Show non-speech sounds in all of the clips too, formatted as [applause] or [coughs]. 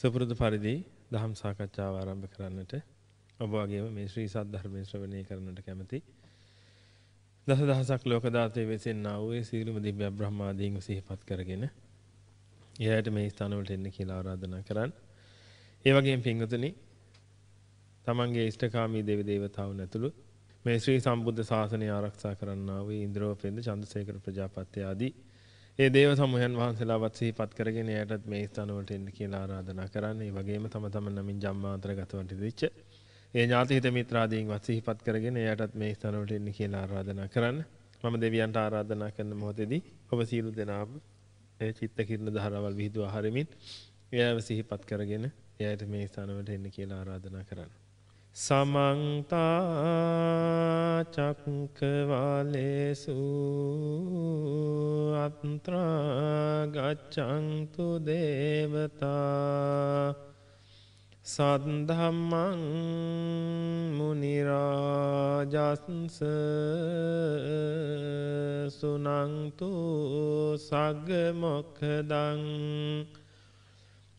පිංගුතුනි. සුපුරුදු පරිදි දහම් සාකච්ඡාව ආරම්භ කරන්නට ඔබ වගේම මේ ශ්‍රී සද්ධර්මයේ ශ්‍රවණය කරන්නට කැමැති දස දහසක් ලෝක දාතේ වෙසෙන්නා වූ ඒ සීලම දිව්‍ය බ්‍රහ්මාදීන් සිහිපත් කරගෙන එයාට මේ ස්ථාන වලට එන්න කියලා ආරාධනා කරන්න. ඒ වගේම පිංගුතුනි තමන්ගේ ඉෂ්ඨකාමී දෙවි දේවතාවුන් ඇතුළු මේ ශ්‍රී සම්බුද්ධ ශාසනය ආරක්ෂා කරන්නා වූ ඉන්ද්‍රෝපෙන්ද චන්ද්‍රසේකර ප්‍රජාපති ආදී ඒ දේව සමූහයන් වහන්සේලාවත් සිහිපත් කරගෙන එයටත් මේ ස්ථාන වලට එන්න කියලා ආරාධනා කරන්න. ඒ වගේම තම තමන් නමින් ජම්මාන්තර ගතවට දිච්ච ඒ ඥාති හිත මිත්‍රාදීන්වත් සිහිපත් කරගෙන එයටත් මේ ස්ථාන වලට එන්න කියලා ආරාධනා කරන්න. මම දෙවියන්ට ආරාධනා කරන මොහොතේදී ඔබ සියලු දෙනාම ඒ චිත්ත කිරණ ධාරාවල් විහිදුවා හරිමින් එයව සිහිපත් කරගෙන එයට මේ ස්ථාන වලට එන්න කියලා ආරාධනා කරන්න. සමන්තා චක්කවාලේසු අත්‍රා ගච්ඡන්තු දේවතා සද්ධම්මං මුනි රාජස්ස සුනන්තු සග්ග මොක්ඛදං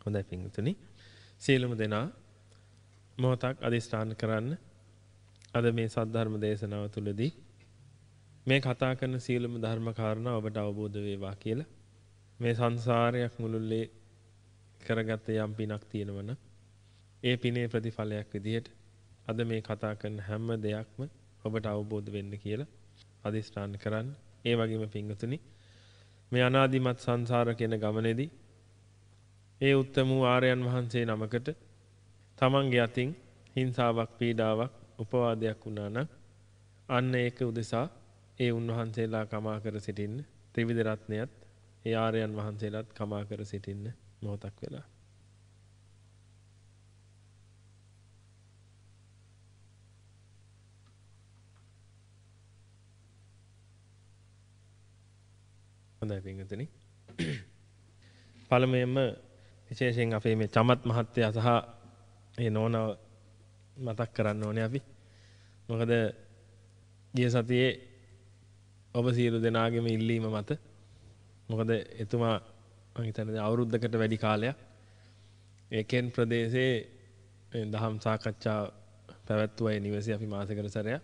හොඳයි පිංගුතුනි සියලුම දෙනා මොහොතක් අදිස්ථාන කරන්න. අද මේ සද්ධර්ම දේශනාව තුළදී මේ කතා කරන සියලුම ධර්ම කාරණා ඔබට අවබෝධ වේවා කියලා. මේ සංසාරයක් මුළුල්ලේ කරගත්ත යම් පිනක් තියෙනවනම් ඒ පිනේ ප්‍රතිඵලයක් විදිහට අද මේ කතා කරන හැම දෙයක්ම ඔබට අවබෝධ වෙන්න කියලා අදිස්ථාන කරන්න. ඒ වගේම පිංගුතුනි මේ අනාදිමත් සංසාර කියන ගමනේදී ඒ උත්තම වූ ආර්යයන් වහන්සේ නමකට තමන්ගේ අතින් හිංසාවක් පීඩාවක් උපවාදයක් වුණා නම් අන්න ඒක උදෙසා ඒ උන්වහන්සේලා කමා කර සිටින්න ත්‍රිවිධ රත්නයත් ඒ ආර්යයන් වහන්සේලාත් කමා කර සිටින්න මොහොතක් වෙලා හොඳයි පින්වතුනි [clears throat] පළමුවෙන්ම විශේෂයෙන් අපේ මේ චමත් මහත්තයා සහ ඒ නෝනව මතක් කරන්න ඕනේ අපි. මොකද ගිය සතියේ ඔබ සියලු දෙනාගේම ඉල්ලීම මත මොකද එතුමා මම හිතන්නේ අවුරුද්දකට වැඩි කාලයක් ඒ කෙන් ප්‍රදේශයේ දහම් සාකච්ඡා පැවැත්වුවා ඒ නිවසේ අපි මාසෙකට සැරයක්.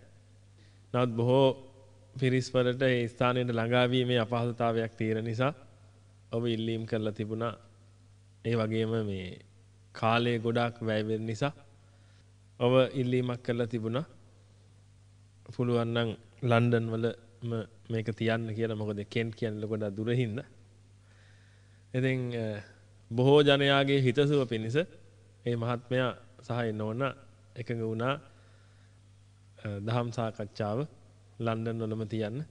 නමුත් බොහෝ පිරිස් වලට ඒ ස්ථානයට ළඟා වීමේ අපහසුතාවයක් තියෙන නිසා ඔබ ඉල්ලීම් කරලා තිබුණා. ඒ වගේම මේ කාලය ගොඩාක් වැය වෙන නිසා ඔබ ඉල්ලීමක් කරලා තිබුණා. පුළුවන් නම් ලන්ඩන් වලම මේක තියන්න කියලා මොකද කෙන්ට් කියන්නේ ගොඩක් දුර හින්දා. ඉතින් බොහෝ ජනයාගේ හිතසුව පිණිස මේ මහත්මයා සහ නෝන එකඟ වුණා දහම් සාකච්ඡාව ලන්ඩන් වලම තියන්න.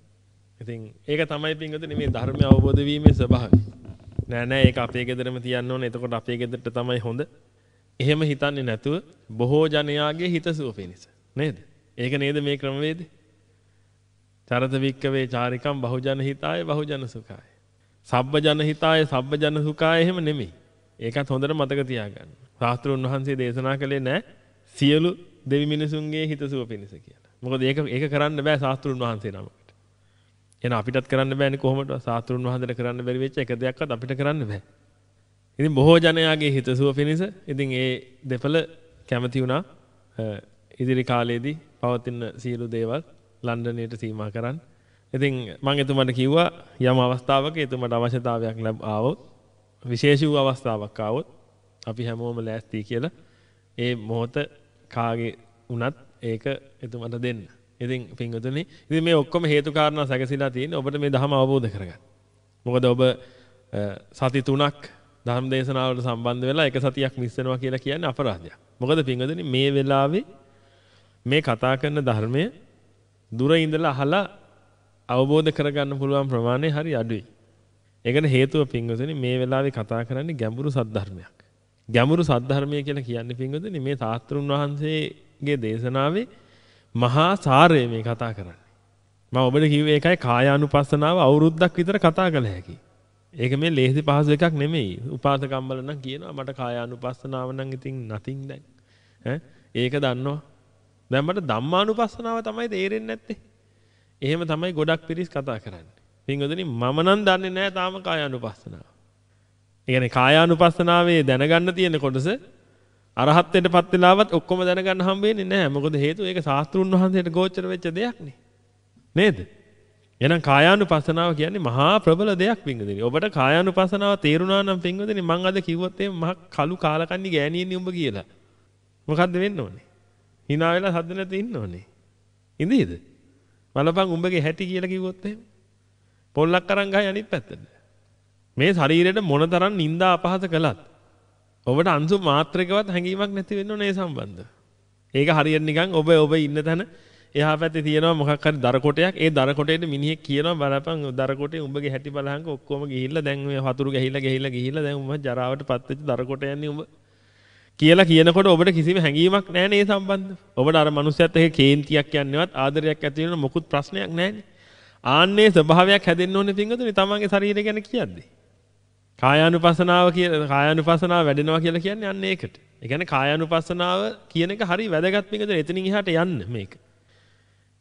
ඉතින් ඒක තමයි පින්වතුනි මේ ධර්මය අවබෝධ වීමේ ස්වභාවය. නෑ නෑ ඒක අපේ ගෙදරම තියන්න ඕනේ. එතකොට අපේ ගෙදරට තමයි හොඳ. එහෙම හිතන්නේ නැතුව බොහෝ ජනයාගේ හිතසුව පිණිස. නේද? ඒක නේද මේ ක්‍රමවේදය? චරත වික්කවේ චාරිකම් බහුජන හිතාය බහුජන සුඛාය. සබ්බ ජන හිතාය සබ්බ ජන සුඛාය එහෙම නෙමෙයි. ඒකත් හොඳට මතක තියාගන්න. ශාස්ත්‍රුන් වහන්සේ දේශනා කළේ නෑ සියලු දෙවි මිනිසුන්ගේ හිතසුව පිණිස කියලා. මොකද ඒක ඒක කරන්න බෑ ශාස්ත්‍රුන් වහන්සේ නමකට. එහෙනම් අපිටත් කරන්න බෑනේ කොහොමද ශාස්ත්‍රුන් වහන්සේට කරන්න බැරි වෙච්ච එක දෙයක්වත් අපිට කරන්න බෑ. ඉතින් බොහෝ ජනයාගේ හිතසුව පිණිස ඉතින් ඒ දෙපළ කැමති වුණා ඉදිරි කාලයේදී පවතින සියලු දේවල් ලන්ඩනයට සීමා කරන්න. ඉතින් මම එතුමාට කිව්වා යම් අවස්ථාවක එතුමාට අවශ්‍යතාවයක් ලැබ ආවොත් විශේෂ වූ අවස්ථාවක් ආවොත් අපි හැමෝම ලෑස්ති කියලා ඒ මොහොත කාගේ වුණත් ඒක එතුමාට දෙන්න. ඉතින් පින්වතුනි ඉතින් මේ ඔක්කොම හේතු කාරණා සැකසීලා තියෙන්නේ ඔබට මේ ධර්ම අවබෝධ කරගන්න. මොකද ඔබ සති තුනක් ධර්ම දේශනාවලට සම්බන්ධ වෙලා එක සතියක් මිස් වෙනවා කියලා කියන්නේ අපරාධයක්. මොකද පින්වතුනි මේ වෙලාවේ මේ කතා කරන ධර්මය දුර ඉඳලා අහලා අවබෝධ කරගන්න පුළුවන් ප්‍රමාණය හරි අඩුයි. ඒකට හේතුව පින්වතුනි මේ වෙලාවේ කතා කරන්නේ ගැඹුරු සද්ධර්මයක්. ගැඹුරු සද්ධර්මය කියලා කියන්නේ පින්වතුනි මේ සාස්ත්‍රුන් වහන්සේගේ දේශනාවේ මහා සාරය මේ කතා කරන්නේ. මම ඔබට කිව්වේ ඒකයි කායානුපස්සනාව අවුරුද්දක් විතර කතා කළ හැකි. ඒක මේ ලේසි පහසු එකක් නෙමෙයි. උපාසකම්බල නම් කියනවා මට කායානුපස්සනාව නම් ඉතින් nothing දැන්. ඈ ඒක දන්නවා. දැන් මට ධම්මානුපස්සනාව තමයි තේරෙන්නේ නැත්තේ. එහෙම තමයි ගොඩක් පිරිස් කතා කරන්නේ. පින්වතුනි මම නම් දන්නේ නැහැ තාම කායානුපස්සනාව. ඒ කියන්නේ කායානුපස්සනාවේ දැනගන්න තියෙන කොටස අරහත්ත්වයටපත් වෙලාවත් ඔක්කොම දැනගන්න හම්බ වෙන්නේ නැහැ. මොකද හේතුව ඒක ශාස්ත්‍රුන් වහන්සේට ගෝචර වෙච්ච දෙයක් නේ. නේද? එහෙනම් කායානුපස්සනාව කියන්නේ මහා ප්‍රබල දෙයක් පින්වතුනි. ඔබට කායානුපස්සනාව තේරුණා නම් පින්වතුනි මං අද කිව්වොත් එහෙම මහ කළු කාලකන්ණි ගෑණියෙන්නේ උඹ කියලා. මොකද්ද වෙන්න ඕනේ? hina වෙලා හද්ද නැති ඉන්න ඕනේ. ඉඳීද? බලපන් උඹගේ හැටි කියලා කිව්වොත් එහෙම. පොල්ලක් අරන් ගහයි අනිත් පැත්තට. මේ ශරීරයට මොනතරම් නිന്ദා අපහාස කළත් ඔබට අංශු මාත්‍රකවත් හැඟීමක් නැති වෙන්න ඕනේ සම්බන්ධ. ඒක හරියට නිකන් ඔබ ඔබ ඉන්න තැන එහා පැත්තේ තියෙනවා මොකක් හරි දර කොටයක්. ඒ දර කොටේට මිනිහෙක් කියනවා බලපන් දර කොටේ උඹගේ හැටි බලහන්ක ඔක්කොම ගිහිල්ලා දැන් ඔය වතුරු ගහිලා ගහිලා ගිහිල්ලා දැන් උඹ ජරාවට පත් වෙච්ච දර කොට යන්නේ උඹ. කියලා කියනකොට ඔබට කිසිම හැඟීමක් නැහැ නේ සම්බන්ධ. ඔබට අර මනුස්සයත් එක්ක කේන්තියක් යන්නේවත් ආදරයක් ඇති වෙන මොකුත් ප්‍රශ්නයක් නැහැ ආන්නේ ස්වභාවයක් හැදෙන්න ඕනේ පින්වතුනි තමන්ගේ ශරීරය ගැන කියද්දී. කායානුපස්සනාව කිය කායානුපස්සනාව වැඩෙනවා කියලා කියන්නේ අන්න ඒකට. ඒ කියන්නේ කායානුපස්සනාව කියන එක හරි වැදගත් පින්වතුනි එතනින් එහාට යන්න මේක.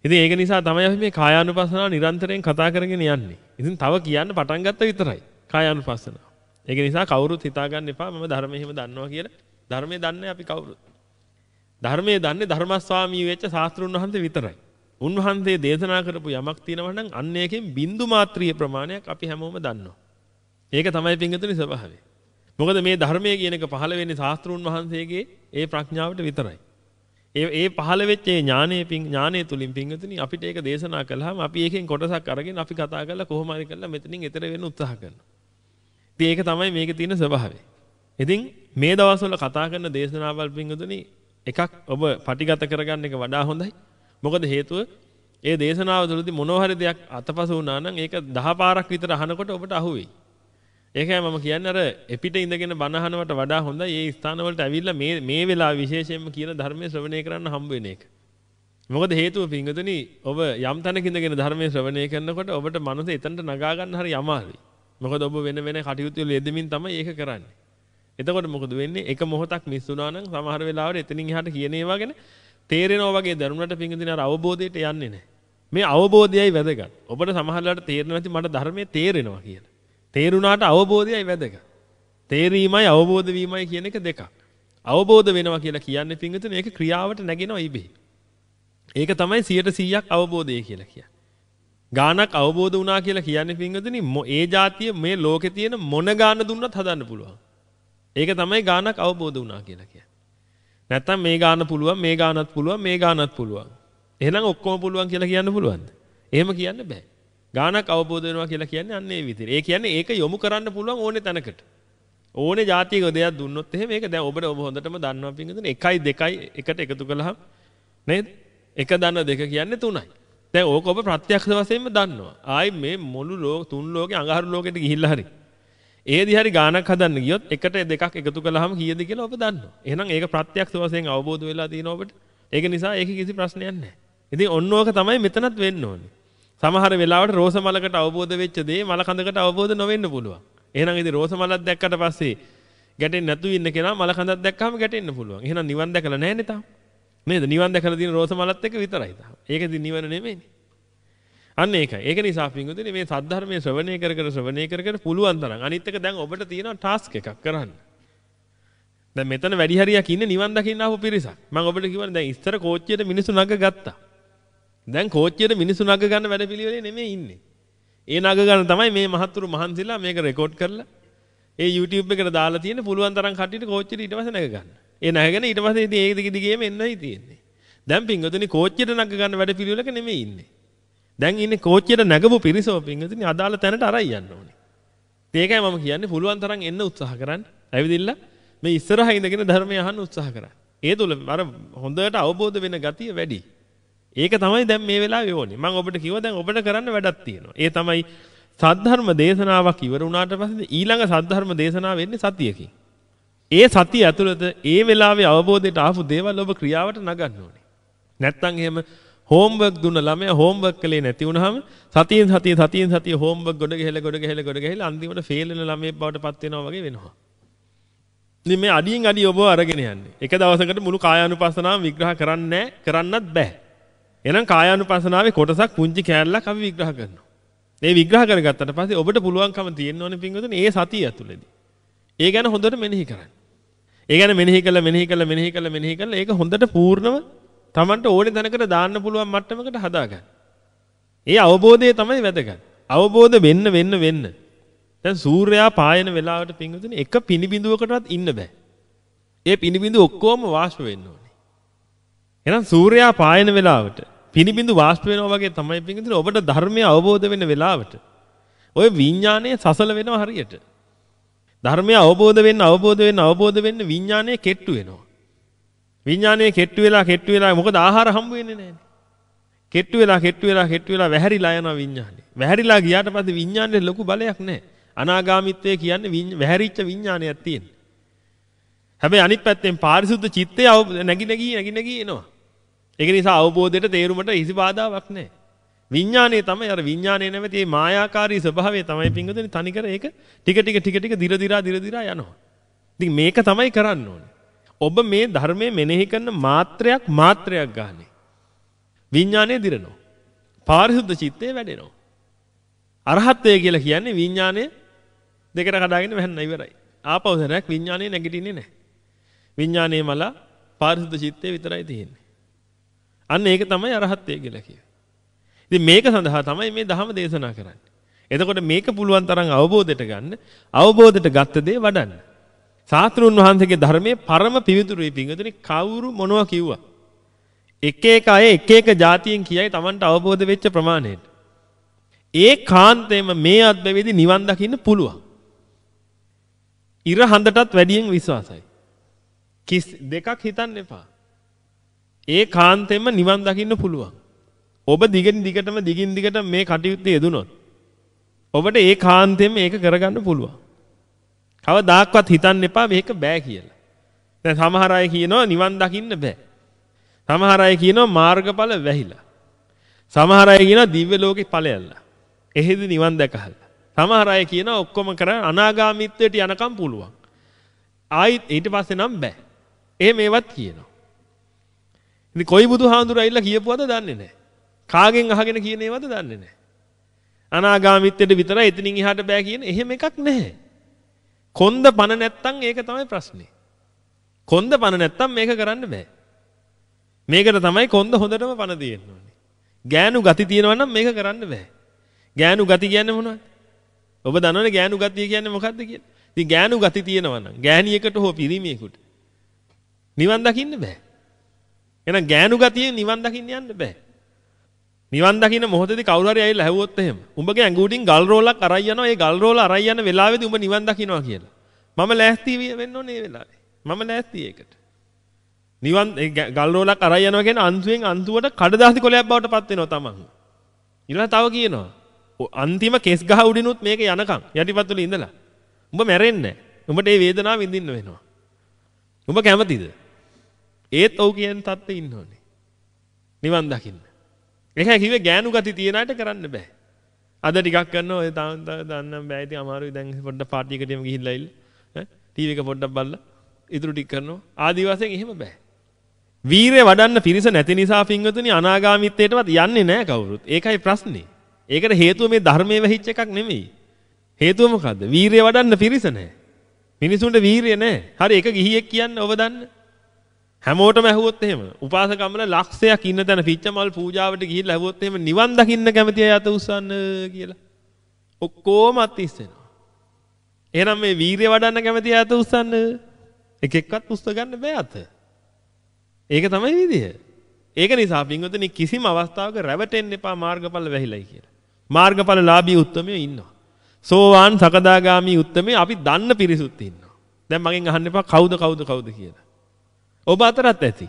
ඉතින් ඒක නිසා තමයි අපි මේ කායානුපස්සනාව නිරන්තරයෙන් කතා කරගෙන යන්නේ. ඉතින් තව කියන්න පටන් ගත්ත විතරයි කායානුපස්සනාව. ඒක නිසා කවුරුත් හිතාගන්න එපා මම ධර්මය එහෙම දන්නවා කියලා. ධර්මයේ දන්නේ අපි කවුරුත්. ධර්මයේ දන්නේ ධර්මස්වාමී වෙච්ච ශාස්ත්‍රුන් වහන්සේ විතරයි. උන්වහන්සේ දේශනා කරපු යමක් තියෙනවා නම් අන්න ඒකෙන් බින්දු මාත්‍රීය ප්‍රමාණයක් අපි හැමෝම දන්නවා. ඒක තමයි පින්ගතුනි ස්වභාවය. මොකද මේ ධර්මයේ කියන එක පහළ වෙන්නේ ශාස්ත්‍රුන් වහන්සේගේ ඒ ප්‍රඥාවට විතරයි. ඒ ඒ පහළ වෙච්ච ඒ ඥානයේ පිං ඥානයේ තුලින් පින්ගතුනි අපිට ඒක දේශනා කළාම අපි ඒකෙන් කොටසක් අරගෙන අපි කතා කරලා කොහොම හරි කරලා මෙතනින් එතර වෙන්න උත්සාහ කරනවා. ඉතින් ඒක තමයි මේකේ තියෙන ස්වභාවය. ඉතින් මේ දවස්වල කතා කරන දේශනාවල් පින්ගතුනි එකක් ඔබ පටිගත කරගන්න එක වඩා හොඳයි. මොකද හේතුව ඒ දේශනාව තුළදී මොනවා හරි දෙයක් අතපසු වුණා නම් ඒක දහ පාරක් විතර අහනකොට ඔබට අහුවෙයි. ඒකයි මම කියන්නේ අර එපිට ඉඳගෙන බණ අහනවට වඩා හොඳයි මේ ස්ථානවලට ඇවිල්ලා මේ මේ වෙලාව විශේෂයෙන්ම කියන ධර්මයේ ශ්‍රවණය කරන්න හම්බ වෙන එක. මොකද හේතුව පිංගුතුනි ඔබ යම් තැනක ඉඳගෙන ධර්මයේ ශ්‍රවණය කරනකොට ඔබට මනස එතනට නගා ගන්න හරි අමාරුයි. මොකද ඔබ වෙන වෙන කටයුතු වල යෙදෙමින් තමයි ඒක කරන්නේ. එතකොට මොකද වෙන්නේ? එක මොහොතක් මිස් වුණා නම් සමහර වෙලාවට එතනින් එහාට කියන ඒවා ගැන තේරෙනවා වගේ දැනුණට පිංගුදින අර අවබෝධයට යන්නේ නැහැ. මේ අවබෝධයයි වැදගත්. ඔබට සමහරලාට තේරෙන්නේ නැති මට ධර්මයේ තේරෙනවා කියලා. තේරුණාට අවබෝධයයි වැදගත්. තේරීමයි අවබෝධ වීමයි කියන එක දෙකක්. අවබෝධ වෙනවා කියලා කියන්නේ පිංගුදින ඒක ක්‍රියාවට නැගෙනවා ඉබේ. ඒක තමයි 100%ක් අවබෝධය කියලා කියන්නේ. ගානක් අවබෝධ වුණා කියලා කියන්නේ පිංගුදින ඒ જાතිය මේ ලෝකේ තියෙන මොන ගාන දුන්නත් හදන්න පුළුවන්. ඒක තමයි ගානක් අවබෝධ වුණා කියලා කියන්නේ. නැත්තම් මේ ගාන පුළුවන් මේ ගානත් පුළුවන් මේ ගානත් පුළුවන්. එහෙනම් ඔක්කොම පුළුවන් කියලා කියන්න පුළුවන්ද? එහෙම කියන්න බෑ. ගානක් අවබෝධ වෙනවා කියලා කියන්නේ අන්න ඒ විදිහට. ඒ කියන්නේ ඒක යොමු කරන්න පුළුවන් ඕනේ තැනකට. ඕනේ જાතියක දෙයක් දුන්නොත් එහෙම ඒක දැන් ඔබට ඔබ හොඳටම දන්නවා පින්ගදන 1යි 2යි එකට එකතු කළාම නේද? එක දන්න දෙක කියන්නේ 3යි. දැන් ඕක ඔබ ප්‍රත්‍යක්ෂ වශයෙන්ම දන්නවා. ආයි මේ මුළු ලෝක තුන් ලෝකේ අඟහරු ලෝකෙට ගිහිල්ලා හරි. ඒදි හරි ගානක් හදන්න ගියොත් එකට දෙකක් එකතු කළාම කීයද කියලා ඔබ දන්නවා. එහෙනම් ඒක ප්‍රත්‍යක්ෂ වශයෙන් අවබෝධ වෙලා තියෙනවා ඔබට. ඒක නිසා ඒක කිසි ප්‍රශ්නයක් නැහැ. ඉතින් ඔන්න ඕක තමයි මෙතනත් වෙන්න ඕනේ. සමහර වෙලාවට රෝස මලකට අවබෝධ වෙච්ච දේ මල කඳකට අවබෝධ නොවෙන්න පුළුවන්. එහෙනම් ඉතින් රෝස මලක් දැක්කට පස්සේ ගැටෙන්නේ නැතු ඉන්න කෙනා මල කඳක් දැක්කම ගැටෙන්න පුළුවන්. එහෙනම් නිවන් දැකලා නැහැ නේ තාම. නේද? නිවන් දැකලා තියෙන රෝස මලත් එක්ක විතරයි තාම. ඒක ඉතින් නිවන නෙමෙයිනේ. අන්න ඒකයි. ඒක නිසා පින්වතුනි මේ සද්ධර්මයේ ශ්‍රවණය කර කර ශ්‍රවණය කර කර පුළුවන් තරම් අනිත් එක දැන් ඔබට තියෙනවා ටාස්ක් එකක් කරන්න. දැන් මෙතන වැඩි හරියක් ඉන්නේ නිවන් දකින්න ආපු පිරිසක්. මම ඔබට කියවනේ දැන් ඉස්තර කෝච්චියට මිනිස්සු නග ගත්තා. දැන් කෝච්චියට මිනිස්සු නග ගන්න වැඩපිළිවෙලේ නෙමෙයි ඉන්නේ. ඒ නග ගන්න තමයි මේ මහත්තුරු මහන්සිලා මේක රෙකෝඩ් කරලා ඒ YouTube එකට දාලා තියෙන පුළුවන් තරම් කට්ටියට කෝච්චියට ඊට පස්සේ නැග ගන්න. ඒ නැගගෙන ඊට පස්සේ ඉතින් ඒක දිග දිගේම එන්නයි තියෙන්නේ. දැන් පින්වතුනි කෝච්චියට නග ගන්න වැඩපිළිවෙලක නෙමෙයි ඉන්නේ. දැන් ඉන්නේ කෝච්චියට නැගපු පිරිසෝ පින්වතුනි අදාළ තැනට අරයි යන්න ඕනේ. ඒකයි මම කියන්නේ පුළුවන් තරම් එන්න උත්සාහ කරන්න. ඇවිදින්න මේ ඉස්සරහා ඉඳගෙන ධර්මය අහන්න උත්සාහ කරන්න. ඒ තුල අර හොඳට අවබෝධ වෙන ගතිය වැඩි. ඒක තමයි දැන් මේ වෙලාවේ ඕනේ. මම ඔබට කිව්වා දැන් ඔබට කරන්න වැඩක් තියෙනවා. ඒ තමයි සද්ධර්ම දේශනාවක් ඉවර වුණාට පස්සේ ඊළඟ සද්ධර්ම දේශනාව වෙන්නේ සතියකින්. ඒ සතිය ඇතුළත ඒ වෙලාවේ අවබෝධයට ආපු දේවල් ඔබ ක්‍රියාවට නගන්න ඕනේ. නැත්තම් එහෙම හෝම්වර්ක් දුන්න ළමයා හෝම්වර්ක් කළේ නැති වුනහම සතියෙන් සතිය සතියෙන් සතිය හෝම්වර්ක් ගොඩ ගහලා ගොඩ ගහලා ගොඩ ගහලා අන්තිමට ෆේල් වෙන ළමයෙක් බවට පත් වෙනවා වගේ වෙනවා. ඉතින් මේ අඩියෙන් අඩිය ඔබව අරගෙන යන්නේ. එක දවසකට මුළු කායානුපස්සනාව විග්‍රහ කරන්නේ කරන්නත් බෑ. එහෙනම් කායානුපස්සනාවේ කොටසක් පුංචි කෑල්ලක් අපි විග්‍රහ කරනවා. මේ විග්‍රහ කරගත්තට පස්සේ ඔබට පුළුවන්කම තියෙන්න ඕනේ පින්වතුනි ඒ සතිය ඇතුළේදී. ඒ ගැන හොඳට මෙනෙහි කරන්න. ඒ ගැන මෙනෙහි කළා මෙනෙහි කළා මෙනෙහි කළා මෙනෙහි කළා ඒක හොඳට පූර්ණව Tamanට ඕනේ තැනකට දාන්න පුළුවන් මට්ටමකට හදාගන්න. ඒ අවබෝධය තමයි වැදගත්. අවබෝධ වෙන්න වෙන්න වෙන්න. දැන් සූර්යයා පායන වෙලාවට පින්වතුනි එක පිනිබිඳුවකටවත් ඉන්න බෑ. ඒ පිනිබිඳු ඔක්කොම වාෂ්ප වෙන්න ඕනේ. එහෙනම් සූර්යයා පායන වෙලාවට පිනිබිඳු වාෂ්ප වෙනවා වගේ තමයි පිංගුතුනි ඔබට ධර්මය අවබෝධ වෙන වෙලාවට ඔය විඥානයේ සසල වෙනවා හරියට. ධර්මය අවබෝධ වෙන්න අවබෝධ වෙන්න අවබෝධ වෙන්න විඥානයේ කෙට්ටු වෙනවා. විඥානයේ කෙට්ටු වෙලා කෙට්ටු වෙලා මොකද ආහාර හම්බ වෙන්නේ නැහැ. කෙට්ටු වෙලා කෙට්ටු වෙලා කෙට්ටු වෙලා වැහැරිලා යනවා විඥානේ. වැහැරිලා ගියාට පස්සේ විඥානේ ලොකු බලයක් නැහැ. අනාගාමිත්වය කියන්නේ වැහැරිච්ච විඥානයක් තියෙන. හැබැයි අනිත් පැත්තෙන් පාරිසුද්ධ චිත්තය නැగి නැగి නැగి නැగి එනවා. ඒක නිසා අවබෝධයට තේරුමට කිසි බාධාවක් නැහැ. විඥානයේ තමයි අර විඥානයේ නැමැති මේ මායාකාරී ස්වභාවය තමයි පිංගුදෙනි තනිකර ඒක ටික ටික ටික ටික දිර දිරා දිර දිරා යනවා. ඉතින් මේක තමයි කරන්න ඕනේ. ඔබ මේ ධර්මයේ මෙනෙහි කරන මාත්‍රයක් මාත්‍රයක් ගානේ. විඥානයේ දිරනවා. පාරිශුද්ධ චිත්තය වැඩෙනවා. අරහත්ත්වය කියලා කියන්නේ විඥානය දෙකට කඩාගෙන වැහෙන්න ඉවරයි. ආපහු සරයක් විඥානය නැගිටින්නේ නැහැ. විඥානයේ මල පාරිශුද්ධ චිත්තය විතරයි තියෙන්නේ. අන්න ඒක තමයි අරහත්ත්වය කියලා කියන්නේ. ඉතින් මේක සඳහා තමයි මේ ධහම දේශනා කරන්නේ. එතකොට මේක පුළුවන් තරම් අවබෝධයට ගන්න අවබෝධයට ගත්ත දේ වඩන්න. සාත්‍රුන් වහන්සේගේ ධර්මයේ පරම පිවිතුරුයි පිංගුතුනි කවුරු මොනවා කිව්වා. එක එක අය එක එක જાතියෙන් කියයි Tamanට අවබෝධ වෙච්ච ප්‍රමාණයට. ඒ කාන්තේම මේ අත්බැවිදි නිවන් දකින්න පුළුවන්. ඉර හඳටත් වැඩියෙන් විශ්වාසයි. කිස් දෙකක් හිතන්න එපා. ඒ කාන්තෙම නිවන් දකින්න පුළුවන්. ඔබ දිගින් දිගටම දිගින් දිගට මේ කටයුත්තේ යෙදුනොත් ඔබට ඒ කාන්තෙම ඒක කරගන්න පුළුවන්. කවදාක්වත් හිතන්න එපා මේක බෑ කියලා. දැන් සමහර අය කියනවා නිවන් දකින්න බෑ. සමහර අය කියනවා මාර්ගඵල වැහිලා. සමහර අය කියනවා දිව්‍ය ලෝකේ ඵලයල්ලා. එහෙදි නිවන් දැකහලා. සමහර අය කියනවා ඔක්කොම කරන් අනාගාමීත්වයට යනකම් පුළුවන්. ආයිත් ඊට පස්සේ නම් බෑ. එහෙම ඒවත් කියනවා. ඉතින් කොයි බුදුහාඳුර ඇවිල්ලා කියපුවද දන්නේ නැහැ. කාගෙන් අහගෙන කියන ඒවද දන්නේ නැහැ. අනාගාමීත්වයට විතරයි එතනින් එහාට බෑ කියන එහෙම එකක් නැහැ. කොන්ද පණ නැත්තම් ඒක තමයි ප්‍රශ්නේ. කොන්ද පණ නැත්තම් මේක කරන්න බෑ. මේකට තමයි කොන්ද හොඳටම පණ තියෙන්න ඕනේ. ගෑනු ගති තියෙනවා නම් මේක කරන්න බෑ. ගෑනු ගති කියන්නේ මොනවද? ඔබ දන්නවනේ ගෑනු ගතිය කියන්නේ මොකක්ද කියලා? ඉතින් ගෑනු ගති තියෙනවා නම් ගෑණියකට හෝ පිරිමියෙකුට නිවන් දකින්න බෑ. එහෙනම් ගෑනු ගතියෙන් නිවන් දකින්න යන්න බෑ. නිවන් දකින්න මොහොතේදී කවුරු හරි ඇවිල්ලා හැවුවොත් එහෙම උඹගේ ඇඟුටින් ගල් රෝලක් අරයි යනවා ඒ ගල් රෝල අරයි යන වෙලාවේදී උඹ නිවන් දකින්නවා කියලා. මම ලෑස්ති වෙන්න ඕනේ ඒ වෙලාවේ. මම ලෑස්ති ඒකට. නිවන් ගල් රෝලක් අරයි යනවා කියන්නේ අන්තිමෙන් අන්තිමට කඩදාසි කොලයක් බවට පත් වෙනවා තමන්. ඊළඟ තව කියනවා අන්තිම කෙස් ගහ උඩිනුත් මේක යනකම් යටිපතුල ඉඳලා. උඹ මැරෙන්නේ නැහැ. උඹට මේ වේදනාව විඳින්න වෙනවා. උඹ කැමතිද? ඒත් ඔව් කියන තත්ත්වෙ ඉන්න ඕනේ. නිවන් දකින්න. ඒකයි කිව්වේ ගෑනු ගති තියන අයට කරන්න බෑ. අද ටිකක් කරනවා ඔය තාම දන්නම් බෑ ඉතින් අමාරුයි දැන් පොඩ්ඩක් පාටි එකටම ගිහිල්ලා ඉල්ල. ඈ ටීවී එක පොඩ්ඩක් බලලා ඉතුරු ටික කරනවා. ආදි වශයෙන් එහෙම බෑ. වීරය වඩන්න පිරිස නැති නිසා පින්වතුනි අනාගාමීත්වයටවත් යන්නේ නැහැ කවුරුත්. ඒකයි ප්‍රශ්නේ. ඒකට හේතුව මේ ධර්මයේ වෙහිච්ච එකක් නෙමෙයි. හේතුව මොකද්ද? වීරය වඩන්න පිරිස නැහැ. මිනිසුන්ට වීරිය නැහැ. හරි එක ගිහියෙක් කියන්න ඔබ දන්න. හැමෝටම ඇහුවොත් එහෙම උපාසකම්ල ලක්ෂයක් ඉන්න තැන පිච්චමල් පූජාවට ගිහිල්ලා ඇහුවොත් එහෙම නිවන් දකින්න කැමති අය අත උස්සන්න කියලා. ඔක්කොම අත් ඉස්සෙනවා. එහෙනම් මේ වීරිය වඩන්න කැමති අය අත උස්සන්න එක එක්කත් උස්ස ගන්න බෑ අත. ඒක තමයි විදිය. ඒක නිසා පින්වතුනි කිසිම අවස්ථාවක රැවටෙන්න එපා මාර්ගඵල වැහිලයි කියලා. මාර්ගඵල ලාභී උත්තමයෝ ඉන්නවා. සෝවාන් සකදාගාමි උත්තමේ අපි දන්න පිරිසුත් ඉන්නවා. දැන් මගෙන් අහන්න එපා කවුද කවුද කවුද කියලා. ඔබ අතරත් ඇති.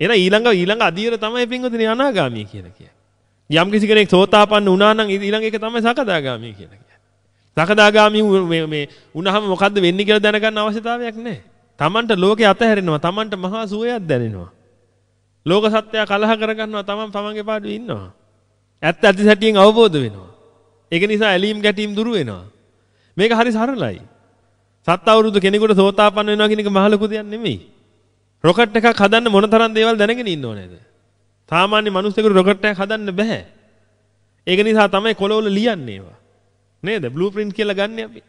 එන ඊළඟ ඊළඟ අධීර තමයි පින්වතුනි අනාගාමී කියලා කියන්නේ. යම් කිසි කෙනෙක් සෝතාපන්න වුණා නම් ඊළඟ එක තමයි සකදාගාමී කියලා කියන්නේ. සකදාගාමී මේ මේ වුණාම මොකද්ද වෙන්නේ කියලා දැනගන්න අවශ්‍යතාවයක් නැහැ. Tamanට ලෝකේ අතහැරෙනවා. Tamanට මහා සුවයක් දැනෙනවා. ලෝක සත්‍යය කලහ කරගන්නවා. Taman තමන්ගේ පාඩුවේ ඉන්නවා. ඇත්ත ඇති සැටියෙන් අවබෝධ වෙනවා. ඒක නිසා ඇලීම් ගැටීම් දුරු වෙනවා. මේක හරි සරලයි. සත් අවුරුදු කෙනෙකුට සෝතාපන්න වෙනවා කියන එක මහ ලොකු දෙයක් නෙමෙයි. රොකට් එකක් හදන්න මොන තරම් දේවල් දැනගෙන ඉන්න ඕනේද? සාමාන්‍ය මිනිස්සුන්ට රොකට් එකක් හදන්න බෑ. ඒක නිසා තමයි කොළවල ලියන්නේ ඒවා. නේද? බ්ලූ ප්‍රින්ට් කියලා ගන්න අපි.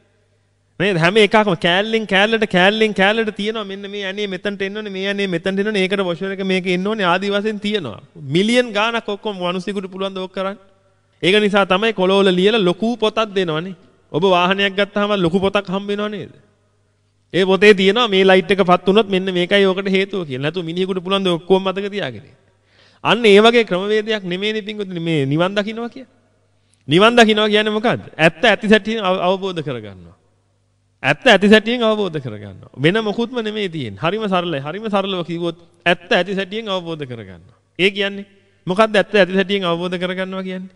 නේද? හැම එකක්ම කෑල්ලෙන් කෑල්ලට කෑල්ලෙන් කෑල්ලට තියෙනවා. මෙන්න මේ ඇනේ මෙතනට එන්න ඕනේ, මේ ඇනේ මෙතනට එන්න ඕනේ, ඒකට වොෂර් එක මේක එන්න ඕනේ ආදි වශයෙන් තියෙනවා. මිලියන් ගාණක් ඔක්කොම මිනිස්සුන්ට පුළුවන් ද ඕක කරන්න. ඒක නිසා තමයි කොළවල ලියලා ලොකු පොතක් දෙනවනේ. ඔබ වාහනයක් ගත්තාම ලොකු පොතක් හම්බ වෙනව නේද? ඒ පොතේ තියෙනවා මේ ලයිට් එක පත් වුණොත් මෙන්න මේකයි ඕකට හේතුව කියලා. නැතු මිනිහෙකුට පුළුවන් ද ඔක්කොම මතක තියාගෙන. අන්න ඒ වගේ ක්‍රමවේදයක් නෙමෙයිනේ පින්වතුනි මේ නිවන් දකින්නවා කියන්නේ. නිවන් දකින්නවා කියන්නේ මොකද්ද? ඇත්ත ඇති සැටියෙන් අවබෝධ කරගන්නවා. ඇත්ත ඇති සැටියෙන් අවබෝධ කරගන්නවා. වෙන මොකුත්ම නෙමෙයි තියෙන්නේ. හරිම සරලයි. හරිම සරලව කිව්වොත් ඇත්ත ඇති සැටියෙන් අවබෝධ කරගන්නවා. ඒ කියන්නේ මොකද්ද ඇත්ත ඇති සැටියෙන් අවබෝධ කරගන්නවා කියන්නේ?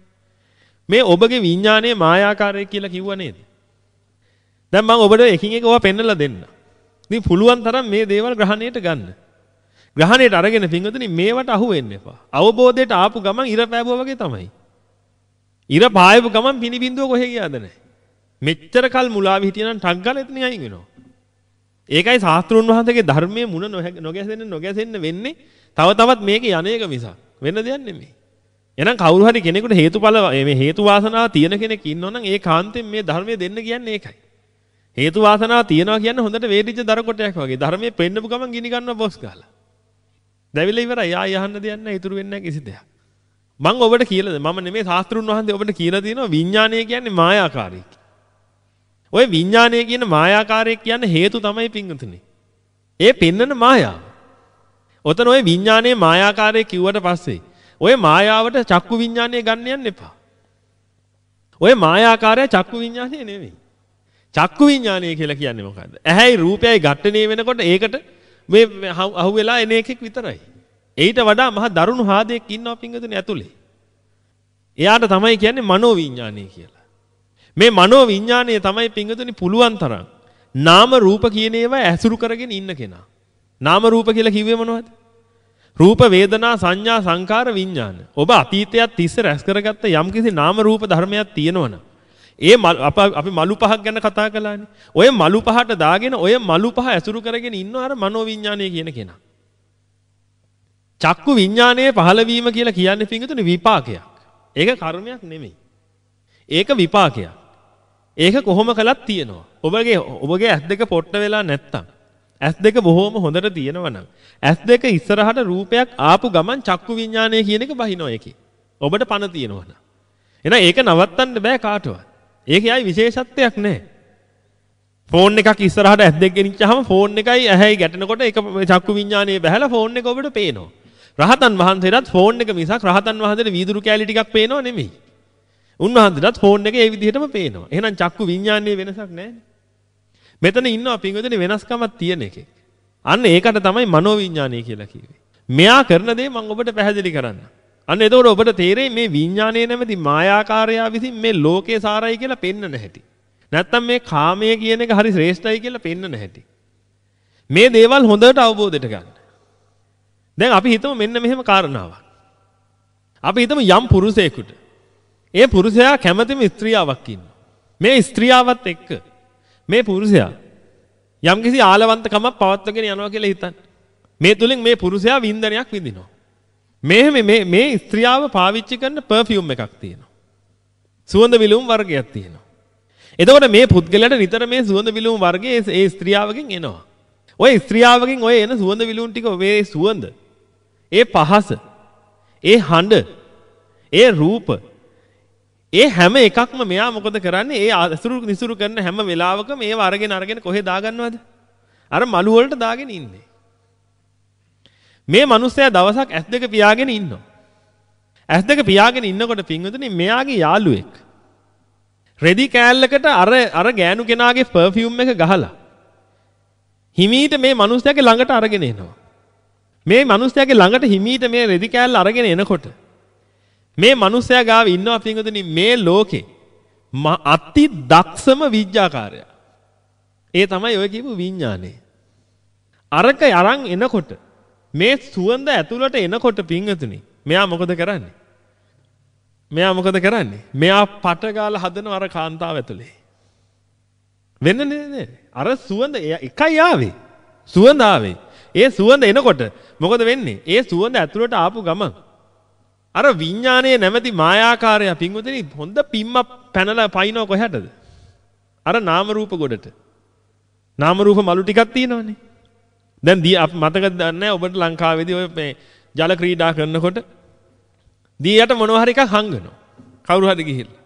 මේ ඔබගේ විඥානයේ මායාකාරය කියලා කිව්ව නේද? දැන් මම ඔබට එකින් එක ඕවා පෙන්නලා දෙන්න. ඉතින් පුළුවන් තරම් මේ දේවල් ග්‍රහණයට ගන්න. ග්‍රහණයට අරගෙන පින්වතුනි මේවට අහු වෙන්න එපා. අවබෝධයට ආපු ගමන් ඉර පෑබුවා වගේ තමයි. ඉර පායපු ගමන් පිනිබින්දුව කොහෙ ගියාද නැහැ. මෙච්චර කල් මුලාවි හිටියනම් ටක් ගාලා එතන අයින් වෙනවා. ඒකයි ශාස්ත්‍රුන් වහන්සේගේ ධර්මයේ මුණ නොගැසෙන්න නොගැසෙන්න වෙන්නේ තව තවත් මේකේ යන්නේක මිසක් වෙන දෙයක් නෙමෙයි. එහෙනම් කවුරු හරි කෙනෙකුට හේතුඵල මේ හේතු වාසනාව තියෙන කෙනෙක් ඉන්නවනම් ඒ කාන්තෙන් මේ ධර්මයේ දෙන්න කියන්නේ ඒකයි. හේතු වාසනාව තියනවා කියන්නේ හොඳට වේදිච්ච දර කොටයක් වගේ. ධර්මයේ පෙන්නපු ගමන් ගිනි ගන්නවා බොස් ගහලා. දැවිලා ඉවරයි. ආය යහන්න දෙයක් නැහැ. ඉතුරු වෙන්නේ නැහැ කිසි දෙයක්. මම ඔබට කියලාද මම නෙමෙයි ශාස්ත්‍රුන් වහන්සේ ඔබට කියලා තියෙනවා විඥානය කියන්නේ මායාකාරී. ඔය විඥානය කියන මායාකාරී කියන්නේ හේතු තමයි පිංගුතුනේ. ඒ පෙන්නන මායාව. ඔතන ඔය විඥානයේ මායාකාරී කිව්වට පස්සේ ඔය මායාවට චක්කු විඥානය ගන්න යන්න එපා. ඔය මායාකාරය චක්කු විඥානය නෙමෙයි. චක්කු විඥානය කියලා කියන්නේ මොකද්ද? ඇහැයි රූපයයි ඝට්ටණය වෙනකොට ඒකට මේ අහු වෙලා එන එකෙක් විතරයි. ඊට වඩා මහ දරුණු හාදයක් ඉන්නවා පිංගුතුනේ ඇතුලේ. එයාට තමයි කියන්නේ මනෝ විඥානය කියලා. මේ මනෝ විඥානය තමයි පිංගුතුනේ පුළුවන් තරම් නාම රූප කියන ඒවා ඇසුරු කරගෙන ඉන්න කෙනා. නාම රූප කියලා කිව්වේ මොනවද? රූප වේදනා සංඥා සංකාර විඥාන. ඔබ අතීතයත් තිස්ස රැස් කරගත්ත යම්කිසි නාම රූප ධර්මයක් තියෙනවනම් ඒ අපි මලු පහක් ගැන කතා කළානේ. ඔය මලු පහට දාගෙන ඔය මලු පහ ඇසුරු කරගෙන ඉන්න අර මනෝවිඤ්ඤාණය කියන කෙනා. චක්කු විඤ්ඤාණයේ පහළ වීම කියලා කියන්නේ පිංගුතුනේ විපාකයක්. ඒක කර්මයක් නෙමෙයි. ඒක විපාකයක්. ඒක කොහොම කළත් තියෙනවා. ඔබගේ ඔබගේ ඇස් දෙක පොට්ට වෙලා නැත්තම් ඇස් දෙක බොහොම හොඳට තියෙනවා නම් ඇස් දෙක ඉස්සරහට රූපයක් ආපු ගමන් චක්කු විඤ්ඤාණය කියන එක බහිනවා ඒකේ. ඔබට පණ තියෙනවා නම්. එහෙනම් ඒක නවත්තන්න බෑ කාටවත්. ඒකේ ආයි විශේෂත්වයක් නැහැ. ෆෝන් එකක් ඉස්සරහට ඇස් දෙක ගෙනිච්චාම ෆෝන් එකයි ඇහැයි ගැටෙනකොට ඒක චක්කු විඤ්ඤාණයේ බහැලා ෆෝන් එක ඔබට පේනවා. රහතන් වහන්සේටත් ෆෝන් එක මිසක් රහතන් වහන්සේට වීදුරු කෑලි ටිකක් පේනව නෙමෙයි. උන්වහන්සේටත් ෆෝන් එක ඒ විදිහටම පේනවා. එහෙනම් චක්කු විඤ්ඤාණයේ වෙනසක් නැහැ. මෙතන ඉන්නවා පින්වතුනි වෙනස්කමක් තියෙන එකේ. අන්න ඒකට තමයි මනෝ විඤ්ඤාණය කියලා කිව්වේ. මෙයා කරන දේ මම ඔබට පැහැදිලි කරන්නම්. අන්න එතකොට ඔබට තේරෙයි මේ විඥානයේ නැමැති මායාකාරයා විසින් මේ ලෝකේ සාරයි කියලා පෙන්වන්න හැටි. නැත්තම් මේ කාමය කියන එක හරි ශ්‍රේෂ්ඨයි කියලා පෙන්වන්න හැටි. මේ දේවල් හොඳට අවබෝධයට ගන්න. දැන් අපි හිතමු මෙන්න මෙහෙම කාරණාවක්. අපි හිතමු යම් පුරුෂයෙකුට ඒ පුරුෂයා කැමතිම ස්ත්‍රියාවක් ඉන්නවා. මේ ස්ත්‍රියාවත් එක්ක මේ පුරුෂයා යම්කිසි ආලවන්තකමක් පවත්වාගෙන යනවා කියලා හිතන්න. මේ තුලින් මේ පුරුෂයා වින්දනයක් විඳිනවා. මේ මේ මේ ස්ත්‍රියාව පාවිච්චි කරන පර්ෆියුම් එකක් තියෙනවා. සුවඳ විලවුම් වර්ගයක් තියෙනවා. එතකොට මේ පුද්ගලයාට නිතර මේ සුවඳ විලවුම් වර්ගයේ ඒ ස්ත්‍රියාවකින් එනවා. ඔය ස්ත්‍රියාවකින් ඔය එන සුවඳ විලවුම් ටික මේ සුවඳ ඒ පහස ඒ හඬ ඒ රූප ඒ හැම එකක්ම මෙයා මොකද කරන්නේ ඒ අසුරු නිසුරු කරන හැම වෙලාවකම ඒව අරගෙන අරගෙන කොහෙ දාගන්නවද අර මලු වලට දාගෙන ඉන්නේ මේ මිනිස්සයා දවසක් ඇස් දෙක පියාගෙන ඉන්නවා. ඇස් දෙක පියාගෙන ඉන්නකොට පින්වතුනි මෙයාගේ යාළුවෙක් රෙදි කෑල්ලකට අර අර ගෑනු කෙනාගේ පර්ෆියුම් එක ගහලා හිමීට මේ මිනිස්සයාගේ ළඟට අරගෙන එනවා. මේ මිනිස්යාගේ ළඟට හිමීට මේ රෙදි කෑල්ල අරගෙන එනකොට මේ මිනිස්යා ගාව ඉන්නවා පින්වතුනි මේ ලෝකේ අති දක්ෂම විඥාකාරයා. ඒ තමයි ඔය කියපු විඥානේ. අරක අරන් එනකොට මේ සුවඳ ඇතුළට එනකොට පින්වතුනි මෙයා මොකද කරන්නේ? මෙයා මොකද කරන්නේ? මෙයා පට ගාලා හදන අර කාන්තාව ඇතුලේ. වෙන්නේ නේද? අර සුවඳ එකයි ආවේ. සුවඳ ආවේ. ඒ සුවඳ එනකොට මොකද වෙන්නේ? ඒ සුවඳ ඇතුළට ආපු ගමන් අර විඥානයේ නැමැති මායාකාරය පින්වතුනි හොඳ පිම්මක් පැනලා පයින්නව කොහටද? අර නාම රූප ගොඩට. නාම රූප මලු ටිකක් තියෙනවනේ. දැන් දී මතක නැහැ ඔබට ලංකාවේදී ඔය මේ ජල ක්‍රීඩා කරනකොට දීයට මොනවා හරි එකක් හංගනවා. කවුරු හරි ගිහිල්ලා.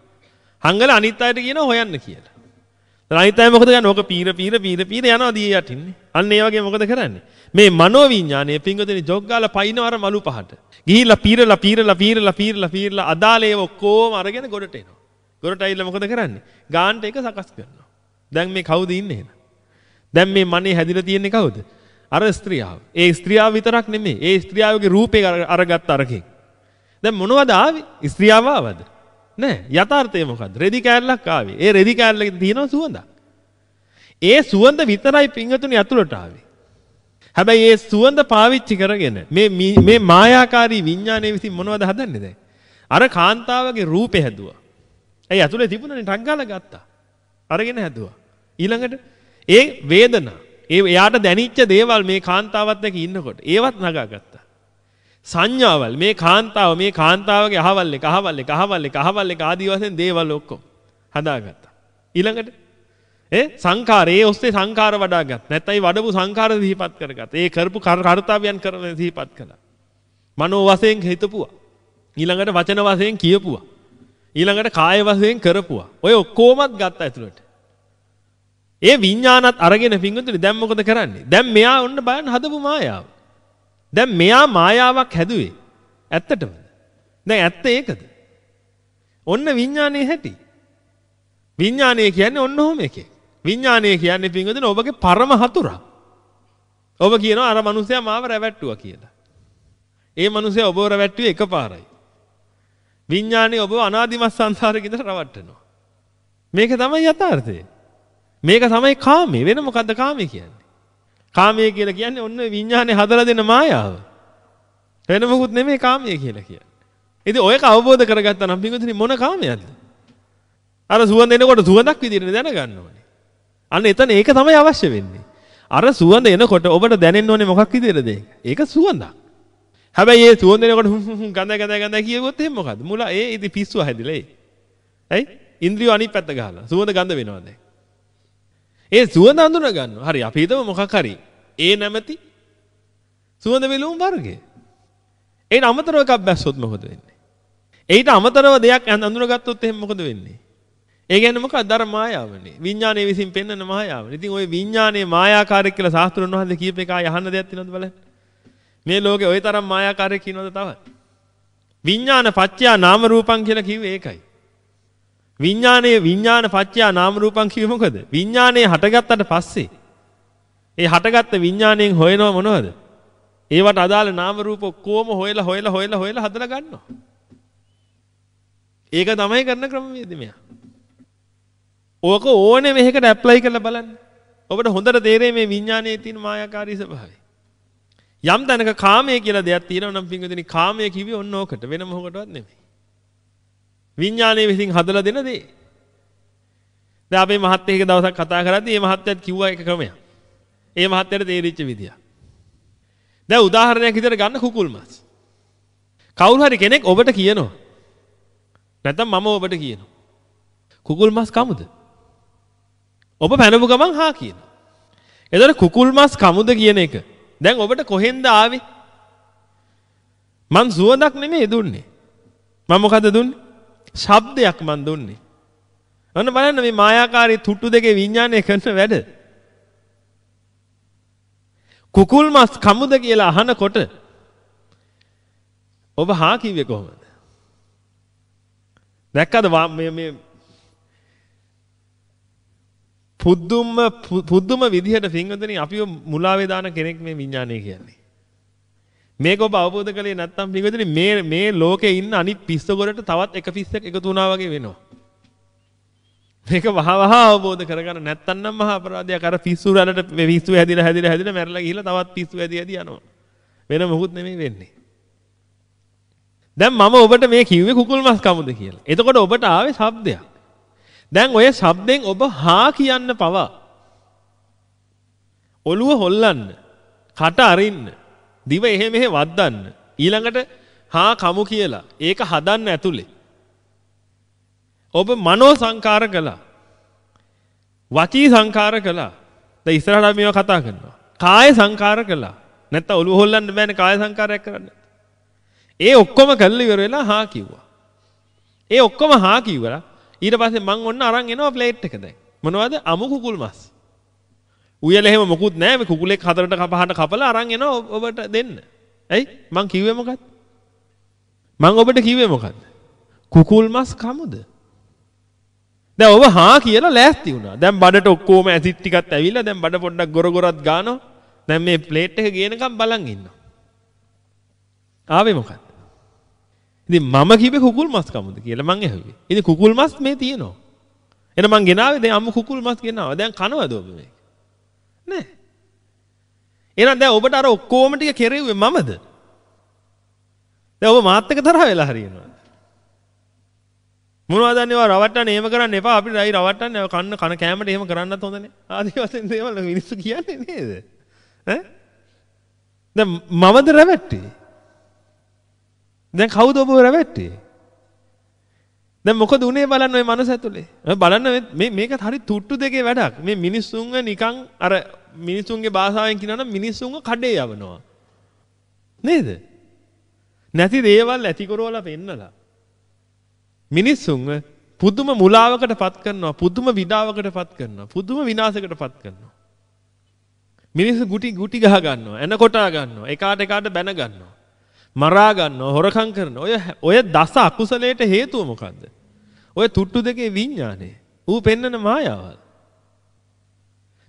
හංගලා අනිත් අයට කියනවා හොයන්න කියලා. අනිත් අය මොකද කරන්නේ? ඕක පීර පීර පීර පීර යනවා දී යටින්නේ. අන්න ඒ වගේ මොකද කරන්නේ? මේ මනෝ විඥානය පිංගුතුනි ජොග් ගාලා පයින්නවා අර මලු පහට. ගිහිල්ලා පීරලා පීරලා පීරලා පීරලා පීරලා අදාළේව ඔක්කොම අරගෙන ගොඩට එනවා. ගොඩට ඇවිල්ලා මොකද කරන්නේ? ගාන්ට එක සකස් කරනවා. දැන් මේ කවුද ඉන්නේ එහෙනම්? දැන් මේ මනේ හැදිලා තියෙන්නේ කවුද? අර ස්ත්‍රියාව. ඒ ස්ත්‍රියාව විතරක් නෙමෙයි. ඒ ස්ත්‍රියාවගේ රූපේ අරගත්ත අරකින්. දැන් මොනවද ආවේ? ස්ත්‍රියාව ආවද? නෑ. යථාර්ථය මොකද්ද? රෙදි කෑල්ලක් ආවේ. ඒ රෙදි කෑල්ලේ තියෙනවා සුවඳක්. ඒ සුවඳ විතරයි පිංගතුනි ඇතුළට ආවේ. හැබැයි ඒ සුවඳ පාවිච්චි කරගෙන මේ මේ මායාකාරී විඥානයේ විසින් මොනවද හදන්නේ දැන්? අර කාන්තාවගේ රූපේ හැදුවා. ඒ ඇතුලේ තිබුණනේ ටක් ගාලා ගත්තා. අරගෙන හැදුවා. ඊළඟට ඒ වේදනා ඒ එයාට දැනිච්ච දේවල් මේ කාන්තාවත් එක්ක ඉන්නකොට ඒවත් නගාගත්තා. සංඥාවල් මේ කාන්තාව මේ කාන්තාවගේ අහවල් එක අහවල් එක අහවල් එක අහවල් එක ආදී වශයෙන් දේවල් ඔක්කොම හදාගත්තා. ඊළඟට ඒ සංඛාර ඒ ඔස්සේ සංඛාර වඩාගත්. නැත්නම් වඩපු සංඛාර සිහිපත් කරගත්. ඒ කරපු කර්තව්‍යයන් කරන සිහිපත් කළා. මනෝ වශයෙන් හිතපුවා. ඊළඟට වචන වශයෙන් කියපුවා. ඊළඟට කාය වශයෙන් කරපුවා. ඔය ඔක්කොමත් ගත්ත ඇතුළට. ඒ විඥානත් අරගෙන පිංගුතුනි දැන් මොකද කරන්නේ? දැන් මෙයා ඔන්න බලන්න හදපු මායාව. දැන් මෙයා මායාවක් හැදුවේ. ඇත්තටම. දැන් ඇත්ත ඒකද? ඔන්න විඥානයේ හැටි. විඥානය කියන්නේ ඔන්න ඔහොම එකේ. විඥානය කියන්නේ පින්වදින ඔබගේ පරම හතුරා. ඔබ කියනවා අර මිනිසයා මාව රැවට්ටුවා කියලා. ඒ මිනිසයා ඔබව රැවට්ටුවේ එකපාරයි. විඥානය ඔබව අනාදිමත් සංසාරේ ඉඳලා රවට්ටනවා. මේක තමයි යථාර්ථය. මේක තමයි කාමය. වෙන මොකද්ද කාමය කියන්නේ? කාමය කියලා කියන්නේ ඔන්න විඥානේ හදලා දෙන මායාව. වෙන මොකුත් නෙමෙයි කාමය කියලා කියන්නේ. ඉතින් ඔයක අවබෝධ කරගත්තා නම් පින්වදින මොන කාමයක්ද? අර සුවඳ එනකොට සුවඳක් විදිහට දැනගන්න ඕනේ. අන්න එතන ඒක තමයි අවශ්‍ය වෙන්නේ. අර සුවඳ එනකොට ඔබට දැනෙන්න ඕනේ මොකක් විදිහටද ඒක? ඒක සුවඳක්. හැබැයි ඒ සුවඳ එනකොට ගඳ ගඳ ගඳ කියවොත් එහෙම මොකද්ද? මුලා ඒ ඉතින් පිස්සුව හැදිලා ඒ. ඇයි? ඉන්ද්‍රිය අනිත් පැත්ත ගහලා. සුවඳ ගඳ වෙනවා දැන්. ඒ සුවඳ අඳුන ගන්නවා. හරි අපි හිතමු මොකක් හරි. ඒ නැමැති සුවඳ විලවුන් වර්ගය. ඒට අමතරව එකක් බැස්සොත් මොකද වෙන්නේ? ඒට අමතරව දෙයක් අඳුනගත්තොත් එහෙනම් මොකද වෙන්නේ? ඒ කියන්නේ මොකක්ද අර මායාවනේ. විඥානයේ විසින් පෙන්වන මායාවනේ. ඉතින් ওই විඥානයේ මායාකාරයක් කියලා ශාස්ත්‍රඥ වහන්සේ කියප එක ආය අහන්න දෙයක් තියෙනවද බලන්න. මේ ලෝකේ ওই තරම් මායාකාරයක් කියනවද තවත්? විඥාන පත්‍යා නාම රූපං කියලා කිව්වේ ඒකයි. විඥානයේ විඥාන පත්‍යා නාම රූපං කිව්වේ මොකද? විඥානයේ හටගත්තට පස්සේ ඒ හටගත්ත විඥාණයෙන් හොයනව මොනවද? ඒවට අදාළ නාම රූප ඔක්කොම හොයලා හොයලා හොයලා හොයලා හදලා ගන්නවා. ඒක තමයි කරන ක්‍රමවේදය මෙයා. ඕක ඕනේ මෙහෙකට ඇප්ලයි කරලා බලන්න. ඔබට හොඳට තේරෙයි මේ විඥානයේ තියෙන මායාකාරී ස්වභාවය. යම් තැනක කාමය කියලා දෙයක් තියෙනවා නම් පින්වදිනේ කාමය කිව්වේ ඔන්න ඕකට වෙන මොකටවත් නෙමෙයි. විඥානයේ විසින් හදලා දෙන දේ. දැන් අපේ මහත් එක්ක දවසක් කතා කරද්දී මේ මහත්යත් කිව්වා එක ක්‍රමයක්. ඒ මහත්යට තේරිච්ච විදිය. දැන් උදාහරණයක් විදිහට ගන්න කුකුල් මස්. කවුරු හරි කෙනෙක් ඔබට කියනවා. නැත්නම් මම ඔබට කියනවා. කුකුල් මස් කමුද? ඔබ පැනපු ගමන් හා කියන. එතකොට කුකුල් මස් කමුද කියන එක. දැන් ඔබට කොහෙන්ද ආවේ? මං සුවඳක් නෙමෙයි දුන්නේ. මම මොකද දුන්නේ? ශබ්දයක් මං දුන්නේ. අන්න බලන්න මේ මායාකාරී තුට්ටු දෙකේ විඤ්ඤාණය කරන වැඩ. කුකුල් මස් කමුද කියලා අහනකොට ඔබ හා කිව්වේ කොහොමද? දැක්කද මේ මේ පුදුම පුදුම විදිහට පින්වතුනි අපිව මුලාවේ දාන කෙනෙක් මේ විඥානය කියන්නේ. මේක ඔබ අවබෝධ කළේ නැත්නම් පිටුදෙනි මේ මේ ලෝකේ ඉන්න අනිත් පිස්ස ගොඩට තවත් එක පිස්සෙක් එකතු වුණා වගේ වෙනවා. මේක වහ වහ අවබෝධ කරගන්න නැත්නම් නම් මහා අපරාධයක් අර පිස්සු රැළට පිස්සු හැදිලා හැදිලා හැදිලා මැරලා ගිහිල්ලා තවත් පිස්සු හැදි හැදි යනවා. වෙන මොකුත් නෙමෙයි වෙන්නේ. දැන් මම ඔබට මේ කිව්වේ කුකුල් මස් කමුද කියලා. එතකොට ඔබට ආවේ ශබ්දයක්. දැන් ඔය ශබ්දෙන් ඔබ හා කියන්න පවා ඔළුව හොල්ලන්න, කට අරින්න, දිව එහෙ මෙහෙ වද්දන්න, ඊළඟට හා කමු කියලා ඒක හදන්න ඇතුලේ. ඔබ මනෝ සංකාර කළා. වචී සංකාර කළා. දැන් ඉස්සරහට මේවා කතා කරනවා. කාය සංකාර කළා. නැත්තම් ඔළුව හොල්ලන්න බෑනේ කාය සංකාරයක් කරන්න. ඒ ඔක්කොම කළා ඉවර වෙලා හා කිව්වා. ඒ ඔක්කොම හා කිව්වලා ඊට පස්සේ මං ඔන්න අරන් එනවා ප්ලේට් එක දැන්. මොනවද? අමු කුකුල් මස්. උයල එහෙම මොකුත් නැහැ මේ කුකුලෙක් හතරට කපහට කපලා අරන් එනවා ඔබට දෙන්න. ඇයි? මං කිව්වේ මොකක්ද? මං ඔබට කිව්වේ මොකක්ද? කුකුල් මස් කමුද? දැන් ඔබ හා කියලා ලෑස්ති වුණා. දැන් බඩට ඔක්කොම ඇසිඩ් ටිකත් ඇවිල්ලා දැන් බඩ පොඩ්ඩක් ගොර ගොරත් ගානවා. දැන් මේ ප්ලේට් එක ගේනකම් බලන් ඉන්නවා. ආවේ මොකක්ද? ඉතින් මම කිව්වේ කුකුල් මස් කමුද කියලා මං ඇහුවේ. ඉතින් කුකුල් මස් මේ තියෙනවා. එන මං ගෙනාවේ දැන් අම්මු කුකුල් මස් ගෙනාවා. දැන් කනවද ඔබ මේක? නෑ. එහෙනම් දැන් ඔබට අර ඔක්කොම ටික කෙරෙව්වේ මමද? දැන් ඔබ මාත් එක්ක තරහ වෙලා හරියනවා. මොනවද දන්නේ ඔය රවට්ටන්න එහෙම කරන්න එපා අපිට අයි රවට්ටන්න කන්න කන කැමරට එහෙම කරන්නත් හොඳ නැහැ. ආදී වශයෙන් දේවල් මිනිස්සු කියන්නේ නේද? ඈ? දැන් මමද රැවට්ටේ? දැන් කවුද ඔබ රැවට්ටේ? දැන් මොකද උනේ බලන්න ওই මනස ඇතුලේ. බලන්න මේ මේක හරි තුට්ටු දෙකේ වැඩක්. මේ මිනිස්සුන්ව නිකන් අර මිනිස්සුන්ගේ භාෂාවෙන් කියනවනම් මිනිස්සුන්ව කඩේ යවනවා. නේද? නැති දේවල් ඇති කරවලා පෙන්නලා. මිනිස්සුන්ව පුදුම මුලාවකට පත් කරනවා පුදුම විඩාවකට පත් කරනවා පුදුම විනාශයකට පත් කරනවා මිනිස්සු ගුටි ගුටි ගහ ගන්නවා එන කොටා ගන්නවා එකාට එකාට බැන ගන්නවා මරා ගන්නවා හොරකම් කරනවා. ඔය ඔය දස අකුසලයට හේතුව මොකද්ද? ඔය තුට්ටු දෙකේ විඥානේ ඌ පෙන්නන මායාවල්.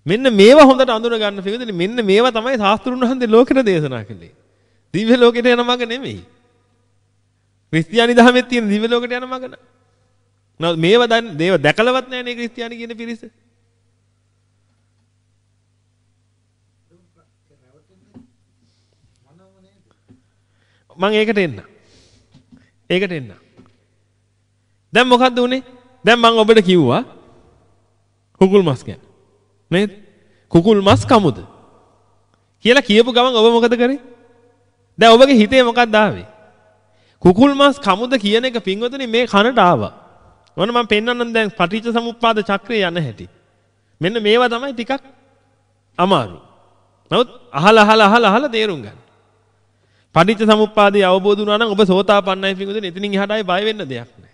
මෙන්න මේවා හොඳට අඳුර ගන්න පිළිදෙන මෙන්න මේවා තමයි සාස්ත්‍රුන් වහන්සේ ලෝකෙට දේශනා කළේ. දිව්‍ය ලෝකෙට යන මඟ නෙමෙයි. ක්‍රිස්තියානි දහමෙත් තියෙන දිව්‍ය ලෝකෙට යන මඟ න. ะ. නමුත් මේව දැන් දේව දැකලවත් නැහැ නේ ක්‍රිස්තියානි කියන පිරිස. මම ඒකට එන්න. ඒකට එන්න. දැන් මොකද්ද උනේ? දැන් මම ඔබට කිව්වා කුකුල් මස් ගැන. නේද? කුකුල් මස් කමුද? කියලා කියපු ගමන් ඔබ මොකද කරේ? දැන් ඔබගේ හිතේ මොකක්ද ආවේ? කුකුල් මස් කමුද කියන එක පින්වතුනි මේ කනට ආවා. මොන මම පෙන්වන්නම් දැන් පටිච්ච සමුප්පාද චක්‍රය යන හැටි. මෙන්න මේවා තමයි ටිකක් අමාරු. නමුත් අහලා අහලා අහලා අහලා තේරුම් ගන්න. පටිච්ච සමුප්පාදේ අවබෝධ වුණා නම් ඔබ සෝතාපන්නයි පින්වතුනි එතනින් එහාට ආයේ බය වෙන්න දෙයක් නැහැ.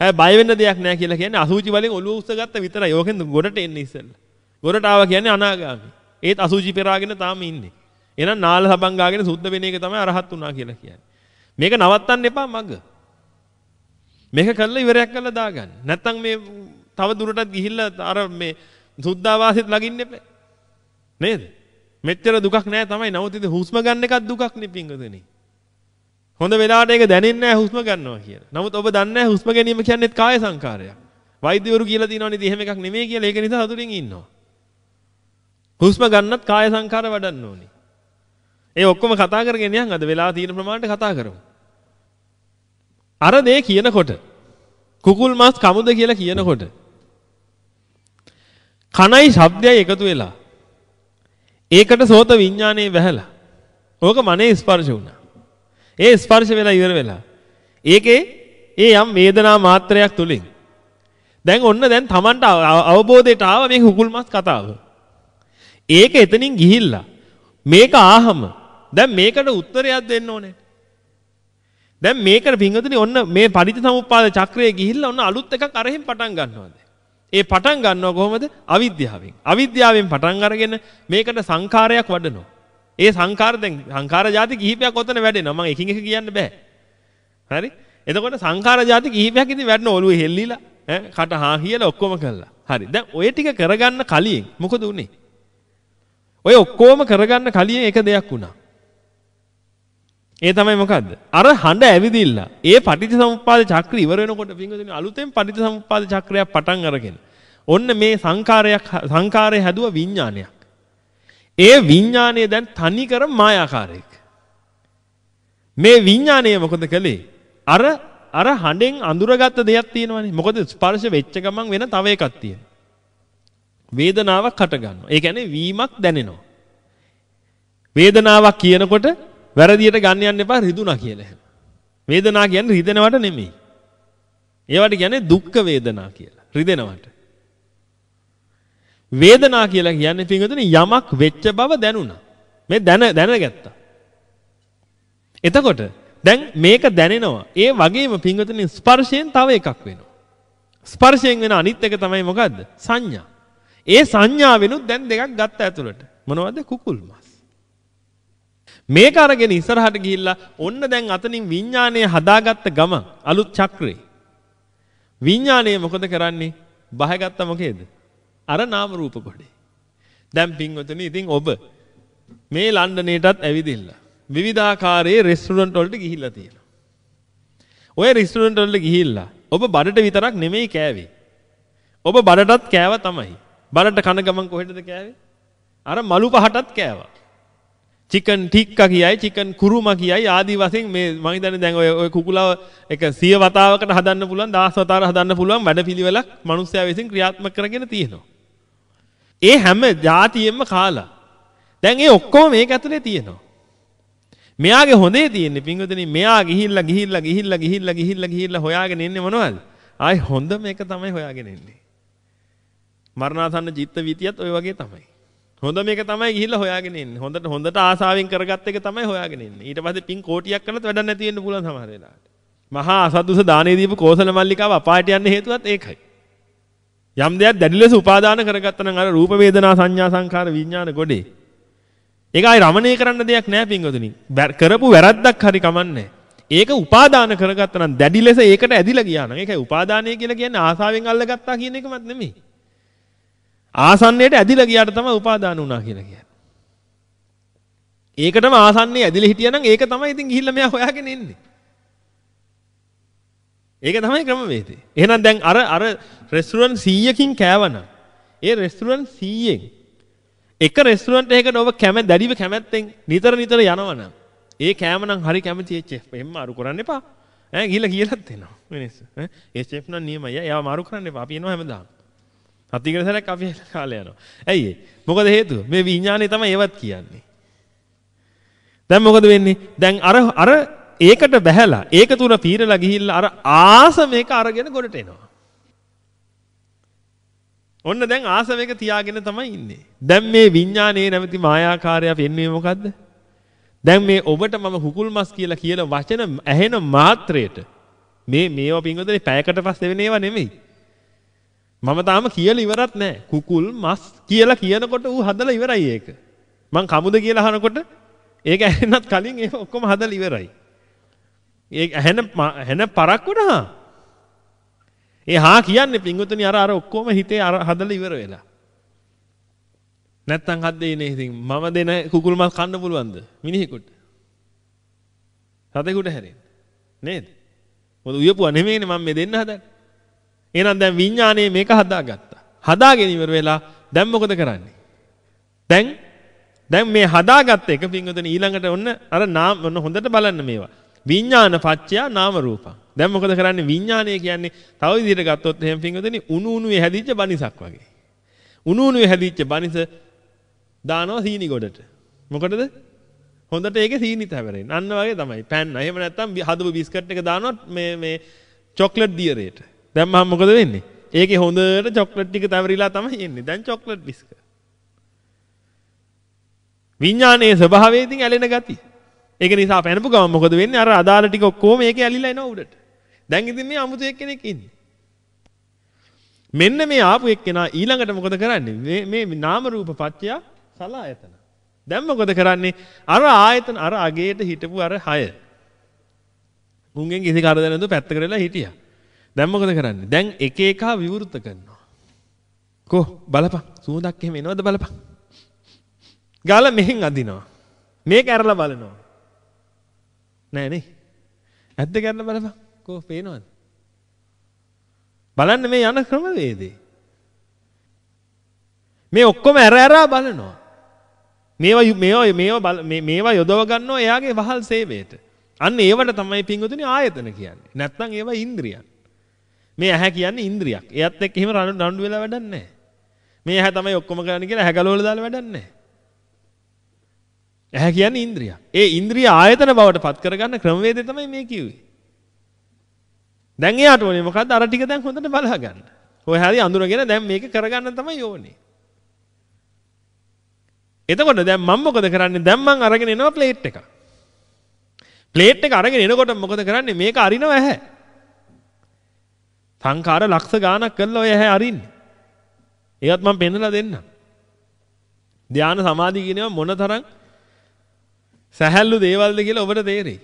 හැබැයි බය වෙන්න දෙයක් නැහැ කියලා කියන්නේ අසුචි වලින් ඔළුව උස්සගත්ත විතරයි. ඕකෙන් ගොඩට එන්නේ ඉස්සෙල්ලා. ගොඩට ආවා කියන්නේ අනාගාමි. ඒත් අසුචි පෙරාගෙන තාම ඉන්නේ. එහෙනම් නාල සබන් ගාගෙන සුද්ධ වෙන එක තමයි අරහත් වුණා කියලා කියන්නේ. මේක නවත්තන්න එපා මග. මේක කළා ඉවරයක් කරලා දාගන්න. නැත්තම් මේ තව දුරටත් ගිහිල්ලා අර මේ සුද්ධාවාසෙත් ලගින්න එපා. නේද? මෙච්චර දුකක් නෑ තමයි. නමුත් ඉතින් හුස්ම ගන්න එකත් දුකක් නේ පිංගුතුනි. හොඳ වෙලාවට ඒක දැනෙන්නේ නැහැ හුස්ම ගන්නවා කියලා. නමුත් ඔබ දන්නේ නැහැ හුස්ම ගැනීම කියන්නේත් කාය සංකාරයක්. වෛද්‍යවරු කියලා තියෙනවනේ ඉතින් එහෙම එකක් නෙමෙයි කියලා. ඒක නිසා හතුරින් ඉන්නවා. හුස්ම ගන්නත් කාය සංකාර වඩන්න ඕනේ. ඒ ඔක්කොම කතා කරගෙන යන් අද වෙලා තියෙන ප්‍රමාණයට කතා කරමු. අර දේ කියනකොට කුකුල් මස් කමුද කියලා කියනකොට කණයි ශබ්දයයි එකතු වෙලා ඒකට සෝත විඥානයේ වැහැලා ඕක මනේ ස්පර්ශ වුණා. ඒ ස්පර්ශ වෙලා ඉවර වෙලා ඒකේ ඒ යම් වේදනා මාත්‍රයක් තුලින් දැන් ඔන්න දැන් Tamanට අවබෝධයට ආව මේ කුකුල් මස් කතාව. ඒක එතනින් ගිහිල්ලා මේක ආහම දැන් මේකට උත්තරයක් දෙන්න ඕනේ. දැන් මේකට පිංගතුනි ඔන්න මේ පටිච්චසමුප්පාද චක්‍රයේ ගිහිල්ලා ඔන්න අලුත් එකක් අරහෙන් පටන් ගන්නවා. ඒ පටන් ගන්නව කොහොමද? අවිද්‍යාවෙන්. අවිද්‍යාවෙන් පටන් අරගෙන මේකට සංඛාරයක් වඩනවා. ඒ සංඛාර දැන් සංඛාර જાති කිහිපයක් ඔතන වැඩෙනවා. මම එකින් එක කියන්න බෑ. හරි? එතකොට සංඛාර જાති කිහිපයක් ඉතින් වැඩන ඔළුවේ හෙල්ලිලා ඈ කට හා කියලා ඔක්කොම කළා. හරි. දැන් ඔය ටික කරගන්න කලින් මොකද උනේ? ඔය ඔක්කොම කරගන්න කලින් එක දෙයක් වුණා. ඒ තමයි මොකද්ද? අර හඬ ඇවිදිලා. ඒ පටිච්චසමුප්පාද චක්‍රය ඉවර වෙනකොට පින්වතුනි අලුතෙන් පටිච්චසමුප්පාද චක්‍රයක් පටන් අරගෙන. ඔන්න මේ සංකාරයක් සංකාරය හැදුව විඥානයක්. ඒ විඥානය දැන් තනිකර මායාකාරයක්. මේ විඥානය මොකද කළේ? අර අර හඬෙන් අඳුරගත්ත දෙයක් තියෙනවනේ. මොකද ස්පර්ශ වෙච්ච ගමන් වෙන තව එකක් තියෙනවා. වේදනාවක් හට ගන්නවා. ඒ කියන්නේ වීමක් දැනෙනවා. වේදනාවක් කියනකොට වැරදියට ගන්න යන්න එපා රිදුනා කියලා එහෙම. වේදනාව කියන්නේ රිදෙනවට නෙමෙයි. ඒවට කියන්නේ දුක්ඛ වේදනා කියලා. රිදෙනවට. වේදනා කියලා කියන්නේ පින්වතුනි යමක් වෙච්ච බව දැනුණා. මේ දැන දැනගත්තා. එතකොට දැන් මේක දැනෙනවා. ඒ වගේම පින්වතුනි ස්පර්ශයෙන් තව එකක් වෙනවා. ස්පර්ශයෙන් වෙන අනිත් එක තමයි මොකද්ද? සංඥා. ඒ සංඥාවෙනුත් දැන් දෙකක් ගත්ත ඇතුළට. මොනවද? කුකුල් මස්. මේක අරගෙන ඉස්සරහට ගිහිල්ලා ඔන්න දැන් අතනින් විඥානය හදාගත්ත ගමන් අලුත් චක්‍රේ. විඥානය මොකද කරන්නේ? බහගත්ත මොකේද? අර නාම රූප කොටේ. දැන් පින්වතුනි ඉතින් ඔබ මේ ලන්ඩනයටත් ඇවිදින්න. විවිධාකාරයේ රෙස්ටුරන්ට් වලට ගිහිල්ලා තියෙනවා. ඔය රෙස්ටුරන්ට් වලට ගිහිල්ලා ඔබ බඩට විතරක් නෙමෙයි කෑවේ. ඔබ බඩටත් කෑවා තමයි. බඩට කන ගමන් කොහෙටද කෑවේ? අර මලු පහටත් කෑවා. චිකන් ටික්ක කියයි චිකන් කුරුම කියයි ආදී වශයෙන් මේ මම හිතන්නේ දැන් ඔය ඔය කුකුලව එක 100 වතාවකට හදන්න පුළුවන් 10 වතාවකට හදන්න පුළුවන් වැඩපිළිවෙලක් මිනිස්සයා විසින් ක්‍රියාත්මක කරගෙන තියෙනවා. ඒ හැම જાතියෙම කාලා. දැන් ඒ ඔක්කොම මේක ඇතුලේ තියෙනවා. මෙයාගේ හොඳේ තියෙන්නේ පින්වතුනි මෙයා ගිහිල්ලා ගිහිල්ලා ගිහිල්ලා ගිහිල්ලා ගිහිල්ලා ගිහිල්ලා හොයාගෙන ඉන්නේ මොනවද? ආයි හොඳම එක තමයි හොයාගෙන ඉන්නේ. මරණාසන්න චිත්ත වීතියත් ওই වගේ තමයි. හොඳ මේක තමයි ගිහිල්ලා හොයාගෙන ඉන්නේ. හොඳට හොඳට ආසාවෙන් කරගත්ත එක තමයි හොයාගෙන ඉන්නේ. ඊට පස්සේ පින් කෝටියක් කරලත් වැඩක් නැති වෙන්න පුළුවන් සමහර වෙලාවට. මහා අසද්දුස දානේ දීපු කෝසල මල්ලිකාව අපායට යන්න හේතුවත් ඒකයි. යම් දෙයක් දැඩි ලෙස උපාදාන කරගත්තා නම් අර රූප වේදනා සංඥා සංඛාර විඥාන ගොඩේ. ඒක ආයි රමණය කරන්න දෙයක් නෑ පින්වතුනි. කරපු වැරද්දක් හරි කමන්නේ. ඒක උපාදාන කරගත්තා නම් දැඩි ලෙස ඒකට ඇදිලා ගියා නම් ඒකයි උපාදානය කියලා කියන්නේ ආසාවෙන් අල්ලගත්තා කියන එකමත් නෙමෙයි. ආසන්නයට ඇදිලා ගියාට තමයි උපාදාන වුණා කියලා කියන්නේ. ඒකටම ආසන්නේ ඇදිලා හිටියනම් ඒක තමයි ඉතින් ගිහිල්ලා මෙයා හොයාගෙන ඉන්නේ. ඒක තමයි ක්‍රමවේදය. එහෙනම් දැන් අර අර රෙස්ටුරන්ට් 100කින් කෑවනම් ඒ රෙස්ටුරන්ට් 100න් එක රෙස්ටුරන්ට් එකකට ඔබ කැම දැඩිව කැමැත්තෙන් නිතර නිතර යනවනම් ඒ කෑම නම් හරි කැමති ඒ චෙෆ්. එහෙම අරු කරන්න එපා. ඈ ගිහලා කියලාත් එනවා මිනිස්සු. ඈ ඒ චෙෆ් නම් නියමයි. එයාව මාරු කරන්න එපා. අපි එනවා හැමදාම. හතිකට සැරයක් අපි කාලේ යනවා. ඇයි ඒ? මොකද හේතුව? මේ විඥානේ තමයි ඒවත් කියන්නේ. දැන් මොකද වෙන්නේ? දැන් අර අර ඒකට බැහැලා ඒක තුන පීරලා ගිහිල්ලා අර ආස මේක අරගෙන ගොඩට එනවා. ඔන්න දැන් ආස මේක තියාගෙන තමයි ඉන්නේ. දැන් මේ විඥානයේ නැමැති මායාකාරය වෙන්නේ මොකද්ද? දැන් මේ ඔබට මම කුකුල් මස් කියලා කියන වචන ඇහෙන මාත්‍රයට මේ මේවා පින්වතුනි පැයකට පස්සේ වෙන ඒවා නෙමෙයි. මම තාම කියලා ඉවරත් නැහැ. කුකුල් මස් කියලා කියනකොට ඌ හදලා ඉවරයි ඒක. මං කමුද කියලා අහනකොට ඒක ඇහෙන්නත් කලින් ඒක ඔක්කොම හදලා ඉවරයි. ඒ ඇහෙන ඇහෙන පරක් වුණා. ඒ හා කියන්නේ පින්වතුනි අර අර ඔක්කොම හිතේ අර හදලා ඉවර වෙලා. නැත්තම් හද්දේ ඉතින් මම දෙන කුකුල් මස් කන්න පුළුවන්ද මිනිහෙකුට? සතෙකුට හැරෙන්න. නේද? මොකද උයපුවා නෙමෙයිනේ මම මේ දෙන්න හදන්නේ. එහෙනම් දැන් විඥානයේ මේක හදාගත්තා. හදාගෙන ඉවර වෙලා දැන් මොකද කරන්නේ? දැන් දැන් මේ හදාගත්ත එක පින්වතුනි ඊළඟට ඔන්න අර නාම ඔන්න හොඳට බලන්න මේවා. විඥාන පත්‍යා නාම රූපං. දැන් මොකද කරන්නේ විඥානය කියන්නේ තව විදිහට ගත්තොත් එහෙම පින්වතුනි උණු උණුවේ හැදිච්ච බනිසක් වගේ. උණු උණුවේ හැදිච්ච බනිස දානවා සීනි ගොඩට. මොකටද? හොඳට ඒකේ සීනි තැවරෙන්න. අන්න වගේ තමයි. පැන්න. එහෙම නැත්නම් හදපු බිස්කට් එක දානවා මේ මේ චොක්ලට් දියරේට. දැන් මම මොකද වෙන්නේ? ඒකේ හොඳට චොක්ලට් ටික තැවරිලා තමයි එන්නේ. දැන් චොක්ලට් බිස්කට්. විඥානයේ ස්වභාවය ඉතින් ඇලෙන ගතිය. ඒක නිසා පැනපු ගමන් මොකද වෙන්නේ? අර අදාළ ටික ඔක්කොම මේකේ ඇලිලා එනවා උඩට. දැන් ඉතින් මේ අමුතු එක්කෙනෙක් ඉන්නේ. මෙන්න මේ ආපු එක්කෙනා ඊළඟට මොකද කරන්නේ? මේ මේ නාම රූප පත්‍ය සලායතන. දැන් මොකද කරන්නේ? අර ආයතන අර අගේට හිටපු අර 6. මුංගෙන් කිසි කරදර නැතුව පැත්තකට වෙලා හිටියා. දැන් මොකද කරන්නේ? දැන් එක එකා විවෘත කරනවා. කො බලපන්. සූදක් එහෙම එනවද බලපන්. ගාලා මෙහෙන් අදිනවා. මේක ඇරලා බලනවා. නෑ නේ. ඇද්ද ගන්න බලපන්. කෝ පේනවද? බලන්න මේ යන ක්‍රමවේදේ. මේ ඔක්කොම ඇර ඇරා බලනවා. මේවා මේවා මේවා මේවා යොදව ගන්නවා එයාගේ වහල් සේවයට. අන්න ඒවට තමයි පින්වතුනි ආයතන කියන්නේ. නැත්නම් ඒවා ඉන්ද්‍රියන්. මේ ඇහැ කියන්නේ ඉන්ද්‍රියක්. එයත් එක්ක එහෙම රණ්ඩු වෙලා වැඩක් නැහැ. මේ ඇහැ තමයි ඔක්කොම කරන්නේ කියලා ඇහැ ගලවලා දාලා වැඩක් නැහැ. ඇහැ කියන්නේ ඉන්ද්‍රියක්. ඒ ඉන්ද්‍රිය ආයතන බවට පත් කරගන්න ක්‍රමවේදය තමයි මේ කිව්වේ. දැන් එයාට ඕනේ මොකද්ද අර ටික දැන් හොඳට බලා ගන්න. ඔය හරි අඳුරගෙන දැන් මේක කරගන්න තමයි ඕනේ. එතකොට දැන් මම මොකද කරන්නේ? දැන් මං අරගෙන එනවා ප්ලේට් එක. ප්ලේට් එක අරගෙන එනකොට මොකද කරන්නේ? මේක අරිනවා ඇහැ. සංඛාර ලක්ෂ ගාණක් කරලා ඔය ඇහැ අරින්නේ. ඒවත් මම පෙන්නලා දෙන්නම්. ධාන සමාධි කියනවා මොනතරම් සැහැල්ලු දේවල්ද කියලා ඔබට තේරෙයි.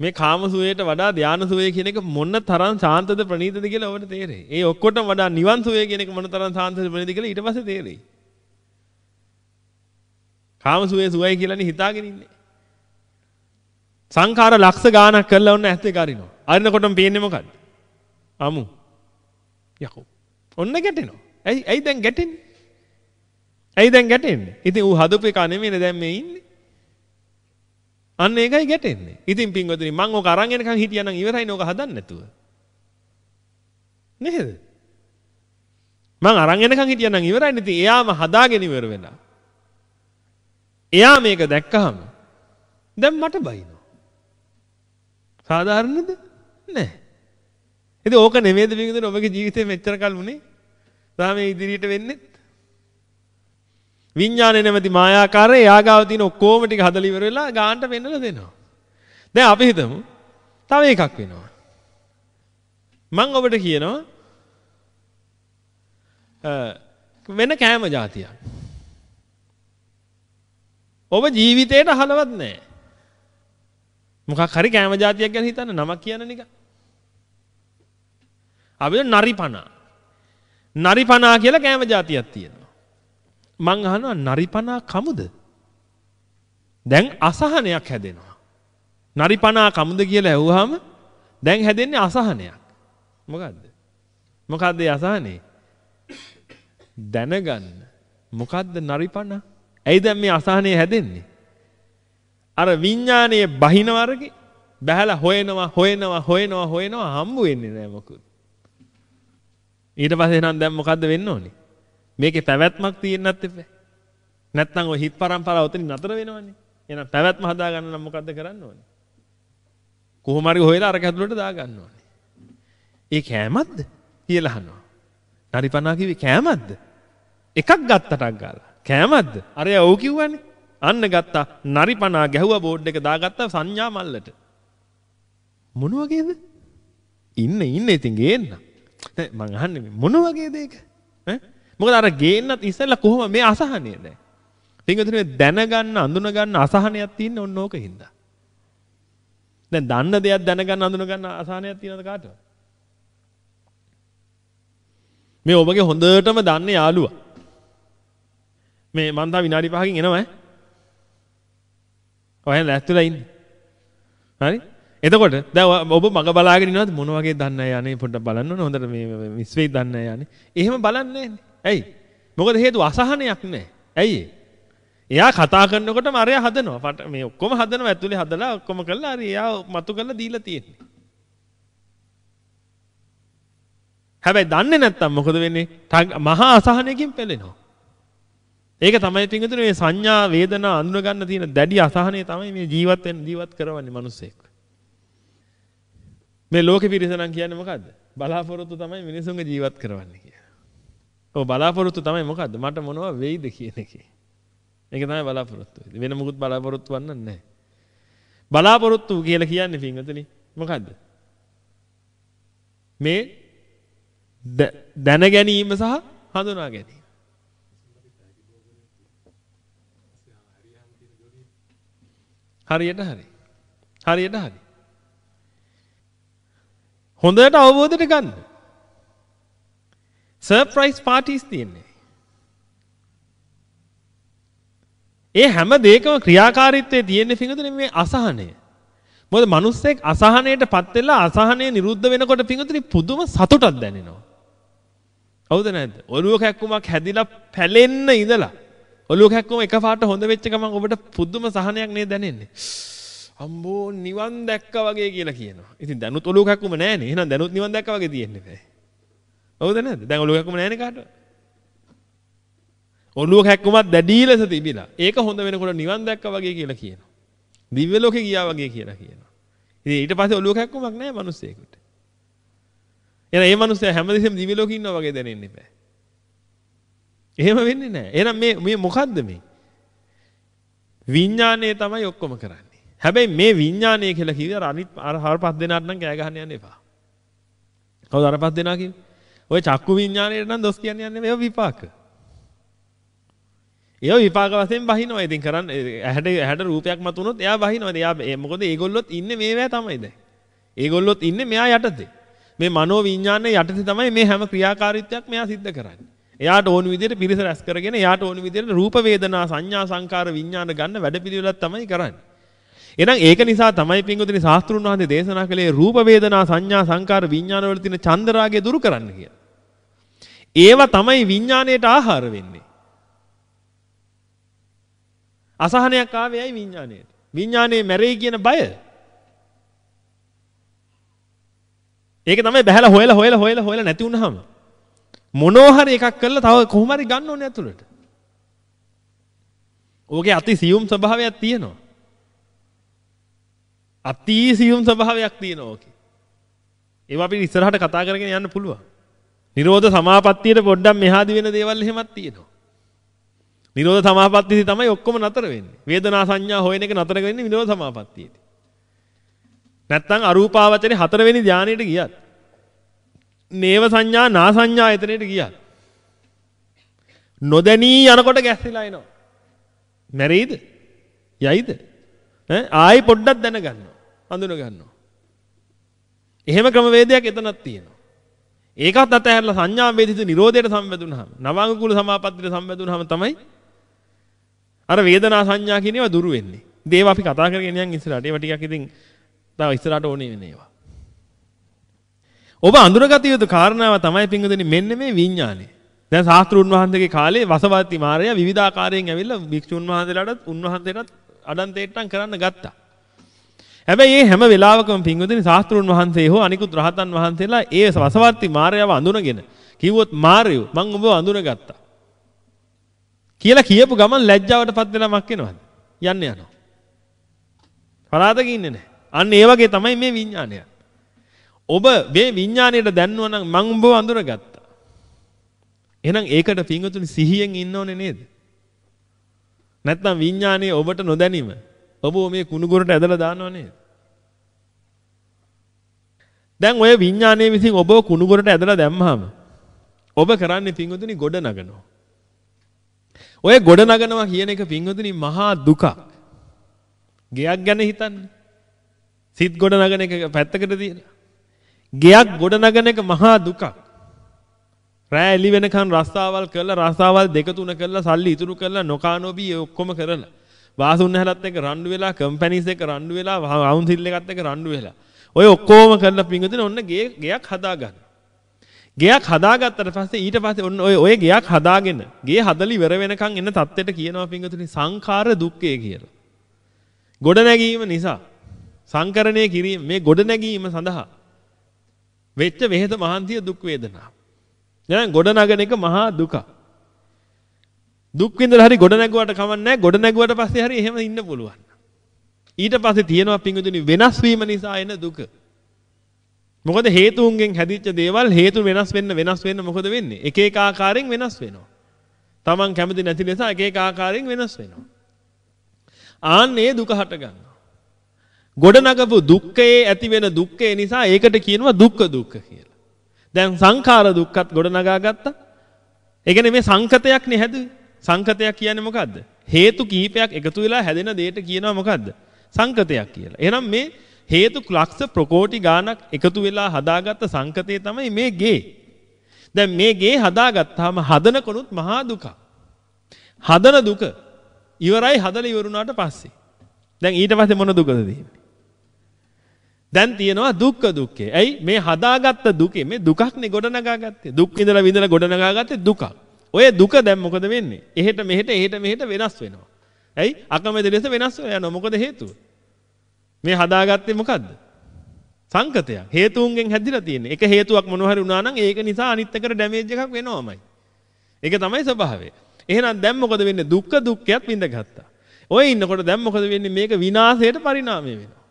මේ කාම සුවයට වඩා ධාන සුවය කියන එක මොන තරම් ශාන්තද ප්‍රණීතද කියලා ඔබට තේරෙයි. ඒ ඔක්කොටම වඩා නිවන් සුවය කියන එක මොන තරම් ශාන්තද ප්‍රණීතද කියලා ඊට පස්සේ තේරෙයි. කාම සුවේ සුවයි කියලානේ හිතාගෙන ඉන්නේ. සංඛාර ලක්ෂ ගාණක් කරලා ඔන්න ඇස් දෙක අරිනවා. අරිනකොටම පේන්නේ මොකද්ද? අමු. යකෝ. ඔන්න ගැටෙනවා. ඇයි ඇයි දැන් ගැටෙන්නේ? ඇයි දැන් ගැටෙන්නේ? ඉතින් ඌ හදපු එක නෙමෙයිනේ දැන් මේ ඉන්නේ. අන්න ඒකයි ගැටෙන්නේ. ඉතින් පින්වතුනි මං ඕක අරන් එනකන් හිටියානම් ඉවරයිනේ ඕක හදන්න නැතුව. නේද? මං අරන් එනකන් හිටියානම් ඉවරයිනේ. ඉතින් එයාම හදාගෙන ඉවර වෙලා. එයා මේක දැක්කහම දැන් මට බයිනවා. සාධාරණද? නෑ. ඉතින් ඕක නෙමෙයිද පින්වතුනි ඔබගේ ජීවිතේ මෙච්චර කල් උනේ? තාම ඉදිරියට වෙන්නේ විඥානේ නැමැති මායාකාරය යාගාව තියෙන ඔක්කොම ටික හදලා ඉවර වෙලා ගානට පෙන්නලා දෙනවා. දැන් අපි හිතමු තව එකක් වෙනවා. මම ඔබට කියනවා වෙන කෑම જાතියක්. ඔබ ජීවිතේට අහලවත් නැහැ. මොකක් හරි කෑම જાතියක් ගැන හිතන්න නමක් කියන්න නිකන්. අපි නරිපනා. නරිපනා කියලා කෑම જાතියක් තියෙනවා. මං අහනවා නරිපනා කමුද? දැන් අසහනයක් හැදෙනවා. නරිපනා කමුද කියලා ඇහුවාම දැන් හැදෙන්නේ අසහනයක්. මොකද්ද? මොකද්ද ඒ අසහනේ? දැනගන්න. මොකද්ද නරිපනා? ඇයි දැන් මේ අසහනේ හැදෙන්නේ? අර විඥානයේ බහින වර්ගේ බහැලා හොයනවා හොයනවා හොයනවා හොයනවා හම්බ වෙන්නේ නැහැ මොකුත්. ඊට පස්සේ නම් දැන් මොකද්ද වෙන්න ඕනේ? මේකේ පැවැත්මක් තියෙන්නත් එපා. නැත්නම් ඔය හිත් පරම්පරාව උතනින් නතර වෙනවනේ. එහෙනම් පැවැත්ම හදාගන්න නම් මොකද්ද කරන්න ඕනේ? කොහොම හරි හොයලා අර කැතුලට දාගන්න ඕනේ. ඒ කෑමක්ද කියලා අහනවා. නරිපනා කිව්වේ කෑමක්ද? එකක් ගත්තටක් ගාලා. කෑමක්ද? අර ඔව් කිව්වනේ. අන්න ගත්තා නරිපනා ගැහුවා බෝඩ් එක දාගත්තා සංඥා මල්ලට. මොන වගේද? ඉන්න ඉන්න ඉතින් ගේන්න. මං අහන්නේ මොන වගේද ඒක? ඈ මොකද අර ගේන්නත් ඉස්සෙල්ලා කොහොම මේ අසහනය දැන්. පින්වතුනි දැනගන්න අඳුනගන්න අසහනයක් තියෙන ඕන ඕක හින්දා. දැන් දන්න දෙයක් දැනගන්න අඳුනගන්න අසහනයක් තියෙනවද කාටවත්? මේ ඔබගේ හොඳටම දන්න යාළුවා. මේ මං තා විනාඩි 5කින් එනවා ඈ. ඔයන් ලැස්තිලා ඉන්නේ. හරි? එතකොට දැන් ඔබ මග බලාගෙන ඉනවද මොන වගේ දන්නේ යන්නේ පොඩ්ඩක් බලන්න ඕනේ හොඳට මේ මිස් වෙයි දන්නේ යන්නේ. එහෙම බලන්නේ නැහැ. ඇයි? මොකද හේතුව අසහනයක් නැහැ. ඇයි එයා කතා කරනකොට මරයා හදනවා. මේ ඔක්කොම හදනවා ඇතුලේ හදලා ඔක්කොම කරලා හරි එයා මතු කරලා දීලා තියෙන්නේ. හැබැයි දන්නේ නැත්තම් මොකද වෙන්නේ? මහා අසහනයකින් පෙළෙනවා. ඒක තමයි පින්විතනේ මේ සංඥා වේදනා අඳුන ගන්න තියෙන දැඩි අසහනය තමයි මේ ජීවත් වෙන්න ජීවත් කරවන්නේ මිනිස්සෙක්. මේ ලෝකෙ පිරිස නම් කියන්නේ මොකද්ද? බලාපොරොත්තු තමයි මිනිසුන්ගේ ජීවත් කරවන්නේ කියලා. ඔව් බලාපොරොත්තු තමයි මොකද්ද? මට මොනවා වෙයිද කියන එකේ. ඒක තමයි බලාපොරොත්තු වෙන්නේ. වෙන මොකුත් බලාපොරොත්තු වන්නත් නැහැ. බලාපොරොත්තු කියලා කියන්නේ පින්වතුනි මොකද්ද? මේ දැන ගැනීම සහ හඳුනා ගැනීම. හරියට හරි. හරියට හරි. හොඳට අවබෝධයට ගන්න. සර්ප්‍රයිස් පාටිස් තියෙන්නේ. ඒ හැම දෙයකම ක්‍රියාකාරීත්වයේ තියෙන පිඟුතුනේ මේ අසහනය. මොකද මිනිස්සෙක් අසහනයටපත් වෙලා අසහනය නිරුද්ධ වෙනකොට පිංගුතුනි පුදුම සතුටක් දැනෙනවා. හවුද නැද්ද? ඔළුව කැක්කුමක් හැදිලා පැලෙන්න ඉඳලා ඔළුව කැක්කුම එකපාරට හොඳ වෙච්ච ගමන් ඔබට පුදුම සහනයක් නේද දැනෙන්නේ? අම්බෝ නිවන් දැක්කා වගේ කියලා කියනවා. ඉතින් දැනුත් ඔළුව කැක්කුම නැහනේ. එහෙනම් දැනුත් නිවන් දැක්කා වගේ තියෙන්නේ බෑ. හවුද නැද්ද? දැන් ඔළුව කැක්කුම නැහනේ කාටවත්. ඔළුව කැක්කුමක් දැඩි ලෙස තිබිලා. ඒක හොඳ වෙනකොට නිවන් දැක්කා වගේ කියලා කියනවා. දිව්‍ය ලෝකේ ගියා වගේ කියලා කියනවා. ඉතින් ඊට පස්සේ ඔළුව කැක්කුමක් නැහැ මිනිස්සෙකුට. එහෙනම් මේ මිනිස්සයා හැමදෙස්සෙම දිව්‍ය ලෝකේ ඉන්නවා වගේ දැනෙන්නේ නැහැ. එහෙම වෙන්නේ නැහැ. එහෙනම් මේ මේ මොකද්ද මේ? විඥානය තමයි ඔක්කොම කරන්නේ. හැබැයි මේ විඥානය කියලා කිව්වේ අර අනිත් අර හරපත් දෙනාට නම් කෑ ගහන්න යන්න එපා. කවුද අරපත් දෙනා කියන්නේ? ඔය චක්කු විඥානයට නම් දොස් කියන්නේ යන්නේ මේව විපාක. ඒව විපාක වශයෙන් බහිනවා. ඉතින් කරන්න ඇහැට ඇහැට රූපයක් මතුනොත් එයා බහිනවා. එයා මොකද ඒගොල්ලොත් ඉන්නේ මේවැ තමයි දැන්. ඒගොල්ලොත් ඉන්නේ මෙයා යටතේ. මේ මනෝ විඥානයේ යටතේ තමයි මේ හැම ක්‍රියාකාරීත්වයක් මෙයා සිද්ධ කරන්නේ. එයාට ඕන විදිහට පිරිස රැස් කරගෙන එයාට ඕන විදිහට රූප වේදනා සංඥා සංකාර විඥාන ගන්න වැඩපිළිවෙලක් තමයි කරන්නේ. එහෙනම් ඒක නිසා තමයි පින්වතුනි ශාස්ත්‍රුන් වහන්සේ දේශනා කළේ රූප වේදනා සංඥා සංකාර විඥාන වල තියෙන චන්දරාගය දුරු කරන්න කියලා. ඒවා තමයි විඥාණයට ආහාර වෙන්නේ. අසහනයක් ආවේ ඇයි විඥාණයට? විඥානයේ මැරෙයි කියන බය. ඒක තමයි බහැලා හොයලා හොයලා හොයලා හොයලා නැති වුනහම මොනෝ හරි එකක් කරලා තව කොහොම හරි ගන්න ඕනේ ඇතුළට. ඕකේ අති සියුම් ස්වභාවයක් තියෙනවා. අති සියුම් ස්වභාවයක් තියෙනවා ඕකේ. ඒවා අපි ඉස්සරහට කතා කරගෙන යන්න පුළුවන්. නිරෝධ සමාපත්තියට පොඩ්ඩක් මෙහාදි වෙන දේවල් එහෙමත් තියෙනවා. නිරෝධ සමාපත්තියදී තමයි ඔක්කොම නතර වෙන්නේ. වේදනා සංඥා හොයන එක නතර වෙන්නේ නිරෝධ සමාපත්තියේදී. නැත්තම් අරූපාවචරේ හතරවෙනි ධානයට ගියත් නේව සංඥා නා සංඥා එතනට ගියත් නොදැනී යනකොට ගැස්සিলা එනවා. මැරෙයිද? යයිද? ඈ ආයි පොඩ්ඩක් දැනගන්නවා. හඳුන ගන්නවා. එහෙම ක්‍රමවේදයක් එතනක් තියෙනවා. ඒකත් අතහැරලා සංඥා වේදිත නිරෝධයට සම්බෙදුනහම නවාංග කුල සමාපත්තියට සම්බෙදුනහම තමයි අර වේදනා සංඥා කියන ඒවා දුරු වෙන්නේ. දේව අපි කතා කරගෙන යන් ඉස්සරහට. ඒවා ටිකක් ඉතින් තව ඉස්සරහට ඕනේ වෙන ඒවා. ඔබ අඳුරගත යුතු කාරණාව තමයි පිංගුදෙනි මෙන්න මේ විඥානය. දැන් ශාස්ත්‍රුන් වහන්සේගේ කාලේ වසවර්ති මාරයා විවිධාකාරයෙන් ඇවිල්ලා භික්ෂුන් වහන්සේලාටත් උන්වහන්සේටත් අඩන්තේට්ටම් කරන්න ගත්තා. හැබැයි මේ හැම වෙලාවකම පිංගුදෙනි ශාස්ත්‍රුන් වහන්සේ හෝ අනිකුත් රහතන් වහන්සේලා ඒ වසවර්ති මාරයාව අඳුනගෙන කිව්වොත් මාරයෝ මං ඔබව අඳුනගත්තා. කියලා කියපු ගමන් ලැජ්ජාවටපත් වෙලා මක් වෙනවද? යන්න යනවා. පරාදක ඉන්නේ නැහැ. අන්න ඒ වගේ තමයි මේ විඥානය. ඔබ මේ විඥාණයට දැන්නුවා නම් මං ඔබව අඳුරගත්තා. එහෙනම් ඒකට පිංගුතුනි සිහියෙන් ඉන්න ඕනේ නේද? නැත්නම් විඥානයේ ඔබට නොදැනීම ඔබ මේ කුණුගොරට ඇදලා දානව නේද? දැන් ඔය විඥානයේ විසින් ඔබව කුණුගොරට ඇදලා දැම්මහම ඔබ කරන්නේ පිංගුතුනි ගොඩ නගනවා. ඔය ගොඩ නගනවා කියන එක පිංගුතුනි මහා දුකක්. ගෙයක් ගැන හිතන්නේ. සිත් ගොඩ නගන එක පැත්තකට තියලා. ගෙයක් ගොඩ නගන එක මහා දුකක්. රෑ එළි වෙනකන් රස්සාවල් කරලා රස්සාවල් දෙක තුන කරලා සල්ලි ඉතුරු කරලා නොකා නොබී ඔක්කොම කරලා වාසුන් හැලත් එක්ක රණ්ඩු වෙලා කම්පැනිස් එක්ක රණ්ඩු වෙලා වවුන්සිල් එකත් එක්ක රණ්ඩු වෙලා ඔය ඔක්කොම කරලා පිංගුතුනේ ඔන්න ගේ ගෙයක් හදාගන්න. ගෙයක් හදාගත්තට පස්සේ ඊට පස්සේ ඔන්න ඔය ඔය ගෙයක් හදාගෙන ගේ හදලි ඉවර වෙනකන් එන්න தත්ත්වයට කියනවා පිංගුතුනේ සංඛාර දුක්ඛය කියලා. ගොඩ නැගීම නිසා සංකරණය කිරීම මේ ගොඩ නැගීම සඳහා වෙච්ච වෙහෙස මහන්සිය දුක් වේදනා. දැන් ගොඩ නගන එක මහා දුක. දුක් විඳලා හරි ගොඩ නැගුවට කමක් නැහැ. ගොඩ නැගුවට පස්සේ හරි එහෙම ඉන්න පුළුවන්. ඊට පස්සේ තියෙනවා පිංගුතුනි වෙනස් වීම නිසා එන දුක. මොකද හේතුන්ගෙන් හැදිච්ච දේවල් හේතු වෙනස් වෙන්න වෙනස් වෙන්න මොකද වෙන්නේ? එක එක ආකාරයෙන් වෙනස් වෙනවා. Taman කැමති නැති නිසා එක එක ආකාරයෙන් වෙනස් වෙනවා. ආන්නේ දුක හට ගන්නවා. ගොඩනගපු දුක්ඛයේ ඇති වෙන දුක්ඛය නිසා ඒකට කියනවා දුක්ඛ දුක්ඛ කියලා. දැන් සංඛාර දුක්ඛත් ගොඩනගා ගත්තා. ඒ කියන්නේ මේ සංකතයක් නේ හැදුවේ. සංකතයක් කියන්නේ මොකද්ද? හේතු කිහිපයක් එකතු වෙලා හැදෙන දෙයට කියනවා මොකද්ද? සංකතයක් කියලා. එහෙනම් මේ හේතු ලක්ෂ ප්‍රකෝටි ගාණක් එකතු වෙලා හදාගත්ත සංකතය තමයි මේ ගේ. දැන් මේ ගේ හදාගත්තාම හදනකොනුත් මහා දුක. හදන දුක ඉවරයි හදලා ඉවරුණාට පස්සේ. දැන් ඊට පස්සේ මොන දුකද තියෙන්නේ? දැන් තියෙනවා දුක්ඛ දුක්ඛේ. ඇයි මේ හදාගත්ත දුකේ මේ දුකක්නේ ගොඩනගාගත්තේ. දුක් විඳලා විඳලා ගොඩනගාගත්තේ දුකක්. ඔය දුක දැන් මොකද වෙන්නේ? එහෙට මෙහෙට එහෙට මෙහෙට වෙනස් වෙනවා. ඇයි? අකමැති ලෙස වෙනස් වෙලා යනවා. මොකද හේතුව? මේ හදාගත්තේ මොකද්ද? සංකතයක්. හේතුන්ගෙන් හැදිලා තියෙන්නේ. එක හේතුවක් මොනවා හරි වුණා නම් ඒක නිසා අනිත් එකට ඩැමේජ් එකක් වෙනවමයි. ඒක තමයි ස්වභාවය. එහෙනම් දැන් මොකද වෙන්නේ? දුක්ඛ දුක්ඛයත් විඳගත්තා. ඔය ඉන්නකොට දැන් මොකද වෙන්නේ? මේක විනාශයට පරිණාමය වෙනවා.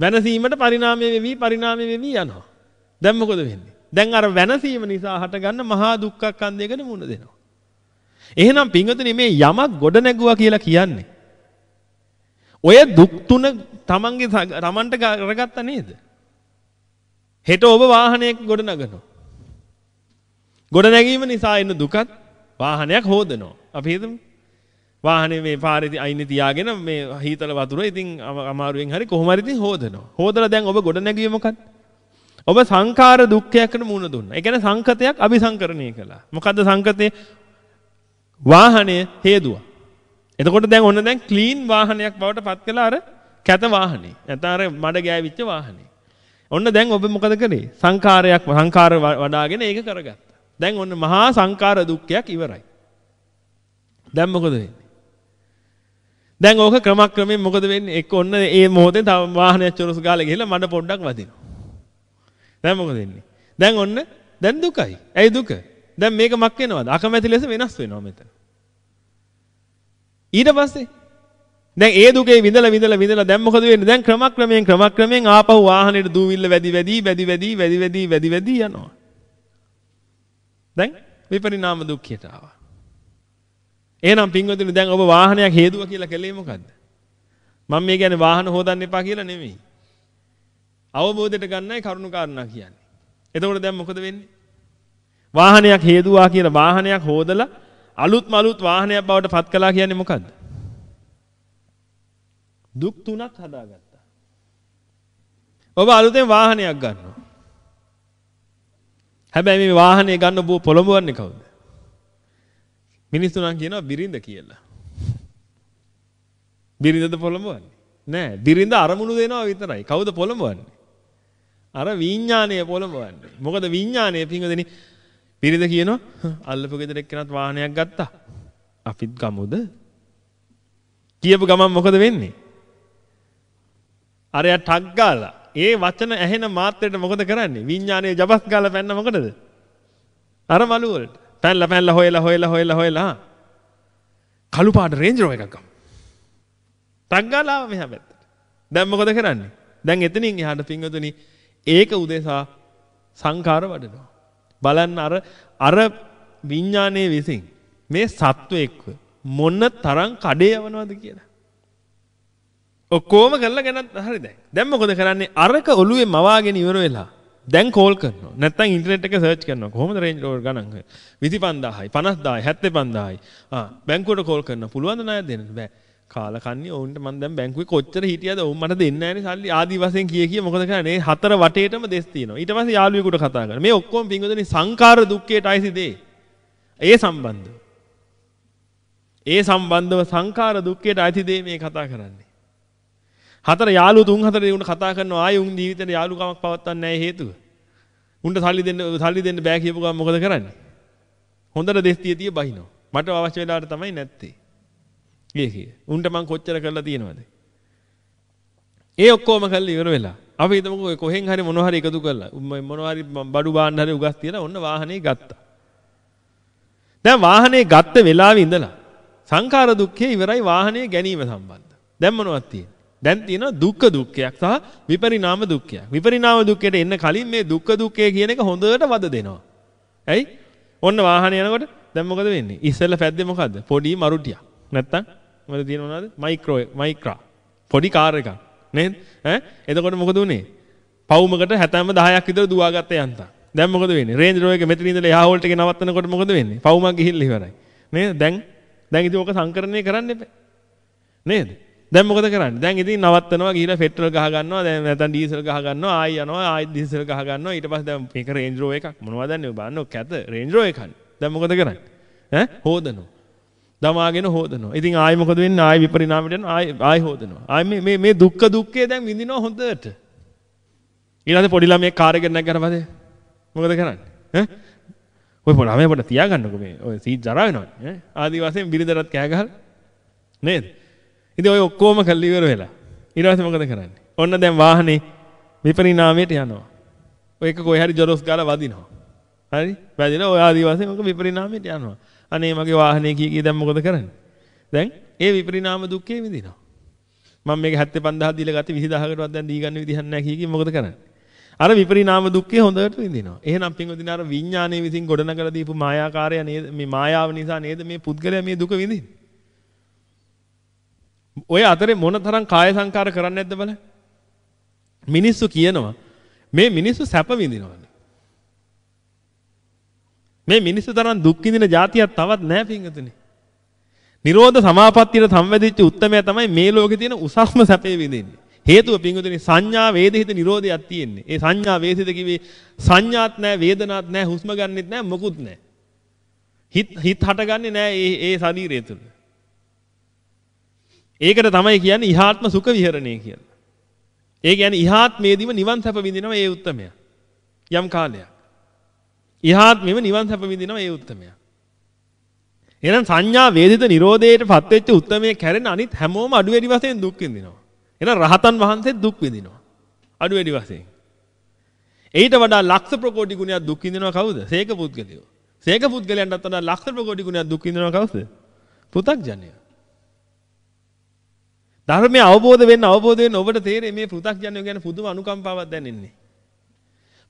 වෙනසීමට පරිණාමය වෙවි පරිණාමය වෙවි යනවා. දැන් මොකද වෙන්නේ? දැන් අර වෙනසීම නිසා හටගන්න මහා දුක්ඛක්ඛන්දයකට මුහුණ දෙනවා. එහෙනම් පිංගතුනි මේ යමක් ගොඩ නැගුවා කියලා කියන්නේ ඔය දුක් තුන තමන්ගේ තමන්ට කරගත්තා නේද? හෙට ඔබ වාහනයක ගොඩ නගනවා. ගොඩ නැගීම නිසා එන දුකත් වාහනයක් හොදනවා. අපි හිතමු. වාහනේ මේ පාරේ අයිනේ තියාගෙන මේ හීතල වතුර ඉතින් අමාරුවෙන් හරි කොහොම හරි ඉතින් හොදනවා. හොදලා දැන් ඔබ ගොඩ නැගුවේ මොකක්ද? ඔබ සංඛාර දුක්ඛයකට මුහුණ දුන්නා. ඒ කියන්නේ සංකතයක් අபிසංකරණය කළා. මොකද්ද සංකතේ? වාහනය හේදුවා. එතකොට දැන් ඔන්න දැන් ක්ලීන් වාහනයක් බවට පත් කළා අර කැත වාහනේ. නැත්නම් අර මඩ ගෑවිච්ච වාහනේ. ඔන්න දැන් ඔබ මොකද කළේ? සංඛාරයක් සංඛාර වඩාගෙන ඒක කරගත්තා. දැන් ඔන්න මහා සංඛාර දුක්ඛයක් ඉවරයි. දැන් මොකද වෙන්නේ? දැන් ඕක ක්‍රමක්‍රමයෙන් මොකද වෙන්නේ? එක්ක ඔන්න ඒ මොහොතේ තව වාහනයක් චොරස් ගාලා ගිහලා මඩ පොඩ්ඩක් වදිනවා. දැන් මොකද වෙන්නේ? දැන් ඔන්න දැන් දුකයි. ඇයි දුක? දැන් මේක මක් වෙනවද? අකමැති ලෙස වෙනස් වෙනවා මෙතන. ඊට පස්සේ දැන් ඒ දුකේ විඳලා විඳලා විඳලා දැන් මොකද වෙන්නේ? දැන් ක්‍රමක්‍රමයෙන් ක්‍රමක්‍රමයෙන් ආපහු වාහනේට දූවිල්ල වැඩි වැඩි වැඩි වැඩි වැඩි වැඩි වැඩි වැඩි යනවා. දැන් විපරිණාම දුක්ඛයට ආවා. එහෙනම් පින්වතුනි දැන් ඔබ වාහනයක් හේදුවා කියලා කළේ මොකද්ද? මම මේ කියන්නේ වාහන හොදන්න එපා කියලා නෙමෙයි. අවබෝධයට ගන්නයි කරුණු කාරණා කියන්නේ. එතකොට දැන් මොකද වෙන්නේ? වාහනයක් හේදුවා කියලා වාහනයක් හොදලා අලුත් මලුත් වාහනයක් බවට පත් කළා කියන්නේ මොකද්ද? දුක් තුනක් හදාගත්තා. ඔබ අලුතෙන් වාහනයක් ගන්නවා. හැබැයි මේ වාහනේ ගන්න ඔබ පොළඹවන්නේ කවුද? මිනිස්සු නම් කියනවා බිරිඳ කියලා. බිරිඳද පොළඹවන්නේ? නෑ බිරිඳ අරමුණු දෙනවා විතරයි. කවුද පොළඹවන්නේ? අර විඥානය පොළඹවන්නේ. මොකද විඥානය පිංගදෙනි බිරිඳ කියනවා අල්ලපු ගෙදර එක්කෙනත් වාහනයක් ගත්තා. අපිත් ගමුද? කියපු ගමන් මොකද වෙන්නේ? අරයා ටක් ගාලා ඒ වචන ඇහෙන මාත්‍රයට මොකද කරන්නේ? විඥානයේ ජබස් ගාලා පැන්න මොකටද? අර මලු වලට. පැනලා පැනලා හොයලා හොයලා හොයලා හොයලා කළු පාට රේන්ජ් රෝවර් එකක් ගමු. ටක් ගාලා ආව මෙහා පැත්තට. දැන් මොකද කරන්නේ? දැන් එතනින් එහාට පින්වතුනි ඒක උදෙසා සංකාර වඩනවා. බලන්න අර අර විඤ්ඥානය විසින් මේ සත්ව එක්ව මොන්න තරං කඩේ යවනවාද කියලා. ඔක්කෝම කරලා ගැනත් හරි දැ දැම්ම කොද කරන්නේ? අරක ඔලුවේ මවාගෙන ඉවර වෙලා දැන් කෝල් කරන නැත ඉන්ටනට එක සර්ච් කරන හොම රේජ ෝ ගනන්හ විසි පන්දාහයි පනස්දායි හැත්තේ පන්දායි බැංකොට කෝල් කරන්න පුළුවන්දනය දෙන්න බෑ. කාලකන්ණි ඔවුන්ට මම දැන් බැංකුවේ කොච්චර හිටියද ඔවුන් මට දෙන්නේ නැහැනේ සල්ලි ආදි වශයෙන් කිය කිය මොකද කරන්නේ හතර වටේටම දෙස් තියෙනවා ඊට පස්සේ යාළුවෙකුට කතා කරනවා මේ ඔක්කොම පිංගුදෙනි සංකාර දුක්ඛයට අයිති දේ ඒ සම්බන්ධව ඒ සම්බන්ධව සංකාර දුක්ඛයට අයිති දේ මේ කතා කරන්නේ හතර යාළුවෝ තුන් හතර උන්ට කතා කරනවා ආයේ උන් ජීවිතේ යාළුකමක් පවත්වන්නේ නැහැ හේතුව. උන්ට සල්ලි දෙන්න සල්ලි දෙන්න බෑ කියපු ගමන් මොකද කරන්නේ? හොඳට දෙස්තිය තිය බහිනවා. මට අවශ්‍ය වෙලාවට තමයි නැත්තේ. ඒකේ. උන්ට මං කොච්චර කරලා තියෙනවද? ඒ ඔක්කොම කරලා ඉවර වෙලා. අපි හිතමුකෝ කොහෙන් හරි මොනවා හරි එකතු කරලා මොනවා හරි බඩු බාන්න හරි උගස් තියලා ඔන්න වාහනේ ගත්තා. දැන් වාහනේ ගත්ත වෙලාවේ ඉඳලා සංඛාර දුක්ඛේ ඉවරයි වාහනේ ගැනීම සම්බන්ධ. දැන් මොනවද තියෙන්නේ? දැන් තියෙනවා දුක්ඛ දුක්ඛයක් සහ විපරිණාම දුක්ඛයක්. විපරිණාම දුක්ඛයට එන්න කලින් මේ දුක්ඛ දුක්ඛය කියන එක හොඳට වද දෙනවා. ඇයි? ඔන්න වාහනේ යනකොට දැන් මොකද වෙන්නේ? ඉස්සෙල්ලා පැද්දේ මොකද්ද? පොඩි මරුටියක්. නැත්තම් මොකද තියෙනව නේද? Micro Micra. පොඩි කාර් එකක්. නේද? ඈ එතකොට මොකද උනේ? පවුමකට හැතැම්ම 10ක් විතර දුවාගත්ත යන්තම්. දැන් මොකද වෙන්නේ? රේන්ජ් රෝවර් එක මෙතන ඉඳලා එහා හෝල්ට් එකේ නවත්තනකොට මොකද වෙන්නේ? පවුමක් ගිහිල්ලා ඉවරයි. නේද? දැන් දැන් ඉතින් ඕක සංකරණය කරන්න එපා. නේද? දැන් මොකද කරන්නේ? දැන් ඉතින් නවත්තනවා ගිහිල්ලා පෙට්‍රල් ගහ ගන්නවා දැන් නැත්නම් ඩීසල් ගහ ගන්නවා ආයි යනවා ආයි ඩීසල් ගහ ගන්නවා ඊට පස්සේ දැන් මේක රේන්ජ් රෝවර් එකක් මොනවද දන්නේ බලන්න කැත රේන්ජ් රෝවර් එකක්. දැන් මොකද කරන්නේ? ඈ හොදනවා. දමාගෙන හොදනවා. ඉතින් ආයි මොකද වෙන්නේ? ආයි විපරිණාමයට යනවා. ආයි ආයි හොදනවා. ආයි මේ මේ මේ දුක්ඛ දුක්ඛේ දැන් විඳිනවා හොඳට. ඊළඟට පොඩි ළමයෙක් කාර් එකෙන් නැග්ගට පස්සේ මොකද කරන්නේ? ඈ? ඔය පොඩි ළමයා පොඩ තියාගන්නකෝ මේ. ඔය සීට් ජරා වෙනවා. ඈ? ආදි වශයෙන් බිරිඳටත් කෑ ගහලා නේද? ඉතින් ඔය ඔක්කොම කල්ලි ඉවර වෙලා. ඊට පස්සේ මොකද කරන්නේ? ඔන්න දැන් වාහනේ විපරිණාමයට යනවා. ඔය එක කොයි හරි ජොරොස් ගාලා වදිනවා. හරි? වැදිලා ඔය ආදි වශයෙන් ඔක විපරිණාමයට යනවා. අනේ මගේ වාහනේ කී කී දැන් මොකද කරන්නේ? දැන් ඒ විපරිණාම දුක්ඛේ විඳිනවා. මම මේක 75000 දීලා ගත්තේ 20000කටවත් දැන් දී ගන්න විදිහක් නැහැ කී කී මොකද කරන්නේ? අර විපරිණාම දුක්ඛේ හොඳට විඳිනවා. එහෙනම් පින්වදින අර විඥානයේ විසින් ගොඩනගලා දීපු මායාකාරය නේද මේ මායාව නිසා නේද මේ පුද්ගලයා මේ දුක විඳින්නේ? ඔය අතරේ මොන තරම් කාය සංකාර කරන්නේ නැද්ද බලන්න. මිනිස්සු කියනවා මේ මිනිස්සු සැප විඳිනවා. මේ මිනිස්සු තරම් දුක් විඳින જાතියක් තවත් නැහැ පින්වතුනි. නිරෝධ සමාපත්තියට සම්වැදිච්ච උත්තරමයා තමයි මේ ලෝකේ තියෙන උසස්ම සැපේ විඳින්නේ. හේතුව පින්වතුනි සංඥා වේදිත නිරෝධයක් තියෙන්නේ. ඒ සංඥා වේදිත කිව්වේ සංඥාත් නැහැ, වේදනාත් නැහැ, හුස්ම ගන්නෙත් නැහැ, මොකුත් නැහැ. හිත හිත හටගන්නේ නැහැ ඒ ඒ ශරීරය තුල. ඒකට තමයි කියන්නේ ඉහාත්ම සුඛ විහරණය කියලා. ඒ කියන්නේ ඉහාත්මේදීම නිවන් සැප විඳිනවා ඒ උත්තරමයා. යම් කාලයක්. ඉහාත්මෙම නිවන් සැප විඳිනවා ඒ උත්තරමයා. එහෙනම් සංඥා වේදිත නිරෝධයට පත් වෙච්ච උත්තරමයේ කැරෙන අනිත් හැමෝම අඩු වැඩි වශයෙන් දුක් විඳිනවා. එහෙනම් රහතන් වහන්සේ දුක් විඳිනවා. අඩු වැඩි වශයෙන්. ඊට වඩා ලක්ෂ ප්‍රකෝටි ගුණයක් දුක් විඳිනවා කවුද? සේක පුද්ගලයෝ. සේක පුද්ගලයන්ටත් වඩා ලක්ෂ ප්‍රකෝටි ගුණයක් දුක් විඳිනවා කවුද? පෘථග්ජනයෝ. ධර්මය අවබෝධ වෙන්න අවබෝධ වෙන්න ඔබට තේරෙන්නේ මේ පෘථග්ජනයෝ ගැන පුදුම අනුකම්පාවක් දැනෙන්නේ.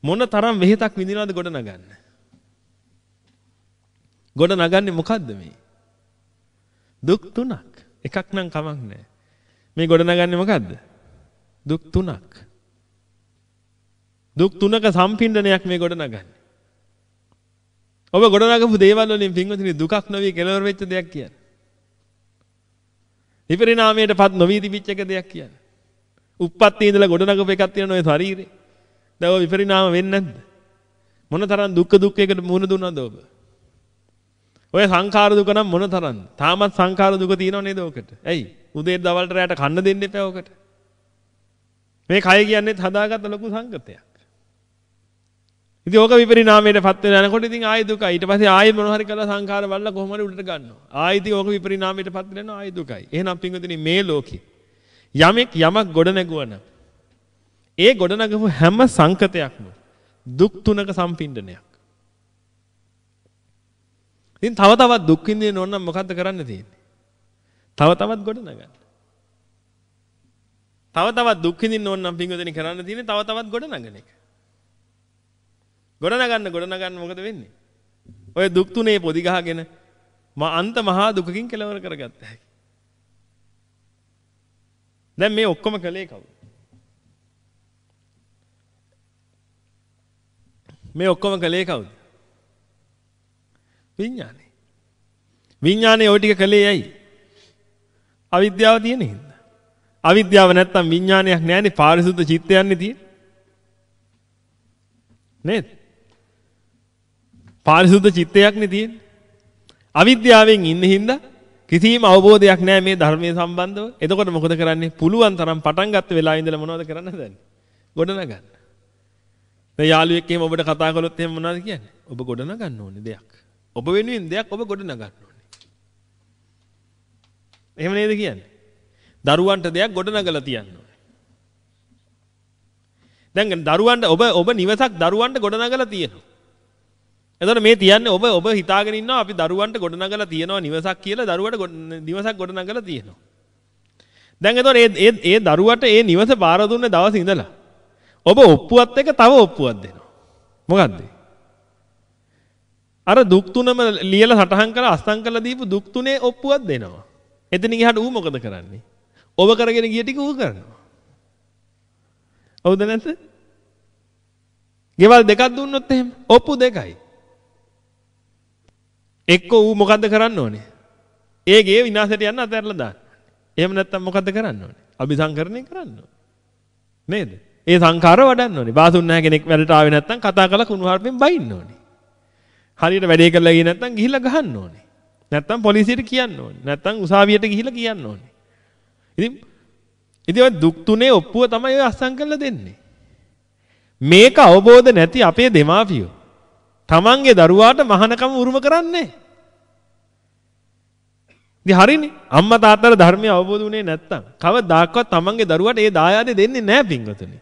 මොන තරම් වෙහෙතක් විඳිනවද ගොඩ නගන්න. ගොඩ නගන්නේ මොකද්ද මේ? දුක් තුනක්. එකක් නම් කමක් නැහැ. මේ ගොඩ නගන්නේ මොකද්ද? දුක් තුනක්. දුක් තුනක සම්පින්ඩනයක් මේ ගොඩ නගන්නේ. ඔබ ගොඩ නගපු දේවල් වලින් පින්වතුනි දුකක් නොවි කෙලවර වෙච්ච දෙයක් කියන්නේ. විපරිණාමයටපත් නොවි තිබිච්ච එක දෙයක් කියන්නේ. උප්පත්තියේ ඉඳලා ගොඩ නගපු එකක් තියෙන ඔය ශරීරේ. දැන් ඔය විපරිණාම වෙන්නේ නැද්ද? මොන තරම් දුක්ඛ දුක්ඛයකට මුහුණ දුන්නද ඔබ? ඔය සංඛාර දුක නම් මොන තරම්ද? තාමත් සංඛාර දුක තියෙනව නේද ඔකට? ඇයි? උදේ දවල්ට රැට කන්න දෙන්න එපා ඔකට. මේ කය කියන්නේ හදාගත්ත ලොකු සංකතයක්. ඉතින් ඕක විපරිණාමයටපත් වෙන යනකොට ඉතින් ආයි දුකයි. ඊට පස්සේ ආයි මොන හරි කළා සංඛාර වල්ලා කොහොම හරි උඩට ගන්නවා. ආයි ඉතින් ඕක විපරිණාමයටපත් වෙනවා ආයි දුකයි. එහෙනම් පින්වතුනි මේ ලෝකේ යමෙක් යමක් ගොඩ නැගුවනම් ඒ ගොඩනගපු හැම සංකතයක්ම දුක් තුනක සම්පින්ඩනයක්. ඉතින් තව තවත් දුක් විඳින්න ඕන නම් මොකද්ද කරන්න තියෙන්නේ? තව තවත් ගොඩනගන්න. තව තවත් දුක් විඳින්න ඕන නම් පින්වතුනි කරන්න තියෙන්නේ තව තවත් ගොඩනගන එක. ගොඩනගන්න ගොඩනගන්න මොකද වෙන්නේ? ඔය දුක් තුනේ පොදි ගහගෙන මා අන්ත මහා දුකකින් කෙලවර කරගත්ත හැකි. දැන් මේ ඔක්කොම කළේ කවුද? මේ ඔක්කොම කළේ කවුද? විඥානේ. විඥානේ ওই ටික කළේ ඇයි? අවිද්‍යාව තියෙන හින්දා. අවිද්‍යාව නැත්තම් විඥානයක් නැහැනේ පාරිශුද්ධ චිත්තයන්නේ තියෙන්නේ. නේද? පාරිශුද්ධ චිත්තයක්නේ තියෙන්නේ. අවිද්‍යාවෙන් ඉන්න හින්දා කිසිම අවබෝධයක් නැහැ මේ ධර්මයේ සම්බන්ධව. එතකොට මොකද කරන්නේ? පුළුවන් තරම් පටන් ගත්ත වෙලාවෙ ඉඳලා මොනවද කරන්න හදන්නේ? ගොඩනගන්න. මේ යාළුවෙක් එහෙම ඔබට කතා කළොත් එහෙම මොනවද කියන්නේ? ඔබ ගොඩනගන්න ඕනේ දෙයක්. ඔබ වෙනුවෙන් දෙයක් ඔබ ගොඩනගන්න ඕනේ. එහෙම නේද කියන්නේ? දරුවන්ට දෙයක් ගොඩනගලා තියන්න ඕනේ. දැන් දරුවන්ට ඔබ ඔබ නිවසක් දරුවන්ට ගොඩනගලා තියෙනවා. එතකොට මේ තියන්නේ ඔබ ඔබ හිතාගෙන ඉන්නවා අපි දරුවන්ට ගොඩනගලා තියෙනවා නිවසක් කියලා දරුවට නිවසක් ගොඩනගලා තියෙනවා. දැන් එතකොට ඒ ඒ දරුවට ඒ නිවස බාර දුන්න දවස් ඉඳලා ඔබ ඔප්පුවත් එක තව ඔප්පුවක් දෙනවා. මොකද්ද? අර දුක් තුනම ලියලා සටහන් කරලා අස්සම් කරලා දීපු දුක් තුනේ ඔප්පුවක් දෙනවා. එතනින් එහාට ඌ මොකද කරන්නේ? ඔබ කරගෙන ගිය ටික ඌ කරනවා. හවුද නැද්ද? ගෙවල් දෙකක් දුන්නොත් එහෙම ඔප්පු දෙකයි. එක්ක ඌ මොකද්ද කරන්න ඕනේ? ඒ ගේ විනාශයට යන්න අතහැරලා දාන්න. එහෙම නැත්නම් මොකද්ද කරන්න ඕනේ? අபிසංකරණය කරන්න ඕනේ. නේද? ඒ සංඛාර වඩන්න ඕනේ. බාසුන් නැහැ කෙනෙක් වැඩට ආවේ නැත්නම් කතා කරලා කුණු හarpෙන් බයින්න ඕනේ. හරියට වැඩේ කරලා ගියේ නැත්නම් ගිහිල්ලා ගහන්න ඕනේ. නැත්තම් පොලිසියට කියන්න ඕනේ. නැත්තම් උසාවියට ගිහිල්ලා කියන්න ඕනේ. ඉතින් ඉතින් ඔය දුක් තුනේ ඔප්පුව තමයි ඔය අස්සම් කරලා දෙන්නේ. මේක අවබෝධ නැති අපේ දෙමාපියෝ තමන්ගේ දරුවාට මහානකම උරුම කරන්නේ ඉතින් හරිනේ අම්මා තාත්තලා ධර්මය අවබෝධ වුණේ නැත්තම් කවදාකවත් තමන්ගේ දරුවාට ඒ දායාදේ දෙන්නේ නැහැ පින්වතුනි.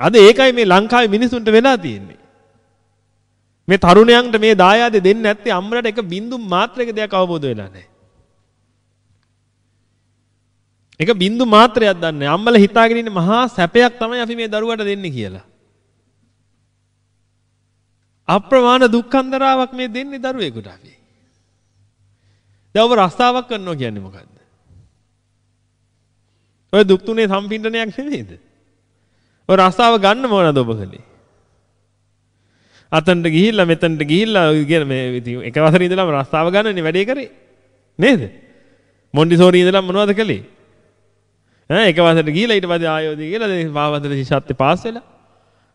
අද ඒකයි මේ ලංකාවේ මිනිසුන්ට වෙලා තියෙන්නේ. මේ තරුණයන්ට මේ දායාදේ දෙන්නේ නැත්තේ අම්මලට එක බින්දු මාත්‍රයක දෙයක් අවබෝධ වෙලා නැහැ. එක බින්දු මාත්‍රයක් දන්නේ අම්මල හිතාගෙන ඉන්නේ මහා සැපයක් තමයි අපි මේ දරුවට දෙන්නේ කියලා. අප්‍රමාණ දුක්ඛන්දරාවක් මේ දෙන්නේ දරුවෙකුට අපි. දැන් ඔබ රස්තාවක් කරනවා කියන්නේ මොකද්ද? ඔය දුක් තුනේ සම්පින්ඩනයක් නෙමෙයිද? ඔය රස්තාව ගන්න මොනවද ඔබ කළේ? අතන්ට ගිහිල්ලා මෙතනට ගිහිල්ලා කියන මේ ඉතින් එක වසරේ ඉඳලාම රස්තාව ගන්නනේ වැඩේ කරේ. නේද? මොන්ඩිසෝරි ඉඳලා මොනවද කළේ? ඈ එක වසරට ගිහිල්ලා ඊට පස්සේ ආයෝධි කියලා පාවතර ශිෂ්‍යත්වයේ පාස් වෙලා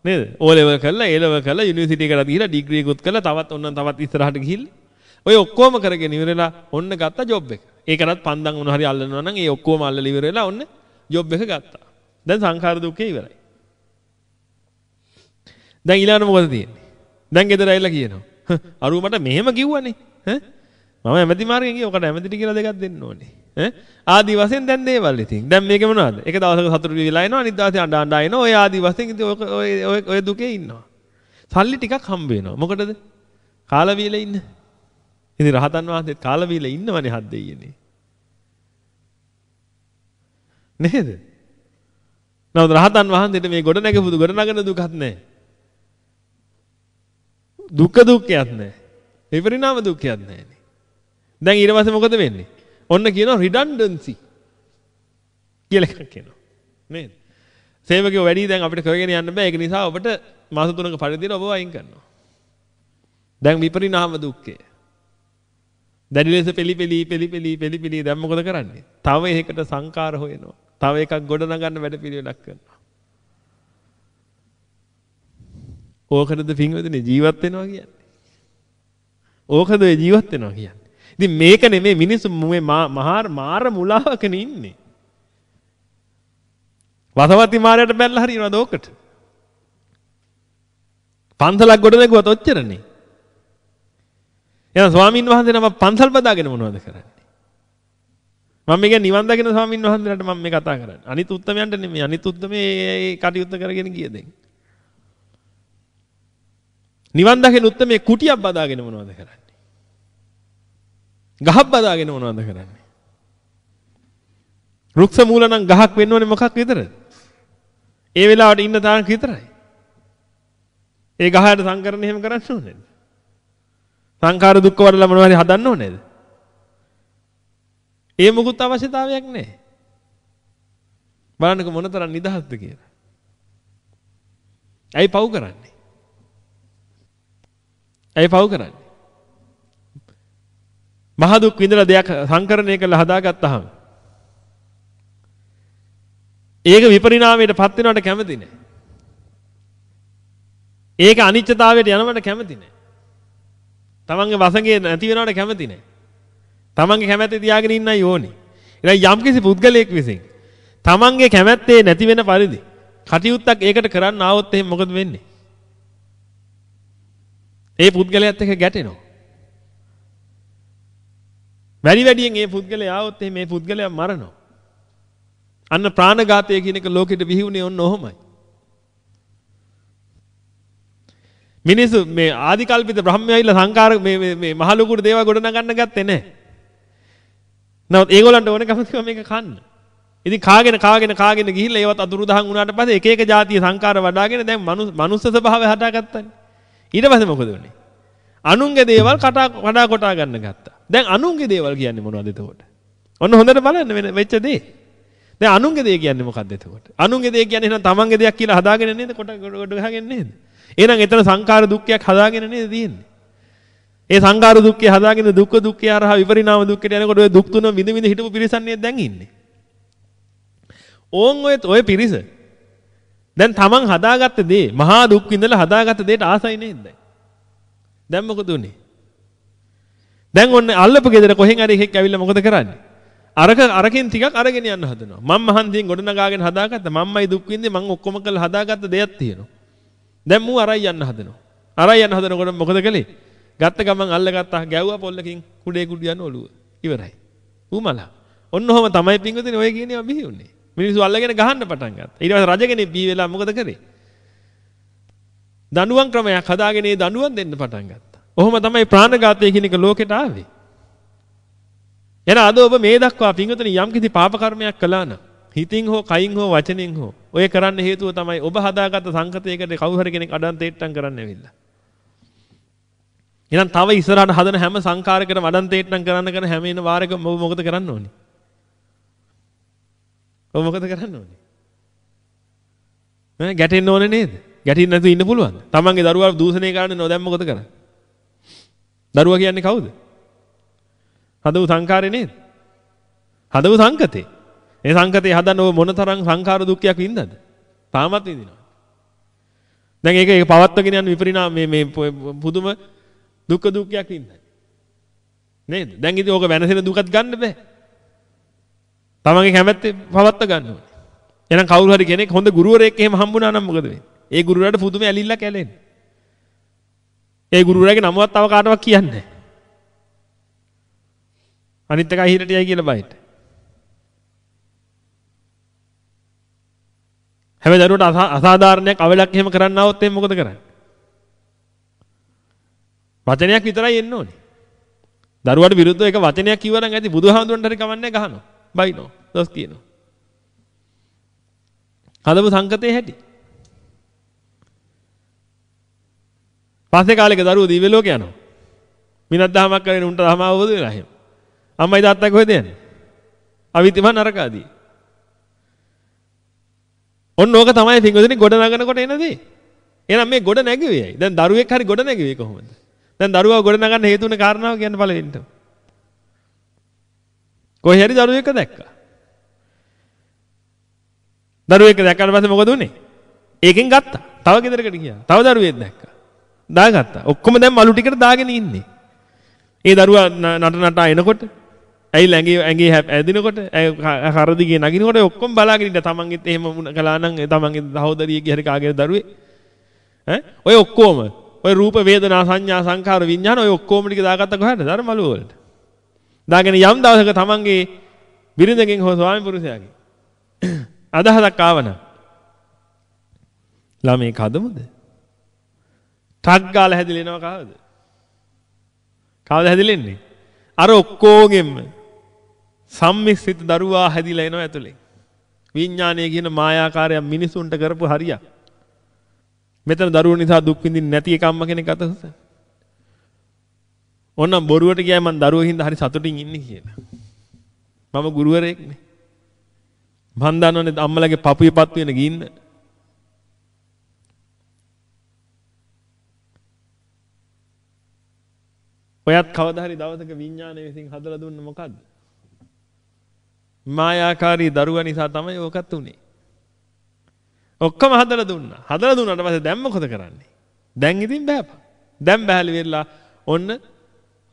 නේද? ඕ ලෙවල් කරලා ඒ ලෙවල් කරලා යුනිවර්සිටි එකට ගිහිල්ලා ඩිග්‍රී එකත් කරලා තවත් ඔන්න තවත් ඉස්සරහට ගිහිල්ලා ඔය ඔක්කොම කරගෙන ඉවරලා ඔන්න ගත්ත ජොබ් එක. ඒකටත් පන්දන් මොන හරි අල්ලනවා නම් ඒ ඔක්කොම අල්ලලා ඉවර වෙලා ඔන්න ජොබ් එක ගත්තා. දැන් සංඛාර දුක්ඛේ ඉවරයි. දැන් ඊළඟට මොකද තියෙන්නේ? දැන් ගෙදර ඇවිල්ලා කියනවා. අරුව මට මෙහෙම කිව්වනේ. ඈ මම ඇමති මාර්ගෙන් ගියා. ඔකට ඇමතිට කියලා දෙකක් දෙන්න ඕනේ. ඈ ආදි වශයෙන් දැන් දේවල් ඉතින්. දැන් මේක මොනවද? එක දවසක සතුටු වෙලා එනවා, අනිත් දවසේ අඬ අඬ එනවා. ඔය ආදි වශයෙන් ඉතින් ඔය ඔය ඔය දුකේ ඉන්නවා. සල්ලි ටිකක් හම්බ වෙනවා. මොකටද? කාලා බීලා ඉන්න. ඉතින් රහතන් වහන්සේත් කාලා බීලා ඉන්නවනේ හත් දෙයියනේ. නේද? නමුත් රහතන් වහන්සේට මේ ගොඩ නැගපු ගොඩ නගන දුකක් නැහැ. දුක දුක්ඛයක් නැහැ. විපරිණාම දුක්ඛයක් නැහැ. දැන් ඊට පස්සේ මොකද වෙන්නේ? ඔන්න කියනවා රිඩන්ඩන්සි කියලා එකක් කියනවා. නේද? සේවකයෝ වැඩි දැන් අපිට කරගෙන යන්න බෑ. ඒක නිසා ඔබට මාස තුනක පරිදියට ඔබ වයින් කරනවා. දැන් විපරිණාම දුක්ඛය. දැඩි ලෙස පෙලි පෙලි පෙලි පෙලි පෙලි පෙලි දැන් මොකද කරන්නේ? තව එකකට සංකාර හොයනවා. තව එකක් ගොඩ නගන්න වැඩ පිළිවෙලක් කරනවා. ඕකටද පින්වතුනි ජීවත් වෙනවා කියන්නේ. ඕකද ඔය ජීවත් වෙනවා කියන්නේ. ඉතින් මේක නෙමේ මිනිස්සු මේ මහාර මාර මුලාවකනේ ඉන්නේ. වසවති මාරයට බැලලා හරිනවද ඕකට? පන්සලක් ගොඩ නැගුවත් ඔච්චරනේ. එහෙනම් ස්වාමින් වහන්සේ නම පන්සල් බදාගෙන මොනවද කරන්නේ? මම මේක නිවන් දකින ස්වාමින් වහන්සේලාට මම මේ කතා කරන්නේ. අනිත් උත්තමයන්ට නෙමෙයි. අනිත් උත්තමේ ඒ කටයුත්ත කරගෙන ගිය දෙන්නේ. නිවන් දකින උත්තමේ කුටියක් බදාගෙන මොනවද කරන්නේ? ගහක් බදාගෙන මොනවද කරන්නේ? රුක්ෂ මූල නම් ගහක් වෙන්න ඕනේ මොකක් විතරද? ඒ වෙලාවට ඉන්න තාක් විතරයි. ඒ ගහයට සංකරණ එහෙම කරන්න ඕනේද? සංඛාර දුක්ඛ වඩලා මොනවා හරි හදන්න ඕනේද? ඒ මොකුත් අවශ්‍යතාවයක් නැහැ. බලන්නකො මොනතරම් නිදහස්ද කියලා. ඇයි පව් කරන්නේ? ඇයි පව් කරන්නේ? මහ දුක් විඳලා දෙයක් සංකරණය කරලා හදාගත්තාම ඒක විපරිණාමයට පත් වෙනවට කැමති නෑ. ඒක අනිත්‍යතාවයට යනවට කැමති නෑ. තමන්ගේ වසඟේ නැති වෙනවට කැමති නෑ. තමන්ගේ කැමැත්ත තියාගෙන ඉන්නයි ඕනේ. ඉතින් යම්කිසි පුද්ගලයෙක් විසින් තමන්ගේ කැමැත්තේ නැති වෙන පරිදි කටයුත්තක් ඒකට කරන්න ආවොත් එහෙනම් මොකද වෙන්නේ? ඒ පුද්ගලයාත් එක්ක ගැටෙනවා. වැඩි වැඩියෙන් මේ පුද්ගලයා ආවොත් මේ පුද්ගලයා මරනවා. අන්න ප්‍රාණඝාතය කියන එක ලෝකෙට විහිුනේ ඔන්න ඔහොමයි. මිනිස්සු මේ ආදිකල්පිත බ්‍රහ්මයයිලා සංකාර මේ මේ මහ ලොකුට දේවල් ගොඩ නගන්න ගත්තේ නැහැ. නමුත් ඒගොල්ලන්ට ඕනේ කැමතිව මේක කන්න. ඉතින් කාගෙන කාගෙන කාගෙන ගිහිල්ලා ඒවත් අතුරුදහන් වුණාට පස්සේ එක එක જાතිය සංකාර වඩාගෙන දැන් මනුස්ස ස්වභාවය හදාගත්තනේ. ඊට පස්සේ මොකද වුනේ? අනුන්ගේ දේවල් කටා කඩා කොටා ගන්න ගත්තා. දැන් අනුන්ගේ දේවල් කියන්නේ මොනවද එතකොට? ඔන්න හොඳට බලන්න වෙන වෙච්ච දේ. දැන් අනුන්ගේ දේ කියන්නේ මොකක්ද එතකොට? අනුන්ගේ දේ කියන්නේ එහෙනම් තමන්ගේ දෙයක් කියලා හදාගෙන නේද කොට කොට ගහගෙන නේද? එහෙනම් එතන සංකාර දුක්ඛයක් හදාගෙන නේද තියෙන්නේ? ඒ සංකාර දුක්ඛය හදාගෙන දුක්ඛ දුක්ඛය හරහා විපරිණාම දුක්ඛයට යනකොට ඔය දුක් තුන විඳ විඳ හිටපු පිරිසන්නේ දැන් ඉන්නේ. ඕන් ඔය ඔය පිරිස දැන් තමන් හදාගත්ත දේ මහා දුක් විඳලා හදාගත්ත දේට ආසයි නේද දැන්? දැන් මොකද උනේ? දැන් ඔන්න අල්ලපු ගෙදර කොහෙන් හරි එකෙක් ඇවිල්ලා මොකද කරන්නේ? අරක අරකින් ටිකක් අරගෙන යන්න හදනවා. මම මහන්සියෙන් ගොඩනගාගෙන හදාගත්ත මම්මයි දුක් විඳින්නේ මං ඔක්කොම කරලා හදාගත්ත දෙයක් තියෙනවා. දැන් මූ අරයි යන්න හදනවා. අරයි යන්න හදනකොට මොකද කළේ? ගත්ත ගමන් අල්ලගත්තා ගැව්වා පොල්ලකින් කුඩේ කුඩු යන ඔළුව. ඉවරයි. ඌමලා. ඔන්න ඔහම තමයි පිංගුතුනේ ඔය කියන්නේ බිහි උනේ. මිනිස්සු අල්ලගෙන ගහන්න පටන් ගත්තා. ඊට පස්සේ රජගෙනේ බිහි වෙලා මොකද කරේ? දඬුවම් ක්‍රමයක් හදාගෙන ඒ දඬුවම් දෙන්න පටන් ගත්තා. ඔහොම තමයි ප්‍රාණඝාතය කියන එක ලෝකෙට ආවේ. එන අද ඔබ මේ දක්වා පිංගුතුනි යම්කිසි පාප කර්මයක් කළා නම් හිතින් හෝ කයින් හෝ වචනෙන් හෝ ඔය කරන්න හේතුව තමයි ඔබ හදාගත්ත සංකතයකට කවුරු හරි කෙනෙක් අඩන් තේට්ටම් කරන්න ඇවිල්ලා. එහෙනම් තව ඉස්සරහට හදන හැම සංකාරයකටම අඩන් තේට්ටම් කරන්න කරන හැම එන වාරයකම ඔබ මොකද කරන්න ඕනේ? ඔබ මොකද කරන්න ඕනේ? ඈ ගැටෙන්න ඕනේ නේද? ගැටින් නැතුව ඉන්න පුළුවන්ද? තමන්ගේ දරුවා දූෂණය කරන්න නෝ දැන් මොකද කරන්නේ? දරුවා කියන්නේ කවුද? හදවු සංකාරේ නේද? හදවු සංකතේ. ඒ සංකතේ හදන්න ඔබ මොන තරම් සංඛාර දුක්ඛයක් වින්දාද? තාමත් විඳිනවා. දැන් ඒක ඒක පවත්වගෙන යන විපරිණාම මේ මේ පුදුම දුක්ඛ දුක්ඛයක් වින්දා. නේද? දැන් ඉතින් ඕක වෙනසෙන දුකත් ගන්න බෑ. තමන්ගේ කැමැත්තේ පවත්ව ගන්න ඕනේ. එහෙනම් කවුරු හරි කෙනෙක් හොඳ ගුරුවරයෙක් එහෙම හම්බුනා නම් මොකද වෙන්නේ? ඒ ගුරුවරයාට පුදුම ඇලිල්ලක් ඇලෙන්නේ. ඒ ගුරුවරයාගේ නමවත් තව කාටවත් කියන්නේ නැහැ. අනිත් එකයි හිරට යයි කියලා බයිට. හැබැයි දරුවට අසාධාරණයක් අවලක් එහෙම කරන්න આવොත් එහෙනම් මොකද කරන්නේ? වචනයක් විතරයි එන්න ඕනේ. දරුවාට විරුද්ධව එක වචනයක් කිව්වනම් ඇති බුදුහාමුදුරන්ට හරි කමන්නේ ගහනවා. බයිනෝ. දොස් කියනවා. හදපු සංකතේ හැටි. පස්සේ කාලෙක දරුවෝ දිව්‍ය ලෝක යනවා. මිනත් දහමක් කරගෙන උන්ට දහම අවබෝධ වෙලා එහෙම. අම්මයි තාත්තයි කොහෙද යන්නේ? අවිතිම නරකාදී. ඔන්න ඕක තමයි පින්වදිනේ ගොඩ නගනකොට එන දේ. එහෙනම් මේ ගොඩ නැගුවේයි. දැන් දරුවෙක් හරි ගොඩ නැගුවේ කොහොමද? දැන් දරුවා ගොඩ නගන්න හේතු වෙන කාරණාව කියන්න බලන්න. කොහේ හරි දරුවෙක් දැක්කා. දරුවෙක් දැක්කට පස්සේ මොකද උනේ? ඒකෙන් ගත්තා. තව ගෙදරකට ගියා. තව දරුවෙක් දැක්කා. දාගත්තා. ඔක්කොම දැන් මලු ටිකට දාගෙන ඉන්නේ. ඒ දරුවා නට නටා එනකොට ඇයි ඇඟේ ඇඟේ ඇදිනකොට හරදිගේ නගිනකොට ඔක්කොම බලාගෙන ඉන්න තමන්ගෙත් එහෙම කළා නම් තමන්ගේ සහෝදරියගේ හරි කාගේ දරුවේ ඈ ඔය ඔක්කොම ඔය රූප වේදනා සංඥා සංඛාර විඥාන ඔය ඔක්කොම ටික දාගත්ත කොහටද ධර්මලුව වලට දාගෙන යම් දවසක තමන්ගේ බිරිඳගෙන් හෝ ස්වාමි පුරුෂයාගෙන් [clears throat] අදහසක් ආවනම් ළමයි කදමුද ටක් ගාලා හැදිලෙනවා කවද කවද හැදිලෙන්නේ අර ඔක්කොගෙම සම්මිශ්‍රිත දරුවා හැදිලා එනවා ඇතුලේ. විඥානය කියන මායාකාරය මිනිසුන්ට කරපු හරියක්. මෙතන දරුවෝ නිසා දුක් විඳින්න නැති එක අම්ම කෙනෙක් අතහස. ඕනම් බොරුවට ගියා මං දරුවෝ හින්දා හරි සතුටින් ඉන්නේ කියලා. මම ගුරුවරයෙක්නේ. මං දන්නවනේ අම්මලගේ පපුවේ පත් වෙන ගින්න. ඔයත් කවදා හරි දවසක විඥානය විසින් හදලා දුන්න මොකද්ද? මායාකාරී දරුවා නිසා තමයි ඕකත් උනේ. ඔක්කොම හදලා දුන්නා. හදලා දුන්නාට පස්සේ දැන් මොකද කරන්නේ? දැන් ඉතින් බෑපා. දැන් බෑලි වෙලා ඔන්න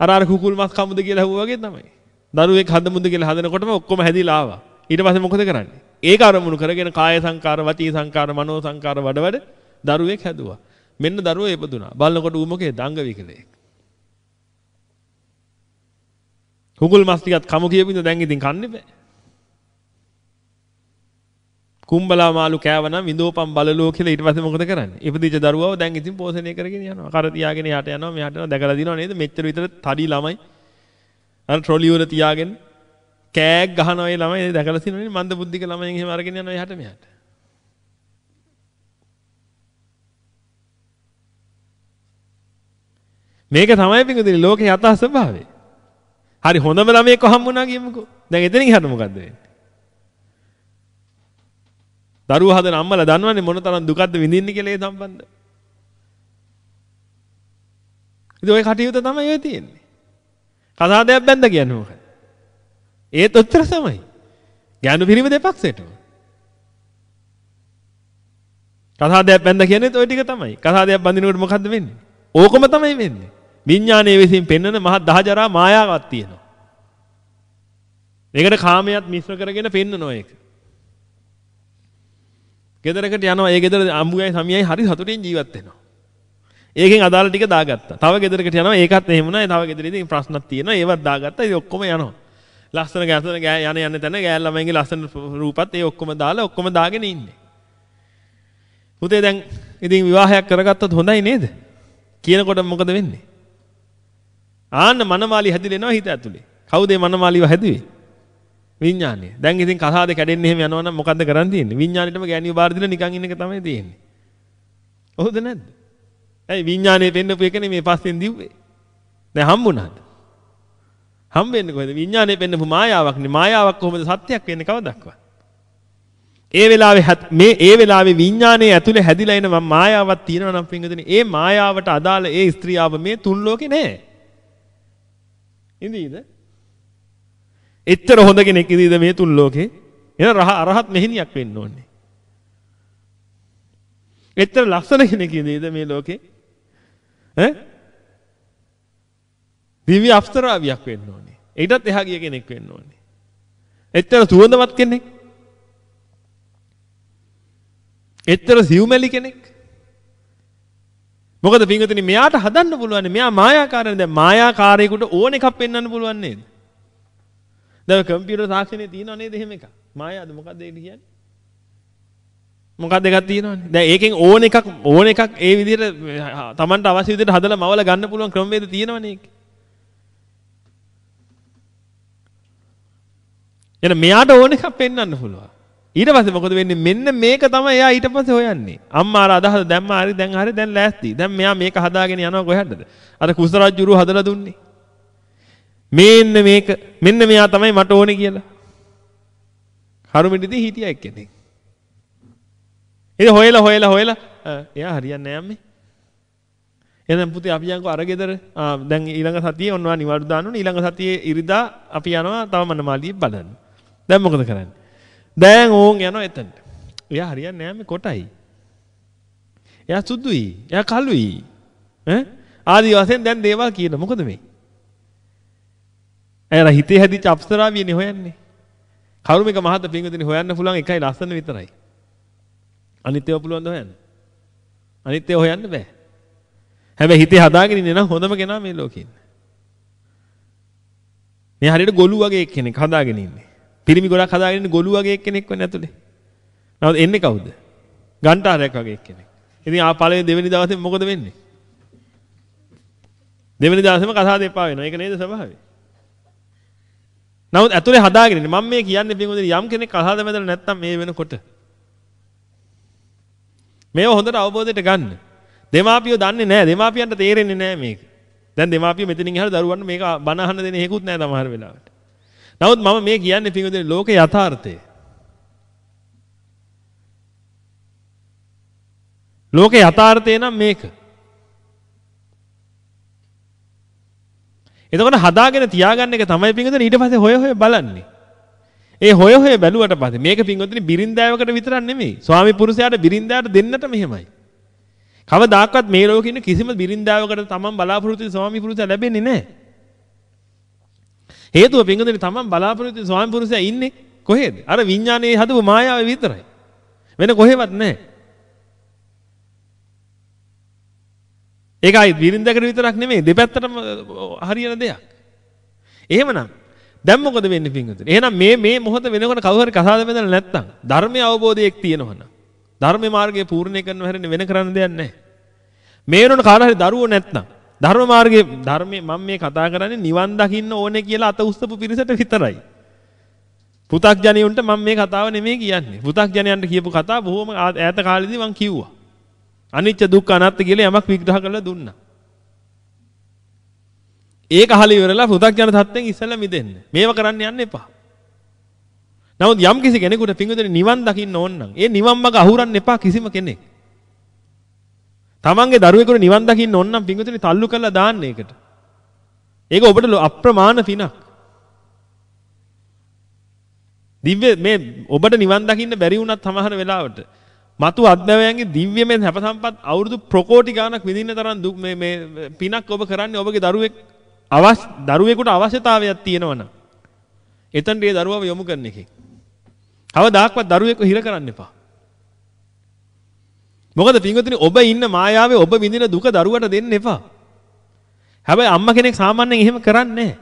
අර අර කුකුල් මස් කමුද කියලා හුවා වගේ තමයි. දරුවෙක් හදමුද කියලා හදනකොටම ඔක්කොම හැදිලා ආවා. ඊට පස්සේ මොකද කරන්නේ? ඒක අරමුණු කරගෙන කාය සංකාර, වචී සංකාර, මනෝ සංකාර වඩ වඩ දරුවෙක් හැදුවා. මෙන්න දරුවෝ ඉපදුනා. බලනකොට ඌ මොකේද? අංග විකලයක්. කුකුල් මස් ටිකත් කමු කියපින්ද දැන් ඉතින් කන්නේ බෑ. කුම්බලා මාළු කෑවනම් විඳෝපම් බලලෝ කියලා ඊට පස්සේ මොකද කරන්නේ? ඉපදිච්ච දරුවව දැන් ඉතින් පෝෂණය කරගෙන යනවා. කර තියාගෙන යට යනවා මෙහාට යනවා දැකලා දිනව නේද? මෙච්චර විතර තඩි ළමයි. අර ට්‍රොලි වල තියාගෙන කෑග් ගහනවා ඒ ළමයි දැකලා තියෙනවනේ මන්ද බුද්ධික ළමයින් එහෙම අරගෙන යනවා එහාට මෙහාට. මේක තමයි පිටුදින ලෝකේ යථා ස්වභාවය. හරි හොඳම ළමයෙක්ව හම්බුණා කියමුකෝ. දැන් එතනින් හරියට මොකද්ද වෙන්නේ? දරුවෝ හදන අම්මලා දන්නවනේ මොන තරම් දුකක්ද විඳින්නේ කියලා ඒ සම්බන්ධ. ඉතින් ওই කටයුතු තමයි ඔය තියෙන්නේ. කසාදයක් බැන්ද කියන්නේ මොකද? ඒත් ඔච්චර තමයි. ගැණු පිරිමි දෙපක්ෂයටම. කසාදයක් බැන්ද කියන්නේත් ওই ටික තමයි. කසාදයක් බඳිනකොට මොකද්ද වෙන්නේ? ඕකම තමයි වෙන්නේ. විඥානයේ විසින් පෙන්වන මහ දහජරා මායාවක් තියෙනවා. ඒකට කාමයට මිශ්‍ර කරගෙන පෙන්වනවා ඒක. ගෙදරකට යනවා ඒ ගෙදර අම්බුයයි සමියයි හරි සතුටින් ජීවත් වෙනවා. ඒකෙන් අදාළ ටික දාගත්තා. තව ගෙදරකට යනවා ඒකත් එහෙම නෑ. තව ගෙදරදී ප්‍රශ්නක් තියෙනවා ඒවත් දාගත්තා. ඉතින් ඔක්කොම යනවා. ලස්සන ගැසන යන යන තැන ගෑල් ළමයින්ගේ ලස්සන රූපත් ඒ ඔක්කොම දාලා ඔක්කොම දාගෙන ඉන්නේ. පුතේ දැන් ඉතින් විවාහයක් කරගත්තොත් හොඳයි නේද? කියනකොට මොකද වෙන්නේ? ආන්න මනමාලි හැදිලෙනවා හිත ඇතුලේ. කවුද මේ මනමාලිව හැදුවේ? විඥානය. දැන් ඉතින් කසාද කැඩෙන්න එහෙම යනවා නම් මොකද්ද කරන් තියෙන්නේ? විඥානෙටම ගෑණිය බාර දීලා නිකන් ඉන්න එක තමයි තියෙන්නේ. හොඳ නැද්ද? ඇයි විඥානය පෙන්නපු එකනේ මේ පස්සෙන් දිව්වේ? දැන් හම්බුණාද? හම්බෙන්නේ කොහෙද? විඥානය පෙන්නපු මායාවක්නේ. මායාවක් කොහොමද සත්‍යයක් වෙන්නේ කවදක්වත්? ඒ වෙලාවේ මේ ඒ වෙලාවේ විඥානයේ ඇතුලේ හැදිලා එන මායාවක් තියෙනවා නම් පින්වතුනි ඒ මායාවට අදාළ ඒ ස්ත්‍රියාව මේ තුන් ලෝකේ නැහැ. ඉඳීද? එච්චර හොඳ කෙනෙක් ඉඳීද මේ තුන් ලෝකේ? එන රහ අරහත් මෙහෙණියක් වෙන්න ඕනේ. එච්චර ලස්සන කෙනෙක් ඉඳීද මේ ලෝකේ? ඈ? දිව්‍ය අප්සරාවියක් වෙන්න ඕනේ. ඊටත් එහා ගිය කෙනෙක් වෙන්න ඕනේ. එච්චර සුවඳවත් කෙනෙක්. එච්චර සිව්මැලි කෙනෙක්. මොකද පින්වතුනි මෙයාට හදන්න පුළුවන් මෙයා මායාකාරනේ දැන් මායාකාරයෙකුට ඕන එකක් පෙන්වන්න පුළුවන් නේද? දැන් කම්පියුටර් තාක්ෂණයේ තියෙනව නේද එහෙම එකක්? මායාද මොකද්ද ඒක කියන්නේ? මොකක්ද එකක් තියෙනවනේ. දැන් ඒකෙන් ඕන එකක් ඕන එකක් ඒ විදිහට Tamanට අවශ්‍ය විදිහට හදලා මවල ගන්න පුළුවන් ක්‍රමවේද තියෙනවනේ ඒක. එන මෙයාට ඕන එකක් පෙන්වන්න පුළුවන්. ඊට පස්සේ මොකද වෙන්නේ මෙන්න මේක තමයි එයා ඊට පස්සේ හොයන්නේ අම්මා අර අදහස දැම්මා හරි දැන් හරි දැන් ලෑස්ති දැන් මෙයා මේක හදාගෙන යනවා කොහෙටද අර කුසරජ්ජුරු හදලා දුන්නේ මේන්න මේක මෙන්න මෙයා තමයි මට ඕනේ කියලා කරුමිටිදී හිටියා එක්කෙනෙක් ඉතින් හොයලා හොයලා හොයලා එයා හරියන්නේ නැහැ අම්මේ එහෙනම් පුතේ අපි යන්කෝ අර ගෙදර ආ දැන් ඊළඟ සතියේ ඔන්නවා නිවාඩු දාන්න ඕනේ ඊළඟ සතියේ ඉරිදා අපි යනවා තව මනමාලියේ බලන්න දැන් මොකද කරන්නේ දැන් ඕන් යනවා එතනට. එයා හරියන්නේ නැහැ මේ කොටයි. එයා සුදුයි. එයා කළුයි. ඈ ආදි වශයෙන් දැන් දේවල් කියන මොකද මේ? ඇයලා හිතේ හැදිච්ච අප්සරාවියනේ හොයන්නේ. කරුමික මහත පිංගුදිනේ හොයන්න පුළුවන් එකයි ලස්සන විතරයි. අනිත් ඒවා පුළුවන් ද හොයන්න? අනිත් ඒවා හොයන්න බෑ. හැබැයි හිතේ හදාගෙන ඉන්නේ නම් හොඳම කෙනා මේ ලෝකේ ඉන්නේ. මේ හරියට ගොළු වගේ කෙනෙක් හදාගෙන ඉන්නේ. පිරිමි ගොඩක් හදාගෙන ගොළු වගේ එක්කෙනෙක් වෙන්නේ ඇතුලේ. නමුත් එන්නේ කවුද? ගන්ටාරයක් වගේ එක්කෙනෙක්. ඉතින් ආ පළවෙනි දෙවෙනි දවසේ මොකද වෙන්නේ? දෙවෙනි දවසේම කසාද එපා වෙනවා. ඒක නේද ස්වභාවය? නමුත් ඇතුලේ හදාගෙන ඉන්නේ. මම මේ කියන්නේ පින්වදින යම් කෙනෙක් කසාද බැඳලා නැත්තම් මේ වෙනකොට මේව හොඳට අවබෝධයට ගන්න. දෙමාපියෝ දන්නේ නැහැ. දෙමාපියන්ට තේරෙන්නේ නැහැ මේක. දැන් දෙමාපියෝ මෙතනින් එහාට දරුවන්ට මේක බන අහන්න දෙන හේකුත් නැහැ සමහර වෙලාවට. නමුත් මම මේ කියන්නේ පින්වතුනි ලෝක යථාර්ථය. ලෝක යථාර්ථය නම් මේක. එතකොට හදාගෙන තියාගන්න එක තමයි පින්වතුනි ඊට පස්සේ හොය හොය බලන්නේ. ඒ හොය හොය බැලුවට පස්සේ මේක පින්වතුනි බිරින්දාවකට විතරක් නෙමෙයි. ස්වාමි පුරුෂයාට බිරින්දාට දෙන්නට මෙහෙමයි. කවදාකවත් මේ ලෝකෙ ඉන්න කිසිම බිරින්දාවකට තමන් බලාපොරොත්තු ස්වාමි පුරුෂයා ලැබෙන්නේ නැහැ. හේතුව පිංගුදෙනි තමන් බලාපොරොත්තු ස්වාමි පුරුෂයා ඉන්නේ කොහෙද? අර විඥානයේ හදපු මායාවේ විතරයි. වෙන කොහෙවත් නැහැ. ඒකයි විරින්දකට විතරක් නෙමෙයි දෙපැත්තටම හරියන දෙයක්. එහෙමනම් දැන් මොකද වෙන්නේ පිංගුතුනි? එහෙනම් මේ මේ මොහොත වෙනකොට කවුරු හරි කසාද බෙදලා නැත්තම් ධර්මයේ අවබෝධයක් තියෙනවනම් ධර්මයේ මාර්ගය පූර්ණේ කරනව හැරෙන්නේ වෙන කරන්න දෙයක් නැහැ. මේ වෙනකොට කාට හරි දරුවෝ නැත්තම් ධර්ම මාර්ගයේ ධර්මයේ මම මේ කතා කරන්නේ නිවන් දකින්න ඕනේ කියලා අත උස්සපු පිරිසට විතරයි. පු탁ජනියුන්ට මම මේ කතාව නෙමෙයි කියන්නේ. පු탁ජනයන්ට කියපු කතාව බොහොම ඈත කාලෙදී මම කිව්වා. අනිච්ච දුක්ඛ අනාත්ම කියලා යමක් විග්‍රහ කරලා දුන්නා. ඒක අහලා ඉවරලා පු탁ජන තත්ත්වෙන් ඉස්සෙල්ලා මිදෙන්න. මේව කරන්න යන්න එපා. නමුත් යම් කිසි කෙනෙකුට පිංගුදෙන නිවන් දකින්න ඕන නම් ඒ නිවන් මඟ අහුරන්න එපා කිසිම කෙනෙක්. තමන්ගේ දරුවෙකුට නිවන් දකින්න ඕන නම් පිංගුතුනි තල්ලු කරලා දාන්න ඒකට. ඒක ඔබට අප්‍රමාණ පිනක්. දිව්‍ය මේ ඔබට නිවන් දකින්න බැරි වුණත් සමහර වෙලාවට මතු අත්දැවයන්ගේ දිව්‍යමය හැප සම්පත් අවුරුදු ප්‍රකෝටි ගාණක් විඳින්න තරම් දුක් මේ මේ පිනක් ඔබ කරන්නේ ඔබගේ දරුවෙක් අවශ්‍ය දරුවෙකුට අවශ්‍යතාවයක් තියෙනවනම් එතනට ඒ දරුවව යොමු කරන එකෙන්. කවදාක්වත් දරුවෙක්ව හිර කරන්න එපා. මොකද පින්වතුනි ඔබ ඉන්න මායාවේ ඔබ විඳින දුක දරුවට දෙන්න එපා. හැබැයි අම්මා කෙනෙක් සාමාන්‍යයෙන් එහෙම කරන්නේ නැහැ.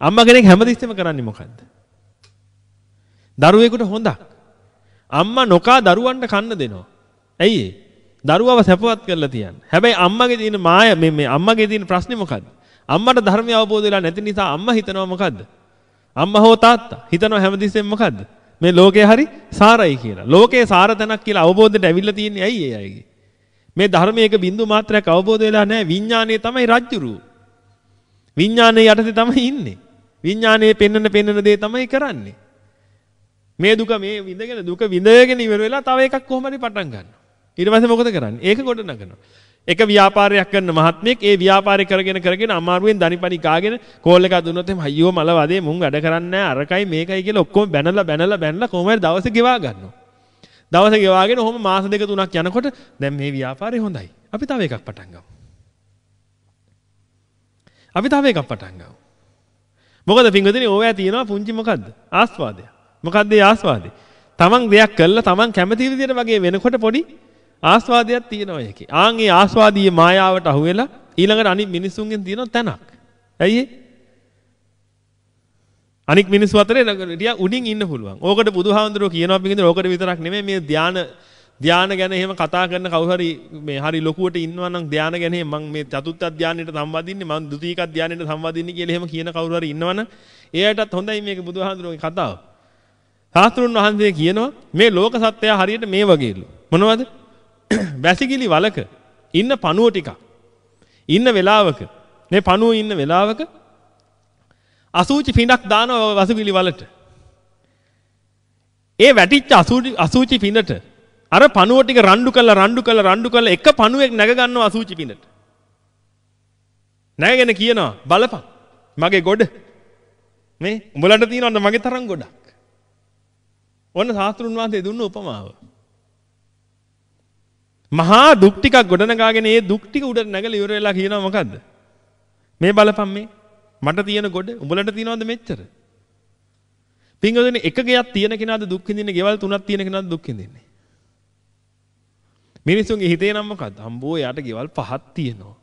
අම්මා කෙනෙක් හැමතිස්සෙම කරන්නේ මොකද්ද? දරුවෙකුට හොඳක්. අම්මා නොකා දරුවන්ට කන්න දෙනවා. ඇයි ඒ? දරුවව සැපවත් කරලා තියන්න. හැබැයි අම්මගේ තියෙන මාය මේ මේ අම්මගේ තියෙන ප්‍රශ්නේ මොකද්ද? අම්මට ධර්මය අවබෝධ වෙලා නැති නිසා අම්මා හිතනවා මොකද්ද? අම්මා හෝ තාත්තා හිතනවා හැමතිස්සෙම මොකද්ද? මේ ලෝකේ හරි සාරයි කියලා. ලෝකේ සාර තැනක් කියලා අවබෝධයට ඇවිල්ලා තියෙන්නේ ඇයි ඒ අයගේ? මේ ධර්මයක බින්දු මාත්‍රයක් අවබෝධ වෙලා නැහැ. විඥානයේ තමයි රජ්ජුරුව. විඥානයේ යටතේ තමයි ඉන්නේ. විඥානයේ පෙන්වන පෙන්වන දේ තමයි කරන්නේ. මේ දුක මේ විඳගෙන දුක විඳගෙන ඉවර වෙලා තව එකක් කොහොම හරි පටන් ගන්නවා. ඊට පස්සේ මොකද කරන්නේ? ඒක ගොඩ නගනවා. එක ව්‍යාපාරයක් කරන මහත්මයෙක් ඒ ව්‍යාපාරය කරගෙන කරගෙන අමාරුවෙන් දනිපනි කාගෙන කෝල් එකක් දුන්නොත් එහම අයියෝ මල වදේ මුන් වැඩ කරන්නේ නැහැ අරකයි මේකයි කියලා ඔක්කොම බැනලා බැනලා බැනලා කොහොම හරි දවස් ගෙවා ගන්නවා. දවස් ගෙවාගෙන ඔහොම මාස දෙක තුනක් යනකොට දැන් මේ ව්‍යාපාරය හොඳයි. අපි තව එකක් පටන් ගමු. අපි තව එකක් පටන් ගමු. මොකද පින්වතුනි ඕවැ තියෙනවා පුංචි මොකද්ද? ආස්වාදය. මොකද්ද ඒ ආස්වාදේ? තමන් දෙයක් කළා තමන් කැමති විදිහට වගේ වෙනකොට පොඩි ආස්වාදයක් තියෙනවා ඒකේ. ආන් ඒ ආස්වාදීය මායාවට අහු වෙලා ඊළඟට අනිත් මිනිස්සුන්ගෙන් තියෙන තැනක්. ඇයි ඒ? අනික් මිනිස්සු අතරේ ටිකක් උඩින් ඉන්න පුළුවන්. ඕකට බුදුහාමුදුරුවෝ කියනවා පිටින් ඕකට විතරක් නෙමෙයි මේ ධාන ධාන ගැන එහෙම කතා කරන කවුරු හරි මේ හරි ලොකුවට ඉන්නවා නම් ධාන ගැන මම මේ චතුත්ථ ධානයට සම්බන්ධින්නේ මම ද්විතීක ධානයට සම්බන්ධින්නේ කියලා එහෙම කියන කවුරු හරි ඉන්නවනම් එයාටත් හොඳයි මේක බුදුහාමුදුරුවෝගේ කතාව. සාස්ත්‍රුන් වහන්සේ කියනවා මේ ලෝක සත්‍යය හරියට මේ වගේලු. මොනවද? [clears throat] වැසිකිලි වලක ඉන්න පණුව ටිකක් ඉන්න වෙලාවක මේ පණුව ඉන්න වෙලාවක අසූචි පිඬක් දානවා වසුකිලි වලට. ඒ වැටිච්ච අසූචි පිඬට අර පණුව ටික රණ්ඩු කරලා රණ්ඩු කරලා රණ්ඩු කරලා එක පණුවෙක් නැග ගන්නවා අසූචි පිඬට. නැගගෙන කියනවා බලපන් මගේ ගොඩ මේ උඹලට තියෙනවද මගේ තරම් ගොඩක්. ඔන්න සාස්ත්‍රුන් වහන්සේ දුන්න උපමාව. මහා දුක් ටිකක් ගොඩනගාගෙන ඒ දුක් ටික උඩට නැගලා ඉවර වෙලා කියනවා මොකද්ද? මේ බලපන් මේ මට තියෙන ගොඩ උඹලට තියෙනවද මෙච්චර? පින්වතුනි එක ගෙයක් තියෙන කෙනාද දුක් විඳින්නේ ගෙවල් තුනක් තියෙන කෙනාද දුක් විඳින්නේ? මිනිසුන්ගේ හිතේ නම් මොකද්ද? අම්බෝ යාට ගෙවල් පහක් තියෙනවා.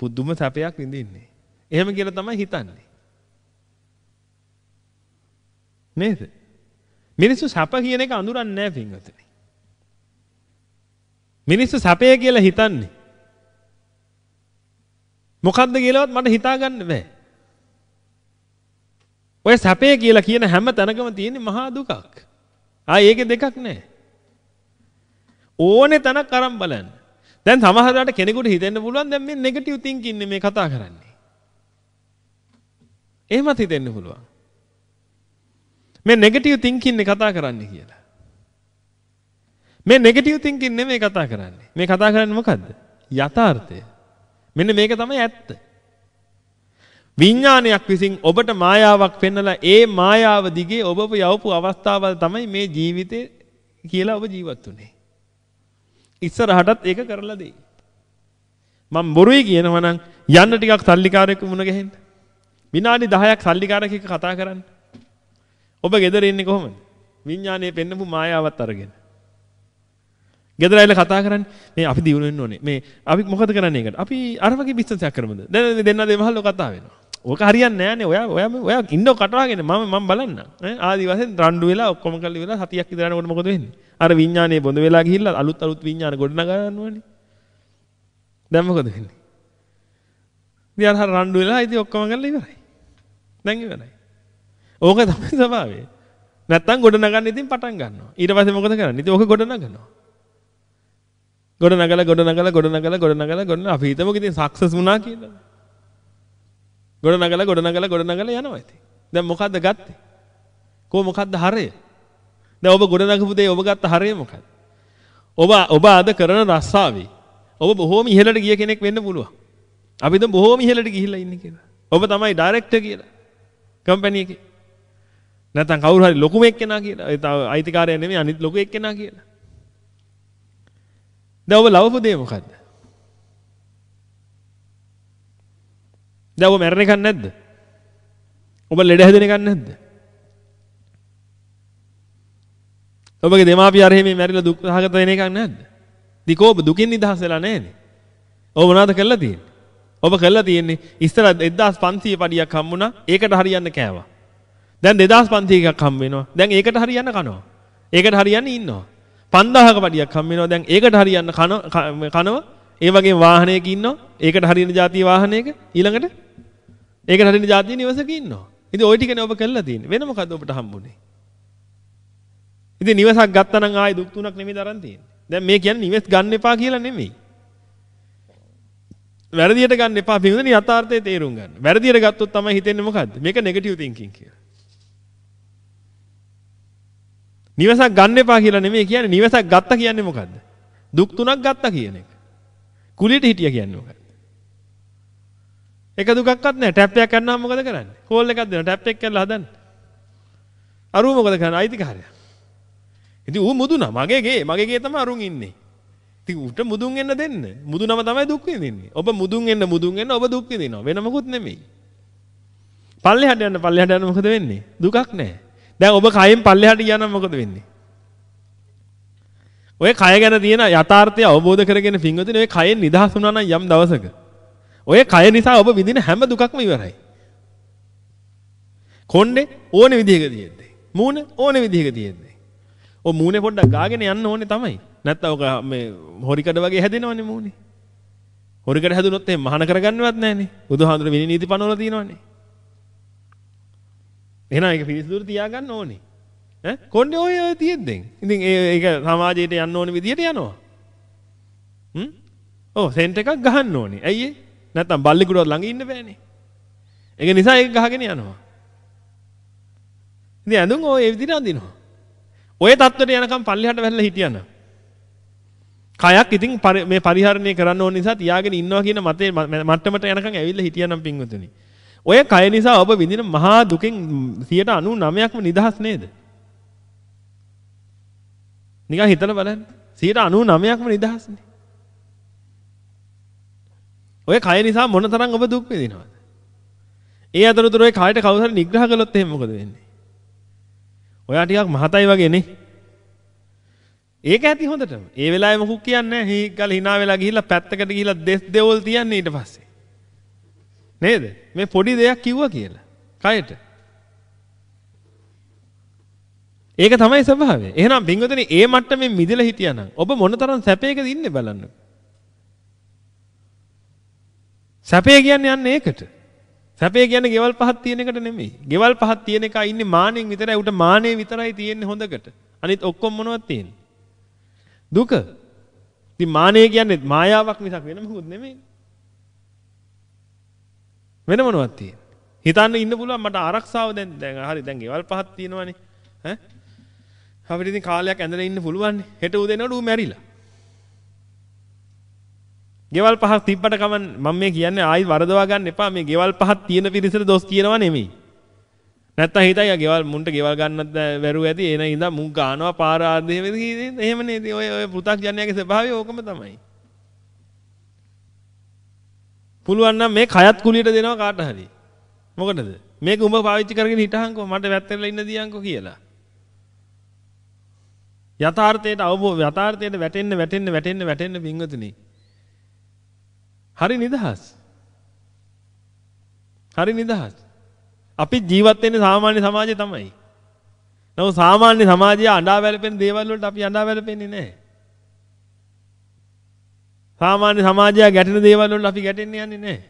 පුදුම සැපයක් විඳින්නේ. එහෙම කියලා තමයි හිතන්නේ. නේද? මිනිස්සු සැප කියන එක අඳුරන්නේ නැහැ පින්වතුනි. මිනිස්සු සැපය කියලා හිතන්නේ. මොකද්ද කියලාවත් මට හිතා ගන්න බෑ. ඔය සැපය කියලා කියන හැම තැනකම තියෙන මහා දුකක්. ආ ඒකේ දෙකක් නැහැ. ඕනේ තැනක් අරන් බලන්න. දැන් සමහරවිට කෙනෙකුට හිතෙන්න පුළුවන් දැන් මේ නෙගටිව් තින්කින් මේ කතා කරන්නේ. එහෙමත් හිතෙන්න පුළුවන්. මේ නෙගටිව් තින්කින් කතා කරන්නේ කියලා. මේ නෙගටිව් තින්කින් නෙමෙයි කතා කරන්නේ. මේ කතා කරන්නේ මොකද්ද? යථාර්ථය. මෙන්න මේක තමයි ඇත්ත. විඥානයක් විසින් ඔබට මායාවක් පෙන්නලා ඒ මායාව දිගේ ඔබව යවපු අවස්ථාවල් තමයි මේ ජීවිතේ කියලා ඔබ ජීවත් වුනේ. ඉස්සරහටත් ඒක කරලා දෙයි. මම බොරුයි කියනවා නම් යන්න ටිකක් සල්ලිකාරයෙක් මුණ ගැහෙන්න. විනාඩි 10ක් සල්ලිකාරයෙක් එක්ක කතා කරන්න. ඔබ ගෙදර ඉන්නේ කොහොමද? විඥානයේ පෙන්නපු මායාවත් අරගෙන. ගෙදර ඇවිල්ලා කතා කරන්නේ මේ අපි දිනු වෙන්න ඕනේ. මේ අපි මොකද කරන්නේ ඒකට? අපි අර වගේ බිස්නස් එකක් කරමුද? දැන් දෙන්න දෙමහල්ලෝ කතා වෙනවා. ඕක හරියන්නේ නැහනේ. ඔයා ඔයා ඔයා ඉන්නව කටවාගෙන මම මම බලන්න. ඈ ආදි වශයෙන් රණ්ඩු වෙලා ඔක්කොම කරලා ඉවරලා සතියක් විතර යනකොට මොකද වෙන්නේ? අර විඥානයේ බොඳ වෙලා ගිහිල්ලා අලුත් අලුත් විඥාන ගොඩනගා ගන්නවනේ. දැන් මොකද වෙන්නේ? ඉතින් අර රණ්ඩු වෙලා ඉතින් ඔක්කොම කරලා ඉවරයි. දැන් ඉවරයි. ඕක තමයි ස්වභාවය. නැත්තම් ගොඩ නගන්න ඉතින් පටන් ගන්නවා. ඊට පස්සේ මොකද කරන්නේ? ඉතින් ඕක ගොඩ නගනවා. ගොඩ නගලා ගොඩ නගලා ගොඩ නගලා ගොඩ නගලා ගොඩ අපි හිතමුකෝ ඉතින් සක්සස් වුණා කියලා. ගොඩ නගලා ගොඩ නගලා ගොඩ නගලා යනවා ඉතින්. දැන් මොකද්ද ගත්තේ? කො මොකද්ද හරය? දැන් ඔබ ගොඩ නගපු දේ ඔබ ගත්ත හරය මොකද්ද? ඔබ ඔබ අද කරන රස්සාවේ ඔබ බොහෝම ඉහළට ගිය කෙනෙක් වෙන්න පුළුවන්. අපි දැන් බොහෝම ඉහළට ගිහිල්ලා ඉන්නේ කියලා. ඔබ තමයි ඩයිරෙක්ටර් කියලා. කම්පැනි එකේ. නැත්නම් කවුරු හරි ලොකුම එක්කෙනා කියලා. ඒ තව අයිතිකාරය නෙමෙයි අනිත් ලොකු එක්කෙනා කියලා. දැන් ඔබ ලවපු දේ මොකද්ද? දැන් ඔබ මැරෙන එකක් නැද්ද? ඔබ ලෙඩ හැදෙන එකක් නැද්ද? ඔබගේ දෙමාපිය අර එහෙම මැරිලා දුක් සහගත වෙන එකක් නැද්ද? දිකෝ ඔබ දුකින් නිදහස් වෙලා නැහැනේ. ඔබ මොනවද කරලා තියෙන්නේ? ඔබ කරලා තියෙන්නේ ඉස්සර 1500 පඩියක් හම්බුණා ඒකට හරියන්න කෑවා. දැන් 2500 එකක් හම් වෙනවා. දැන් ඒකට හරියන්න කනවා. ඒකට හරියන්න ඉන්නවා. 5000ක පඩියක් හම් වෙනවා. දැන් ඒකට හරියන්න කන කනව. ඒ වගේ වාහනයක ඉන්නවා. ඒකට හරියන જાතිය වාහනයක ඊළඟට ඒකට හරියන જાතිය නිවසක ඉන්නවා. ඉතින් ওই ටිකනේ ඔබ කළා තියෙන්නේ. වෙන මොකද්ද ඔබට හම්බුනේ? ඉතින් නිවසක් ගත්තා නම් ආයේ දුක් තුනක් නෙමෙයි දරන් තියෙන්නේ. දැන් මේ කියන්නේ නිවෙස් ගන්න එපා කියලා නෙමෙයි. වැරදියට ගන්න එපා පින්වදනි යථාර්ථය තේරුම් ගන්න. වැරදියට ගත්තොත් තමයි හිතෙන්නේ මොකද්ද? මේක නෙගටිව් තින්කින් කියලා. නිවසක් ගන්න එපා කියලා නෙමෙයි කියන්නේ නිවසක් ගත්තා කියන්නේ මොකද්ද? දුක් තුනක් ගත්තා කියන එක. කුලියට හිටියා කියන්නේ මොකද්ද? එක දුකක්වත් නැහැ. ටැප් එකක් කරනවාම මොකද කරන්නේ? කෝල් එකක් දෙනවා. ටැප් එක කරලා හදන්න. අරුව මොකද කරන්නේ? අයිතිකාරයා. ඉතින් ඌ මුදුනා. මගේ ගේ මගේ ගේ තමයි අරුන් ඉන්නේ. ඉතින් ඌට මුදුන් එන්න දෙන්න. මුදුනම තමයි දුක් විඳින්නේ. ඔබ මුදුන් එන්න මුදුන් එන්න ඔබ දුක් විඳිනවා. වෙන මොකුත් නෙමෙයි. පල්ලෙහාට යන්න පල්ලෙහාට යන්න මොකද වෙන්නේ? දුකක් නැහැ. දැන් ඔබ කයෙන් පල්ලෙහාට ගියානම් මොකද වෙන්නේ? ඔය කය ගැන තියෙන යථාර්ථය අවබෝධ කරගෙන පින්වතුනි ඔය කයෙන් නිදහස් වුණා නම් යම් දවසක ඔය කය නිසා ඔබ විඳින හැම දුකක්ම ඉවරයි. කොණ්ඩේ ඕනේ විදිහක තියෙද්දි. මූණ ඕනේ විදිහක තියෙද්දි. ඔය මූණේ පොඩ්ඩක් ගාගෙන යන්න ඕනේ තමයි. නැත්නම් ඔක මේ හොරිකඩ වගේ හැදෙනවනේ මූණේ. හොරිකඩ හැදුනොත් එහෙම මහාන කරගන්නවත් නැහනේ. බුදුහාමුදුර විනි නීති පනවලා තියෙනවනේ. එහෙනම් ඒක පිරිසිදුර තියාගන්න ඕනේ. ඈ කොණ්ඩේ ඔය ඔය තියෙද්දෙන්. ඉතින් ඒක සමාජයට යන්න ඕනේ විදියට යනවා. හ්ම්? ඔව් සෙන්ට් එකක් ගහන්න ඕනේ. ඇයි ඒ? නැත්නම් බල්ලෙකුට ළඟ ඉන්න බෑනේ. ඒක නිසා ඒක ගහගෙන යනවා. ඉතින් ඇඳුම් ඔය ඒ විදිහට අඳිනවා. ඔය தත්ත්වයට යනකම් පල්ලෙහාට වැල්ලා හිටියන. කයක් ඉතින් මේ පරිහරණය කරන්න ඕන නිසා තියාගෙන ඉන්නවා කියන මතේ මට්ටමට යනකම් ඇවිල්ලා හිටියනම් පින්වතුනි. ඔය කය නිසා ඔබ විඳින මහා දුකෙන් 99%ක්ම නිදහස් නේද? නිකන් හිතලා බලන්න. 99%ක්ම නිදහස්නේ. ඔය කය නිසා මොන තරම් ඔබ දුක් විඳිනවද? ඒ අතරතුර ඔය කයට කවුරු හරි නිග්‍රහ කළොත් එහෙනම් මොකද වෙන්නේ? ඔයා ටිකක් මහතයි වගේ නේ. ඒක ඇති හොඳටම. ඒ වෙලාවේ මොකුත් කියන්නේ නැහැ. හීගල hina වෙලා ගිහිල්ලා පැත්තකට ගිහිල්ලා දෙස් දෙවල් තියන්නේ ඊට පස්සේ. නේද? මේ පොඩි දෙයක් කිව්වා කියලා. කයට. ඒක තමයි ස්වභාවය. එහෙනම් බින්ගොතනේ ඒ මට්ටමේ මිදලා හිටියානම් ඔබ මොනතරම් සැපයකද ඉන්නේ බලන්න. සැපේ කියන්නේ යන්නේ ඒකට. සැපේ කියන්නේ ගෙවල් පහක් තියෙන එකට නෙමෙයි. ගෙවල් පහක් තියෙන එක ඉන්නේ මානෙන් විතරයි. උට මානෙ විතරයි තියෙන්නේ හොඳකට. අනිත් ඔක්කොම මොනවද තියෙන්නේ? දුක. ඉතින් මානෙ කියන්නේ මායාවක් මිසක් වෙන මොකුත් නෙමෙයි. වෙන මොනවද තියෙන්නේ? හිතන්න ඉන්න පුළුවන් මට ආරක්ෂාව දැන් දැන් හරි දැන් ගෙවල් පහක් තියෙනවනේ. ඈ අපිට ඉතින් කාලයක් ඇඳලා ඉන්න පුළුවන්. හෙට උදේනකොට ඌ මැරිලා. ගෙවල් පහක් තිබ්බට කමන් මම මේ කියන්නේ ආයි වරදවා ගන්න එපා මේ ගෙවල් පහක් තියෙන පිරිසට දොස් කියනවා නෙමෙයි. නැත්තම් හිතයි යා ගෙවල් මුන්ට ගෙවල් ගන්නත් වැරුව ඇති එන ඉඳන් මුන් ගානවා පාර ආදේ එහෙම නේද ඔය ඔය පෘ탁 ජනයාගේ ස්වභාවය ඕකම තමයි. පුළුවන් නම් මේ කයත් කුලියට දෙනවා කාට හරි. මොකටද? මේක උඹ පාවිච්චි කරගෙන හිටහන්කෝ මට වැත්තේලා ඉන්න දියන්කෝ කියලා. යථාර්ථයට අවබෝධ යථාර්ථයට වැටෙන්න වැටෙන්න වැටෙන්න වැටෙන්න පින්වතුනි හරි නිදහස්. හරි නිදහස්. අපි ජීවත් වෙන්නේ සාමාන්‍ය සමාජයේ තමයි. නමුත් සාමාන්‍ය සමාජයේ අඬා වැළපෙන දේවල් වලට අපි අඬා වැළපෙන්නේ නැහැ. සාමාන්‍ය සමාජය ගැටෙන දේවල් වලට අපි ගැටෙන්නේ යන්නේ නැහැ.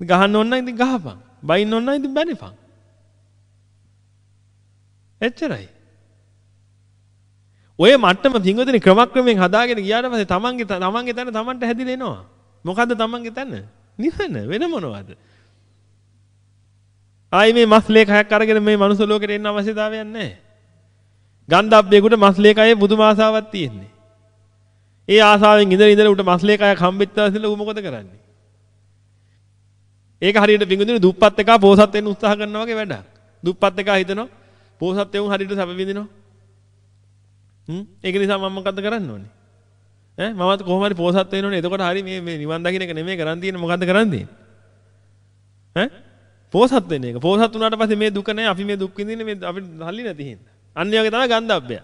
ගහන්න ඕන නම් ඉතින් ගහපන්. බයින්න ඕන නම් ඉතින් බැනපන්. එච්චරයි. ඔය මට්ටම පින්වතුනි ක්‍රමක්‍රමයෙන් හදාගෙන ගියාට පස්සේ තමන්ගේ තමන්ගේ තැන තමන්ට හැදිලා එනවා. මොකද්ද තමන්ගේ තැන? නිවන වෙන මොනවද? ආයි මේ මස්ලේ කයක් අරගෙන මේ මනුස්ස ලෝකෙට එන්න අවශ්‍යතාවයක් නැහැ. ගන්ධබ්බේකට මස්ලේ කයේ පුදුම ආසාවක් තියෙන්නේ. ඒ ආසාවෙන් ඉඳලා ඉඳලා උට මස්ලේ කයක් හම්බෙච්චා කියලා ඌ මොකද කරන්නේ? ඒක හරියට පිංගුදින දුප්පත් එකා පෝසත් වෙන්න උත්සාහ කරනවා වගේ වැඩක්. දුප්පත් එකා හිතනවා පෝසත් එවුන් හරියට සැප විඳිනවා. හ්ම් ඒක නිසා මම මොකද්ද කරන්න ඕනේ? ඈ මමත් කොහොම හරි පෝසත් වෙන්න ඕනේ. එතකොට හරි මේ මේ නිවන් දකින්න එක නෙමෙයි කරන් තියෙන්නේ මොකද්ද කරන් තියෙන්නේ? ඈ පෝසත් වෙන එක. පෝසත් වුණාට පස්සේ මේ දුක නැහැ. අපි මේ දුක් විඳින්නේ මේ අපිට සල්ලි නැති හින්දා. අන්න ඒ වගේ තමයි ගන්ධබ්බය.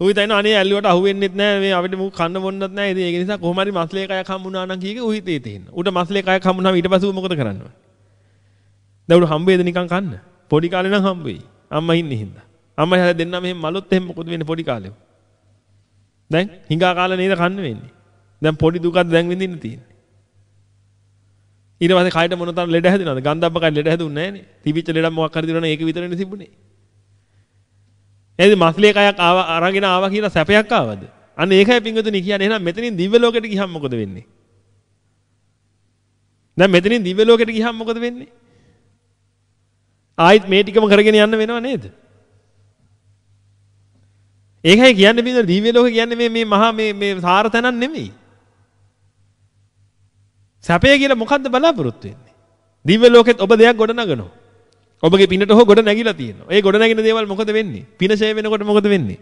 උයි තයින අනේ ඇල්ලුවට අහු වෙන්නෙත් නැහැ. මේ අපිට මුක් කන්න බොන්නත් නැහැ. ඉතින් ඒක නිසා කොහොම හරි මස්ලේ කයක් හම්බුනා නම් කීක උයි තේ තේින්න. උට මස්ලේ කයක් හම්බුනාම ඊට පස්සේ මොකද කරන්නේ? දැන් උට හම්බෙයිද නිකන් කන්න? පොඩි කාලේ නම් හම්බෙයි. අම්මා ඉන්නේ හින්දා. අම්මා හැල දෙන්නා මෙහෙම මලොත් එහෙම මොකද වෙන්නේ පොඩි කාලේ? දැන් හිඟා කාලේ නේද කන්න වෙන්නේ. දැන් පොඩි දුකක් දැන් විඳින්න තියෙන්නේ. ඊට පස්සේ කයට මොන තරම් ලෙඩ හැදෙනවද? ගන්ධබ්බ කයි ලෙඩ හැදුන්නේ නැහනේ. තිබිච්ච ලෙඩක් මොකක් හරි දිනවනම් ඒක විතරනේ තිබුණේ. එහෙනම් මස්ලේ කයක් ආව අරගෙන ආවා කියලා සැපයක් ආවද? අන්න ඒකයි පිංගුතුනි කියන්නේ. එහෙනම් මෙතනින් දිව්‍ය ලෝකෙට ගියහම මොකද වෙන්නේ? දැන් මෙතනින් දිව්‍ය ලෝකෙට ගියහම මොකද වෙන්නේ? ආයිත් මේ ටිකම කරගෙන යන්න වෙනව නේද? ඒකයි කියන්නේ බින්ද දිව්‍ය ලෝකේ කියන්නේ මේ මේ මහා මේ මේ සාර තැනක් නෙමෙයි. සැපය කියලා මොකද්ද බලාපොරොත්තු වෙන්නේ? දිව්‍ය ලෝකෙත් ඔබ දෙයක් ගොඩ නගනවා. ඔබගේ පිනට හෝ ගොඩ නැගිලා තියෙනවා. ඒ ගොඩ නැගින දේවල් මොකද වෙන්නේ? පින ෂේ වෙනකොට මොකද වෙන්නේ?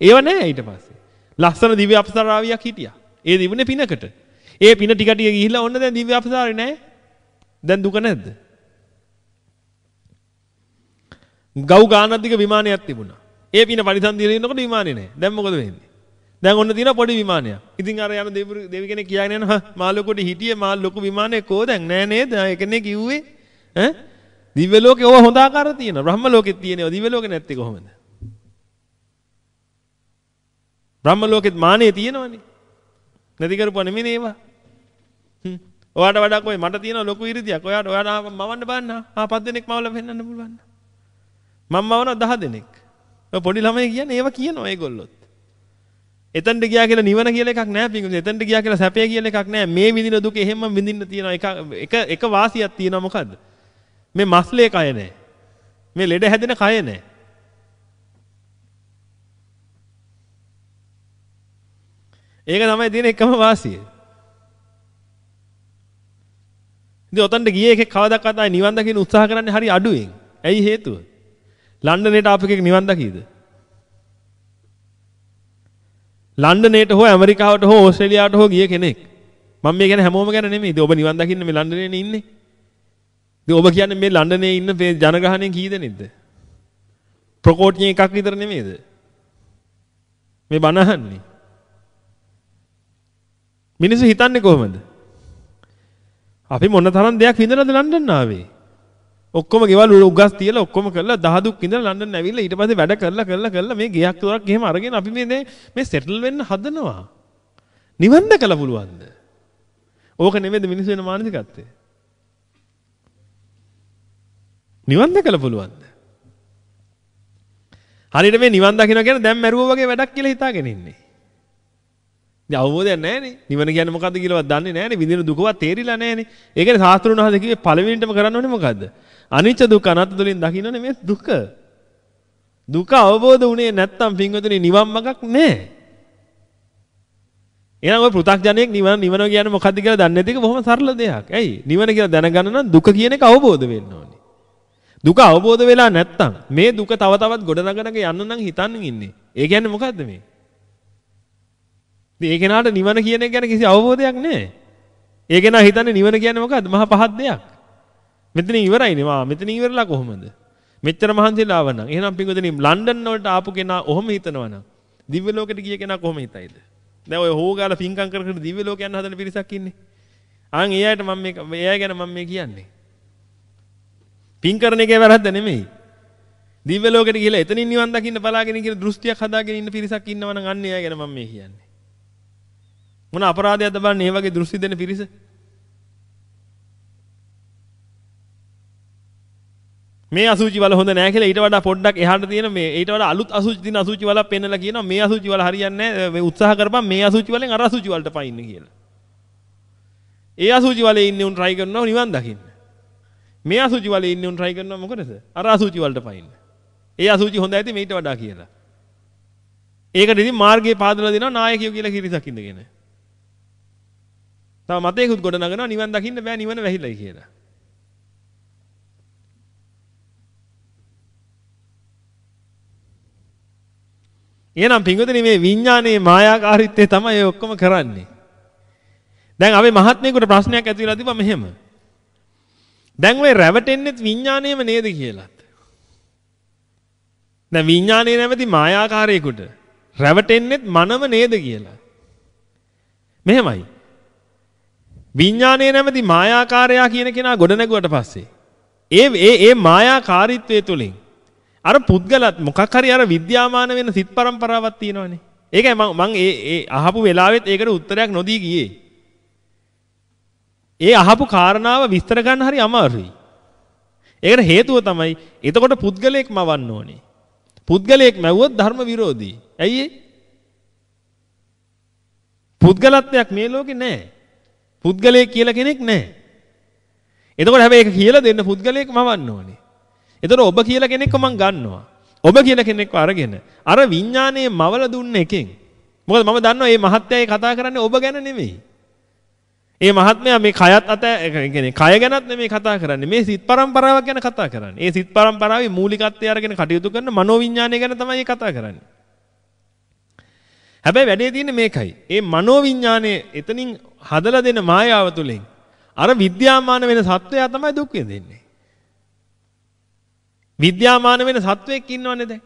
ඒව නැහැ ඊට පස්සේ. ලස්සන දිව්‍ය අපසරාවියක් හිටියා. ඒ දිවුනේ පිනකට. ඒ පින ටික ටික ගිහිල්ලා ඔන්න දැන් දිව්‍ය අපසාරේ නැහැ. දැන් දුක නැද්ද? ගව් ගානක් දිග විමානයක් තිබුණා. ඒ පින පරිසන්දියේ ඉන්නකොට විමානේ නැහැ. දැන් මොකද වෙන්නේ? දැන් ඔන්න තියෙන පොඩි විමානයක්. ඉතින් අර යන දෙවි කෙනෙක් කියාගෙන යනවා මා ලොකුට හිටියේ මා ලොකු විමානයක් කෝ දැන් නෑ නේද? ඒ කෙනේ කිව්වේ ඈ දිව්‍ය ලෝකේ ඕවා හොඳ ආකාර තියෙනවා. බ්‍රහ්ම ලෝකෙත් තියෙනවා. දිව්‍ය ලෝකේ නැත්තේ කොහොමද? බ්‍රහ්ම ලෝකෙත් මානෙ තියෙනවනේ. නැති කරපුවා නෙමෙයි ඒවා. හ්ම්. ඔයාට වඩා කොයි මට තියෙන ලොකු ඉරිදියක්. ඔයාට ඔයාට මවන්න බෑන්න. ආ පස් දෙනෙක් මවලා පෙන්නන්න පුළුවන්. මම මවනවා 10 දෙනෙක්. ඔය පොඩි ළමයි කියන්නේ ඒවා කියනවා ඒගොල්ලොත්. එතනට ගියා කියලා නිවන කියලා එකක් නැහැ පිංගුතුනි. එතනට ගියා කියලා සැපය කියලා එකක් නැහැ. මේ විඳින දුක එහෙම විඳින්න තියෙන එක එක එක වාසියක් තියෙනවා මොකද්ද? මේ මස්ලේ කය නැහැ. මේ ලෙඩ හැදෙන කය නැහැ. ඒක තමයි තියෙන එකම වාසිය. ඉතින් ඔතනට ගියේ එකෙක් කවදාවත් ආයි නිවන් දකින්න උත්සාහ කරන්නේ හරි අඩුවෙන්. ඇයි හේතුව? ලන්ඩනයට ආපු එකෙක් නිවන් දකීද? ලන්ඩනයට හෝ ඇමරිකාවට හෝ ඕස්ට්‍රේලියාවට හෝ ගිය කෙනෙක්. මම මේ කියන්නේ හැමෝම ගැන නෙමෙයි. ඉතින් ඔබ නිවන් දකින්න මේ ලන්ඩනේ ඉන්නේ. ඉතින් ඔබ කියන්නේ මේ ලන්ඩනේ ඉන්න මේ ජනගහණය කී දෙනෙක්ද? ප්‍රකෝට්ඤ එකක් විතර නෙමෙයිද? මේ බණ අහන්නේ. මිනිස්සු හිතන්නේ කොහොමද? අපි මොන තරම් දෙයක් විඳලාද ලන්ඩන් ආවේ? ඔක්කොම ගෙවල් උගස් තියලා ඔක්කොම කරලා දහදුක් ඉඳලා ලන්ඩන් ඇවිල්ලා ඊට පස්සේ වැඩ කරලා කරලා කරලා මේ ගෙයක් තොරක් එහෙම අරගෙන අපි මේ දැන් මේ සෙටල් වෙන්න හදනවා. නිවන් දැකලා පුළුවන්ද? ඕක නෙමෙයිද මිනිස්සු වෙන මානසිකත්වය? නිවන් දැකලා පුළුවන්ද? හරියට මේ නිවන් දකින්න කියන්නේ දැන් මැරුවා වගේ වැඩක් කියලා හිතාගෙන ඉන්නේ. ඉතින් අවබෝධයක් නැහැනේ. නිවන කියන්නේ මොකද්ද කියලාවත් දන්නේ නැහැනේ. විඳින දුකවත් තේරිලා නැහැනේ. ඒකනේ සාස්ත්‍රුණ වහන්සේ කිව්වේ පළවෙනිටම කරන්න ඕනේ මොකද්ද? අනිච්ච දුක්ඛ අනාත්ම තුලින් දකින්නනේ මේ දුක. දුක අවබෝධ වුණේ නැත්තම් පින්වතුනි නිවන් මාර්ගක් නැහැ. එහෙනම් ඔය පෘථග්ජනයෙක් නිවන නිවන කියන්නේ මොකද්ද කියලා දන්නේ නැති එක බොහොම සරල දෙයක්. ඇයි? නිවන කියලා දැනගන්න නම් දුක කියන එක අවබෝධ වෙන්න ඕනේ. දුක අවබෝධ වෙලා නැත්තම් මේ දුක තව තවත් ගොඩනගනක යන්න නම් හිතන්න ඉන්නේ. ඒ කියන්නේ මොකද්ද මේ? ඉතින් ඒ කෙනාට නිවන කියන එක ගැන කිසි අවබෝධයක් නැහැ. ඒ කෙනා හිතන්නේ නිවන කියන්නේ මොකද්ද? මහා පහත් දෙයක්. මෙතන ඉවරයිනේ මා මෙතන ඉවරලා කොහොමද? මෙච්චර මහන්සිලා ආවනම් එහෙනම් පින්වතුනි ලන්ඩන් වලට ආපු කෙනා ඔහොම හිතනවනම් දිව්‍ය ලෝකෙට ගිය කෙනා කොහොම හිතයිද? දැන් ඔය හොගාලා පින්කම් කර කර දිව්‍ය ලෝක යන හදන පිරිසක් ඉන්නේ. ආන් ඒ අයට මම මේ ඒ අය ගැන මම මේ කියන්නේ. පින් කරන එකේ වැරද්ද නෙමෙයි. දිව්‍ය ලෝකෙට ගිහලා එතනින් නිවන් දකින්න බලාගෙන ඉන්න දෘෂ්ටියක් හදාගෙන ඉන්න පිරිසක් ඉන්නවනම් අන්න ඒ අය ගැන මම මේ කියන්නේ. මොන අපරාධයක්ද බලන්නේ මේ වගේ දෘෂ්ටි දෙන පිරිස? මේ අසුචි වල හොඳ නැහැ කියලා ඊට වඩා පොඩ්ඩක් එහාට තියෙන මේ ඊට වඩා අලුත් අසුචි තියෙන අසුචි වල පෙන්නලා කියනවා මේ අසුචි වල හරියන්නේ නැහැ මේ උත්සාහ කරපන් මේ අසුචි වලින් අර අසුචි වලට පයින්න කියලා. ඒ අසුචි වලේ ඉන්නේ උන් try කරනවා නිවන් දකින්න. මේ අසුචි වලේ ඉන්නේ උන් try කරනවා මොකටද? අර අසුචි වලට පයින්න. ඒ අසුචි හොඳ ඇති මේට වඩා කියලා. ඒකට ඉතින් මාර්ගයේ පාදලා දෙනවා නායකයෝ කියලා කිරිසක් ඉඳගෙන. තව මතයකුත් ගොඩ නගනවා නිවන් දකින්න බෑ නිවන වැහිලයි කියලා. එහෙනම් පිංගුතුනි මේ විඥානයේ මායාකාරීත්වය තමයි ඔය ඔක්කොම කරන්නේ. දැන් අපි මහත්මයෙකුට ප්‍රශ්නයක් ඇති වෙලා තිබ්බා මෙහෙම. දැන් ඔය රැවටෙන්නේ විඥාණයම නේද කියලාත්. දැන් විඥානයේ නැමැති මායාකාරයෙකුට රැවටෙන්නේත් මනම නේද කියලා. මෙහෙමයි. විඥානයේ නැමැති මායාකාරයා කියන කෙනා ගොඩ නැගුවට පස්සේ ඒ ඒ ඒ මායාකාරීත්වයේ තුලින් අර පුද්ගලත් මොකක් හරි අර විද්‍යාමාන වෙන සිත් પરම්පරාවක් තියෙනවනේ. ඒකයි මම මම ඒ ඒ අහපු වෙලාවෙත් ඒකට උත්තරයක් නොදී ගියේ. ඒ අහපු කාරණාව විස්තර ගන්න හරි අමාරුයි. ඒකට හේතුව තමයි එතකොට පුද්ගලයෙක් මවන්න ඕනේ. පුද්ගලයෙක් මැව්වොත් ධර්ම විරෝධී. ඇයි පුද්ගලත්වයක් මේ ලෝකේ නැහැ. පුද්ගලයෙක් කියලා කෙනෙක් නැහැ. එතකොට හැබැයි ඒක කියලා දෙන්න පුද්ගලයෙක් මවන්න ඕනේ. එතකොට ඔබ කියලා කෙනෙක්ව මං ගන්නවා. ඔබ කියලා කෙනෙක්ව අරගෙන අර විඥානයේ මවල දුන්න එකෙන්. මොකද මම දන්නවා මේ මහත්යයි කතා කරන්නේ ඔබ ගැන නෙමෙයි. ඒ මහත්මයා මේ කයත් අත කියන්නේ කය ගැනත් නෙමෙයි කතා කරන්නේ මේ සිත් පරම්පරාවක් ගැන කතා කරන්නේ. ඒ සිත් පරම්පරාවේ මූලිකත්වය අරගෙන කටයුතු කරන මනෝවිඤ්ඤාණය ගැන තමයි කතා කරන්නේ. හැබැයි වැඩේ තියෙන්නේ මේකයි. ඒ මනෝවිඤ්ඤාණය එතනින් හදලා දෙන මායාව තුලින් අර විද්‍යාමාන වෙන සත්වයා තමයි දුක් විඳින්නේ. විද්‍යාමාන වෙන සත්වෙක් ඉන්නවනේ දැන්.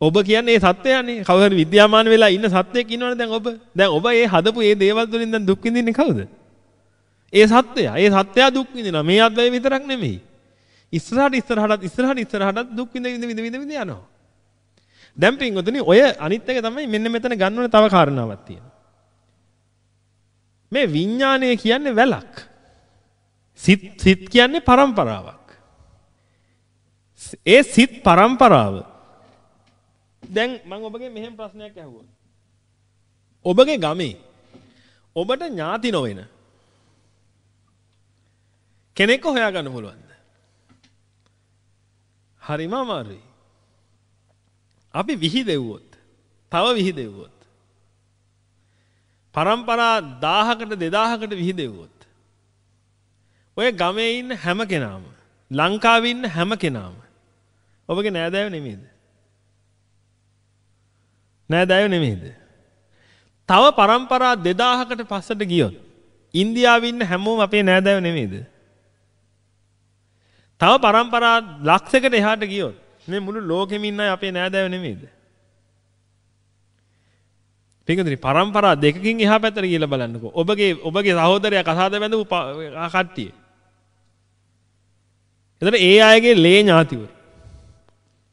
ඔබ කියන්නේ සත්‍යයනේ කවුරු විද්‍යාමාන වෙලා ඉන්න සත්‍යයක් ඉන්නවනේ දැන් ඔබ. දැන් ඔබ ඒ හදපු ඒ දේවල් වලින් දැන් දුක් විඳින්නේ කවුද? ඒ සත්‍යය. ඒ සත්‍යය දුක් විඳිනවා. මේ අද්වය විතරක් නෙමෙයි. ඉස්සරහට ඉස්සරහටත් ඉස්සරහට ඉස්සරහටත් දුක් විඳ විඳ විඳ විඳ විඳ යනවා. දැන් පින්වතුනි ඔය අනිත් එක තමයි මෙන්න මෙතන ගන්න ඕනේ තව කාරණාවක් තියෙනවා. මේ විඥානය කියන්නේ වැලක්. සිත් සිත් කියන්නේ પરම්පරාවක්. ඒ සිත් પરම්පරාව දැන් මම ඔබගේ මෙහෙම ප්‍රශ්නයක් අහුවා. ඔබගේ ගමේ ඔබට ඥාති නොවන කෙනෙක්ව හොයාගන්න පුළුවන්ද? හරිම අමාරුයි. අපි විහිදෙව්වොත්, තව විහිදෙව්වොත්. પરම්පරා 1000කට 2000කට විහිදෙව්වොත්. ඔය ගමේ ඉන්න හැම කෙනාම, ලංකාවේ ඉන්න හැම කෙනාම ඔබගේ නෑදෑයෝ නෙමෙයිද? නෑ දැයෝ නෙමේද. තව පරම්පරා දෙදාහකට පස්සට ගියොත්. ඉන්දියාවන්න හැමෝම අපේ නෑදැව නෙමේද. තව පරම්පරා ලක්සකට එහාට ගියොත් මේ මුළු ලෝකෙමින්න අපේ නෑදැව නෙමේද. පිකදරි පරම්පරා දෙකින් එහා පැතර කියල බලන්නක ඔබගේ ඔබගේ සහෝදරය කසාද බැඳ කට්ටිය. එතට ඒ අයගේ ලේ ඥාතිවරු.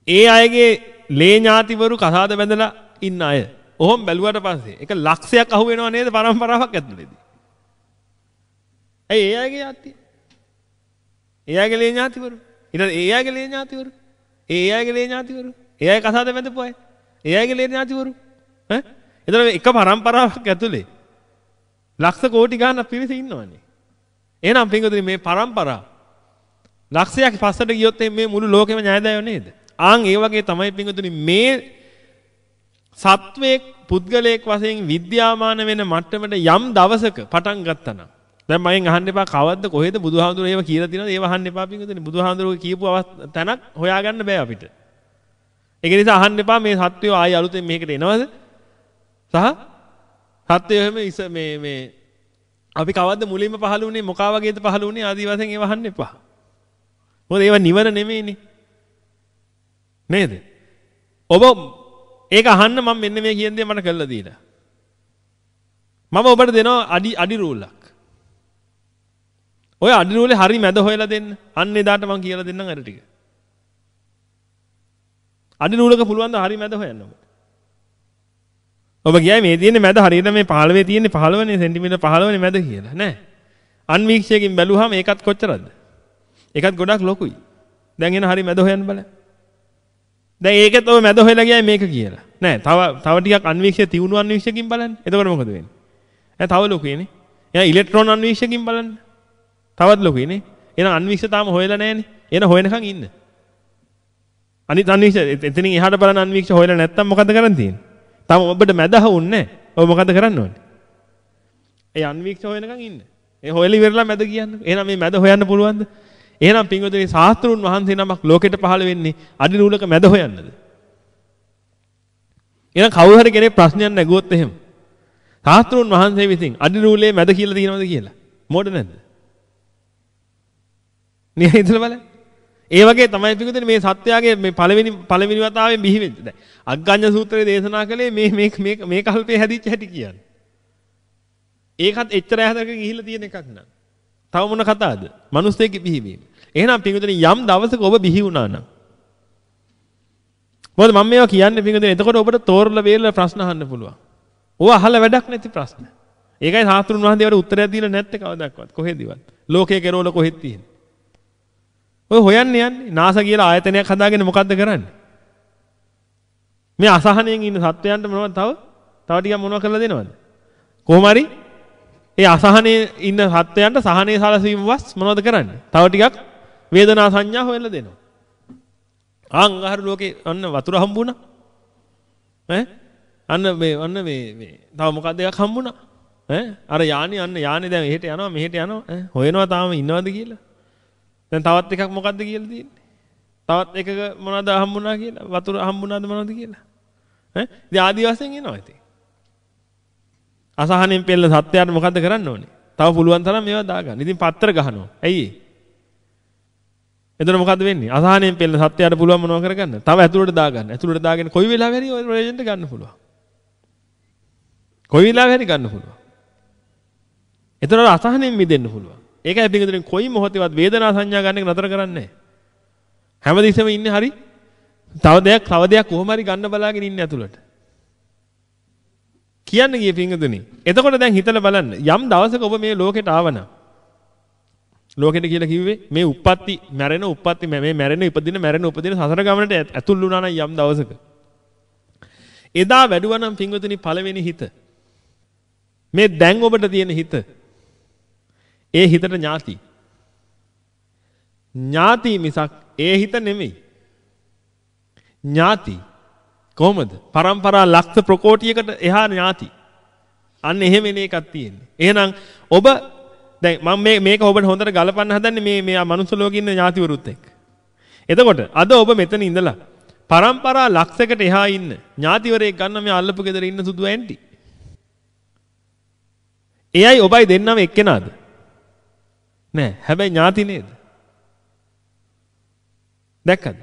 ඒ අයගේ ලේ ඥාතිවරු කසාද බැඳලා ඉන්න අය. ඔහොම බැලුවට පස්සේ එක ලක්ෂයක් අහු වෙනව නේද පරම්පරාවක් ඇතුළේදී. ඇයි ඒ අයගේ ඥාතිය? ඒ අයගේ ලේ ඥාතිවරු. ඊට ඒ අයගේ ලේ ඥාතිවරු. ඒ අයගේ ලේ ඥාතිවරු. ඒ අය කසාද බැඳපු අය. ඒ අයගේ ලේ ඥාතිවරු. ඈ? එතන එක පරම්පරාවක් ඇතුලේ ලක්ෂ කෝටි ගාණක් පිරිස ඉන්නවනේ. එහෙනම් පින්වතුනි මේ පරම්පරාව ලක්ෂයක් පස්සට ගියොත් මේ මුළු ලෝකෙම ඥායදායෝ නේද? ආන් ඒ වගේ තමයි පින්වතුනි මේ සත්වයක් පුද්ගලයෙක් වශයෙන් විද්‍යාමාන වෙන මට්ටමට යම් දවසක පටන් ගත්තා නම් දැන් මයෙන් අහන්න එපා කවද්ද කොහෙද බුදුහාමුදුරුවෝ ඒව කියලා තියෙනවද? ඒව අහන්න එපා පින්වතුනි. බුදුහාමුදුරුවෝ කියපු තැනක් හොයාගන්න බෑ අපිට. ඒක නිසා අහන්න එපා මේ සත්වයෝ ආයි අලුතෙන් මේකට එනවද? සහ සත්වයෝ එහෙම ඉස මේ මේ අපි කවද්ද මුලින්ම පහළ වුණේ මොකා වගේද පහළ වුණේ ආදි වශයෙන් ඒව අහන්න එපා. මොකද ඒව නිවන නෙමෙයිනේ. නේද? ඔබ ඒක අහන්න මම මෙන්න මේ කියන දේ මට කළා දීලා. මම ඔබට දෙනවා අඩි අඩි රූලක්. ඔය අඩි රූලේ හරි මැද හොයලා දෙන්න. අන්න එදාට මම කියලා දෙන්නම් අර ටික. අඩි රූලක පුළුවන් ද හරි මැද හොයන්න ඔබ. ඔබ ගියයි මේ තියෙන්නේ මැද හරියට මේ 15 තියෙන්නේ 15 සෙන්ටිමීටර් 15 මැද කියලා නෑ. අන්වීක්ෂයකින් බැලුවාම ඒකත් කොච්චරද? ඒකත් ගොඩක් ලොකුයි. දැන් එන හරි මැද හොයන්න බලන්න. දැන් ඒකෙත් ඔය මැද හොයලා ගියයි මේක කියලා. නෑ තව තව ටිකක් අන්වීක්ෂය තියුණු අන්වීක්ෂයකින් බලන්න. එතකොට මොකද වෙන්නේ? ඈ තව ලොකුයිනේ. එහෙනම් ඉලෙක්ට්‍රෝන අන්වීක්ෂයකින් බලන්න. තවත් ලොකුයිනේ. එහෙනම් අන්වීක්ෂය තාම හොයලා නෑනේ. එහෙනම් හොයනකන් ඉන්න. අනිත් අන්වීක්ෂය එතනින් එහාට බලන අන්වීක්ෂය හොයලා නැත්තම් මොකද කරන්න තියෙන්නේ? තාම ඔබට මැද හවුන්නේ නෑ. ඔබ මොකද කරන්න ඕනේ? ඒ අන්වීක්ෂය හොයනකන් ඉන්න. ඒ හොයලා ඉවරලා මැද කියන්න. එහෙනම් මේ මැද හොයන්න පුළුවන්ද? එහෙනම් පින්වතුනි ශාස්ත්‍රුන් වහන්සේ නමක් ලෝකෙට පහළ වෙන්නේ අඩි නූලක මැද හොයන්නද? එහෙනම් කවුරු හරි කෙනෙක් ප්‍රශ්නයක් නැගුවොත් එහෙම. සාස්ත්‍රුන් වහන්සේ විසින් අදිරූලේ මැද කියලා තියෙනවද කියලා. මොඩ නැද්ද? නේ හිතලා බලන්න. ඒ වගේ තමයි පිටුදෙන මේ සත්‍යයේ මේ පළවෙනි පළවෙනි වතාවෙන් බිහි වෙද්දී දැන් අග්ගඤ්ඤ සූත්‍රයේ දේශනා කළේ මේ මේ මේ මේ කල්පේ හැදිච්ච හැටි කියන්නේ. ඒකත් එච්චර හැදක ගිහිල්ලා තියෙන එකක් නෑ. තව මොන කතාවද? මිනිස්සෙක් බිහිවීම. එහෙනම් පිටුදෙන යම් දවසක ඔබ බිහි වුණා නම් මොකද මම මේවා කියන්නේ පිටුදෙන එතකොට ඔබට තෝරලා වේලලා ප්‍රශ්න අහන්න පුළුවන්. ඕවා අහලා වැඩක් නැති ප්‍රශ්න. ඒකයි සාස්ත්‍රුන් වහන්සේවට උත්තරයක් දීලා නැත්තේ කවදාවත් කොහෙදවත්. ලෝකයේ කෙරවල කොහෙද තියෙන්නේ? ඔය හොයන්න යන්නේ. NASA කියලා ආයතනයක් හදාගෙන මොකද්ද කරන්නේ? මේ අසහනයෙන් ඉන්න සත්වයන්ට මොනවද තව? තව ටිකක් මොනව කරලා දෙනවද? කොහොම හරි ඒ අසහනයේ ඉන්න සත්වයන්ට සහනේ සලසීම වස් මොනවද කරන්නේ? තව ටිකක් වේදනා සංඥා හොයලා දෙනවා. ආන් අහරු ලෝකේ අන්න වතුර හම්බුණා. ඈ අන්න මේ අන්න මේ මේ තව මොකක්ද එකක් හම්බුණා. ඈ අර යානි අන්න යානි දැන් එහෙට යනවා මෙහෙට යනවා ඈ හොයනවා තාම ඉන්නවද කියලා. දැන් තවත් එකක් මොකද්ද කියලා තියෙන්නේ? තවත් එකක මොනවද හම්බුණා කියලා? වතුර හම්බුණාද මොනවද කියලා? ඈ ඉතින් ආදි වශයෙන් එනවා ඉතින්. අසහනෙන් පෙළ සත්‍යයට මොකද්ද කරන්න ඕනේ? තව පුළුවන් තරම් මේවා දාගන්න. ඉතින් පත්‍ර ගහනවා. ඇයි ඒ? එතන මොකද්ද වෙන්නේ? අසහනෙන් පෙළ සත්‍යයට පුළුවන් මොනව කරගන්න? තව ඇතුළට දාගන්න. ඇතුළට දාගෙන කොයි වෙලාවෙ හරි ඔය ප්‍රයෝජනට ගන්න පුළුවන්. කොයි වෙලාවෙ හරි ගන්න පුළුවන්. එතන අසහනෙන් මිදෙන්න පුළුවන්. ඒකයි පිටින් කොයි මොහොතේවත් වේදනා සංඥා ගන්න එක නතර කරන්නේ නැහැ. හැමදෙස්සෙම ඉන්නේ හරි තව දෙයක් තව දෙයක් කොහොම හරි ගන්න බලාගෙන ඉන්නේ ඇතුළට. කියන්න ගියේ පිංගුතුනි. එතකොට දැන් හිතලා බලන්න යම් දවසක ඔබ මේ ලෝකෙට ආවනම් ලෝකෙට කියලා කිව්වේ මේ උප්පත්ති මැරෙන උප්පත්ති මේ මැරෙන ඉපදින මැරෙන උපදින සසර ගමනට ඇතුල් වුණා නම් යම් දවසක. එදා වැඩුවා නම් පිංගුතුනි පළවෙනි හිත. මේ දැන් ඔබට තියෙන හිත ඒ හිතට ඥාති. ඥාති මිසක් ඒ හිත නෙමෙයි. ඥාති කොහොමද? પરම්පරා ලක්ෂ ප්‍රකෝටියකට එහා ඥාති. අන්න එහෙම එන එකක් තියෙන්නේ. එහෙනම් ඔබ දැන් මම මේ මේක ඔබට හොඳට ගලපන්න හදන්නේ මේ මේ මනුස්ස ලෝකේ ඉන්න ඥාතිවරුත් එක්ක. එතකොට අද ඔබ මෙතන ඉඳලා પરම්පරා ලක්ෂයකට එහා ඉන්න ඥාතිවරයෙක් ගන්න මේ අල්ලපු ගෙදර ඉන්න සුදු ඇන්ටි. එයයි ඔබයි දෙන්නම එක්කෙනාද? නෑ. හැබැයි ඥාති නේද? දැක්කද?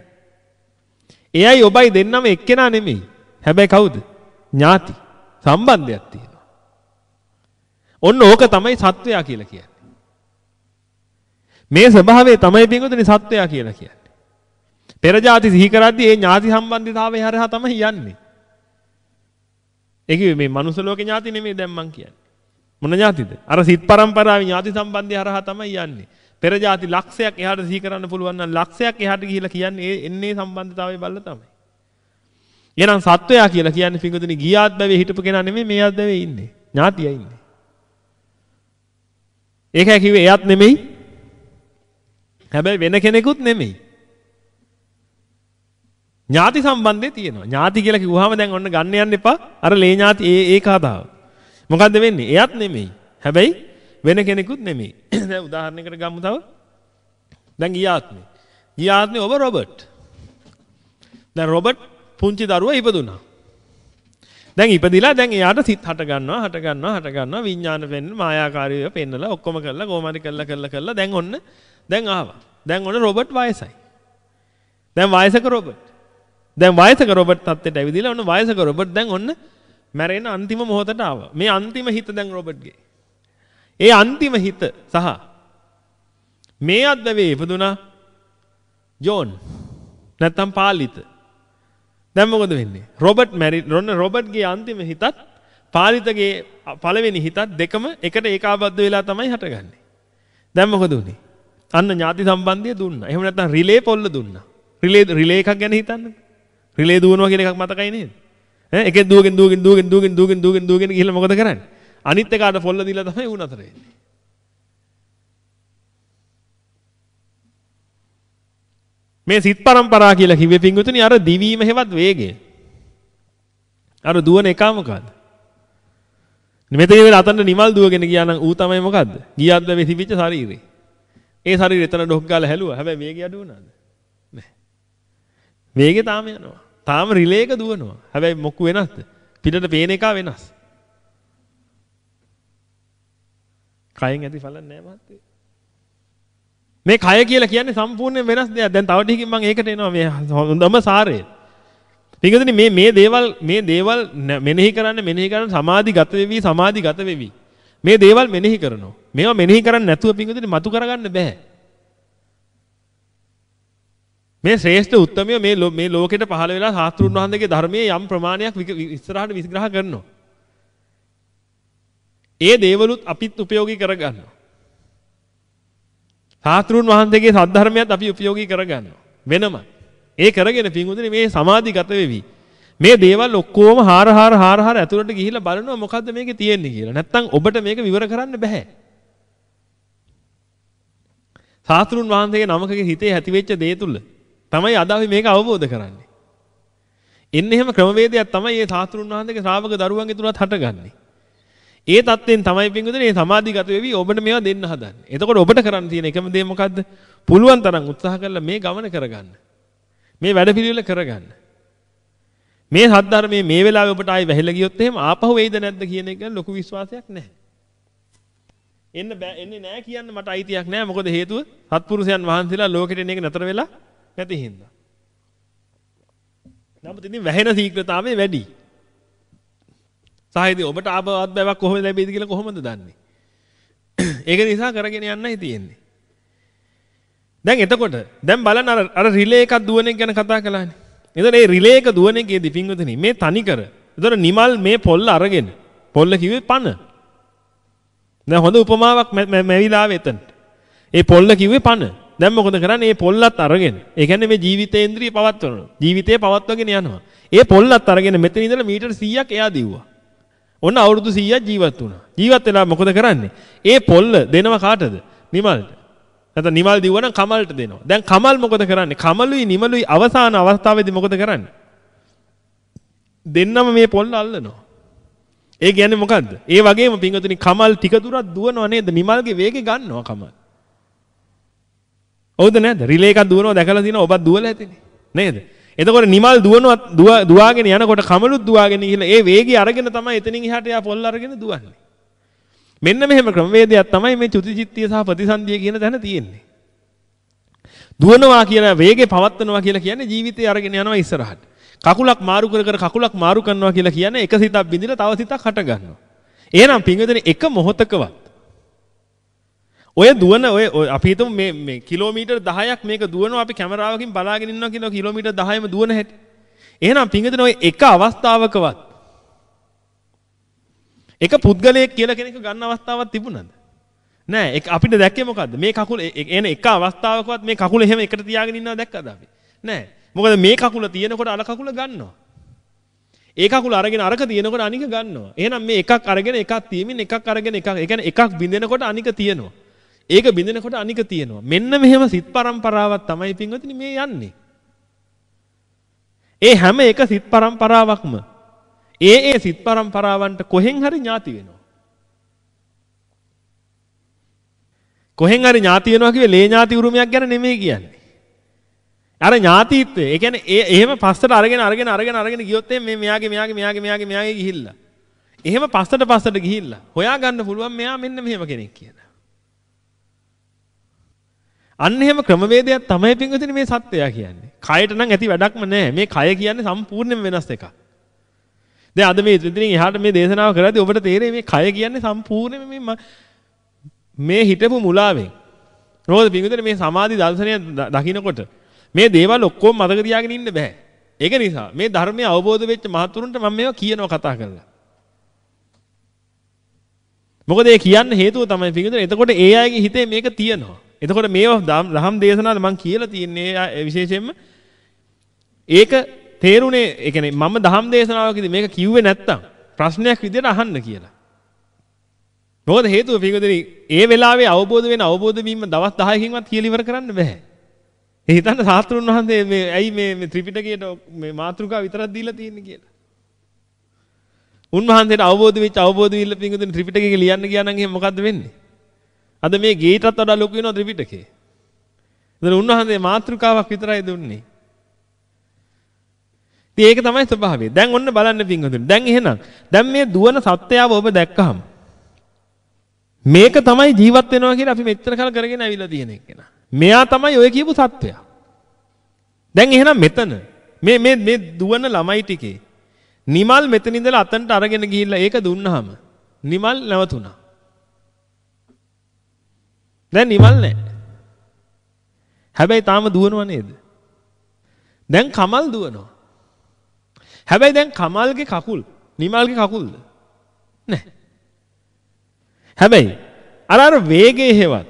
එයයි ඔබයි දෙන්නම එක්කෙනා නෙමෙයි. හැබැයි කවුද? ඥාති. සම්බන්ධයක් තියෙනවා. ඔන්න ඕක තමයි සත්වයා කියලා කියන්නේ. මේ ස්වභාවය තමයි බින්දුනේ සත්වයා කියලා කියන්නේ. පෙර જાති සිහි කරද්දී ඒ ඥාති සම්බන්ධතාවය හරහා තමයි යන්නේ. ඒක මේ මනුස්ස ලෝකේ ඥාති නෙමෙයි දැන් මං කියන්නේ. මොන ඥාතිද? අර සිත් පරම්පරාවේ ඥාති සම්බන්ධය හරහා තමයි යන්නේ. පෙර જાති ලක්ෂයක් එහාට සිහි කරන්න පුළුවන් නම් ලක්ෂයක් එහාට ගිහිලා කියන්නේ ඒ එන්නේ සම්බන්ධතාවය බලලා තමයි. එහෙනම් සත්වයා කියලා කියන්නේ පිංගුතුනි ගියාත් බැවේ හිටපු කෙනා නෙමෙයි මෙයාත් බැවේ ඉන්නේ. ඥාතියා ඉන්නේ. ඒකයි කිව්වේ එයත් නෙමෙයි. හැබැයි වෙන කෙනෙකුත් නෙමෙයි. ඥාති සම්බන්ධය තියෙනවා. ඥාති කියලා කිව්වහම දැන් ඔන්න ගන්න යන්න එපා. අර ලේ ඥාති ඒ ඒ කතාව. මොකද්ද වෙන්නේ? එයත් නෙමෙයි. හැබැයි වෙන කෙනෙකුත් නෙමෙයි. [coughs] දැන් උදාහරණයකට ගමු තව. දැන් ගිය ආත්මේ. ගිය ආත්මේ ඔබ රොබර්ට්. දැන් රොබර්ට් පුංචි දරුවා ඉපදුනා. දැන් ඉපදිලා දැන් එයාට සිත් හට ගන්නවා හට ගන්නවා හට ගන්නවා විඥාන වෙන්න මායාකාරීව පෙන්නලා ඔක්කොම කරලා කොහොම හරි කරලා කරලා කරලා දැන් ඔන්න දැන් ආවා. දැන් ඔන්න රොබර්ට් වයසයි. දැන් වයසක රොබර්ට්. දැන් වයසක රොබර්ට් තත්ත්වයට ඇවිදලා ඔන්න වයසක රොබර්ට් දැන් ඔන්න මැරෙන අන්තිම මොහොතට ආවා. මේ අන්තිම හිත දැන් රොබර්ට්ගේ. ඒ අන්තිම හිත සහ මේ අද්දවේ ඉපදුනා ජෝන් නැත්තම් පාලිත. දැන් මොකද වෙන්නේ? රොබර්ට් මැරි රොන්න රොබර්ට්ගේ අන්තිම හිතත් පාලිතගේ පළවෙනි හිතත් දෙකම එකට ඒකාබද්ධ වෙලා තමයි හටගන්නේ. දැන් මොකද උනේ? අන්න ඥාති සම්බන්ධය දුන්නා. එහෙම නැත්නම් රිලේ පොල්ල දුන්නා. රිලේ රිලේ එකක් ගැන හිතන්නකෝ. රිලේ දුවනවා කියන එකක් මතකයි නේද? ඈ එකෙන් දුවගෙන දුවගෙන දුවගෙන දුවගෙන දුවගෙන දුවගෙන දුවගෙන ගිහලා මොකද කරන්නේ? අනිත් එකාට පොල්ල දීලා තමයි ඌ නතර මේ සිත් પરම්පරා කියලා කිව්වේ පිංගුතුනි අර දිවීම හේවත් වේගය. අර දුවන එක මොකද්ද? මෙතන වෙලා අතන නිමල් දුවගෙන ගියා නම් ඌ තමයි මොකද්ද? ගියද්ද මේ තිබිච්ච ශරීරේ. ඒ ශරීරය එතන ඩොක් ගාලා හැලුවා. හැබැයි වේගය අඩු වුණාද? නැහැ. වේගය තාම යනවා. තාම රිලේ එක දුවනවා. හැබැයි මොකු වෙනස්ද? පිටට පේන එක වෙනස්. කයෙන් ඇති ඵල නැහැ මහත්තයෝ. මේ කය කියලා කියන්නේ සම්පූර්ණයෙන් වෙනස් දෙයක්. දැන් තව ටිකකින් මම ඒකට එනවා මේ හොඳම සාරය. පිටුදිනේ මේ මේ දේවල් මේ දේවල් මෙනෙහි කරන්න මෙනෙහි කරන්න සමාධිගත වෙවි සමාධිගත වෙවි. මේ දේවල් මෙනෙහි කරනවා. මේවා මෙනෙහි කරන්නේ නැතුව පිටුදිනේ මතු කරගන්න බෑ. මේ ශ්‍රේෂ්ඨ උත්තමය මේ මේ ලෝකෙට පහළ වෙලා සාස්ත්‍රුන් වහන්සේගේ ධර්මයේ යම් ප්‍රමාණයක් ඉස්සරහට විස්ග්‍රහ කරනවා. ඒ දේවලුත් අපිත් උපයෝගී කරගන්නවා. සාස්ත්‍රුන් වහන්සේගේ සද්ධර්මයත් අපි උපයෝගී කරගන්නවා. වෙනම. ඒ කරගෙන පින්වතුනි මේ සමාධිගත වෙවි. මේ දේවල් ඔක්කොම හාර හාර හාර හාර ඇතුළට ගිහිල්ලා බලනවා මොකද්ද මේකේ තියෙන්නේ කියලා. නැත්තම් ඔබට මේක විවර කරන්න බෑ. සාස්ත්‍රුන් වහන්සේගේ නමකගේ හිතේ ඇතිවෙච්ච දේ තුල තමයි අද අපි මේක අවබෝධ කරන්නේ. එන්න එහෙම ක්‍රමවේදයක් තමයි මේ සාස්ත්‍රුන් වහන්සේගේ ශ්‍රාවක දරුවන්ගේ තුලත් හටගන්නේ. ඒ தත්වෙන් තමයි පින්වතුනි මේ සමාධිගත වෙවි ඔබට මේවා දෙන්න හදන්නේ. එතකොට ඔබට කරන්න තියෙන එකම දේ මොකද්ද? පුළුවන් තරම් උත්සාහ කරලා මේ ගමන කරගන්න. මේ වැඩපිළිවෙල කරගන්න. මේ සද්ධර්මයේ මේ වෙලාවේ ඔබට ආයි වැහිලා ගියොත් එහෙම ආපහු වෙයිද නැද්ද කියන එක ලොකු විශ්වාසයක් නැහැ. එන්න බෑ එන්නේ නැහැ කියන්න මට අයිතියක් නැහැ. මොකද හේතුව සත්පුරුෂයන් වහන්සේලා ලෝකෙට එන එක නතර වෙලා නැති හින්දා. නමුත් ඉතින් වැහෙන ශීඝ්‍රතාවය වැඩි. සාහිත්‍ය ඔබට ආපවත් බවක් කොහොමද ලැබෙයිද කියලා කොහොමද දන්නේ? [clears throat] ඒක නිසා කරගෙන යන්නයි තියෙන්නේ. දැන් එතකොට දැන් බලන්න අර අර රිලේ එකක් දුවන එක ගැන කතා කළානේ. එතන මේ රිලේ එක දුවන එකේදී පින්වතුනි මේ තනිකර. එතන නිමල් මේ පොල්ල අරගෙන පොල්ල කිව්වේ පන. දැන් හොඳ උපමාවක් මැවිලා ආවේ එතනට. ඒ පොල්ල කිව්වේ පන. දැන් මොකද කරන්නේ? මේ පොල්ලත් අරගෙන. ඒ කියන්නේ මේ ජීවිතේන්ද්‍රිය පවත්වනවා. ජීවිතේ පවත්වගෙන යනවා. ඒ පොල්ලත් අරගෙන මෙතන ඉඳලා මීටර 100ක් එයා දිව්වා. ඔන්න අවුරුදු 100ක් ජීවත් වුණා. ජීවත් වෙලා මොකද කරන්නේ? ඒ පොල්ල දෙනව කාටද? නිමල්ට. නැත්නම් නිමල් දිව්වනම් කමල්ට දෙනවා. දැන් කමල් මොකද කරන්නේ? කමලුයි නිමලුයි අවසාන අවස්ථාවේදී මොකද කරන්නේ? දෙන්නම මේ පොල්ල අල්ලනවා. ඒ කියන්නේ මොකද්ද? ඒ වගේම පින්වතුනි කමල් ටික දුරක් දුවනව නේද? නිමල්ගේ වේගෙ ගන්නවා කමල්. හවුද නැද්ද? රිලේ එකක් දුවනවා දැකලා තියෙනවා ඔබත් දුවලා ඇතිනේ. නේද? එතකොට නිමල් දුවනවා දුවාගෙන යනකොට කමලුත් දුවාගෙන ගිහලා ඒ වේගය අරගෙන තමයි එතනින් එහාට යා පොල් අරගෙන දුවන්නේ. මෙන්න මෙහෙම ක්‍රමවේදයක් තමයි මේ චුතිචිත්තිය සහ ප්‍රතිසන්දිය කියන තැන තියෙන්නේ. දුවනවා කියන වේගේ පවත්වනවා කියලා කියන්නේ ජීවිතය අරගෙන යනවා ඉස්සරහට. කකුලක් මාරු කර කර කකුලක් මාරු කරනවා කියලා කියන්නේ එක සිතක් බිඳිලා තව සිතක් හට ගන්නවා. එහෙනම් පින්වදනේ එක මොහොතකවත් ඔය දුවන ඔය අපි හිතමු මේ මේ කිලෝමීටර් 10ක් මේක දුවනවා අපි කැමරාවකින් බලාගෙන ඉන්නවා කියලා කිලෝමීටර් 10ම දුවන හැටි. එහෙනම් පින්වදනේ ඔය එක අවස්ථාවකවත් එක පුද්ගලයෙක් කියලා කෙනෙක් ගන්න අවස්ථාවක් තිබුණාද? නෑ ඒක අපිට දැක්කේ මොකද්ද? මේ කකුල එන එක අවස්ථාවකවත් මේ කකුල එහෙම එකට තියාගෙන ඉන්නව දැක්කද අපි? නෑ. මොකද මේ කකුල තියෙනකොට අර කකුල ගන්නවා. ඒ කකුල අරගෙන අරක තියෙනකොට අනික ගන්නවා. එහෙනම් මේ එකක් අරගෙන එකක් තියමින් එකක් අරගෙන එකක්. ඒ කියන්නේ එකක් බින්දෙනකොට අනික තියෙනවා. ඒක බින්දෙනකොට අනික තියෙනවා. මෙන්න මෙහෙම සිත් පරම්පරාවක් තමයි පින්වතුනි මේ යන්නේ. ඒ හැම එක සිත් පරම්පරාවක්ම ඒ ඒ සිත් පරම්පරාවන්ට කොහෙන් හරි ඥාති වෙනවා. කොහෙන් හරි ඥාති වෙනවා කිව්වේ ලේ ඥාති උරුමයක් ගැන නෙමෙයි කියන්නේ. අර ඥාතිත්වය. ඒ කියන්නේ ඒ එහෙම පස්සට අරගෙන අරගෙන අරගෙන අරගෙන ගියොත් මේ මෙයාගේ මෙයාගේ මෙයාගේ මෙයාගේ මෙයාගේ ගිහිල්ලා. එහෙම පස්සට පස්සට ගිහිල්ලා හොයා ගන්න පුළුවන් මෙයා මෙන්න මෙහෙම කෙනෙක් කියලා. අන්න එහෙම ක්‍රමවේදයක් තමයි පින්වතුනි මේ සත්‍යය කියන්නේ. කයට නම් ඇති වැඩක්ම නැහැ. මේ කය කියන්නේ සම්පූර්ණයෙන්ම වෙනස් එකක්. දැන් අද මේ ඉතින් එහාට මේ දේශනාව කරද්දී ඔබට තේරෙයි මේ කය කියන්නේ සම්පූර්ණයෙන්ම මේ මේ හිටපු මුලාවෙන්. මොකද පින්විතනේ මේ සමාධි දර්ශනය දකින්නකොට මේ දේවල් ඔක්කොම මතක තියාගෙන ඉන්න බෑ. ඒක නිසා මේ ධර්මය අවබෝධ වෙච්ච මහතුරුන්ට මම මේවා කියනවා කතා කරලා. මොකද ඒ කියන්න හේතුව තමයි පින්විතනේ එතකොට ඒ අයගේ හිතේ මේක තියෙනවා. එතකොට මේවා දහම් දේශනාවල මම කියලා තියෙන්නේ විශේෂයෙන්ම ඒක තේරුනේ ඒ කියන්නේ මම දහම් දේශනාවකදී මේක කිව්වේ නැත්තම් ප්‍රශ්නයක් විදියට අහන්න කියලා. මොකද හේතුව පිටුදෙනි ඒ වෙලාවේ අවබෝධ වෙන අවබෝධ වීම දවස් 10කින්වත් කියලා ඉවර කරන්න බෑ. ඒ හිතන්න සාස්ත්‍රුන් වහන්සේ මේ ඇයි මේ මේ ත්‍රිපිටකයට මේ මාතෘකාව විතරක් දීලා තියෙන්නේ කියලා. උන්වහන්සේට අවබෝධ වෙච්ච අවබෝධ විල්ල පිටුදෙනි ත්‍රිපිටකයක ලියන්න ගියා නම් එහෙනම් මොකද්ද වෙන්නේ? අද මේ ගේටත් වඩා ලොකු වෙනවා ත්‍රිපිටකේ. ඉතින් උන්වහන්සේ මාතෘකාවක් විතරයි දුන්නේ. ඉතින් ඒක තමයි ස්වභාවය. දැන් ඔන්න බලන්න පින්වතුනි. දැන් එහෙනම් දැන් මේ දුවන සත්‍යයව ඔබ දැක්කහම මේක තමයි ජීවත් වෙනවා කියලා අපි මෙච්චර කල් කරගෙන ඇවිල්ලා තියෙන එක. මෙයා තමයි ඔය කියපු සත්වයා. දැන් එහෙනම් මෙතන මේ මේ මේ දුවන ළමයි ටිකේ නිමල් මෙතන ඉඳලා අතන්ට අරගෙන ගිහිල්ලා ඒක දුන්නාම නිමල් නැවතුණා. දැන් නිමල් නැහැ. හැබැයි තාම දුවනව නේද? දැන් කමල් දුවනවා. හැබැයි දැන් කමල්ගේ කකුල් නිමල්ගේ කකුල්ද? නැහැ. හැබැයි අර අර වේගයේ හේවත්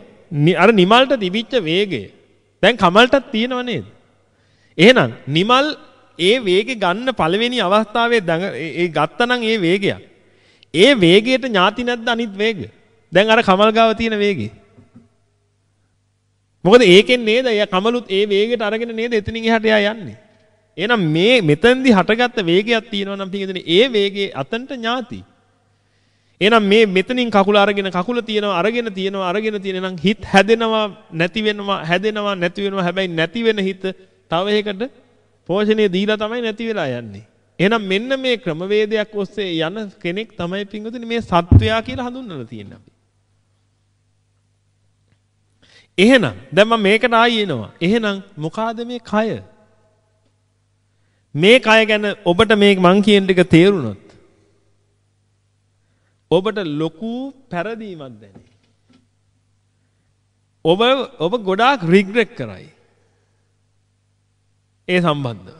අර නිමල්ට තිබිච්ච වේගය දැන් කමල්ටත් තියෙනව නේද? එහෙනම් නිමල් ඒ වේගෙ ගන්න පළවෙනි අවස්ථාවේ ඒ ගත්තනම් ඒ වේගයක්. ඒ වේගයට ඥාති නැද්ද අනිත් වේග? දැන් අර කමල් ගාව තියෙන වේගේ. මොකද ඒකෙන් නේද එයා කමලුත් ඒ වේගයට අරගෙන නේද එතනින් එහාට එයා යන්නේ. එහෙනම් මේ මෙතෙන්දි හටගත්ත වේගයක් තියෙනවා නම් පිටින් ඒ වේගයේ අතන්ට ඥාති. එහෙනම් මේ මෙතනින් කකුල අරගෙන කකුල තියනවා අරගෙන තියනවා අරගෙන තියෙන නම් හිත හැදෙනවා නැති වෙනවා හැදෙනවා නැති වෙනවා හැබැයි නැති වෙන හිත තව එකකට පෝෂණය දීලා තමයි නැති වෙලා යන්නේ. එහෙනම් මෙන්න මේ ක්‍රමවේදයක් ඔස්සේ යන කෙනෙක් තමයි පිංගුතුනි මේ සත්වයා කියලා හඳුන්වලා තියෙන්නේ අපි. එහෙනම් දැන් මම මේකට ආයි එනවා. එහෙනම් මොකාද මේ කය? මේ කය ගැන ඔබට මේ මං කියන ටික තේරුණොත් ඔබට ලොකු පැරදීමක් දැනේ. ඔබ ඔබ ගොඩාක් රිග්‍රෙට් කරයි. ඒ සම්බන්ධව.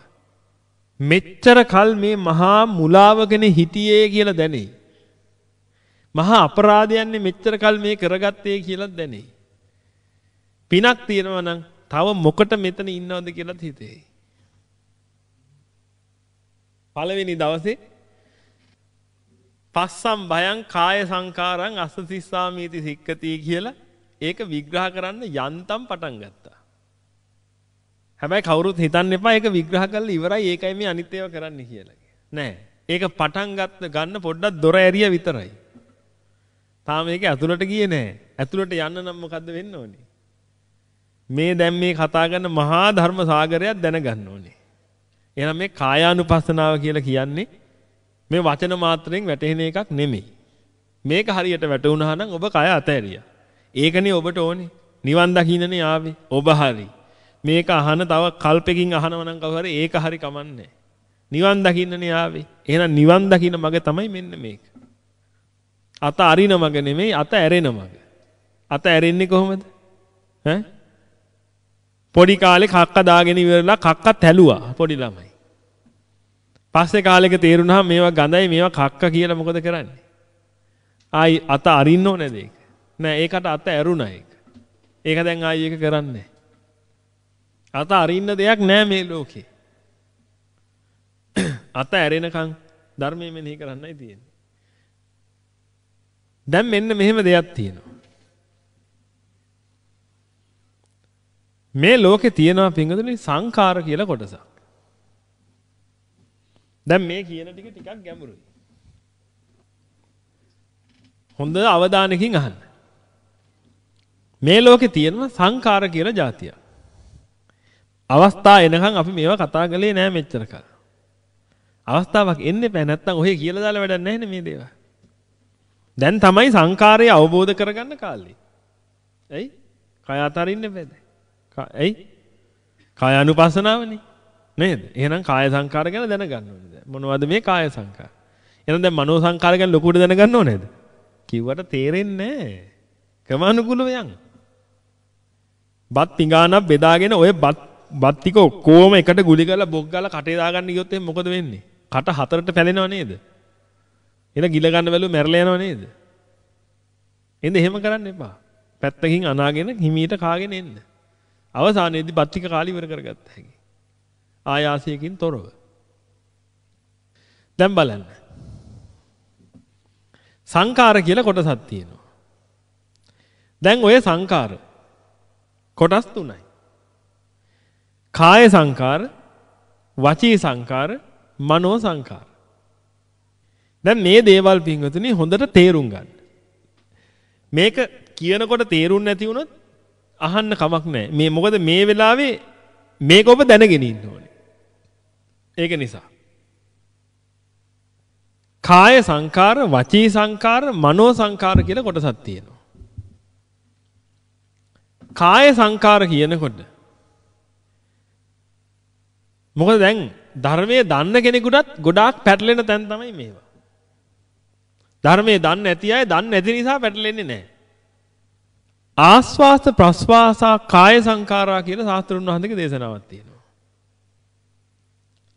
මෙච්චර කල් මේ මහා මුලාවගෙන හිටියේ කියලා දැනේ. මහා අපරාධයන්නේ මෙච්චර කල් මේ කරගත්තේ කියලා දැනේ. පිනක් තියෙනවා නම් තව මොකට මෙතන ඉන්නවද කියලාත් හිතේ. පළවෙනි දවසේ පස්සම් භයං කාය සංකාරං අස්සතිස්සාමීති සික්කති කියලා ඒක විග්‍රහ කරන්න යන්තම් පටන් ගත්තා. හැබැයි කවුරුත් හිතන්න එපා ඒක විග්‍රහ කරලා ඉවරයි ඒකයි මේ අනිත් ඒවා කරන්න කියලා. නෑ. ඒක පටන් ගත්ත ගන්න පොඩ්ඩක් දොර ඇරිය විතරයි. තාම මේක ඇතුළට ගියේ නෑ. ඇතුළට යන්න නම් මොකද්ද වෙන්න ඕනේ? මේ දැන් මේ කතා කරන මහා ධර්ම සාගරයක් දැනගන්න ඕනේ. එහෙනම් මේ කායානුපස්සනාව කියලා කියන්නේ මේ වචන මාත්‍රයෙන් වැටහෙන එකක් නෙමෙයි. මේක හරියට වැටුණා නම් ඔබ කය අතෑරියා. ඒකනේ ඔබට ඕනේ. නිවන් දකින්නනේ ආවේ. ඔබ හරි. මේක අහන තව කල්පකින් අහනව නම් කවුරු හරි ඒක හරි කමන්නේ. නිවන් දකින්නනේ ආවේ. එහෙනම් නිවන් දකින්න මග තමයි මෙන්න මේක. අත අරින මග නෙමෙයි අත ඇරෙන මග. අත ඇරෙන්නේ කොහොමද? ඈ? පොඩි කාලේ කක්ක දාගෙන ඉවරලා කක්ක තැලුවා පොඩි ළමයි. පස්සේ කාලෙක තේරුණාම මේවා ගඳයි මේවා කක්ක කියලා මොකද කරන්නේ? ආයි අත අරින්න ඕනේද ඒක? නෑ ඒකට අත ඇරුණා ඒක. ඒක දැන් ආයි ඒක කරන්නේ අත අරින්න දෙයක් නෑ මේ ලෝකේ. අත ඇරෙනකන් ධර්මයේ මෙනෙහි කරන්නයි තියෙන්නේ. දැන් මෙන්න මෙහෙම දෙයක් තියෙනවා. මේ ලෝකේ තියෙනවා පිංගුතුනි සංඛාර කියලා කොටසක්. දැන් මේ කියන ටික ටිකක් ගැඹුරුයි. හොඳ අවධානයකින් අහන්න. මේ ලෝකේ තියෙනවා සංඛාර කියලා જાතියක්. අවස්ථා එනකන් අපි මේවා කතා කළේ නෑ මෙච්චර කල්. අවස්ථාවක් එන්නේ නැහැ නැත්තම් ඔහේ කියලා දාලා වැඩක් නැහැ මේ දේවල්. දැන් තමයි සංඛාරය අවබෝධ කරගන්න කාලේ. ඇයි? කය අතරින්න බෑද? ඇයි? කාය අනුපස්සනාවනේ. නේද? එහෙනම් කාය සංකාර ගැන දැනගන්න ඕනේ. මොනවද මේ කාය සංකාර? එහෙනම් දැන් මනෝ සංකාර ගැන ලොකුට දැනගන්න ඕනේද? කිව්වට තේරෙන්නේ නැහැ. ක්‍රමානුකූලව යන්. බත් පිඟානක් බෙදාගෙන ඔය බත් බත් ටික ඔක්කොම එකට ගුලි කරලා බොක් ගාලා කටේ දාගන්න ගියොත් එහෙනම් මොකද වෙන්නේ? කට හතරට පැලෙනව නේද? එන ගිල ගන්න බැලුව මැරලා යනව නේද? එහෙනම් එහෙම කරන්න එපා. පැත්තකින් අනාගෙන හිමීට කාගෙන එන්න. අවසානයේදී බත් ටික කාලි ඉවර කරගත්ත හැකි. ආයාසයකින් තොරව. දැන් බලන්න. සංකාර කියලා කොටසක් තියෙනවා. දැන් ඔය සංකාර කොටස් තුනයි. කාය සංකාර, වචී සංකාර, මනෝ සංකාර. දැන් මේ දේවල් පින්වතුනි හොඳට තේරුම් ගන්න. මේක කියනකොට තේරුම් නැති වුණොත් අහන්න කමක් නැහැ. මේ මොකද මේ වෙලාවේ මේක ඔබ දැනගෙන ඉන්න ඕනේ. ඒක නිසා. කාය සංකාර, වචී සංකාර, මනෝ සංකාර කියලා කොටසක් තියෙනවා. කාය සංකාර කියනකොට මොකද දැන් ධර්මයේ දන්න කෙනෙකුටත් ගොඩාක් පැටලෙන තැන් තමයි මේවා. ධර්මයේ දන්නේ නැති අය දන්නේ නැති නිසා පැටලෙන්නේ නැහැ. ආස්වාස ප්‍රස්වාසා කාය සංකාරා කියලා ශාස්ත්‍රුන් වහන්සේගේ දේශනාවක් තියෙනවා.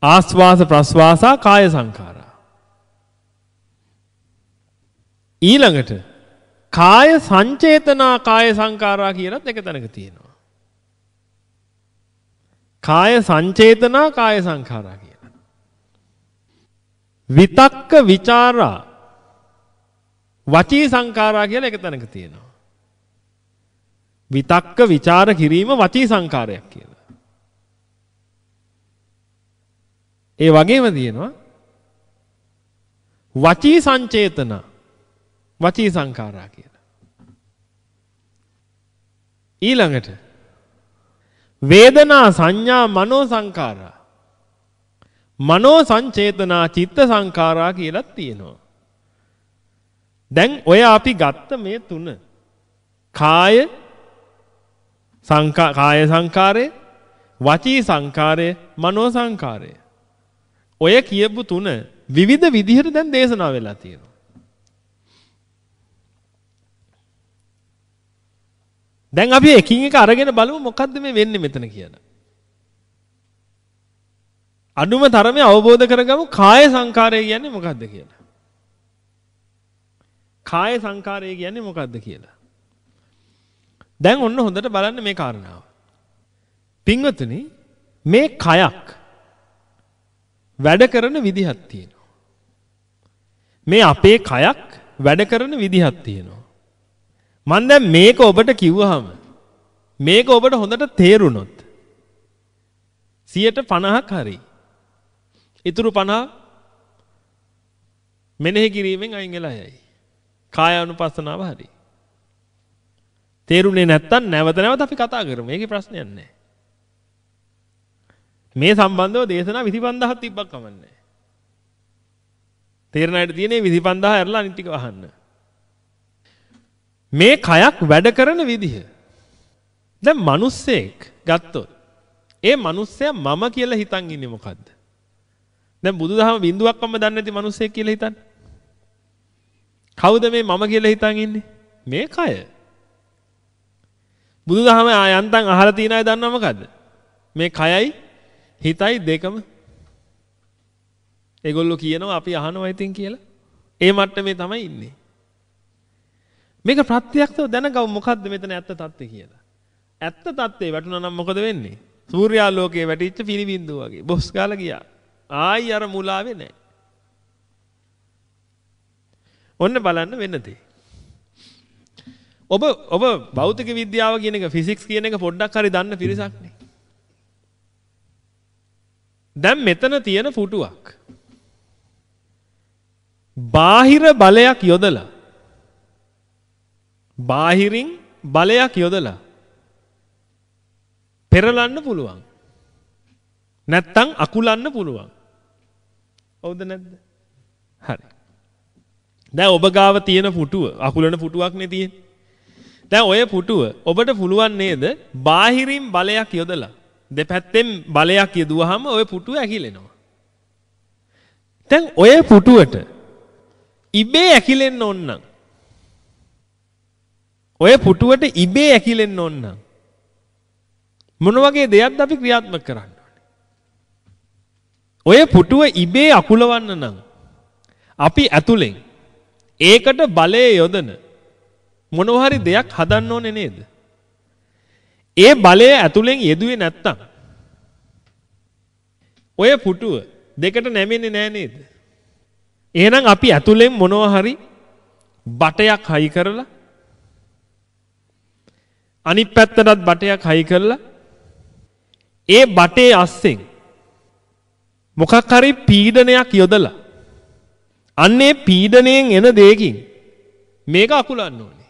ආස්වාස ප්‍රස්වාසා කාය සංකාරා. ඊළඟට කාය සංචේතනා කාය සංකාරා කියලත් එක තැනක තියෙනවා. කාය සංචේතනා කාය සංඛාරා කියලා. විතක්ක ਵਿਚාරා වචී සංඛාරා කියලා එක තැනක තියෙනවා. විතක්ක ਵਿਚාර කිරීම වචී සංඛාරයක් කියලා. ඒ වගේම තියෙනවා වචී සංචේතන වචී සංඛාරා කියලා. ඊළඟට වේදනා සංඥා මනෝ සංඛාරා මනෝ සංචේතනා චිත්ත සංඛාරා කියලා තියෙනවා. දැන් ඔය අපි ගත්ත මේ තුන කාය සංකා කාය සංකාරය වචී සංකාරය මනෝ සංකාරය. ඔය කියපු තුන විවිධ විදිහට දැන් දේශනා වෙලා තියෙනවා. දැන් අපි එකින් එක අරගෙන බලමු මොකද්ද මේ වෙන්නේ මෙතන කියලා. අඩුම තරමේ අවබෝධ කරගමු කාය සංකාරය කියන්නේ මොකද්ද කියලා. කාය සංකාරය කියන්නේ මොකද්ද කියලා. දැන් ඔන්න හොඳට බලන්න මේ කාරණාව. පින්වතුනි මේ කයක් වැඩ කරන විදිහක් තියෙනවා. මේ අපේ කයක් වැඩ කරන විදිහක් තියෙනවා. මම දැන් මේක ඔබට කිව්වහම මේක ඔබට හොඳට තේරුණොත් 50ක් හරි. ඉතුරු 50 මෙනෙහි කිරීමෙන් අයින් වෙලා යයි. කාය අනුපස්සනාව හරි. තේරුනේ නැත්තම් නැවත නැවත අපි කතා කරමු. මේකේ ප්‍රශ්නයක් නැහැ. මේ සම්බන්ධව දේශනා 25000ක් තිබ්බක් කමන්නේ. තේරෙන අයට තියෙන්නේ 25000 ඇරලා අනිත් ටික වහන්න. මේ කයක් වැඩ කරන විදිහ. දැන් මිනිස්සෙක් ගත්තොත් ඒ මිනිස්සයා මම කියලා හිතන් ඉන්නේ මොකද්ද? දැන් බුදුදහම බින්දුවක්වම දන්නේ නැති මිනිස්සෙක් කියලා හිතන්නේ. කවුද මේ මම කියලා හිතන් ඉන්නේ? මේ කය. බුදුදහම යන්තම් අහලා තියෙන අය දන්නව මොකද්ද? මේ කයයි හිතයි දෙකම ඒගොල්ලෝ කියනවා අපි අහනවා ඉතින් කියලා. ඒ මට්ටමේ තමයි ඉන්නේ. මේක ප්‍රත්‍යක්ෂව දැනගමු මොකද්ද මෙතන ඇත්ත தත්ත්වය කියලා. ඇත්ත தත්ත්වේ වැටුණා නම් මොකද වෙන්නේ? සූර්යාලෝකයේ වැටිච්ච පිළිබින්දුව වගේ බොස් ගාලා ගියා. ආයි අර මුලාවේ නැහැ. ඔන්න බලන්න වෙන දේ. ඔබ ඔබ භෞතික විද්‍යාව කියන එක ෆිසික්ස් කියන එක පොඩ්ඩක් හරි දන්න පිරිසක්නේ. දැන් මෙතන තියෙන පුටුවක්. බාහිර බලයක් යොදලා බාහිරින් බලයක් යොදලා පෙරලන්න පුළුවන්. නැත්තම් අකුලන්න පුළුවන්. හවුද නැද්ද? හරි. දැන් ඔබ ගාව තියෙන පුටුව අකුලන පුටුවක් නේ තියෙන්නේ. දැන් ඔය පුටුව ඔබට පුළුවන් නේද බාහිරින් බලයක් යොදලා දෙපැත්තෙන් බලයක් යදුවහම ඔය පුටුව ඇකිලෙනවා. දැන් ඔය පුටුවට ඉබේ ඇකිලෙන්න ඕන නම් ඔය පුටුවට ඉබේ ඇකිලෙන්න ඕන නම් මොන වගේ දෙයක්ද අපි ක්‍රියාත්මක කරන්න ඔය පුටුව ඉබේ අකුලවන්න නම් අපි ඇතුලෙන් ඒකට බලය යොදන මොනවා හරි දෙයක් හදන්න ඕනේ නේද? ඒ බලය ඇතුලෙන් යෙදුවේ නැත්තම් ඔය පුටුව දෙකට නැමෙන්නේ නෑ නේද? එහෙනම් අපි ඇතුලෙන් මොනවා හරි බටයක් හයි කරලා අනිත් පැත්තටත් බටයක් හයි කරලා ඒ බටේ අස්සෙන් මොකක් හරි පීඩනයක් යොදලා අන්නේ පීඩණයෙන් එන දෙයකින් මේක අකුලන්න ඕනේ.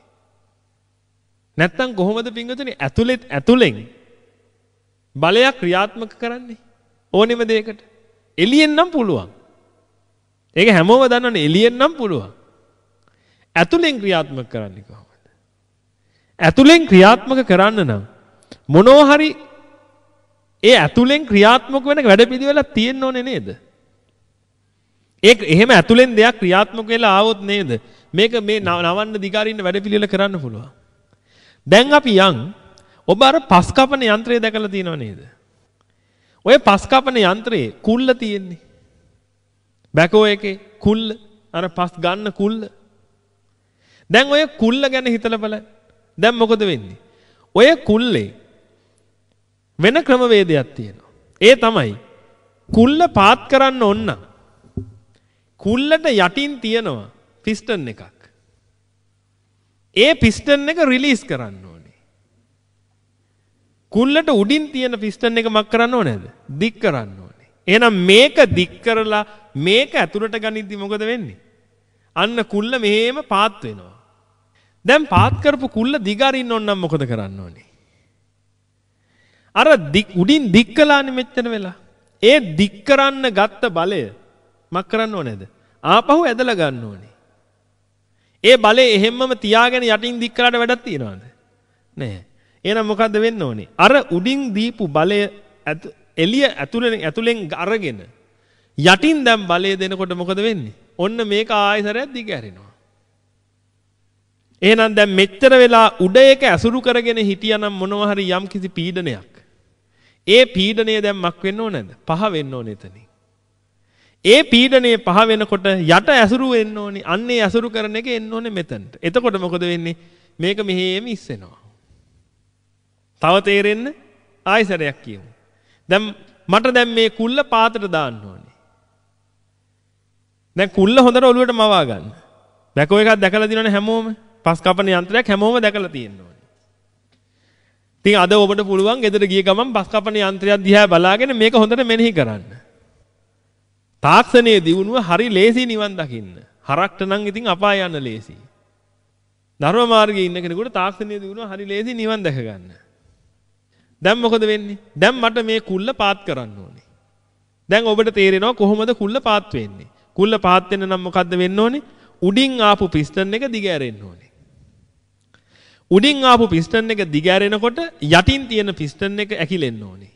නැත්තම් කොහොමද පින්වතුනි ඇතුළෙත් ඇතුලෙන් බලයක් ක්‍රියාත්මක කරන්නේ ඕනෙම දෙයකට එළියෙන් නම් පුළුවන් ඒක හැමෝම දන්නවනේ එළියෙන් නම් පුළුවන්. ඇතුලෙන් ක්‍රියාත්මක කරන්නේ කොහොමද? ඇතුලෙන් ක්‍රියාත්මක කරන්න නම් මොනවා හරි ඒ ඇතුලෙන් ක්‍රියාත්මක වෙන වැඩපිළිවෙලක් තියෙන්න ඕනේ නේද? ඒ එහෙම ඇතුලෙන් දෙයක් ක්‍රියාත්මක වෙලා ආවොත් නේද මේක මේ නවන්න දිගාරින්න වැඩපිළිවෙල කරන්න පුළුවන්. දැන් අපි යන් ඔබ අර පස් කපන යන්ත්‍රය දැකලා තියෙනව නේද? ඔය පස් කපන යන්ත්‍රයේ කුල්ල තියෙන්නේ. බැකෝ එකේ කුල්ල අර පස් ගන්න කුල්ල. දැන් ඔය කුල්ල ගැන හිතලා බලන්න. දැන් මොකද වෙන්නේ? ඔය කුල්ලේ වෙන ක්‍රමවේදයක් තියෙනවා. ඒ තමයි කුල්ල පාත් කරන්න ඕන කුල්ලට යටින් තියෙනවා පිස්ටන් එකක්. ඒ පිස්ටන් එක රිලීස් කරන්න ඕනේ. කුල්ලට උඩින් තියෙන පිස්ටන් එක මක් කරන්න ඕනේද? දික් කරන්න ඕනේ. එහෙනම් මේක දික් කරලා මේක ඇතුළට ගනිද්දි මොකද වෙන්නේ? අන්න කුල්ල මෙහෙම පාත් වෙනවා. දැන් පාත් කරපු කුල්ල දිගාරින්න ඕන නම් මොකද කරන්න ඕනේ? අර උඩින් දික් කළානේ මෙච්චර වෙලා. ඒ දික් කරන්න ගත්ත බලය මක් කරන්න ඕනේද? ආපහු ඇදලා ගන්න ඕනේ. ඒ බලය එහෙම්මම තියාගෙන යටින් දික් කළාට වැඩක් තියනවද? නෑ. එහෙනම් මොකද්ද වෙන්න ඕනේ? අර උඩින් දීපු බලය එළිය ඇතුලෙන් ඇතුලෙන් අරගෙන යටින් දැන් බලය දෙනකොට මොකද වෙන්නේ? ඔන්න මේක ආයසරයක් දිග ඇරෙනවා. එහෙනම් දැන් මෙච්චර වෙලා උඩ එක ඇසුරු කරගෙන හිටියානම් මොනවා හරි යම් කිසි පීඩනයක් ඒ පීඩනය දැන් මක් වෙන්න ඕනද? පහ වෙන්න ඕනේ එතනින්. ඒ පීඩනය පහ වෙනකොට යට ඇසුරු වෙන්න ඕනේ. අන්නේ ඇසුරු කරන එක එන්න ඕනේ මෙතනට. එතකොට මොකද වෙන්නේ? මේක මෙහෙම ඉස්සෙනවා. තව තේරෙන්න ආයිසරයක් කියමු. දැන් මට දැන් මේ කුල්ල පාතට දාන්න ඕනේ. දැන් කුල්ල හොඳට ඔලුවට මවා ගන්න. බැකෝ එකක් දැකලා දිනවනේ හැමෝම. පස් කපන යන්ත්‍රයක් හැමෝම දැකලා තියෙනවා. ඉතින් අද ඔබට පුළුවන් ගෙදර ගිය ගමන් බස් කපන යන්ත්‍රයක් දිහා බලාගෙන මේක හොඳට මෙනෙහි කරන්න. තාක්ෂණයේ දියුණුව හරි ලේසි නිවන් දකින්න. හරක්ට නම් ඉතින් අපාය යන්න ලේසි. ධර්ම මාර්ගයේ ඉන්න කෙනෙකුට තාක්ෂණයේ දියුණුව හරි ලේසි නිවන් දැක ගන්න. දැන් මොකද වෙන්නේ? දැන් මට මේ කුල්ල පාත් කරන්න ඕනේ. දැන් ඔබට තේරෙනවා කොහොමද කුල්ල පාත් වෙන්නේ? කුල්ල පාත් වෙන්න නම් මොකද්ද වෙන්න ඕනේ? උඩින් ආපු පිස්ටන් එක දිග ඇරෙන්න ඕනේ. උඩින් ආපු පිස්ටන් එක දිගෑරෙනකොට යටින් තියෙන පිස්ටන් එක ඇකිලෙන්න ඕනේ.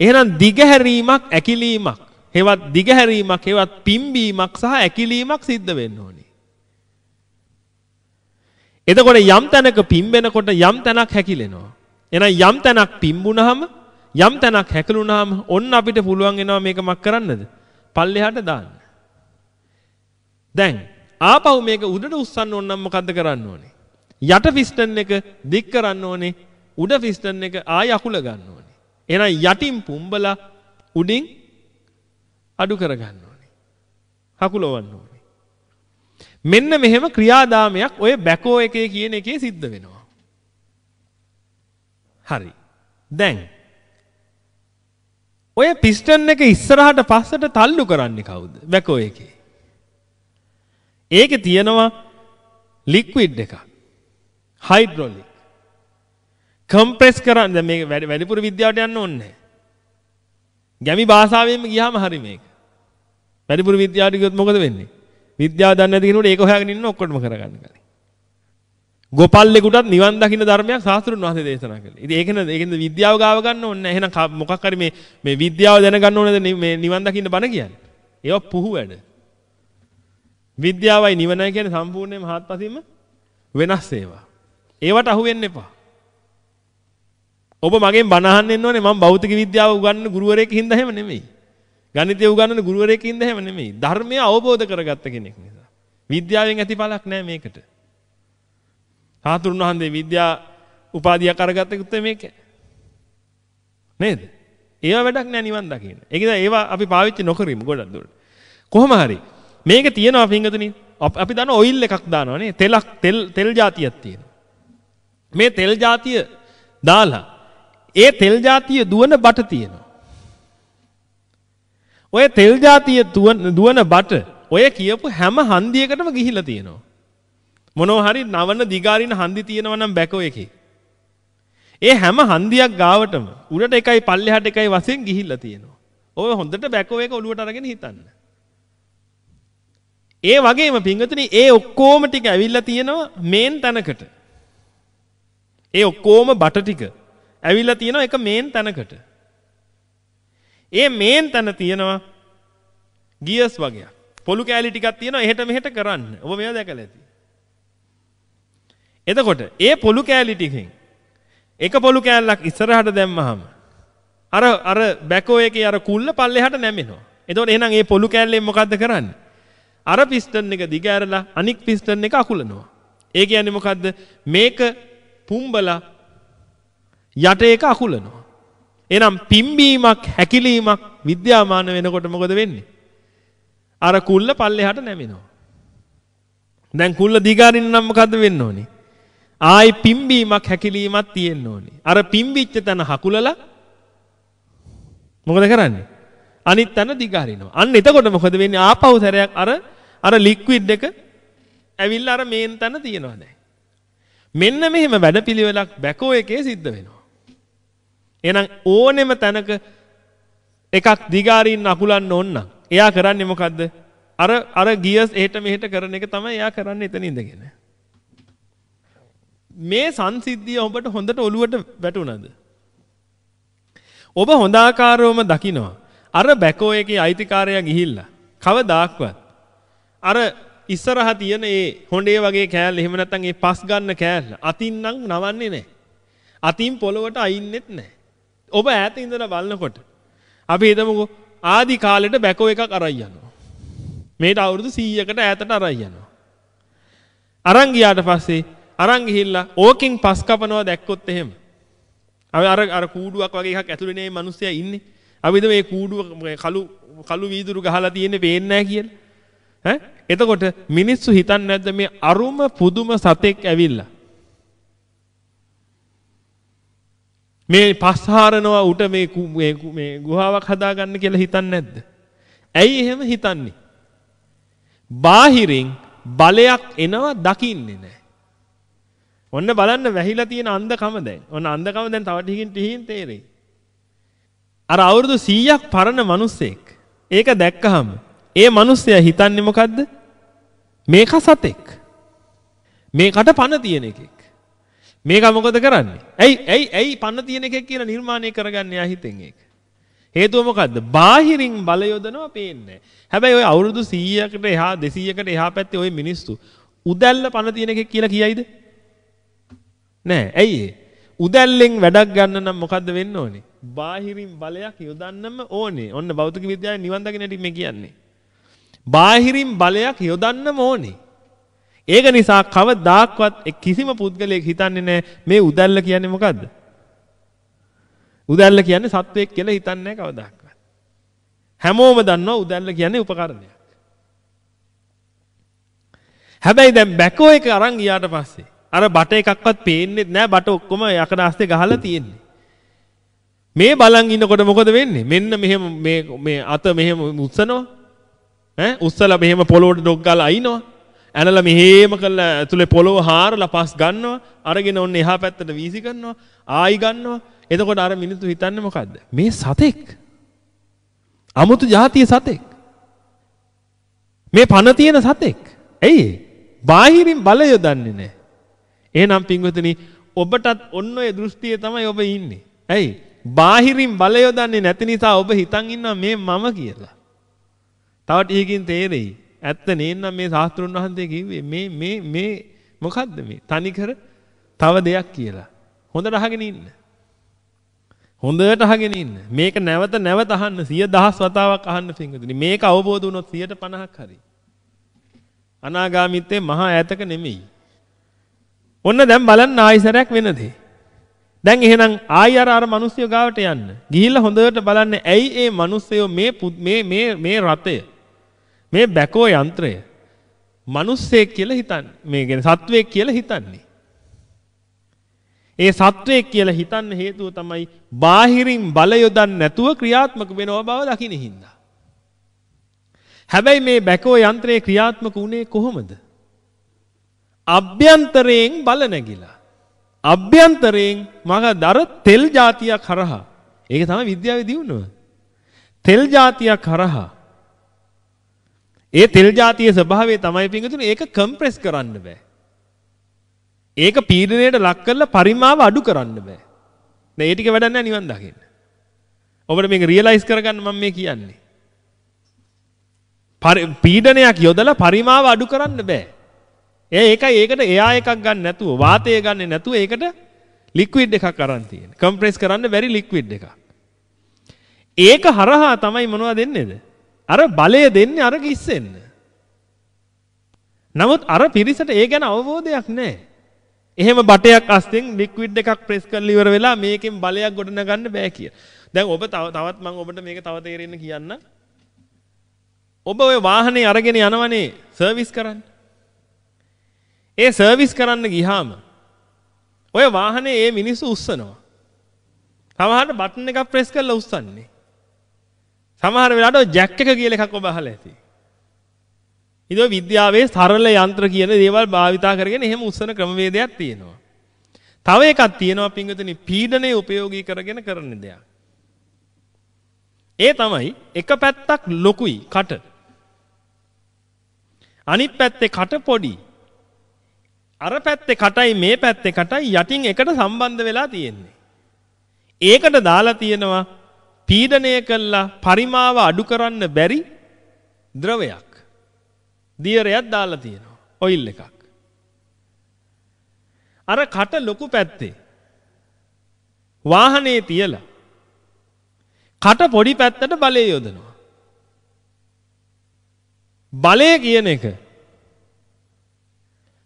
එහෙනම් දිගහැරීමක් ඇකිලීමක් හෙවත් දිගහැරීමක් හෙවත් පිම්බීමක් සහ ඇකිලීමක් සිද්ධ වෙන්න ඕනේ. එතකොට යම් තැනක පිම්බෙනකොට යම් තැනක් හැකිලෙනවා. එහෙනම් යම් තැනක් පිම්බුනහම යම් තැනක් හැකලුනහම ඔන්න අපිට පුළුවන් වෙනවා මේක මක් කරන්නද? පල්ලෙහාට දාන්න. දැන් ආපහු මේක උඩට උස්සන්න ඕන නම් මොකද්ද කරන්න ඕනේ? යට ෆිස්ටන් එක දික් කරන්න ඕනේ උඩ ෆිස්ටන් එක ආය අකුල ගන්න ඕනේ. එහෙනම් යටින් පුම්බලා උඩින් අඩු කරගන්න ඕනේ. හකුලවන්න ඕනේ. මෙන්න මෙහෙම ක්‍රියාදාමයක් ඔය බැකෝ එකේ කියන එකේ සිද්ධ වෙනවා. හරි. දැන් ඔය පිස්ටන් එක ඉස්සරහට පස්සට තල්ලු කරන්නේ කවුද? බැකෝ එකේ. ඒකේ තියෙනවා ලික්විඩ් එකක්. හයිඩ්‍රොලික් කම්ප්‍රෙස් කරන්න මේ වැඩිපුර විද්‍යාවට යන්න ඕනේ ගැමි භාෂාවෙන්ම ගියාම හරි මේක වැඩිපුර විද්‍යාවට ගියොත් මොකද වෙන්නේ විද්‍යාව දන්නේ නැති කෙනෙකුට ඒක හොයාගෙන ඉන්න ඔක්කොටම කරගන්න කලින් ගොපල්ලෙකුටත් නිවන් දකින්න ධර්මයක් ශාස්ත්‍රුන් වහන්සේ දේශනා කළේ. ඉතින් ඒකන ඒකෙන්ද විද්‍යාව ගාව ගන්න ඕනේ නැහැ. එහෙනම් මොකක් හරි මේ මේ විද්‍යාව දැනගන්න ඕනේද මේ නිවන් දකින්න බණ කියන්නේ? ඒවා පුහු වැඩ. විද්‍යාවයි නිවනයි කියන්නේ සම්පූර්ණයෙන්ම හාත්පසින්ම වෙනස් ඒවා. ඒවට අහු වෙන්න එපා. ඔබ මගෙන් බණ අහන්න එන්න ඕනේ මම භෞතික විද්‍යාව උගන්වන ගුරුවරයෙක් හින්දා එහෙම නෙමෙයි. ගණිතය උගන්නන ගුරුවරයෙක් ඉඳ හැම නෙමෙයි. ධර්මය අවබෝධ කරගත්ත කෙනෙක් නිසා. විද්‍යාවෙන් ඇති පළක් නැහැ මේකට. සාතුරුන් වහන්සේ විද්‍යා උපාධියක් අරගත්ත උත්තේ මේක. නේද? ඒවා වැඩක් නෑ නිවන් දකින්න. ඒක නිසා ඒවා අපි පාවිච්චි නොකරමු ගොඩක් දුරට. කොහොම හරි මේක තියෙනවා පිංගතුනි අපි දන්න ඔයිල් එකක් දානවා නේ තෙලක් තෙල් තෙල් జాතියක් තියෙනවා. මේ තෙල් జాතිය දාලා ඒ තෙල් జాතිය දුවන බට තියෙනවා. ඔය තෙල් జాතිය දුවන බට ඔය කියපු හැම හන්දියකටම ගිහිලා තියෙනවා. මොනවා හරි නවන දිගාරින හන්දි තියෙනවා නම් බැකෝ එකේ. ඒ හැම හන්දියක් ගාවටම උඩට එකයි පල්ලෙහාට එකයි වශයෙන් ගිහිල්ලා තියෙනවා. ඔය හොඳට බැකෝ එක ඔලුවට අරගෙන හිතන්න. ඒ වගේම පින්වතුනි ඒ ඔක්කොම ටික ඇවිල්ලා තියෙනවා මේන් තැනකට. ඒ ඔක්කොම බට ටික ඇවිල්ලා තියෙනවා එක මේන් තැනකට. ඒ මේන් තැන තියෙනවා ගියස් වගේක්. පොලු කෑලි ටිකක් තියෙනවා එහෙට මෙහෙට කරන්න. ඔබ මේවා දැකලා ඇති. එතකොට ඒ පොලු කෑලි ටිකෙන් එක පොලු කෑල්ලක් ඉස්සරහට දැම්මහම අර අර බැකෝ එකේ අර කුල්ල පල්ලෙහාට නැමෙනවා. එතකොට එහෙනම් ඒ පොලු කෑල්ලෙන් මොකද්ද කරන්නේ? අර පිස්ටන් එක දිග ඇරලා අනික් පිස්ටන් එක අකුලනවා. ඒ කියන්නේ මොකද්ද? මේක පුම්බලා යට එක අකුලනවා. එහෙනම් පිම්බීමක් හැකිලීමක් විද්‍යාමාන වෙනකොට මොකද වෙන්නේ? අර කුල්ල පල්ලෙහාට නැමෙනවා. දැන් කුල්ල දිගාරින්න නම් මොකද්ද වෙන්න ඕනේ? ආයි පිම්බීමක් හැකිලීමක් තියෙන්න ඕනේ. අර පිම්බිච්ච තැන හකුලලා මොකද කරන්නේ? අනිත් තැන දිගහරිනවා. අන්න එතකොට මොකද වෙන්නේ? ආපහු සැරයක් අර අර ලික්විඩ් එක ඇවිල්ලා අර මේන් තැන තියෙනවා දැන්. මෙන්න මෙහෙම වැඩපිළිවෙලක් බැකෝ එකේ සිද්ධ වෙනවා. එහෙනම් ඕනෙම තැනක එකක් දිගාරින්න අකුලන්න ඕන නම් එයා කරන්නේ මොකද්ද? අර අර ගියර්ස් එහෙට මෙහෙට කරන එක තමයි එයා කරන්නේ එතන ඉඳගෙන. මේ සංසිද්ධිය ඔබට හොඳට ඔලුවට වැටුණද? ඔබ හොඳාකාරවම දකිනවා. අර බැකෝ එකේ අයිතිකාරයා ගිහිල්ලා කවදාක්වත් අර ඉස්සරහා තියෙන ඒ හොඬේ වගේ කෑල්ල එහෙම නැත්නම් ඒ පස් ගන්න කෑල්ල අතින් නම් නවන්නේ නැහැ. අතින් පොළවට අයින්නෙත් නැහැ. ඔබ ඈත ඉඳලා බලනකොට අපි හිතමුකෝ ආදි කාලෙට බැකෝ එකක් අරන් යනවා. මේට අවුරුදු 100කට ඈතට අරන් යනවා. අරන් ගියාට පස්සේ අරන් ගිහිල්ලා ඕකෙන් පස් කපනවා දැක්කොත් එහෙම. අර අර කූඩුවක් වගේ එකක් ඇතුලේ නේ මිනිස්සයා ඉන්නේ. අපිද මේ කූඩුව කළු කළු වීදුරු ගහලා තියෙන්නේ පේන්නේ නැහැ කියලා. ඈ එතකොට මිනිස්සු හිතන්නේ නැද්ද මේ අරුම පුදුම සතෙක් ඇවිල්ලා මේ පස්හාරනවා උට මේ මේ ගුහාවක් හදාගන්න කියලා හිතන්නේ නැද්ද? ඇයි එහෙම හිතන්නේ? බාහිරින් බලයක් එනවා දකින්නේ නැහැ. ඔන්න බලන්න වැහිලා තියෙන අන්ධකම දැන්. ඔන්න අන්ධකම දැන් තව ටිකකින් ටිකින් තේරෙයි. අර අවුරුදු 100ක් පරණ මිනිස්සෙක්. ඒක දැක්කහම ඒ මිනිස්සයා හිතන්නේ මොකද්ද? මේක සතෙක්. මේකට පණ තියෙන එකෙක්. මේක මොකද කරන්නේ? ඇයි ඇයි ඇයි පණ තියෙන එකෙක් කියලා නිර්මාණය කරගන්නේ යා හිතෙන් ඒක. හේතුව මොකද්ද? බාහිරින් බල යොදනවා පේන්නේ. හැබැයි ওই අවුරුදු 100කට එහා 200කට එහා පැත්තේ ওই මිනිස්සු උදැල්ල පණ තියෙන එකෙක් කියලා කියයිද? නෑ. ඇයි ඒ? උදැල්ලෙන් වැඩක් ගන්න නම් මොකද්ද වෙන්න ඕනේ? බාහිරින් බලයක් යොදන්නම ඕනේ. ඔන්න භෞතික විද්‍යාවේ නිවන් දකින්න හැටි මේ කියන්නේ. බාහිරින් බලයක් යොදන්නම ඕනේ. ඒක නිසා කවදාක්වත් කිසිම පුද්ගලයෙක් හිතන්නේ නැහැ මේ උදැල්ල කියන්නේ මොකද්ද? උදැල්ල කියන්නේ සත්වයක් කියලා හිතන්නේ නැහැ කවදාක්වත්. හැමෝම දන්නවා උදැල්ල කියන්නේ උපකරණයක්. හැබැයි දැන් බැකෝ එක අරන් ගියාට පස්සේ අර බට එකක්වත් පේන්නේ නැහැ බට ඔක්කොම යකඩ අස්තේ ගහලා තියෙන්නේ. මේ බලන් ඉන්නකොට මොකද වෙන්නේ? මෙන්න මෙහෙම මේ මේ අත මෙහෙම උස්සනවා. ඈ උස්සලා මෙහෙම පොළොවට ඩොක් ගාලා අයින්නවා. ඇනලා මෙහෙම කරලා ඇතුලේ පොළොව හාරලා පස් ගන්නවා. අරගෙන ඔන්න එහා පැත්තට වීසි කරනවා. ආයි ගන්නවා. එතකොට අර මිනිස්සු හිතන්නේ මොකද්ද? මේ සතෙක්. අමුතු જાතිය සතෙක්. මේ පණ තියෙන සතෙක්. ඇයි? බාහිරින් බලය යොදන්නේ නැහැ. එහෙනම් පින්වතුනි ඔබටත් ඔන්න ඔය දෘෂ්ටියේ තමයි ඔබ ඉන්නේ. ඇයි? බාහිරින් බලය යොදන්නේ නැති නිසා ඔබ හිතන් ඉන්නවා මේ මම කියලා. තව ටිකකින් තේරෙයි. ඇත්ත නේනම් මේ ශාස්ත්‍රුන් වහන්සේ කිව්වේ මේ මේ මේ මොකද්ද මේ? තනිකර තව දෙයක් කියලා. හොඳට අහගෙන ඉන්න. හොඳට අහගෙන ඉන්න. මේක නැවත නැවත අහන්න 10000 වතාවක් අහන්න පින්වතුනි. මේක අවබෝධ වුණොත් 150ක් හරි. අනාගාමිත්වයේ මහා ඈතක නෙමෙයි. ඔන්න දැන් බලන්න ආයිසරයක් වෙන දේ. දැන් එහෙනම් ආයි අර අර මිනිස්සු ගාවට යන්න. ගිහිල්ලා හොඳට බලන්න ඇයි ඒ මිනිස්සයෝ මේ මේ මේ මේ රතය මේ බැකෝ යන්ත්‍රය මිනිස්සෙක් කියලා හිතන්නේ. මේ කියන්නේ සත්වයෙක් කියලා හිතන්නේ. ඒ සත්වයෙක් කියලා හිතන්න හේතුව තමයි බාහිරින් බල යොදන්න නැතුව ක්‍රියාත්මක වෙනව බව දකින්න හින්දා. හැබැයි මේ බැකෝ යන්ත්‍රයේ ක්‍රියාත්මක වුණේ කොහොමද? අභ්‍යන්තරයෙන් බල නැගිලා. අභ්‍යන්තරයෙන් මග දර තෙල් జాතියක් හරහා. ඒක තමයි විද්‍යාවේ දියුණුව. තෙල් జాතියක් හරහා. ඒ තෙල් જાතියේ ස්වභාවය තමයි පිංගුතුනි ඒක කම්ප්‍රෙස් කරන්න බෑ. ඒක පීඩනයට ලක් කරලා පරිමාව අඩු කරන්න බෑ. දැන් ඒ ටික වැඩක් නැහැ නිවන් දකින්න. ඔබට මේක රියලයිස් කරගන්න මම මේ කියන්නේ. පීඩනයක් යොදලා පරිමාව අඩු කරන්න බෑ. ඒ ඒකයි ඒකට එයා එකක් ගන්න නැතුව වාතය ගන්න නැතුව ඒකට ලික්විඩ් එකක් අරන් තියෙන. කම්ප්‍රෙස් කරන්න බැරි ලික්විඩ් එකක්. ඒක හරහා තමයි මොනවද දෙන්නේද? අර බලය දෙන්නේ අර කිස්සෙන්න. නමුත් අර පිරිසට ඒ ගැන අවබෝධයක් නැහැ. එහෙම බටයක් අස්තෙන් ලික්විඩ් එකක් ප්‍රෙස් කරලා ඉවර වෙලා මේකෙන් බලයක් ගොඩනගන්න බෑ කිය. දැන් ඔබ තවත් මම ඔබට මේක තව තේරෙන්න කියන්න. ඔබ ওই වාහනේ අරගෙන යනවනේ සර්විස් කරන්න. ඒ සර්විස් කරන්න ගියාම ඔය වාහනේ ඒ මිනිස්සු උස්සනවා. සමහරට බටන් එකක් ප්‍රෙස් කරලා උස්සන්නේ. සමහර වෙලාවට ජැක් එක කියලා එකක් ඔබ අහලා ඇති. ඉතින් විද්‍යාවේ සරල යන්ත්‍ර කියන දේවල් භාවිතා කරගෙන එහෙම උස්සන ක්‍රමවේදයක් තියෙනවා. තව එකක් තියෙනවා පින්විතනි පීඩනය උපයෝගී කරගෙන කරන දෙයක්. ඒ තමයි එක පැත්තක් ලොකුයි කට. අනිත් පැත්තේ කට පොඩි. අර පැත්තේ කටයි මේ පැත්තේ කටයි යටින් එකට සම්බන්ධ වෙලා තියෙන්නේ. ඒකට දාලා තියෙනවා පීඩනය කළා පරිමාව අඩු කරන්න බැරි ද්‍රවයක්. දියරයක් දාලා තියෙනවා. ඔයිල් එකක්. අර කට ලොකු පැත්තේ වාහනේ තියලා කට පොඩි පැත්තට බලය යොදනවා. බලය කියන එක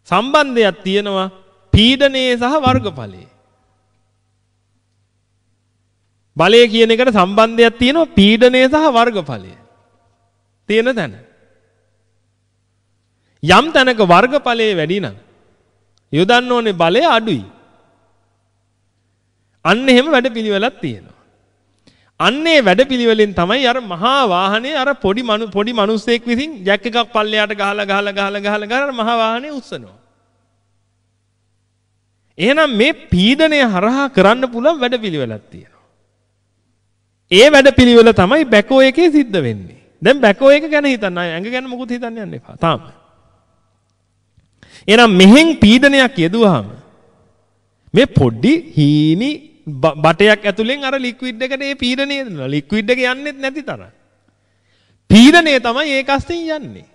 සම්බන්ධයක් තියෙනවා පීඩනයේ සහ වර්ගඵලයේ. බලය කියන එකට සම්බන්ධයක් තියෙනවා පීඩනය සහ වර්ගඵලය. තියෙන තැන. යම් තැනක වර්ගඵලයේ වැඩි නම් යොදන්න ඕනේ බලය අඩුයි. අන්න එහෙම වැඩපිළිවෙලක් තියෙනවා. අන්නේ වැඩපිළිවෙලෙන් තමයි අර මහා වාහනේ අර පොඩි මනු පොඩි මිනිස්සෙක් විසින් ජැක් එකක් පල්ලෙහාට ගහලා ගහලා ගහලා ගහලා ගහලා මහා වාහනේ උස්සනවා. එහෙනම් මේ පීඩනය හරහා කරන්න පුළුවන් වැඩපිළිවෙලක් තියෙනවා. ඒ වැඩපිළිවෙල තමයි බැකෝ එකේ සිද්ධ වෙන්නේ. දැන් බැකෝ එක ගැන හිතන්න ඇඟ ගැන මොකුත් හිතන්න යන්න එපා. තාම. එහෙනම් මෙහෙන් පීඩනයක් යෙදුවාම මේ පොඩි හීනි බටයක් ඇතුලෙන් අර ලික්විඩ් එකට ඒ පීඩනය දෙනවා. ලික්විඩ් එක යන්නේත් නැති තරම්. පීඩනය තමයි ඒක අස්තින් යන්නේ.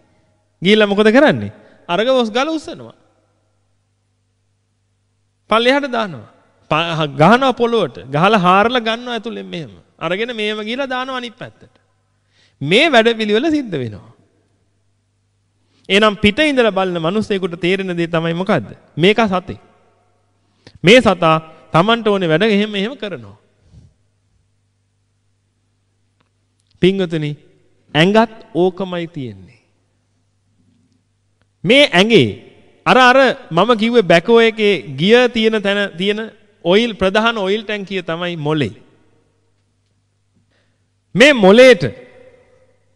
ගිහිල්ලා මොකද කරන්නේ? අරග වොස් ගල උස්සනවා. පල්ලෙහාට දානවා. ගහනවා පොළොවට. ගහලා හාරලා ගන්නවා ඇතුලෙන් මෙහෙම. අරගෙන මේව ගිහලා දානවා අනිත් පැත්තට. මේ වැඩපිළිවෙල සිද්ධ වෙනවා. එහෙනම් පිට ඉඳලා බලන මිනිස්සෙකුට තේරෙන දේ තමයි මොකද්ද? මේක සතේ. මේ සතා Tamanට ඕනේ වැඩ එහෙම එහෙම කරනවා. පින්වතුනි ඇඟත් ඕකමයි තියෙන්නේ. මේ ඇඟේ අර අර මම කිව්වේ බැකෝ එකේ ගිය තියෙන තැන තියෙන ඔයිල් ප්‍රධාන ඔයිල් ටැංකිය තමයි මොලේ. මේ මොලේට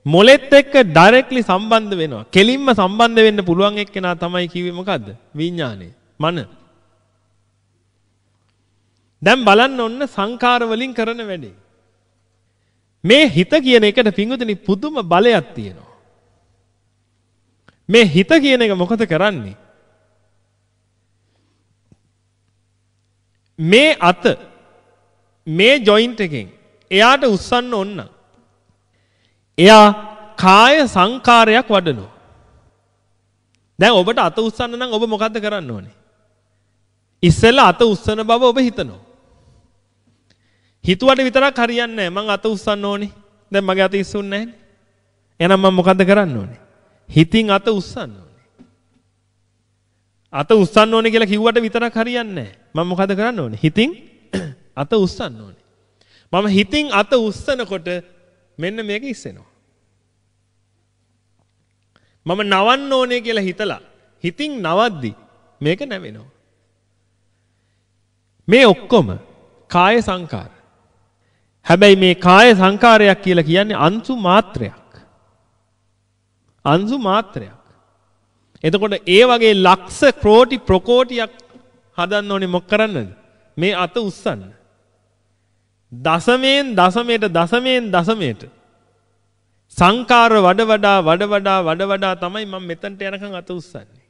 මොලෙත් එක්ක ඩයිරෙක්ට්ලි සම්බන්ධ වෙනවා. කෙලින්ම සම්බන්ධ වෙන්න පුළුවන් එක්කෙනා තමයි කිව්වේ මොකද්ද? විඥානය. මන. දැන් බලන්න ඔන්න සංකාර වලින් කරන වැඩේ. මේ හිත කියන එකට පිංගුතුනි පුදුම බලයක් තියෙනවා. මේ හිත කියන එක මොකද කරන්නේ? මේ අත මේ ජොයින්ට් එකෙන් එයාට උස්සන්න ඕන. එයා කාය සංකාරයක් වඩනවා. දැන් ඔබට අත උස්සන්න නම් ඔබ මොකද්ද කරන්න ඕනේ? ඉස්සෙල්ලා අත උස්සන බව ඔබ හිතනවා. හිතුවට විතරක් හරියන්නේ නැහැ. මං අත උස්සන්න ඕනේ. දැන් මගේ අත ඉස්සුන්නේ නැහැ. එහෙනම් මම මොකද්ද කරන්න ඕනේ? හිතින් අත උස්සන්න ඕනේ. අත උස්සන්න ඕනේ කියලා කිව්වට විතරක් හරියන්නේ නැහැ. මම මොකද කරන්න ඕනේ? හිතින් අත උස්සන්න ඕනේ. මම හිතින් අත උස්සනකොට මෙන්න මේක ඉස්සෙනවා. මම නවන්න ඕනේ කියලා හිතලා හිතින් නවද්දි මේක නැවෙනවා. මේ ඔක්කොම කාය සංකාර. හැබැයි මේ කාය සංකාරයක් කියලා කියන්නේ අංශු මාත්‍රයක්. අංශු මාත්‍රයක්. එතකොට ඒ වගේ ලක්ෂ ක්‍රෝටි ප්‍රකෝටියක් හදන්න ඕනේ මොක කරන්නද? මේ අත උස්සන්න. දසමයෙන් දසමයට දසමයෙන් දසමයට සංකාර වඩ වඩා වඩ වඩා වඩ වඩා තමයි මම මෙතනට යනකම් අත උස්සන්නේ.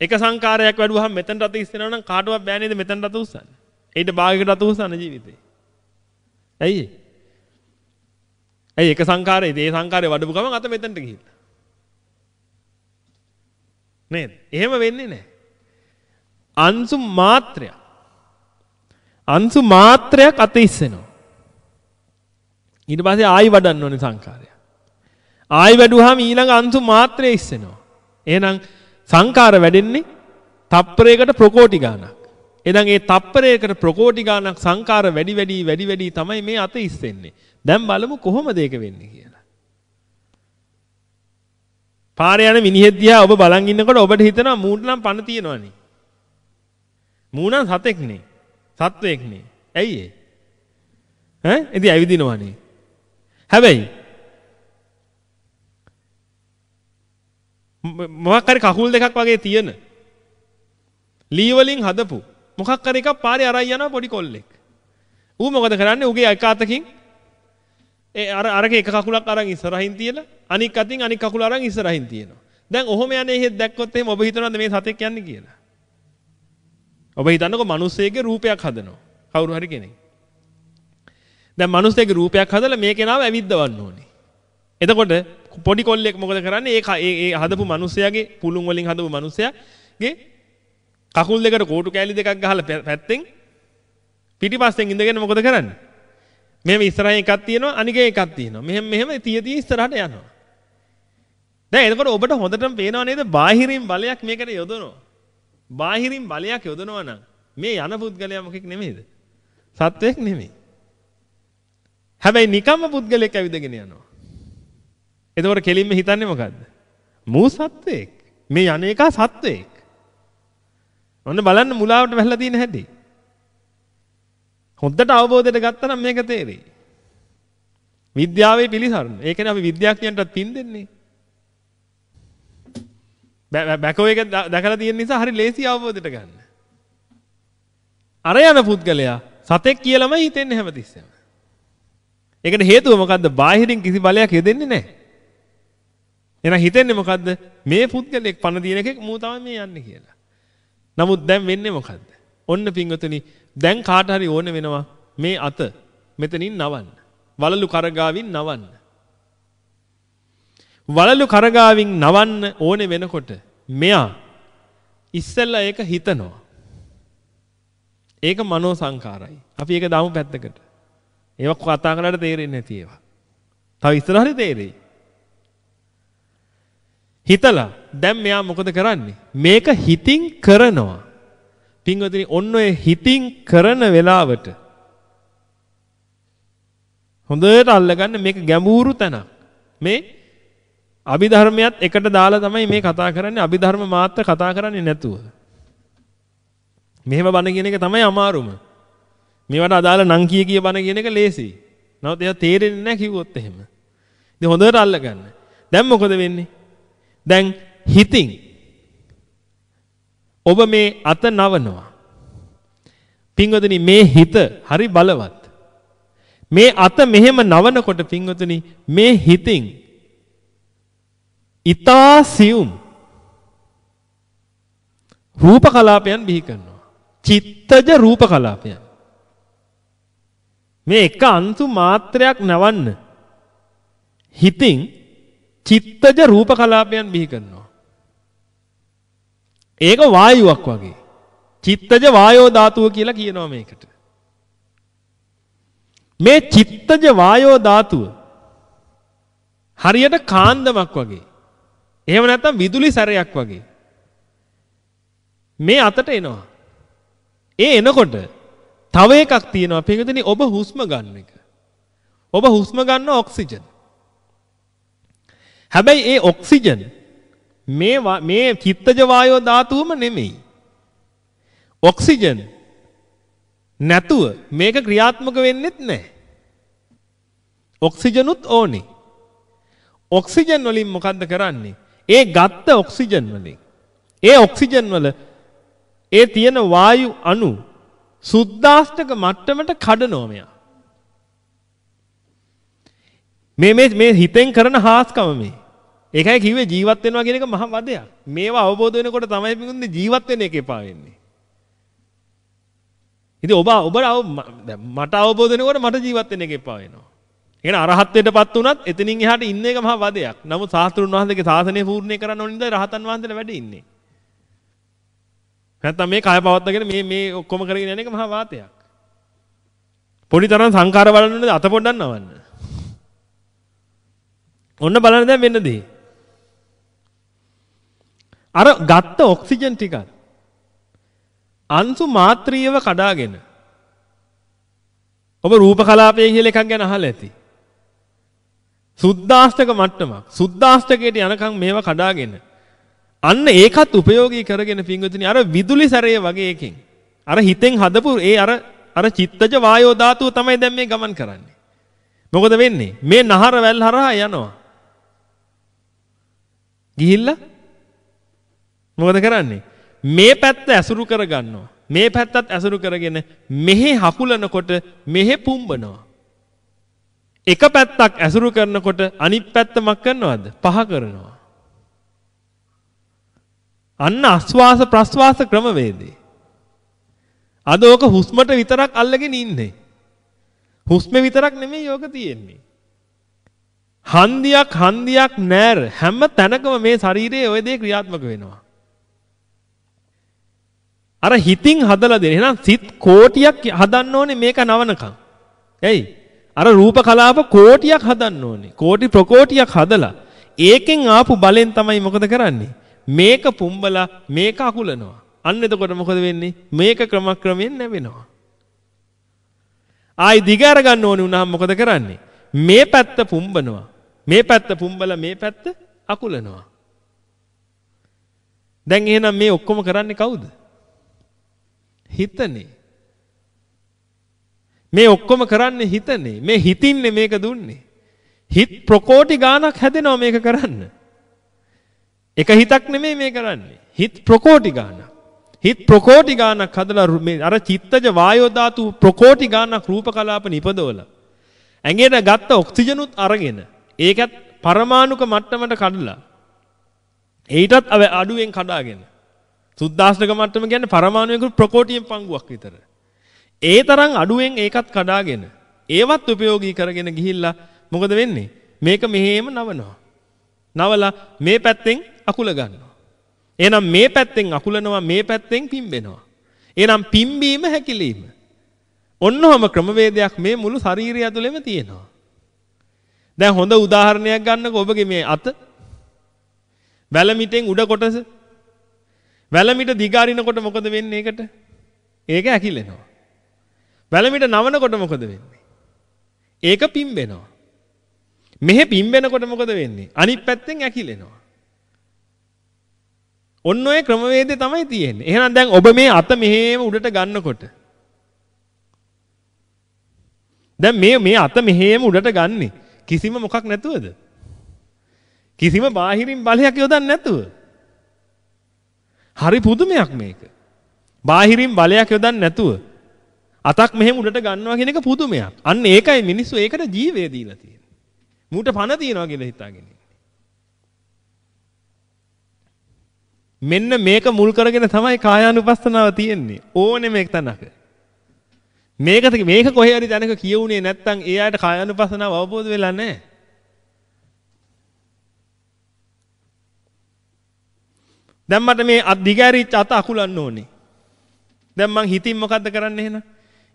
එක සංකාරයක් වැඩුවහම මෙතනට අත ඉස්සෙනවා නම් කාටවත් බෑ නේද මෙතනට අත උස්සන්න. ඊට භාගයකට අත උස්සන්න ජීවිතේ. ඇයි? ඇයි එක සංකාරයේ ඒ සංකාරය වඩපු ගමන් අත මෙතනට ගිහිල්ලා. නේද? එහෙම වෙන්නේ නැහැ. අංශු මාත්‍රයක්. අංශු මාත්‍රයක් අත ඉස්සෙනවා. ඊට පස්සේ ආයි වඩන්න ඕනේ සංකාරය. ආයි වැඩුවාම ඊළඟ අංශු මාත්‍රය ඉස්සෙනවා. එහෙනම් සංකාර වැඩෙන්නේ තප්පරයකට ප්‍රකෝටි ගාණක්. එදන් ඒ තප්පරයකට ප්‍රකෝටි ගාණක් සංකාර වැඩි වැඩි වැඩි වැඩි තමයි මේ අත ඉස්සෙන්නේ. දැන් බලමු කොහොමද ඒක වෙන්නේ කියලා. පාරේ යන මිනිහෙක් දිහා ඔබ බලන් ඉන්නකොට ඔබට හිතෙනවා මූණ නම් පණ තියෙනවනේ. මූණ සතෙක් නේ. සත්වයක් නේ. ඇයි ඒ? ඈ ඉතින් ඇවිදිනවනේ. හැබැයි මොකක් හරි කකුල් දෙකක් වගේ තියෙන ලී වලින් හදපු මොකක් හරි එකක් පාරේ අරන් යනවා පොඩි කොල්ලෙක්. ඌ මොකද කරන්නේ? ඌගේ එක අතකින් ඒ අර අරක එක කකුලක් අරන් ඉස්සරහින් තියලා අනික් අතින් අනික් කකුල අරන් ඉස්සරහින් තියෙනවා. දැන් ඔහොම යන්නේ එහෙත් දැක්කොත් එහෙම ඔබ හිතනවද මේ සතෙක් යන්නේ කියලා? ඔබ හිතන්නකෝ මිනිස්සෙගේ රූපයක් හදනවා. කවුරු හරි කෙනෙක්. දැන් මිනිස්සෙගේ රූපයක් හදලා මේ කෙනාව ඇවිද්දවන්න ඕනේ. එතකොට පොඩි කොල්ලෙක් මොකද කරන්නේ? ඒ ඒ හදපු මිනිස්සයාගේ පුළුන් වලින් හදපු මිනිස්සයාගේ කකුල් දෙකට කෝටු කෑලි දෙකක් ගහලා පැත්තෙන් පිටිපස්සෙන් ඉඳගෙන මොකද කරන්නේ? මෙහෙම ඉස්සරහින් එකක් තියෙනවා අනිකේ එකක් තියෙනවා. මෙහෙම මෙහෙම තිය තිය ඉස්සරහට යනවා. දැන් එතකොට ඔබට හොඳටම පේනව නේද? බාහිරින් බලයක් මේකට යොදනවා. බාහිරින් බලයක් යොදනවා නම් මේ යන පුද්ගලයා මොකෙක් නෙමෙයිද? සත්වයක් නෙමෙයි. හැබැයි නිකම්ම පුද්ගලෙක් ඇවිදගෙන යනවා. එතකොට කෙලින්ම හිතන්නේ මොකද්ද? මූ සත්වයක්. මේ යන්නේකා සත්වයක්. ඔන්න බලන්න මුලාවට වැහලා තියෙන හැටි. හොද්දට අවබෝධයට ගත්තා නම් මේක තේරෙයි. විද්‍යාවේ පිළිසරණ. ඒ කියන්නේ අපි විද්‍යාඥයන්ටත් පින් දෙන්නේ. බැකෝ එක දැකලා තියෙන නිසා හරි ලේසි අවබෝධයට ගන්න. අර යන පුද්ගලයා සතෙක් කියලාමයි හිතෙන්නේ හැමතිස්සෙම. ඒකට හේතුව මොකද්ද? බාහිරින් කිසි බලයක් යෙදෙන්නේ නැහැ. එහෙනම් හිතෙන්නේ මොකද්ද? මේ පුද්ගලෙක් පණ දින එකෙක් මූ තමයි මේ යන්නේ කියලා. නමුත් දැන් වෙන්නේ මොකද්ද? ඔන්න පින්වතුනි දැන් කාට හරි ඕන වෙනවා මේ අත මෙතනින් නවන්න. වලලු කරගාවින් නවන්න. වලලු කරගාවින් නවන්න ඕනේ වෙනකොට මෙයා ඉස්සෙල්ලා ඒක හිතනවා. ඒක මනෝ සංකාරයි. අපි ඒක දාමු පැත්තකට. ඒවා කතා කරලා තේරෙන්නේ නැති ඒවා. තව ඉස්සරහට තේරෙයි. හිතලා දැන් මෙයා මොකද කරන්නේ? මේක හිතින් කරනවා. පින්වතුනි ඔන්න ඔය හිතින් කරන වෙලාවට හොඳට අල්ලගන්න මේක ගැඹුරු තැනක්. මේ අභිධර්මයත් එකට දාලා තමයි මේ කතා කරන්නේ අභිධර්ම මාත්‍ර කතා කරන්නේ නැතුව. මෙහෙම බණ කියන එක තමයි අමාරුම. මේවට අදාළ නම් කිය කිය බණ කියන එක ලේසියි. නමුත් එයා තේරෙන්නේ නැහැ කිව්වොත් එහෙම. ඉතින් හොඳට අල්ලගන්න. දැන් මොකද වෙන්නේ? දැන් හිතින් ඔබ මේ අත නවනවා. පින්වතුනි මේ හිත හරි බලවත්. මේ අත මෙහෙම නවනකොට පින්වතුනි මේ හිතින් ඊතා සියුම් රූප කලාපයන් බිහි කරනවා. චිත්තජ රූප කලාපයන්. මේ එක අංශු මාත්‍රයක් නවන්න හිතින් චිත්තජ රූප කලාපයන් බිහි කරනවා. ඒක වායුවක් වගේ. චිත්තජ වායෝ ධාතුව කියලා කියනවා මේකට. මේ චිත්තජ වායෝ ධාතුව හරියට කාන්දමක් වගේ. එහෙම නැත්නම් විදුලි සැරයක් වගේ. මේ අතට එනවා. ඒ එනකොට තව එකක් තියෙනවා පිටුදිනේ ඔබ හුස්ම ගන්න එක. ඔබ හුස්ම ගන්න ඔක්සිජන්. හැබැයි ඒ ඔක්සිජන් මේ මේ චිත්තජ වායෝ ධාතුවම නෙමෙයි. ඔක්සිජන් නැතුව මේක ක්‍රියාත්මක වෙන්නෙත් නැහැ. ඔක්සිජනුත් ඕනේ. ඔක්සිජන් වලින් මොකද්ද කරන්නේ? ඒ ගත්ත ඔක්සිජන් වලින් ඒ ඔක්සිජන් වල ඒ තියෙන වායු අණු සුද්දාස්තක මට්ටමට කඩනවා මෙයා. මේ මේ මේ හිතෙන් කරන හාස්කම මේ. ඒකයි කිව්වේ ජීවත් වෙනවා කියන එක මහ වදයක්. මේවා අවබෝධ වෙනකොට තමයි පිටුන්නේ ජීවත් වෙන්න එක එපා වෙන්නේ. ඉතින් ඔබ ඔබ මට අවබෝධ වෙනකොට මට ජීවත් වෙන්න එක එපා වෙනවා. ඒ කියන්නේ අරහත්ත්වයටපත් උනත් එතනින් එහාට ඉන්න එක මහ වදයක්. නමුත් සාස්ත්‍රුන් වහන්සේගේ ශාසනය පූර්ණේ කරන්න ඕන ඉඳලා රහතන් වහන්සේලා වැඩ ඉන්නේ. නැත්තම් මේ කය පවත්වාගෙන මේ මේ ඔක්කොම කරගෙන යන එක මහා වාතයක්. පොඩි තරම් සංකාර බලන්න අත පොඩ්ඩක් නවන්න. ඔන්න බලන්න දැන් මෙන්න දෙහි. අර ගත්ත ඔක්සිජන් ටිකත් අංශු මාත්‍රියව කඩාගෙන ඔබ රූප කලාපය කියලා එකක් ගැන අහලා ඇති. සුද්දාෂ්ටක මට්ටමක්. සුද්දාෂ්ටකයට යනකම් මේවා කඩාගෙන අන්න ඒකත් උපයෝගී කරගෙන පින්වතුනි අර විදුලි සැරය වගේ එකකින් අර හිතෙන් හදපු ඒ අර අර චිත්තජ වායෝ ධාතුව තමයි දැන් මේ ගමන් කරන්නේ. මොකද වෙන්නේ? මේ නහර වැල් හරහා යනවා. ගිහිල්ලා මොකද කරන්නේ? මේ පැත්ත ඇසුරු කරගන්නවා. මේ පැත්තත් ඇසුරු කරගෙන මෙහි හකුලනකොට මෙහෙ පුම්බනවා. එක පැත්තක් ඇසුරු කරනකොට අනිත් පැත්ත මක් කරනවද? පහ කරනවා. අන්න අස්වාස ප්‍රස්වාස ක්‍රමවේදේ. අද ඕක හුස්මට විතරක් අල්ලගෙන ඉන්නේ. හුස්ම විතරක් නෙමෙයි යෝග තියෙන්නේ. හන්දියක් හන්දියක් නෑර හැම තැනකම මේ ශරීරයේ ওই දේ ක්‍රියාත්මක වෙනවා. අර හිතින් හදලා දෙන. එහෙනම් සිත් කෝටියක් හදන්න ඕනේ මේක නවනකම්. එයි. අර රූප කලාප කෝටියක් හදන්න ඕනේ. කෝටි ප්‍රකෝටියක් හදලා ඒකෙන් ආපු බලෙන් තමයි මොකද කරන්නේ? මේක පුම්බලා මේක අකුලනවා. අන්න එතකොට මොකද වෙන්නේ? මේක ක්‍රමක්‍රමයෙන් නැවෙනවා. ආයි දිගාර ගන්න ඕනේ වුණාම මොකද කරන්නේ? මේ පැත්ත පුම්බනවා. මේ පැත්ත පුම්බලා මේ පැත්ත අකුලනවා. දැන් එහෙනම් මේ ඔක්කොම කරන්නේ කවුද? හිතනේ. මේ ඔක්කොම කරන්නේ හිතනේ. මේ හිතින්නේ මේක දුන්නේ. හිත ප්‍රකෝටි ගාණක් හැදෙනවා මේක කරන්න. එක හිතක් නෙමෙයි මේ කරන්නේ. හිත ප්‍රකෝටි ගාණක්. හිත ප්‍රකෝටි ගාණක් හදලා මේ අර චිත්තජ වායෝ ධාතු ප්‍රකෝටි ගාණක් රූප කලාප නිපදවලා ඇඟේට ගත්ත ඔක්සිජනුත් අරගෙන ඒකත් පරමාණුක මට්ටමට කඩලා ඊටත් අඩුවෙන් කඩාගෙන සුද්දාස්නක මට්ටම කියන්නේ පරමාණුයක ප්‍රකෝටියෙන් පංගුවක් විතර. ඒ තරම් අඩුවෙන් ඒකත් කඩාගෙන ඒවත් උපයෝගී කරගෙන ගිහිල්ලා මොකද වෙන්නේ? මේක මෙහෙම නවනවා. නවලා මේ පැත්තෙන් අකුල ගන්නවා. එහෙනම් මේ පැත්තෙන් අකුලනවා මේ පැත්තෙන් පිම්බෙනවා. එහෙනම් පිම්බීම හැකිලිම. ඔන්නෝම ක්‍රමවේදයක් මේ මුළු ශරීරය ඇතුළෙම තියෙනවා. දැන් හොඳ උදාහරණයක් ගන්නකො ඔබගේ මේ අත වැලමිටෙන් උඩ කොටස වැලමිට දිගාරිනකොට මොකද වෙන්නේ ඒකට? ඒක ඇකිලෙනවා. වැලමිට නවනකොට මොකද වෙන්නේ? ඒක පිම්බෙනවා. මෙහෙ පිම්බෙනකොට මොකද වෙන්නේ? අනිත් පැත්තෙන් ඇකිලෙනවා. ඔන්න ඔය ක්‍රමවේදය තමයි තියෙන්නේ. එහෙනම් දැන් ඔබ මේ අත මෙහෙම උඩට ගන්නකොට දැන් මේ මේ අත මෙහෙම උඩට ගන්නෙ කිසිම මොකක් නැතුවද? කිසිම බාහිරින් බලයක් යොදන්නේ නැතුව. හරි පුදුමයක් මේක. බාහිරින් බලයක් යොදන්නේ නැතුව අතක් මෙහෙම උඩට ගන්නවා කියන එක පුදුමයක්. අන්න ඒකයි මිනිස්සු ඒකට ජීවය දීලා තියෙන්නේ. මූට පණ තියනවා කියලා හිතාගෙන මෙන්න මේක මුල් කරගෙන තමයි කායානුපස්සනාව තියෙන්නේ. ඕනෙම එක තැනක. මේක මේක කොහේ හරි දැනක කියුනේ නැත්නම් ඒ අයට කායානුපස්සනාව අවබෝධ වෙලා නැහැ. දැන් මට මේ අත් දිගෑරිච්ච අත අකුලන්න ඕනේ. දැන් මං හිතින් මොකද්ද කරන්නේ එහෙනම්?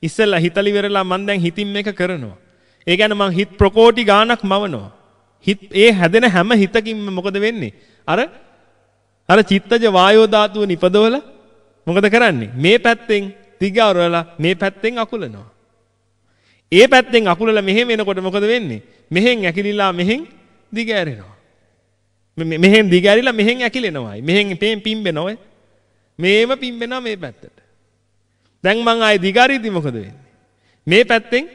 ඉස්සෙල්ලා හිතලි වෙරලා මං දැන් හිතින් මේක කරනවා. ඒ කියන්නේ මං හිත ප්‍රකෝටි ගාණක් මවනවා. හිත ඒ හැදෙන හැම හිතකින්ම මොකද වෙන්නේ? අර අර චිත්තජ වායෝ ධාතුව නිපදවල මොකද කරන්නේ? මේ පැත්තෙන් දිගවරලා මේ පැත්තෙන් අකුලනවා. ඒ පැත්තෙන් අකුලලා මෙහෙම එනකොට මොකද වෙන්නේ? මෙහෙන් ඇකිලිලා මෙහෙන් දිගෑරෙනවා. මෙහෙන් දිගෑරිලා මෙහෙන් ඇකිලෙනවායි. මෙහෙන් පේන් පිම්බෙනවා. මේම පිම්බෙනවා මේ පැත්තට. දැන් මං ආයේ දිගාරිද්දි මොකද වෙන්නේ? මේ පැත්තෙන්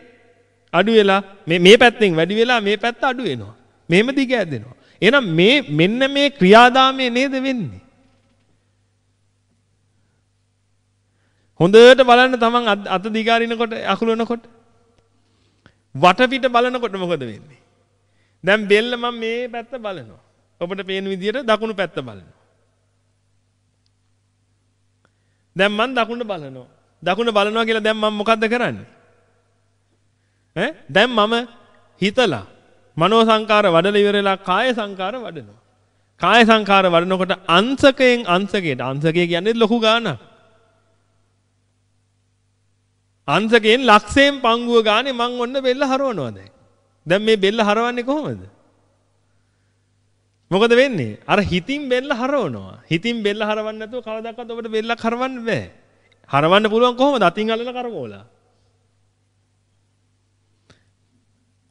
අඩු වෙලා මේ මේ පැත්තෙන් වැඩි වෙලා මේ පැත්ත අඩු වෙනවා. මෙහෙම දිගෑදෙනවා. එහෙනම් මේ මෙන්න මේ ක්‍රියාදාමය නේද වෙන්නේ? හොඳට බලන්න තමන් අත දිගාරිනකොට අකුලනකොට වටපිට බලනකොට මොකද වෙන්නේ? දැන් බෙල්ල මම මේ පැත්ත බලනවා. ඔබට පේන විදිහට දකුණු පැත්ත බලනවා. දැන් මම දකුණ බලනවා. දකුණ බලනවා කියලා දැන් මම මොකද්ද කරන්නේ? ඈ දැන් මම හිතලා මනෝ සංකාර වඩලා ඉවරලා කාය සංකාර වඩනවා. කාය සංකාර වඩනකොට අංශකයෙන් අංශකයට අංශකය කියන්නේ ලොකු ගාණක්. අංශකයෙන් ලක්ෂයෙන් පංගුව ගානේ මං ඔන්න බෙල්ල හරවනවා දැන්. දැන් මේ බෙල්ල හරවන්නේ කොහොමද? මොකද වෙන්නේ? අර හිතින් බෙල්ල හරවනවා. හිතින් බෙල්ල හරවන්නේ නැතුව කවදාකවත් ඔබට බෙල්ලක් හරවන්න බෑ. හරවන්න පුළුවන් කොහොමද? අතින් අල්ලලා කරකෝලා.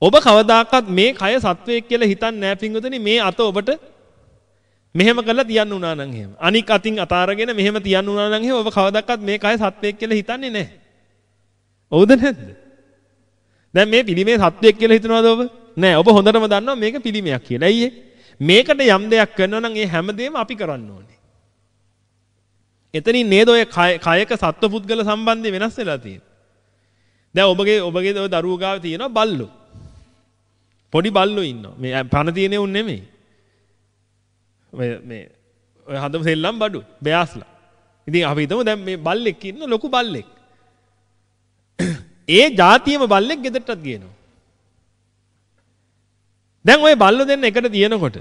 ඔබ කවදාකවත් මේ කය සත්වයක් කියලා හිතන්නේ නැහැ පින්වතුනි මේ අත ඔබට මෙහෙම කරලා තියන්න උනා නම් එහෙම. අනික් අතින් අතාරගෙන මෙහෙම තියන්න උනා නම් එහෙම ඔබ කවදාකවත් මේ කය සත්වයක් කියලා හිතන්නේ නැහැ. ඔව්ද නැද්ද? දැන් මේ පිළිමේ සත්වයක් කියලා හිතනවද ඔබ? නෑ ඔබ හොඳටම දන්නවා මේක පිළිමයක් කියලා. ඇයි මේකට යම් දෙයක් කරනවා නම් ඒ හැමදේම අපි කරන්න ඕනේ. එතනින් නේද ඔය කයක සත්ව පුද්ගල සම්බන්ධය වෙනස් වෙලා තියෙන්නේ. දැන් ඔබගේ ඔබගේ ඔය දරුවෝ ගාව තියෙනවා බල්ලෝ. පොඩි බල්ලෝ ඉන්නවා. මේ පණ තියෙනේ උන් නෙමෙයි. මේ මේ ඔය හදම සෙල්ලම් බඩු බෑස්ලා. ඉතින් අපි හිතමු දැන් මේ බල්ලෙක් ඉන්න ලොකු බල්ලෙක්. ඒ જાතියම බල්ලෙක් ගෙදරටත් ගේනවා. දැන් ওই බල්ලෝ දෙන්න එකට තියෙනකොට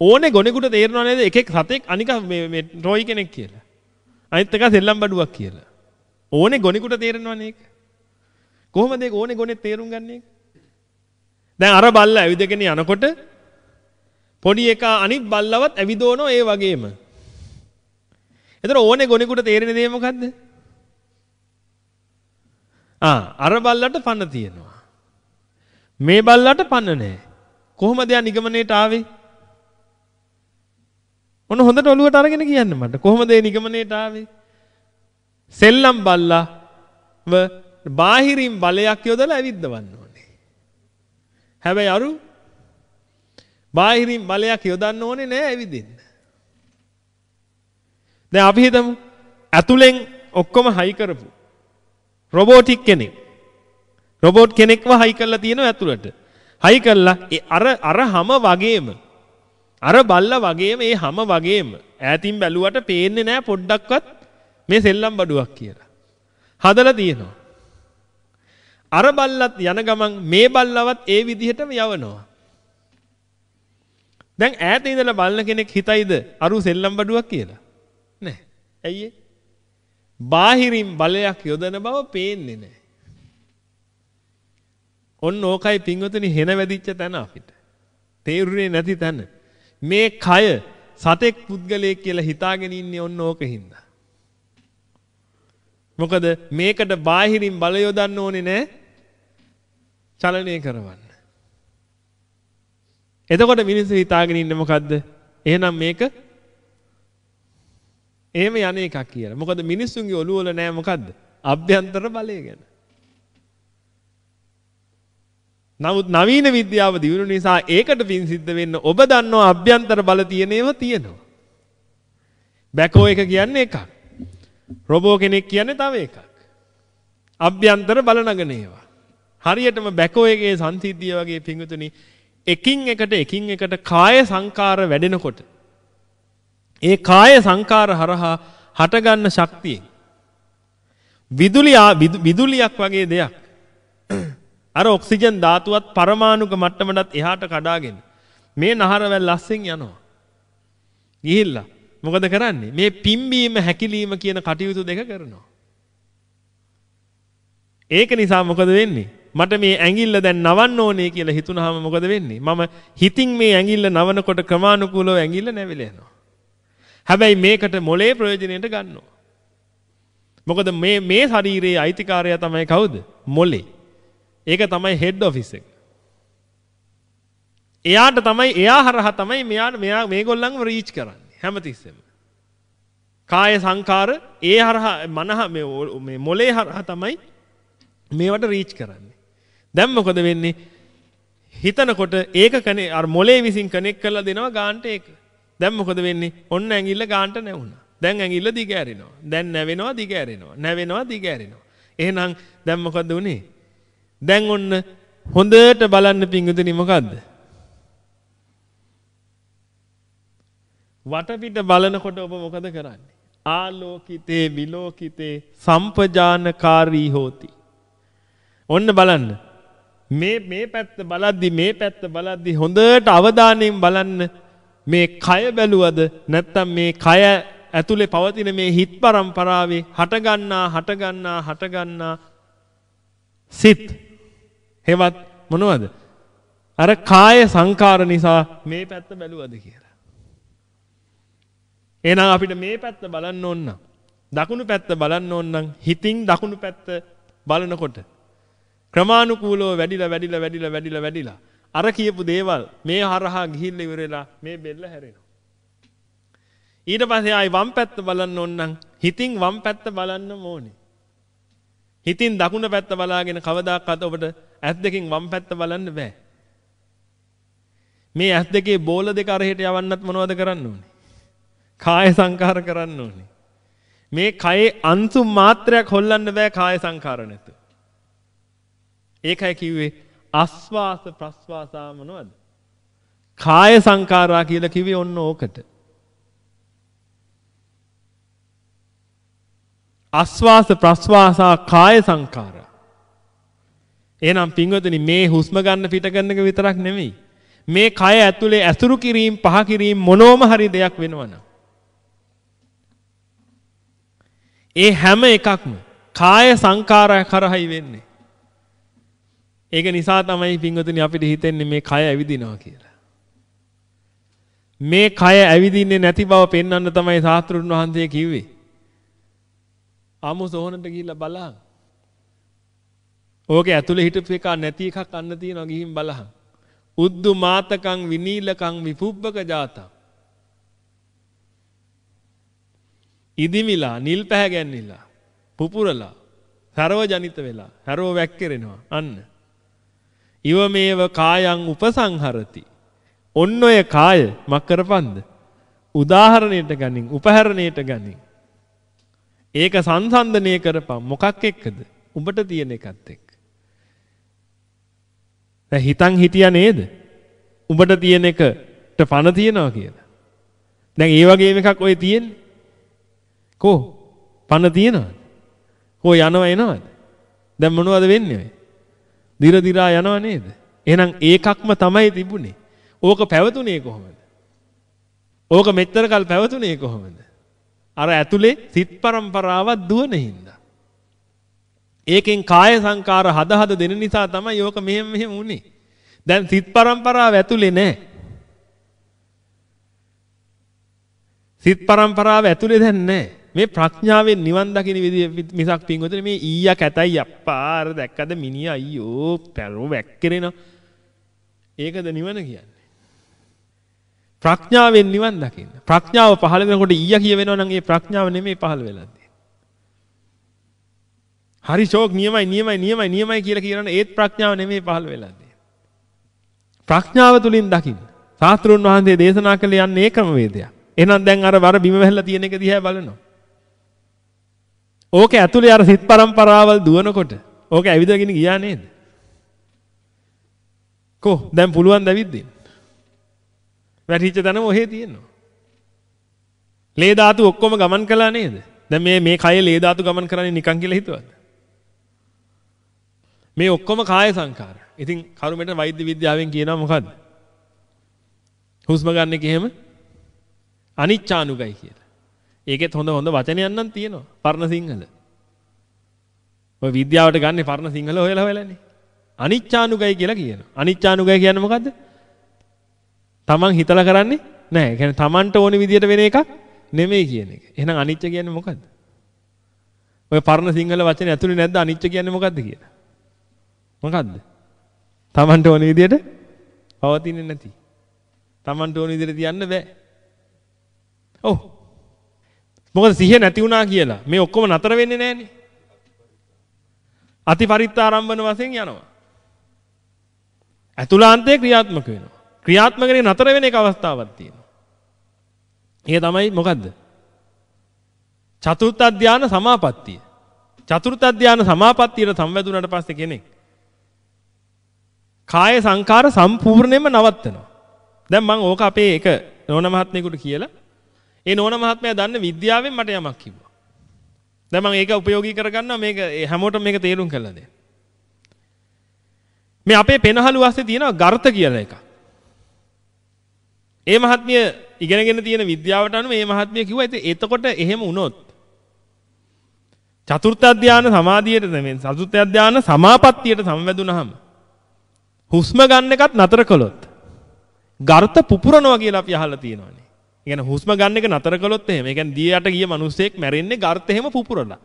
ඕනේ ගොනෙකුට තේරෙනව නේද එකෙක් සතෙක් අනික මේ මේ ට්‍රොයි කෙනෙක් කියලා. අනිත් එක සෙල්ලම් බඩුවක් කියලා. ඕනේ ගොනෙකුට තේරෙනවනේ ඒක. කොහොමද ඒක ඕනේ ගොනේ තේරුම් ගන්න එක? දැන් අර බල්ලා ඇවිදගෙන යනකොට පොඩි එකා අනිත් බල්ලවත් ඇවිදෝනෝ ඒ වගේම. එතන ඕනේ ගොනෙකුට තේරෙන දේ මොකද්ද? ආ අර බල්ලට පන්න තියෙනවා. මේ බල්ලට පන්න නැහැ. කොහොමද යා නිගමනයට ආවේ? ඔන්න හොඳට ඔලුවට අරගෙන කියන්න මට. කොහොමද ඒ නිගමනයට ආවේ? සෙල්ලම් බල්ලාව බාහිරින් බලයක් යොදලා ඇවිද්දවන්න ඕනේ. හැබැයි අරු බාහිරින් බලයක් යොදන්න ඕනේ නෑ ඇවිදින්න. දැන් අපි හිතමු ඇතුලෙන් ඔක්කොම හයි කරපු රොබෝටික් කෙනෙක්. රොබෝට් කෙනෙක්ව හයි කරලා තියෙනවා ඇතුළට. හයි කරලා අර අර හැම වගේම අර බල්ලා වගේම ඒ හැම වගේම ඈතින් බැලුවට පේන්නේ නැහැ පොඩ්ඩක්වත් මේ සෙල්ලම් බඩුවක් කියලා. හදලා තියෙනවා. අර බල්ලත් යන ගමන් මේ බල්ලවත් ඒ විදිහටම යවනවා. දැන් ඈත ඉඳලා බලන කෙනෙක් හිතයිද අරු සෙල්ලම් බඩුවක් කියලා? නෑ. ඇයි ඒ? බාහිරින් බලයක් යොදන බව පේන්නේ නැහැ. ඔන්න ඕකයි පින්වතුනි හෙන වැදිච්ච තැන අපිට. තේරුනේ නැති තැන. මේ කය සතෙක් පුද්ගලයෙක් කියලා හිතාගෙන ඉන්නේ ඔන්න ඕක හින්දා. මොකද මේකට බාහිරින් බල යොදන්න ඕනේ නැහැ. චලනය කරවන්න. එතකොට මිනිස්සු හිතාගෙන ඉන්නේ මොකද්ද? එහෙනම් මේක එහෙම යන එකක් කියලා. මොකද මිනිස්සුන්ගේ ඔළුව වල නෑ මොකද්ද? අභ්‍යන්තර බලය ගැන. නමුත් නවීන විද්‍යාව දියුණු නිසා ඒකට පින් සිද්ධ වෙන්න ඔබ දන්නවා අභ්‍යන්තර බල තියෙන ඒවා තියෙනවා. බැකෝ එක කියන්නේ එකක්. රොබෝ කෙනෙක් කියන්නේ තව එකක්. අභ්‍යන්තර බල නගන ඒවා. හරියටම බැකෝ එකේ සංසිද්ධිය වගේ පිංගුතුනි එකින් එකට එකින් එකට කාය සංකාර වැඩෙනකොට ඒ කාය සංකාර හරහා හටගන්න ශක්තියෙන් විදුලි විදුලියක් වගේ දෙයක් අර ඔක්සිජන් ධාතුවත් පරමාණුක මට්ටමටත් එහාට කඩාගෙන මේ නහරවැල් ලස්සෙන් යනවා. ගිහිල්ලා මොකද කරන්නේ? මේ පිම්බීම හැකිලිම කියන කටයුතු දෙක කරනවා. ඒක නිසා මොකද වෙන්නේ? මට මේ ඇඟිල්ල දැන් නවන්න ඕනේ කියලා හිතුනහම මොකද වෙන්නේ? මම හිතින් මේ ඇඟිල්ල නවනකොට ක්‍රමානුකූලව ඇඟිල්ල නැවිලා යනවා. හැබැයි මේකට මොලේ ප්‍රයෝජනයට ගන්නවා. මොකද මේ මේ ශරීරයේ අයිතිකාරයා තමයි කවුද? මොලේ. ඒක තමයි හෙඩ් ඔෆිස් එක. එයාට තමයි එයා හරහා තමයි මෙයාට මෙයා මේගොල්ලන්ව රීච් කරන්නේ හැමතිස්සෙම. කාය සංකාර ඒ හරහා මනහ මේ මොලේ හරහා තමයි මේවට රීච් කරන්නේ. දැන් මොකද වෙන්නේ? හිතනකොට ඒක කනේ අර මොලේ විසින් කනෙක්ට් කරලා දෙනවා ගාන්ට ඒක. දැන් මොකද වෙන්නේ? ඔන්න ඇඟිල්ල ගාන්ට නැවුණා. දැන් ඇඟිල්ල දිග ඇරෙනවා. දැන් නැවෙනවා දිග ඇරෙනවා. නැවෙනවා දිග ඇරෙනවා. එහෙනම් දැන් මොකද උනේ? දැන් ඔන්න හොඳට බලන්න පිංගුතුනි මොකද්ද? වටපිට බලනකොට ඔබ මොකද කරන්නේ? ආලෝකිතේ විලෝකිතේ සම්පජානකාරී හෝති. ඔන්න බලන්න. මේ මේ පැත්ත බලද්දි මේ පැත්ත බලද්දි හොඳට අවධානයෙන් බලන්න මේ කය බැලුවද නැත්නම් මේ කය ඇතුලේ පවතින මේ හිත් පරම්පරාවේ හටගන්නා හටගන්නා හටගන්නා සිත් හෙවත් මොනවද අර කාය සංකාර නිසා මේ පැත්ත බැලුවද කියලා එහෙනම් අපිට මේ පැත්ත බලන්න ඕන නම් දකුණු පැත්ත බලන්න ඕන නම් හිතින් දකුණු පැත්ත බලනකොට ක්‍රමානුකූලව වැඩිලා වැඩිලා වැඩිලා වැඩිලා වැඩිලා අර කියපු දේවල් මේ හරහා ගිහිල්ලා ඉවරලා මේ බෙල්ල හැරෙනවා. ඊට පස්සේ ආයි වම් පැත්ත බලන්න ඕන නම් හිතින් වම් පැත්ත බලන්න ඕනේ. හිතින් දකුණ පැත්ත බලාගෙන කවදාකවත් ඔබට ඇස් දෙකෙන් වම් පැත්ත බලන්න බෑ. මේ ඇස් දෙකේ බෝල දෙක අරහෙට යවන්නත් මොනවද කරන්න ඕනේ? කාය සංකාර කරන්න ඕනේ. මේ කයේ අංශු මාත්‍රයක් හොල්ලන්න බෑ කාය සංකාර නැතුව. ඒකයි කිව්වේ අස්වාස ප්‍රස්වාසා මොනවද? කාය සංකාරා කියලා කිව්වේ ඔන්න ඕකට. අස්වාස ප්‍රස්වාසා කාය සංකාරා. එහෙනම් පින්වතුනි මේ හුස්ම ගන්න පිට කරන එක විතරක් නෙමෙයි. මේ කය ඇතුලේ ඇසුරු කිරීම පහ කිරීම මොනෝම හරි දෙයක් වෙනවනම් ඒ හැම එකක්ම කාය සංකාරය කරහයි වෙන්නේ. ඒක නිසා තමයි පින්වතුනි අපිට හිතෙන්නේ මේ කය ඇවිදිනවා කියලා. මේ කය ඇවිදින්නේ නැති බව පෙන්වන්න තමයි සාස්ත්‍රුන් වහන්සේ කිව්වේ. ආමු සෝහනට ගිහිල්ලා බලහන්. ඕකේ ඇතුලේ හිටපු එක නැති එකක් අන්න තියෙනවා ගිහින් බලහන්. උද්දු මාතකං විනීලකං විපුබ්බක ජාතං. ඉදිමිලා නිල් පැහැ ගැන්නිලා පුපුරලා සරව ජනිත වෙලා හැරව වැක්කිරෙනවා. අන්න. ඉව මේව කායං උපසංහරති. ඔන්න ඔය කාය මක් කරපන්ද? උදාහරණයට ගනින් උපහැරණයට ගනින්. ඒක සංසන්දනය කරපම් මොකක් එක්කද? උඹට තියෙන එකත් එක්ක. දැන් හිතන් හිටියා නේද උඹට තියෙන එකට පණ තියනවා කියලා දැන් ඒ වගේම එකක් ඔය තියෙන්නේ කෝ පණ තියනවද? කෝ යනව එනවද? දැන් මොනවද වෙන්නේ? දිර දිරා යනව නේද? එහෙනම් ඒකක්ම තමයි තිබුණේ. ඕක පැවතුනේ කොහොමද? ඕක මෙච්චර කල් පැවතුනේ කොහොමද? අර ඇතුලේ සිත් પરම්පරාවක් දුවන හින්දා. ඒකෙන් කාය සංකාර හද හද දෙන නිසා තමයි යෝක මෙහෙම මෙහෙම වුනේ. දැන් සිත් પરම්පරාව ඇතුලේ නැහැ. සිත් પરම්පරාව ඇතුලේ දැන් නැහැ. මේ ප්‍රඥාවෙන් නිවන් දකින විදිය මිසක් පින්වතුනි මේ ඊයා කැතයි අප්පා අර දැක්කද මිනිහා අයියෝ පැරෝ වැක්කිරෙනවා. ඒකද නිවන කියන්නේ. ප්‍රඥාවෙන් නිවන් දකින්න. ප්‍රඥාව පහළ වෙනකොට ඊයා කියවෙනවා නම් ඒ ප්‍රඥාව නෙමෙයි පහළ වෙලා හරි ෂෝක් නියමයි නියමයි නියමයි නියමයි කියලා කියනවනේ ඒත් ප්‍රඥාව නෙමෙයි පහළ වෙලා තියෙන්නේ. ප්‍රඥාව තුලින් දකින්න. සාස්ත්‍රුන් වහන්සේ දේශනා කළේ යන්නේ ඒකම වේදයක්. එහෙනම් දැන් අර වර බිම වැහලා තියෙන එක දිහා බලනවා. ඕක ඇතුලේ අර සිත් પરම්පරාවල් දුවනකොට ඕක ඇවිදගෙන ගියා නේද? කො දැන් පුළුවන් ද ඇවිද්දින්? වැටිච්ච තැනම ඔහේ තියෙනවා. ලේ ධාතු ඔක්කොම ගමන් කළා නේද? දැන් මේ මේ කය ලේ ධාතු ගමන් කරන්නේ නිකන් කියලා හිතුවද? මේ ඔක්කොම කාය සංකාර. ඉතින් කරුමෙට වෛද්‍ය විද්‍යාවෙන් කියනවා මොකද්ද? හුස්ම ගන්න එක එහෙම අනිච්චානුගයි කියලා. ඒකෙත් හොඳ හොඳ වචනයක් නම් තියෙනවා. පරණ සිංහල. ඔය විද්‍යාවට ගන්න පරණ සිංහල හොයලා හොයලානේ. අනිච්චානුගයි කියලා කියනවා. අනිච්චානුගයි කියන්නේ මොකද්ද? Taman හිතලා කරන්නේ නැහැ. ඒ කියන්නේ Tamanට ඕන විදියට වෙන එකක් නෙමෙයි කියන එක. එහෙනම් අනිච්ච කියන්නේ මොකද්ද? ඔය පරණ සිංහල වචනේ ඇතුලේ නැද්ද අනිච්ච කියන්නේ මොකද්ද කියලා? මොකද්ද? Tamanට ඕන විදියට පවතින්නේ නැති. Tamanට ඕන විදියට තියන්න බෑ. ඔව් මොකද සිහිය නැති වුණා කියලා මේ ඔක්කොම නතර වෙන්නේ නැහනේ. අතිපරිත්තාරම්භන වශයෙන් යනවා. ඇතුළාන්තයේ ක්‍රියාත්මක වෙනවා. ක්‍රියාත්මක වෙන්නේ නතර වෙන එක අවස්ථාවක් තියෙනවා. ඒක තමයි මොකද්ද? චතුර්ථ ධානය සමාපත්තිය. චතුර්ථ ධානය සමාපත්තියට සම්වැදුනට පස්සේ කෙනෙක් කාය සංකාර සම්පූර්ණයෙන්ම නවත්තනවා. දැන් මම ඕක අපේ එක නෝන මහත්මයෙකුට කියලා ඒ නෝන මහත්මයා දන්න විද්‍යාවෙන් මට යමක් කිව්වා. දැන් මම ඒක ප්‍රයෝගී කරගන්නවා මේක හැමෝටම මේක තේරුම් කරලා දෙන්න. මේ අපේ පෙනහළු වාස්සේ තියෙනවා ගර්ථ කියලා එකක්. ඒ මහත්මිය ඉගෙනගෙන තියෙන විද්‍යාවට අනුව මේ මහත්මිය කිව්වා ඉතින් එතකොට එහෙම වුණොත් චතුර්ථ ධානය සමාධියට නෙමෙයි චතුර්ථ ධානය සමාපත්තියට සමවැදුනහම හුස්ම ගන්න එකත් නතර කළොත් ගර්ථ පුපුරනවා කියලා අපි අහලා තියෙනවානේ. ඒ කියන්නේ හුස්ම ගන්න එක නතර කළොත් එහෙම. ඒ කියන්නේ දියට ගිය මිනිස්සෙක් මැරෙන්නේ ගර්ථ එහෙම පුපුරලා.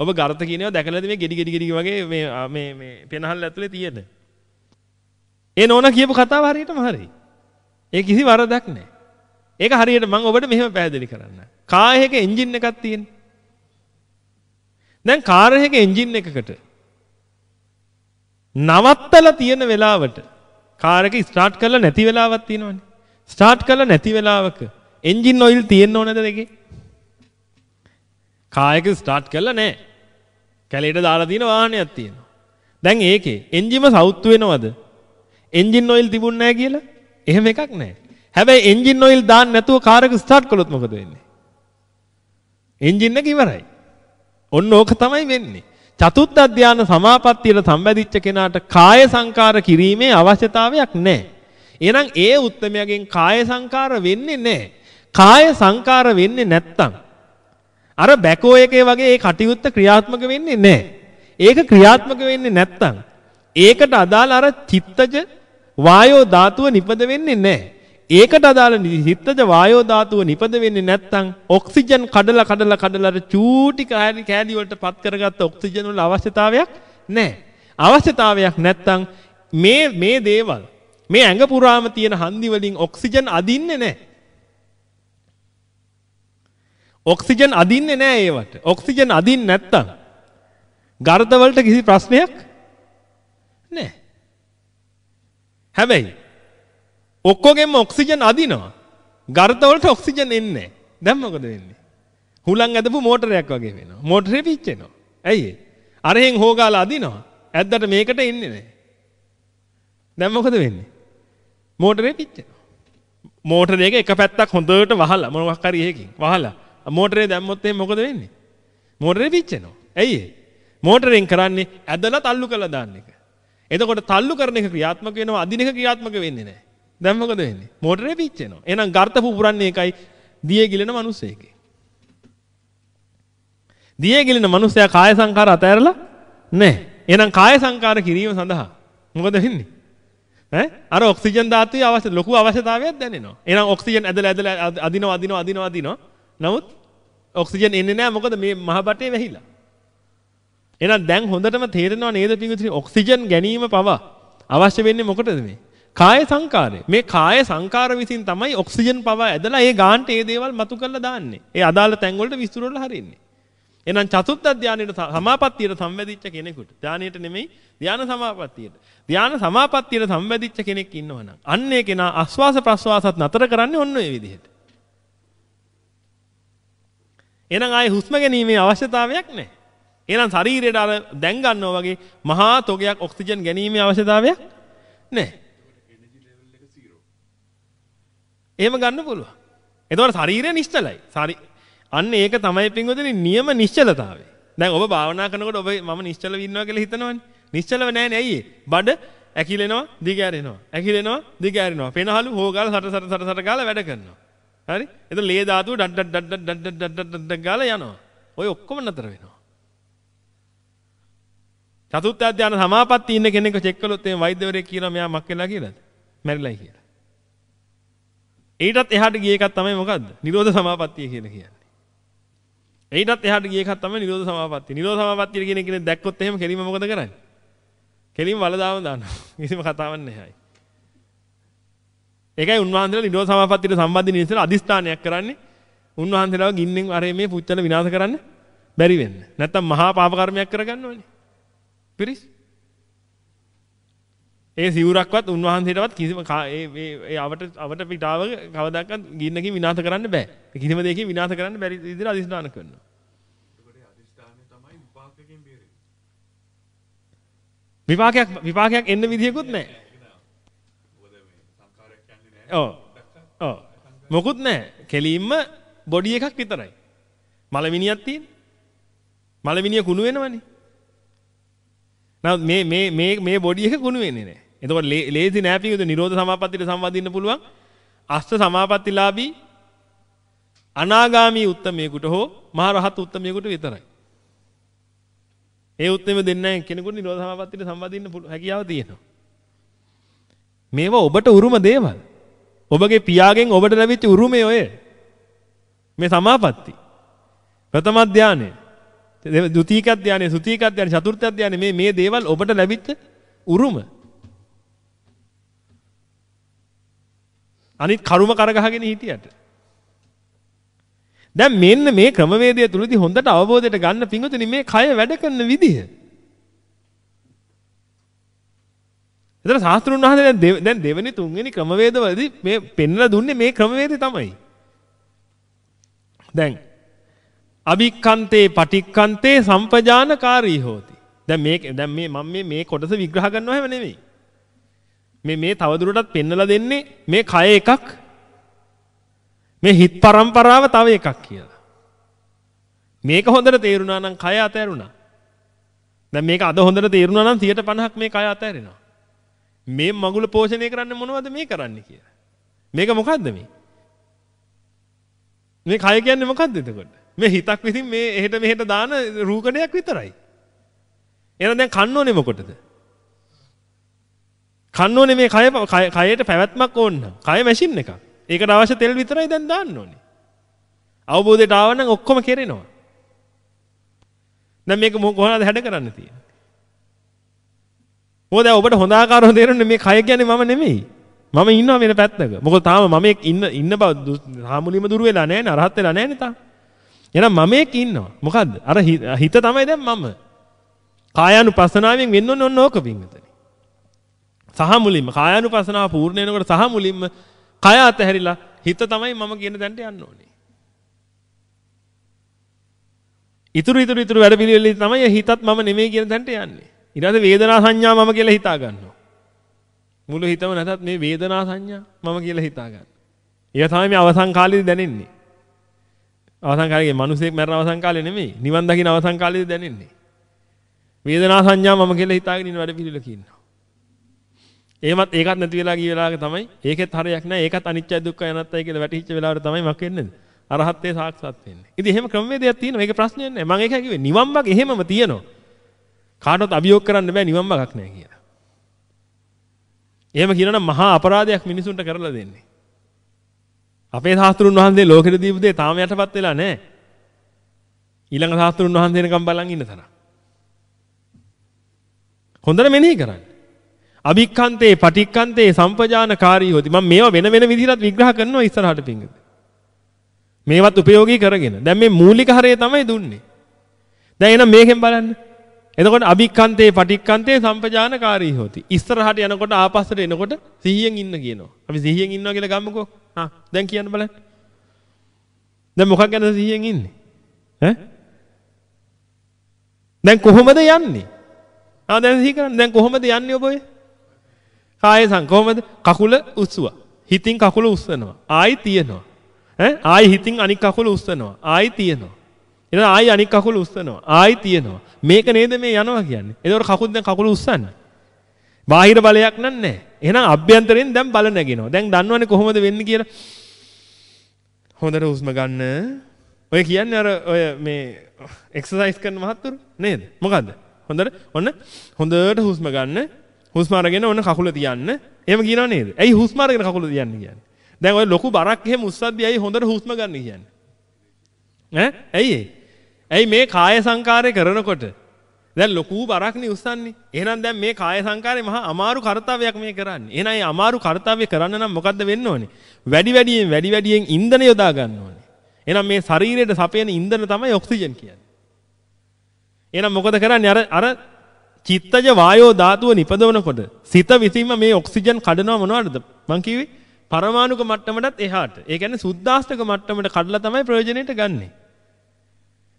ඔබ ගර්ථ කියනවා දැකලාද මේ ගෙඩි ගෙඩි ගෙඩි වගේ මේ මේ මේ පෙනහල් ඇතුලේ තියෙන. ඒ නෝනා කියපු කතාව හරියටම හරි. ඒ කිසි වරදක් නැහැ. ඒක හරියට මම ඔබට මෙහෙම පැහැදිලි කරන්න. කාර් එකක එන්ජින් එකක් තියෙනවා. දැන් කාර් එකක එන්ජින් එකකට නවත්තලා තියෙන වෙලාවට කාර් එක ස්ටාර්ට් කරලා නැති වෙලාවක් තියෙනවනේ. ස්ටාර්ට් කරලා නැති වෙලාවක එන්ජින් ඔයිල් තියෙන්න ඕනද දෙකේ? කාර් එක ස්ටාර්ට් කරලා නැහැ. කැලේට දාලා තියෙන වාහනයක් තියෙනවා. දැන් ඒකේ එන්ජිම සවුත්තු වෙනවද? එන්ජින් ඔයිල් තිබුණ නැහැ කියලා? එහෙම එකක් නැහැ. හැබැයි එන්ජින් ඔයිල් දාන්න නැතුව කාර් එක ස්ටාර්ට් කළොත් මොකද වෙන්නේ? එන්ජින් එක ඉවරයි. ඔන්න ඕක තමයි වෙන්නේ. චතුත්ථ ධානය සමාපත්තියට සම්බැඳිච්ච කෙනාට කාය සංකාර කිරීමේ අවශ්‍යතාවයක් නැහැ. එහෙනම් ඒ උත්තරමයෙන් කාය සංකාර වෙන්නේ නැහැ. කාය සංකාර වෙන්නේ නැත්තම් අර බැකෝ එකේ වගේ ඒ කටයුත්ත ක්‍රියාත්මක වෙන්නේ නැහැ. ඒක ක්‍රියාත්මක වෙන්නේ නැත්තම් ඒකට අදාළ අර චිත්තජ වායෝ ධාතුව නිපද වෙන්නේ නැහැ. ඒකට අදාළ හිතද වායෝ ධාතුව නිපද වෙන්නේ නැත්නම් ඔක්සිජන් කඩලා කඩලා කඩලා අර චූටි කෑලි කෑලි වලට පත් කරගත්ත ඔක්සිජන් වල අවශ්‍යතාවයක් නැහැ. අවශ්‍යතාවයක් නැත්නම් මේ මේ දේවල් මේ ඇඟ පුරාම තියෙන හන්දි වලින් ඔක්සිජන් අදින්නේ නැහැ. ඔක්සිජන් අදින්නේ නැහැ ඒවට. ඔක්සිජන් අදින්නේ නැත්නම් ගර්ධ වලට කිසි ප්‍රශ්නයක් නැහැ. හැබැයි ඔක්කොගෙම ඔක්සිජන් අදිනවා. ගර්තවලට ඔක්සිජන් එන්නේ නැහැ. දැන් මොකද වෙන්නේ? හුලං ඇදපු මෝටරයක් වගේ වෙනවා. මෝටරේ පිච්චෙනවා. ඇයි ඒ? අරහෙන් හොගාලා අදිනවා. ඇද්දට මේකට එන්නේ නැහැ. දැන් මොකද වෙන්නේ? මෝටරේ පිච්චෙනවා. මෝටරේක එක පැත්තක් හොඳට වහලා මොනවක් හරි එකකින් වහලා මෝටරේ දැම්මොත් එහෙනම් මොකද වෙන්නේ? මෝටරේ පිච්චෙනවා. ඇයි ඒ? මෝටරෙන් කරන්නේ ඇදලා තල්ලු කරලා දාන්න එක. එතකොට තල්ලු කරන එක ක්‍රියාත්මක වෙනවා අදින එක ක්‍රියාත්මක වෙන්නේ නැහැ. දැන් මොකද වෙන්නේ? මෝටරේ පිච්චෙනවා. එහෙනම් ගර්ත පුපුරන්නේ එකයි දියේ ගිලෙන මිනිස්සෙකේ. දියේ ගිලෙන මිනිස්සයා කාය සංකාර අතහැරලා නැහැ. එහෙනම් කාය සංකාර කිරීම සඳහා මොකද වෙන්නේ? ඈ අර ඔක්සිජන් ධාතුවේ අවශ්‍ය ලොකු අවශ්‍යතාවයක් දැනෙනවා. එහෙනම් ඔක්සිජන් ඇදලා ඇදලා අදිනවා අදිනවා අදිනවා අදිනවා. නමුත් ඔක්සිජන් එන්නේ නැහැ මොකද මේ මහ බටේ වැහිලා. එහෙනම් දැන් හොඳටම තේරෙනව නේද පිංගුතුනි ඔක්සිජන් ගැනීම පවා අවශ්‍ය වෙන්නේ මොකටද මේ? කාය සංකාරය. මේ කාය සංකාර විසින් තමයි ඔක්සිජන් පවා ඇදලා ඒ ගාන්ට ඒ දේවල් මතු කරලා දාන්නේ. ඒ අදාළ තැන් වලට විස්තර වල හරින්නේ. එහෙනම් චතුත්ථ ධානයට සමාපත්තියට සම්වැදිච්ච කෙනෙකුට ධානයට නෙමෙයි ධාන සමාපත්තියට. ධාන සමාපත්තියට සම්වැදිච්ච කෙනෙක් ඉන්නවනම් අන්න ඒ කෙනා ආස්වාස ප්‍රස්වාසත් නතර කරන්නේ ඔන්න ඔය විදිහට. එහෙනම් ආයේ හුස්ම ගැනීමේ අවශ්‍යතාවයක් නැහැ. එහෙනම් ශරීරයට අර දැන් ගන්නවා වගේ මහා තොගයක් ඔක්සිජන් ගැනීමේ අවශ්‍යතාවයක් නැහැ. එහෙම ගන්න පුළුවන්. එතකොට ශරීරය නිශ්චලයි. සරි අන්න ඒක තමයි පින්වතුනි නියම නිශ්චලතාවය. දැන් ඔබ භාවනා කරනකොට ඔබ මම නිශ්චලව ඉන්නවා කියලා හිතනවනේ. නිශ්චලව නැහැනේ ඇයි බඩ ඇකිලෙනවා දිගෑරෙනවා. ඇකිලෙනවා දිගෑරෙනවා. පෙනහලු හොගාලා සට සට සට සට ගාලා වැඩ කරනවා. හරි? එතකොට ලේ ධාතුව ඩඩ් ඩඩ් ඩඩ් ඩඩ් ඩඩ් ඩඩ් ගාලා යනවා. ඔය ඔක්කොම නතර වෙනවා. චතුත්ථ ධානය සමාපatti ඉන්න කෙනෙක්ව චෙක් කළොත් එහේ වෛද්‍යවරයෙක් කියනවා මෙයා මක් වෙලා කියලාද? මැරිලායි කියලා. ඊටත් එහාට ගිය එකක් තමයි මොකද්ද? නිරෝධ සමාපත්තිය කියලා කියන්නේ. ඊටත් එහාට ගිය එකක් තමයි නිරෝධ සමාපත්තිය. නිරෝධ සමාපත්තිය කියන කෙනෙක් දැක්කොත් එහෙම කෙලින්ම මොකද කරන්නේ? කෙලින්ම වලදාම දානවා. [laughs] කිසිම කතාවක් නැහැ. ඒකයි උන්වහන්සේලා නිරෝධ සමාපත්තියට සම්බන්ධ නිසල අදිස්ථානයක් කරන්නේ. උන්වහන්සේලාව ගින්නෙන් අර මේ පුච්චල විනාශ කරන්න බැරි වෙන්න. නැත්තම් මහා පාප කර්මයක් කරගන්න ඕනේ. පිරිස් ඒ සිවුරක්වත් උන්වහන්සේටවත් කිසිම ඒ ඒ අවට අවට පිටාව කවදාකවත් ගින්නකින් විනාශ කරන්න බෑ. කිසිම දෙයකින් විනාශ කරන්න බැරි විදිහට අදිස්ථාන කරනවා. විපාකයක් විපාකයක් එන්න විදියකුත් නැහැ. ඔව්. ඔව්. මොකුත් නැහැ. කෙලින්ම බොඩි එකක් විතරයි. මලවිනියක් තියෙන. මලවිනිය කුණු වෙනවනේ. නමුත් මේ මේ මේ මේ බොඩි එක කුණු වෙන්නේ නැහැ. එතකොට ලේසි නෑපියුද නිරෝධ සමාපත්තියට සම්බන්ධින්න පුළුවන්. අෂ්ට සමාපත්තිලාභී අනාගාමී උත්තමයෙකුට හෝ මහරහත් උත්තමයෙකුට විතරයි. ඒ උත්තරෙම දෙන්නේ නැහැ කෙනෙකුට නිරෝධ සමාපත්තියට සම්බන්ධින්න හැකියාව තියෙනවා. මේවා ඔබට උරුම දේවල්. ඔබගේ පියාගෙන් ඔබට ලැබිච්ච උරුමය ඔය. මේ සමාපatti. ප්‍රථම ධානය. ද්විතීක ධානය, සුතීක ධානය, චතුර්ථ ධානය මේ මේ දේවල් ඔබට ලැබිච්ච උරුම. අනිත් කරුම කරගහගෙන හිටියට. දැන් මෙන්න මේ ක්‍රමවේදය තුලදී හොඳට අවබෝධයට ගන්න පිංගුතුනි මේ කය වැඩ කරන විදිහ. එතන ශාස්ත්‍රුන් වහන්සේ දැන් දැන් දෙවෙනි තුන්වෙනි ක්‍රමවේදවලදී මේ පෙන්වලා දුන්නේ මේ ක්‍රමවේදය තමයි. දැන් අභික්කන්තේ පටික්කන්තේ සම්පජානකාරී හෝති. දැන් මේ දැන් මේ මම මේ මේ කොටස විග්‍රහ කරනවා හැම නෙමෙයි. මේ මේ තවදුරටත් පෙන්වලා දෙන්නේ මේ කය එකක් මේ හිත් પરම්පරාව තව එකක් කියලා. මේක හොඳට තේරුණා නම් කය අතහැරුණා. දැන් මේක අද හොඳට තේරුණා නම් 150ක් මේ කය අතහැරෙනවා. මේ මගුල පෝෂණය කරන්න මොනවද මේ කරන්න කියලා. මේක මොකද්ද මේ? මේ කය කියන්නේ මොකද්ද එතකොට? මේ හිතක් විසින් මේ එහෙට මෙහෙට දාන රූකඩයක් විතරයි. එහෙනම් දැන් කන්න ඕනේ මොකටද? කන්න ඕනේ මේ කය කයට පැවැත්මක් ඕන නම්. කය මැෂින් එකක්. ඒකට අවශ්‍ය තෙල් විතරයි දැන් දාන්න ඕනේ. අවබෝධයට ආව නම් ඔක්කොම කෙරෙනවා. දැන් මේක කොහොමද හැඩ කරන්න තියෙන්නේ? මොකද ඔබට හොඳ ආකාරව තේරෙන්නේ මේ කය කියන්නේ මම නෙමෙයි. මම ඉන්නවා වෙන පැත්තක. මොකද තාම මම ඉන්න ඉන්න බව සාමුලියම දුර වෙලා නැහැ නේ අරහත් වෙලා නැහැ නේ තාම. එහෙනම් මම එක් ඉන්නවා. මොකද්ද? අර හිත තමයි දැන් මම. කායානුපස්සනාවෙන් වෙන්න ඕනේ ඔන්න ඕක පිංගතනේ. සහ මුලින්ම කායානුපස්සනාව පූර්ණ වෙනකොට සහ මුලින්ම කය අතහැරිලා හිත තමයි මම කියන තැනට යන්න ඕනේ. ඉතුරු ඉතුරු ඉතුරු වැඩ පිළිවෙලේ තමයි හිතත් මම නෙමෙයි කියන තැනට යන්නේ. ඊට පස්සේ වේදනා සංඥා මම කියලා හිතා ගන්නවා. මුළු හිතම නැතත් මේ වේදනා සංඥා මම කියලා හිතා ගන්න. ඒක තමයි මේ අවසන් කාලේදී දැනෙන්නේ. අවසන් කාලේ මිනිසෙක් මරන අවසන් කාලේ නෙමෙයි. නිවන් දකින්න අවසන් කාලේදී දැනෙන්නේ. වේදනා සංඥා මම කියලා හිතාගෙන ඉන්න වැඩ පිළිවෙලක ඉන්නවා. එහෙමත් ඒකත් නැති වෙලා ගිය වෙලාවක තමයි ඒකෙත් හරයක් නැහැ. ඒකත් අනිත්‍යයි දුක්ඛයි අනාත්තයි කියලා වැටහිච්ච වෙලාවට තමයි මක් වෙන්නේ. අරහත්ත්වේ සාක්ෂාත් වෙන්නේ. ඉතින් එහෙම ක්‍රමවේදයක් තියෙනවා. ඒක ප්‍රශ්නයක් නැහැ. මම ඒක කිව්වේ නිවන් මාර්ග එහෙමම තියෙනවා. කාටවත් අභියෝග කරන්න බෑ නිවන් මාර්ගක් නැහැ කියලා. එහෙම කියනනම් මහා අපරාධයක් මිනිසුන්ට කරලා දෙන්නේ. අපේ සාස්ත්‍රුන් වහන්සේ ලෝකෙට දීපු දේ තාම යටපත් වෙලා නැහැ. ඊළඟ සාස්ත්‍රුන් වහන්සේ වෙනකම් බලන් ඉන්න තරම්. හොඳට මෙනෙහි කරන්න. අභික්ඛන්තේ පටික්ඛන්තේ සම්පජානකාරී හොති. මම මේවා වෙන වෙන විදිහට විග්‍රහ කරනවා ඉස්සරහට පිංගද. මේවත් ප්‍රයෝගී කරගෙන. දැන් මේ මූලික හරය තමයි දුන්නේ. දැන් එහෙනම් මේකෙන් බලන්න. එතකොට අභික්ඛන්තේ පටික්ඛන්තේ සම්පජානකාරී හොති. ඉස්සරහට යනකොට ආපස්සට එනකොට සිහියෙන් ඉන්න කියනවා. අපි සිහියෙන් ඉන්නවා කියලා ගම්මකෝ. හා දැන් කියන්න බලන්න. දැන් මොකක් ගැනද සිහියෙන් ඉන්නේ? ඈ? දැන් කොහොමද යන්නේ? ආ දැන් සිහි කරන්න. දැන් කොහොමද යන්නේ ඔබ ඔය? කාය සං කොහොමද? කකුල උස්සුවා. හිතින් කකුල උස්සනවා. ආයි තියනවා. ඈ ආයි හිතින් අනික් කකුල උස්සනවා. ආයි තියනවා. ඊට ආයි අනික් කකුල උස්සනවා. ආයි තියනවා. මේක නේද මේ යනවා කියන්නේ. එතකොට කකුල් දැන් කකුල උස්සන්නේ. බාහිර බලයක් නෑ. එහෙනම් අභ්‍යන්තරයෙන් දැන් බල නැගෙනවා. දැන් දන්නවනේ කොහොමද වෙන්නේ කියලා. හොඳට හුස්ම ගන්න. ඔය කියන්නේ අර ඔය මේ එක්සර්සයිස් කරන මහත්තුරු නේද? මොකද්ද? හොඳට ඔන්න හොඳට හුස්ම ගන්න. හුස්ම අරගෙන ඔන්න කකුල තියන්න. එහෙම කියනව නේද? ඇයි හුස්ම අරගෙන කකුල තියන්න කියන්නේ? දැන් ඔය ලොකු බරක් එහෙම උස්සද්දී ඇයි හොඳට හුස්ම ගන්න කියන්නේ? ඈ? ඇයි ඇයි මේ කාය සංකාරය කරනකොට දැන් ලොකු බරක් නේ උස්සන්නේ. එහෙනම් දැන් මේ කාය සංකාරය මහා අමාරු කාර්යයක් මේ කරන්නේ. එහෙනම් මේ අමාරු කාර්යය කරන්න නම් මොකද්ද වෙන්න ඕනේ? වැඩි වැඩියෙන් වැඩි වැඩියෙන් ඉන්ධන යොදා ගන්න ඕනේ. එහෙනම් මේ ශරීරයට සපයන ඉන්ධන තමයි ඔක්සිජන් කියන්නේ. එහෙනම් මොකද කරන්නේ? අර අර චිත්තජ වායෝ ධාතුව නිපදවනකොට සිත විසින්ම මේ ඔක්සිජන් කඩනවා මොනවටද? මං කිව්වේ පරමාණුක මට්ටමටත් එහාට. ඒ කියන්නේ සුද්දාස්තක මට්ටමට කඩලා තමයි ප්‍රයෝජනෙට ගන්නෙ.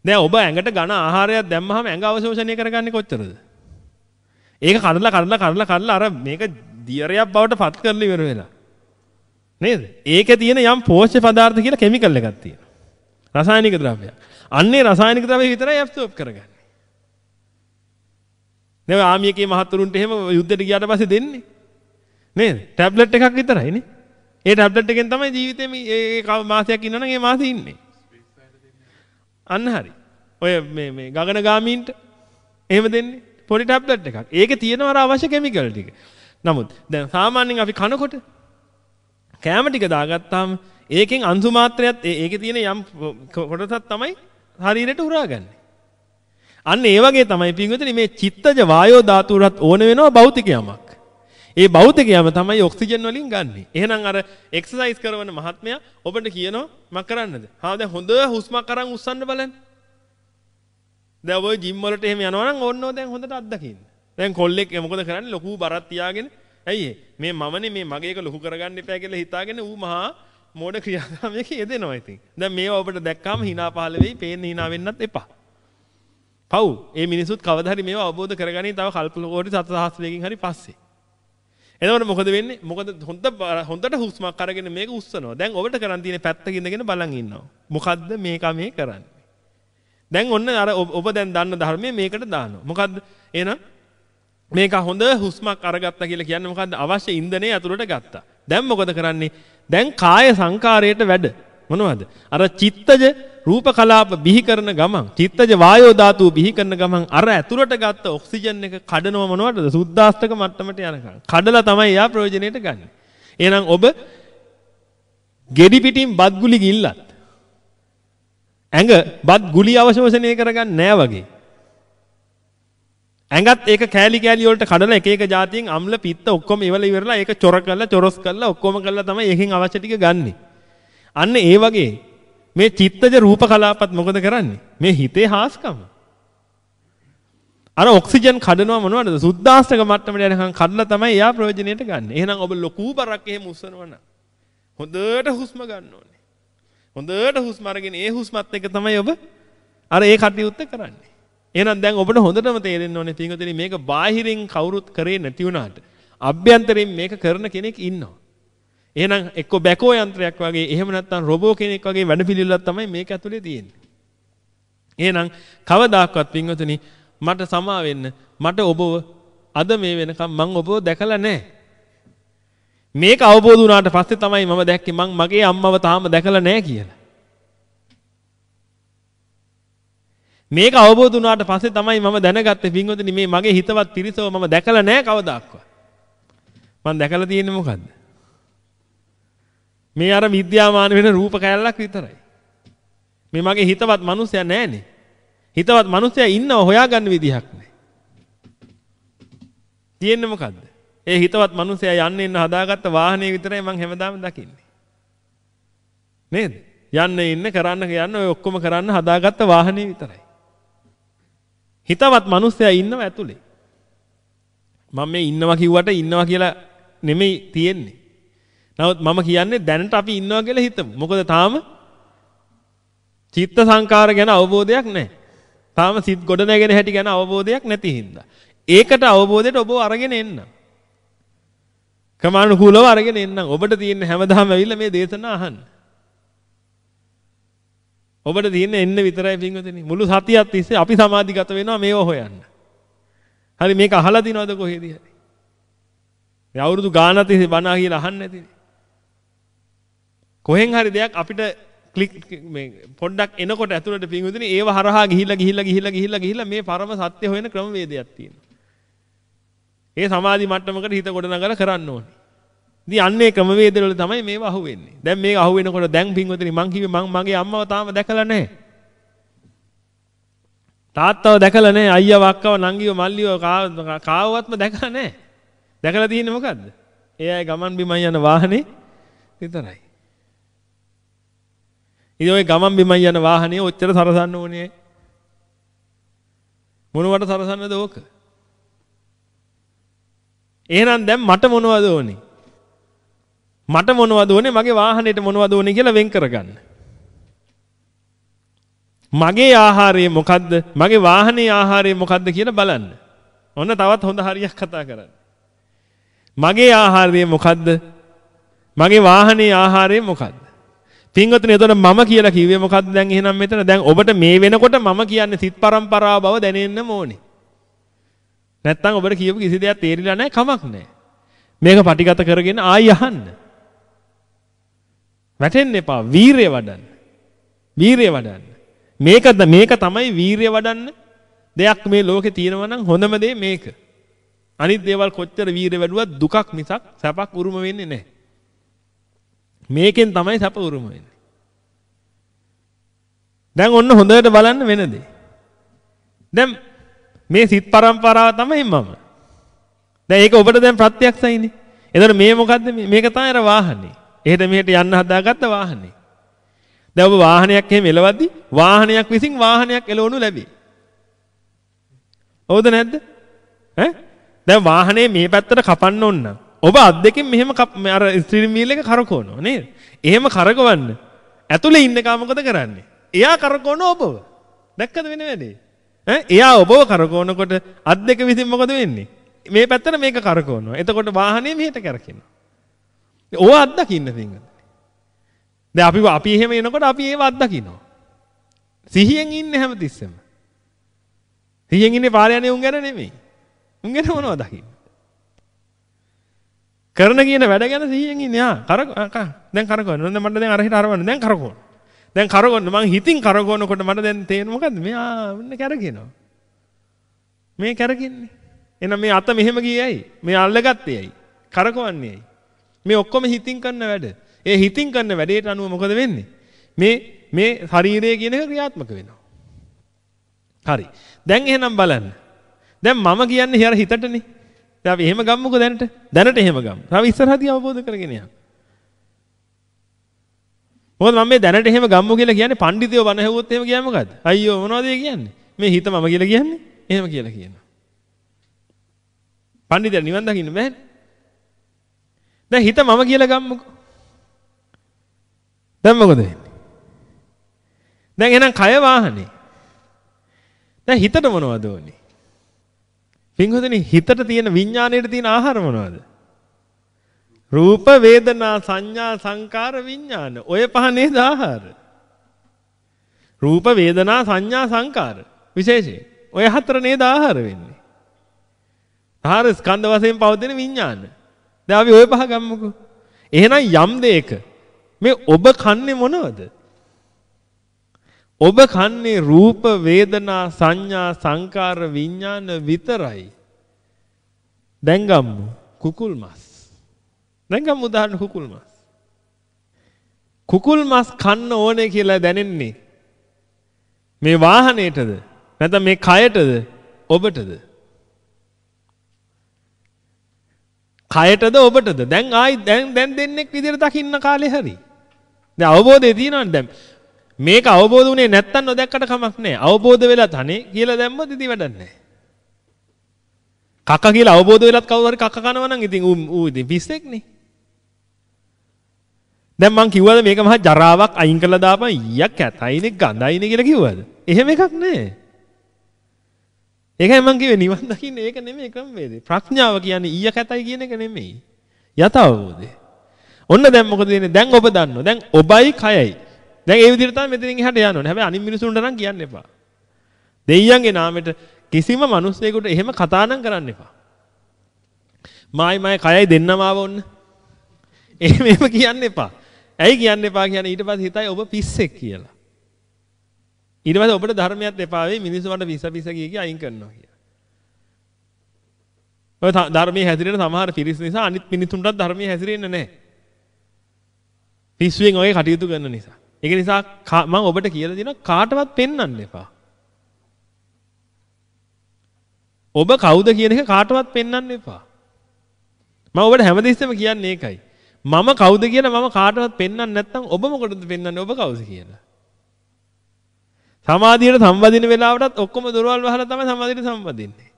දැන් ඔබ ඇඟට ඝන ආහාරයක් දැම්මහම ඇඟ අවශෝෂණය කරගන්නේ කොච්චරද? ඒක කඩලා කඩලා කඩලා කඩලා අර මේක දියරයක් බවට පත් කරලා ඉවර වෙලා. නේද? ඒකේ තියෙන යම් පෝෂ්‍ය පදාර්ථ කියලා කිමිකල් එකක් තියෙනවා. රසායනික ද්‍රව්‍යයක්. අන්නේ රසායනික ද්‍රව්‍ය විතරයි ඇබ්සෝබ් කරගන්නේ. නේ ආමියකේ මහතුරුන්ට එහෙම යුද්ධෙට ගියාට පස්සේ දෙන්නේ. නේද? ටැබ්ලට් එකක් විතරයිනේ. ඒ ටැබ්ලට් එකෙන් තමයි ජීවිතේ මේ ඒ මාසයක් ඉන්නවනම් ඒ මාසෙ ඉන්නේ. අන්න හරි. ඔය මේ මේ ගගනගාමීන්ට එහෙම දෙන්නේ පොඩි ටැබ්ලට් එකක්. ඒකේ තියෙනවා අර අවශ්‍ය කිමිකල් ටික. නමුත් දැන් සාමාන්‍යයෙන් අපි කනකොට කෑම ටික දාගත්තාම ඒකෙන් අංශු මාත්‍රයක් ඒකේ තියෙන යම් කොටසක් තමයි ශරීරයට උරාගන්නේ. අන්න ඒ වගේ තමයි පින්විතනි මේ චිත්තජ වායෝ ධාතුවටත් ඕන වෙනවා භෞතික යමක්. ඒ භෞතික යම තමයි ඔක්සිජන් වලින් ගන්නෙ. එහෙනම් අර එක්සර්සයිස් කරන මහත්මයා ඔබට කියනවා මම කරන්නද? හා දැන් හොඳ හුස්මක් අරන් උස්සන්න බලන්න. දැන් ඔය ජිම් වලට එහෙම යනවා නම් ඕන්නෝ දැන් හොඳට අත්දකින්න. දැන් කොල්ලෙක් මොකද කරන්නේ ලොකු බරක් තියාගෙන ඇයි මේ මමනේ මේ මගේ එක ලොකු කරගන්න එපා කියලා හිතාගෙන ඌ මහා මෝඩ ක්‍රියාදාමයක යෙදෙනවා ඉතින්. දැන් මේවා ඔබට දැක්කාම hina පහළ වෙයි, පේන්න hina වෙන්නත් එපා. පව්. මේ මිනිසුත් කවදා හරි මේවා අවබෝධ කරගන්නේ තව කල්ප කෝටි සතසහස්‍රයකින් හරි පස්සේ. එතකොට මොකද වෙන්නේ? මොකද හොඳ හොඳට හුස්මක් අරගෙන මේක උස්සනවා. දැන් ඔබට කරන් තියෙන පැත්තක ඉඳගෙන බලන් ඉන්නවා. මොකද්ද මේක මේ කරන්නේ? දැන් ඔන්න අර ඔබ දැන් දන්න ධර්මයේ මේකට දානවා. මොකද්ද? එහෙනම් මේක හොඳ හුස්මක් අරගත්තා කියලා කියන්නේ මොකද්ද? අවශ්‍ය ඉන්ධනය ඇතුළට ගත්තා. දැන් මොකද කරන්නේ? දැන් කාය සංකාරයට වැඩ. මොනවද? අර චිත්තජ රූප කලාප බිහි කරන ගමන්, චිත්තජ වායෝ ධාතුව බිහි කරන ගමන් අර ඇතුළට ගත්ත ඔක්සිජන් එක කඩනව මොනවටද? සුද්දාස්තක මට්ටමට යනකම්. කඩලා තමයි යා ප්‍රයෝජනෙට ගන්න. එහෙනම් ඔබ ගෙඩි පිටින් බත් ගුලි ගිල්ලත් ඇඟ බත් ගුලි අවශෝෂණය කරගන්න නෑ වගේ. ඇඟත් ඒක කෑලි කෑලි වලට කඩලා එක එක જાතියෙන් අම්ල පිත්ත ඔක්කොම ඉවල ඉවරලා ඒක චොර කරලා චොරොස් කරලා ඔක්කොම කරලා තමයි එකෙන් අවශ්‍ය ටික ගන්නෙ. අන්න ඒ වගේ මේ චිත්තජ රූප කලාපත් මොකද කරන්නේ? මේ හිතේ හාස්කම. අර ඔක්සිජන් කඩනවා මොනවද? සුද්දාස්තක මට්ටමට යනකම් කඩලා තමයි එයා ප්‍රයෝජනෙට ගන්න. එහෙනම් ඔබ ලොකු බරක් එහෙම උස්සනවා නම් හොඳට හුස්ම ගන්න ඕනේ. හොඳට හුස්ම අරගෙන ඒ හුස්මත් එක්ක තමයි ඔබ අර ඒ කටයුත්ත කරන්නේ. එහෙනම් දැන් ඔබට හොඳටම තේරෙන්න ඕනේ පින්වතුනි මේක බාහිරින් කවුරුත් කරේ නැති වුණාට අභ්‍යන්තරයෙන් මේක කරන කෙනෙක් ඉන්නවා. එහෙනම් එක්ක බැකෝ යන්ත්‍රයක් වගේ එහෙම නැත්නම් රොබෝ කෙනෙක් වගේ වැඩපිළිවෙලක් තමයි මේක ඇතුලේ තියෙන්නේ. එහෙනම් කවදාක්වත් පින්වතුනි මට සමා වෙන්න මට ඔබව අද මේ වෙනකම් මං ඔබව දැකලා නැහැ. මේක අවබෝධ වුණාට පස්සේ තමයි මම දැක්කේ මං මගේ අම්මව තාම දැකලා නැහැ කියලා. මේක අවබෝධ වුණාට පස්සේ තමයි මම දැනගත්තේ පින්වතුනි මේ මගේ හිතවත් පිරිසව මම දැකලා නැහැ කවදාක්වත්. මම දැකලා තියෙන්නේ මොකද්ද? මේ අර විද්‍යාමාන වෙන රූප කැලලක් විතරයි. මේ මගේ හිතවත් මිනිසයා නැහනේ. හිතවත් මිනිසයා ඉන්නව හොයාගන්න විදිහක් නැහැ. තියෙන්නේ මොකද්ද? ඒ හිතවත් මිනිසයා යන්න ඉන්න හදාගත්ත වාහනේ විතරයි මම හැමදාම දකින්නේ. නේද? යන්න ඉන්න කරන්න යන්න ඔය ඔක්කොම කරන්න හදාගත්ත වාහනේ විතරයි. හිතවත් මිනිස්සයා ඉන්නව ඇතුලේ. මම මේ ඉන්නවා කිව්වට ඉන්නවා කියලා නෙමෙයි තියෙන්නේ. නමුත් මම කියන්නේ දැනට අපි ඉන්නවා කියලා හිතමු. මොකද තාම චිත්ත සංකාර ගැන අවබෝධයක් නැහැ. තාම සිත් ගොඩ නැගෙන හැටි ගැන අවබෝධයක් නැති හින්දා. ඒකට අවබෝධයට ඔබ අරගෙන එන්න. ක්‍රමානුකූලව අරගෙන එන්න. ඔබට තියෙන හැමදාම ඇවිල්ලා මේ දේශනා අහන්න. ඔබට තියෙන්නේ එන්න විතරයි පින්වතුනි. මුළු සතියක් තිස්සේ අපි සමාධිගත වෙනවා මේව හොයන්න. හරි මේක අහලා තිනවද කොහෙදී හරි? මේ අවුරුදු ගානක් තිස්සේ බණ කියලා අහන්නේ නැතිනේ. කොහෙන් හරි දෙයක් අපිට ක්ලික් මේ පොඩ්ඩක් එනකොට ඇතුළට පින්වතුනි ඒව හරහා ගිහිල්ලා ගිහිල්ලා ගිහිල්ලා ගිහිල්ලා ගිහිල්ලා මේ පරම සත්‍ය හොයන ක්‍රමවේදයක් තියෙනවා. ඒ සමාධි මට්ටමකට හිත ගොඩනගලා කරන්න ඕනේ. ඉතින් අන්නේ ක්‍රමවේද වල තමයි මේව අහුවෙන්නේ. දැන් මේක අහුවෙනකොට දැන් පින්වතුනි මං කිව්වේ මං මගේ අම්මව තාම දැකලා නැහැ. තාත්තව දැකලා නැහැ. අයියව අක්කව නංගිව මල්ලිව කාවවත්ම දැකලා නැහැ. දැකලා තියෙන්නේ මොකද්ද? ඒ අය ගමන් බිමන් යන වාහනේ විතරයි. ඉතින් ওই ගමන් බිමන් යන වාහනේ ඔච්චර සරසන්න ඕනේ. මොනවට සරසන්නද ඕක? එහෙනම් දැන් මට මොනවද ඕනේ? මට මොනවද ඕනේ මගේ වාහනේට මොනවද ඕනේ කියලා වෙන් කරගන්න. මගේ ආහාරය මොකද්ද? මගේ වාහනේ ආහාරය මොකද්ද කියලා බලන්න. ඔන්න තවත් හොඳ හරියක් කතා කරන්න. මගේ ආහාරය මොකද්ද? මගේ වාහනේ ආහාරය මොකද්ද? පින්වතුනි එතකොට මම කියලා කිව්වේ මොකද්ද දැන් එහෙනම් මෙතන දැන් ඔබට මේ වෙනකොට මම කියන්නේ සිත් පරම්පරාව බව දැනෙන්න ඕනේ. නැත්තම් ඔබට කියපු කිසි දෙයක් තේරිලා නැහැ කමක් නැහැ. මේක පටිගත කරගෙන ආයි අහන්න. වැටෙන්න එපා වීරිය වඩන්න. වීරිය වඩන්න. මේක මේක තමයි වීරිය වඩන්න දෙයක් මේ ලෝකේ තියෙනවා නම් හොඳම දේ මේක. අනිත් දේවල් කොච්චර වීරිය වැඩුවත් දුකක් මිසක් සැපක් උරුම වෙන්නේ නැහැ. මේකෙන් තමයි සැප උරුම වෙන්නේ. දැන් ඔන්න හොඳට බලන්න වෙන දේ. දැන් මේ සිත් පරම්පරාව තමයි මම. දැන් ඒක ඔබට දැන් ප්‍රත්‍යක්ෂයිනේ. එතන මේ මොකද්ද මේක තමයි අර වාහනේ. එහෙට මෙහෙට යන්න හදාගත්ත වාහනේ. දැන් ඔබ වාහනයක් එහෙම එලවද්දි වාහනයක් විසින් වාහනයක් එලවනු ලැබේ. හවුද නැද්ද? ඈ? දැන් වාහනේ මේ පැත්තට කපන්න ඕන නම් ඔබ අත් දෙකෙන් මෙහෙම අර ස්ටියරින් වීල් එක කරකවනවා නේද? එහෙම කරකවන්න. ඇතුලේ ඉන්න කා මොකද කරන්නේ? එයා කරකවන ඔබව. දැක්කද වෙන වැඩේ? ඈ එයා ඔබව කරකවනකොට අත් දෙක විසින් මොකද වෙන්නේ? මේ පැත්තට මේක කරකවනවා. එතකොට වාහනේ මෙහෙට කරකිනවා. ඕව අත්දකින්න පින්ගත. දැන් අපි අපි එහෙම එනකොට අපි ඒව අත්දකින්නවා. සිහියෙන් ඉන්නේ හැමතිස්සෙම. සිහියෙන් ඉන්නේ පාර යන්නේ උන් ගැන නෙමෙයි. උන් ගැන මොනවද දකින්නේ? කරන කියන වැඩ ගැන සිහියෙන් ඉන්නේ. ආ කර දැන් කරකවන්න. දැන් මට දැන් අර හිට අරවන්න. දැන් කරකවන්න. දැන් කරකවන්න මං හිතින් කරකවනකොට මට දැන් තේරෙන්නේ මොකද්ද? මෙයා මෙන්න කැරකිනවා. මේ කැරකින්නේ. එහෙනම් මේ අත මෙහෙම ගියේ ඇයි? මේ අල්ලගත්තේ ඇයි? කරකවන්නේ ඇයි? මේ ඔක්කොම හිතින් කරන වැඩ. ඒ හිතින් කරන වැඩේට අනුව මොකද වෙන්නේ? මේ මේ ශරීරය කියන එක ක්‍රියාත්මක වෙනවා. හරි. දැන් එහෙනම් බලන්න. දැන් මම කියන්නේ හිර හිතටනේ. දැන් අපි එහෙම ගම්මුකෝ දැනට. දැනට එහෙම ගමු. තව ඉස්සරහදී අවබෝධ කරගෙන යන්න. මොකද මම මේ දැනට එහෙම ගම්මු කියලා කියන්නේ පඬිතුයෝ වණ හැවුවොත් එහෙම කියන්නේ මොකද්ද? අයියෝ මොනවද කියන්නේ? මේ හිත මම කියලා කියන්නේ? එහෙම කියලා කියනවා. පඬිතුයා නිවන් දකින්න බෑනේ. දැන් හිත මම කියලා ගම්මුකෝ. දැන් මොකද වෙන්නේ? දැන් එහෙනම් කය වාහනේ. දැන් හිතට මොනවද ඕනේ? පින්වතුනි හිතට තියෙන විඥාණයට තියෙන ආහාර මොනවද? රූප වේදනා සංඥා සංකාර විඥාන. ඔය පහ නේද ආහාර? රූප වේදනා සංඥා සංකාර. විශේෂයෙන්. ඔය හතර නේද ආහාර වෙන්නේ? ආහාර ස්කන්ධ වශයෙන් පවතින විඥාන. දැන් අපි ওই පහ ගමුකෝ. එහෙනම් යම් දෙයක මේ ඔබ කන්නේ මොනවද? ඔබ කන්නේ රූප වේදනා සංඥා සංකාර විඥාන විතරයි. දැන් ගම්මු කුකුල් මස්. දැන් ගම්මු උදාහරණ කුකුල් මස්. කුකුල් මස් කන්න ඕනේ කියලා දැනෙන්නේ මේ වාහනේටද නැත්නම් මේ කයටද ඔබටද කයටද ඔබටද දැන් ආයි දැන් දැන් දෙන්නෙක් විදිහට දකින්න කාලේ හරි. දැන් අවබෝධය තියෙනවනේ දැන්. මේක අවබෝධ වුණේ නැත්තම් නොදැක්කට කමක් නැහැ. අවබෝධ වෙලා තනේ කියලා දැම්මොත් ඉතින් වැඩක් නැහැ. කක්ක කියලා අවබෝධ වෙලත් කවුරු හරි කක්ක කනවා නම් ඉතින් ඌ ඉතින් පිස්සෙක්නේ. දැන් මං කිව්වද මේක මහා ජරාවක් අයින් කරලා දාපන් ඊයක් ඇතයිනේ ගඳයිනේ කියලා කිව්වද? එහෙම එකක් නැහැ. ඒකයි මම කිව්වේ නිවන් දකින්න ඒක නෙමෙයි ක්‍රමවේදේ. ප්‍රඥාව කියන්නේ ඊය කැතයි කියන එක නෙමෙයි. යතවබෝධය. ඔන්න දැන් මොකද වෙන්නේ? දැන් ඔබ දන්නවා. දැන් ඔබයි කයයි. දැන් ඒ විදිහට තමයි මෙතනින් එහාට යන්න ඕනේ. හැබැයි අනිත් මිනිසුන්ට නම් කියන්න එපා. දෙයියන්ගේ නාමෙට කිසිම මිනිස්සෙකුට එහෙම කතා නම් කරන්න එපා. මායි මායි කයයි දෙන්නම ආව ඔන්න. එහෙම එහෙම කියන්න එපා. ඇයි කියන්න එපා කියන්නේ ඊට පස්සේ හිතයි ඔබ පිස්සෙක් කියලා. ඊට පස්සේ ඔබට ධර්මයක් එපා වෙයි මිනිස්සු මට පිස්ස පිස්ස කිය කිය අයින් කරනවා කියලා. ඔය ධර්මයේ හැසිරෙන සමහර පිරිස් නිසා අනිත් මිනිතුන්ටත් ධර්මයේ හැසිරෙන්නේ නැහැ. පිස්සුවෙන් ඔය කටයුතු කරන නිසා. ඒක නිසා මම ඔබට කියලා දෙනවා කාටවත් පෙන්වන්න එපා. ඔබ කවුද කියන එක කාටවත් පෙන්වන්න එපා. මම ඔබට හැමදෙස්සෙම කියන්නේ ඒකයි. මම කවුද කියලා මම කාටවත් පෙන්වන්න නැත්නම් ඔබ මොකටද පෙන්වන්නේ ඔබ කවුද කියලා. සමාධියට සම්බන්ධින වෙලාවටත් ඔක්කොම දොරවල් වහලා තමයි සමාධියට සම්බන්ධින්නේ.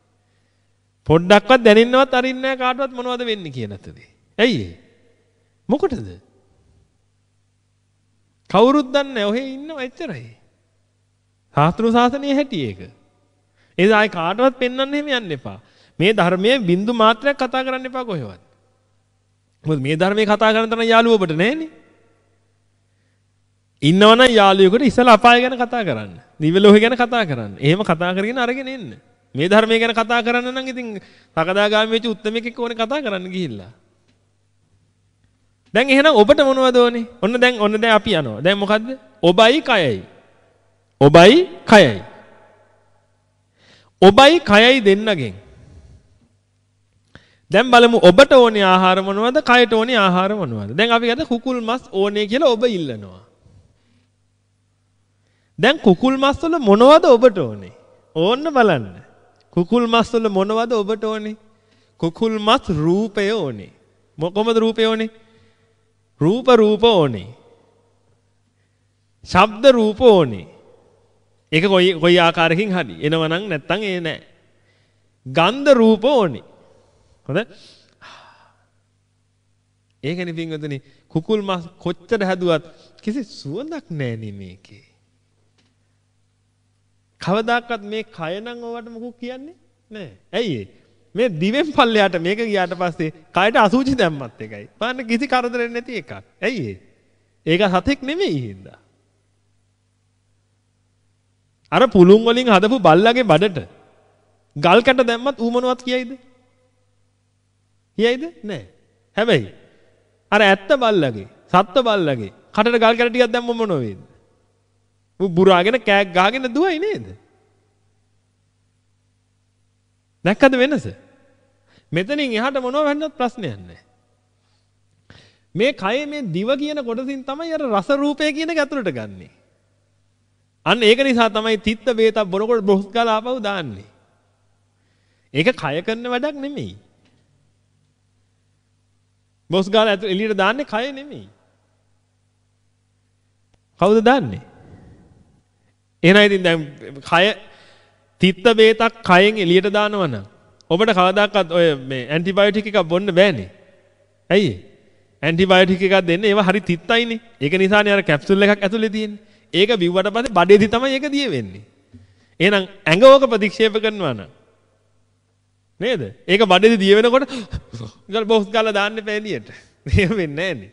පොඩ්ඩක්වත් දැනෙන්නවත් අරින්නේ නැහැ කාටවත් මොනවද වෙන්නේ කියන තේ. ඇයි ඒ? මොකටද? කවුරුත් දන්නේ නැහැ. ඔහෙ ඉන්නව එච්චරයි. සාස්ත්‍ර ශාසනයේ හැටි ඒක. ඒ ආයි කාටවත් පෙන්වන්න එහෙම යන්න එපා. මේ ධර්මයේ බින්දු මාත්‍රයක් කතා කරන්න එපා කොහෙවත්. මොකද මේ ධර්මයේ කතා කරන තරම් යාළුවෝ ඔබට නැහැනේ. ඉන්නවනම් යාළුවෙකුට ඉස්සලා අපාය ගැන කතා කරන්න. දිව්‍ය ලෝකය ගැන කතා කරන්න. එහෙම කතා කරගෙන අරගෙන එන්න. මේ ධර්මය ගැන කතා කරන්න නම් ඉතින් සකදාගාමී වෙච්ච උත්තරමෙක් ඕනේ කතා කරන්න ගිහිල්ලා. දැන් එහෙනම් ඔබට මොනවද ඕනේ? ඔන්න දැන් ඔන්න දැන් අපි යනවා. දැන් මොකද්ද? ඔබයි කයයි. ඔබයි කයයි. ඔබයි කයයි දෙන්නගෙන්. දැන් බලමු ඔබට ඕනේ ආහාර මොනවද? කයට ඕනේ ආහාර මොනවද? දැන් අපි ගත්ත කුකුල් මස් ඕනේ කියලා ඔබ ඉල්ලනවා. දැන් කුකුල් මස් වල මොනවද ඔබට ඕනේ? ඕන්න බලන්න. කුකුල් මස් වල මොනවද ඔබට ඕනේ? කුකුල් මස් රූපය ඕනේ. කොහොමද රූපය ඕනේ? රූප රූප ඕනේ. ශබ්ද රූප ඕනේ. ඒක කොයි කොයි ආකාරයකින් හරි. එනවනම් නැත්තම් ඒ නෑ. ගන්ධ රූප ඕනේ. හොඳ? ඒකනේ පින්වතුනි කුකුල් මස් කොච්චර හැදුවත් කිසි සුවඳක් නෑනේ මේකේ. කවදාකවත් මේ කය නම් ඔයාලට මොකක් කියන්නේ නෑ. ඇයි මේ දිවෙන් පල්ලයට මේක ගියාට පස්සේ කයට අසුචි දැම්මත් එකයි. බලන්න කිසි කරදරයක් නැති එකක්. ඇයි ඒක සතෙක් නෙමෙයි හින්දා. අර පුළුන් වලින් හදපු බල්ලගේ බඩට ගල් කැට දැම්මත් ඌ මොනවත් කියයිද? කියයිද? නෑ. හැබැයි අර ඇත්ත බල්ලගේ, සත්ත්ව බල්ලගේ කටට ගල් කැට ටිකක් දැම්ම මොනව වෙයිද? බුරාගෙන කෑක් ගහගෙන දුවයි නේද? දැක්කද වෙනස? මෙතනින් එහාට මොනව වෙන්නත් ප්‍රශ්නයක් නැහැ. මේ කයේ මේ දිව කියන කොටසින් තමයි අර රස රූපය කියන එක ඇතුළට ගන්නෙ. අන්න ඒක නිසා තමයි තිත්ත වේතක් බොනකොට බොස් ගාලා ආපහු දාන්නේ. ඒක කය කරන වැඩක් නෙමෙයි. බොස් ගාලා එළියට දාන්නේ කය නෙමෙයි. කවුද දාන්නේ? එහෙනම් ඉතින් දැන් කය තිත්ත බේතක් කයෙන් එළියට දානවනම් ඔබට කවදාකවත් ඔය මේ ඇන්ටිබයොටික් එකක් බොන්න බෑනේ. ඇයි? ඇන්ටිබයොටික් එකක් දෙන්න ඒවා හරි තිත්තයිනේ. ඒක නිසානේ අර කැප්සූල් එකක් ඇතුලේ තියෙන්නේ. ඒක බිව්වට පස්සේ බඩේදී තමයි ඒක දිය වෙන්නේ. එහෙනම් ඇඟ ඕක ප්‍රතික්ෂේප කරනවා නම් නේද? ඒක බඩේදී දිය වෙනකොට ගල් බොක්ස් ගාලා දාන්න එපා එළියට. එහෙම වෙන්නේ නැහනේ.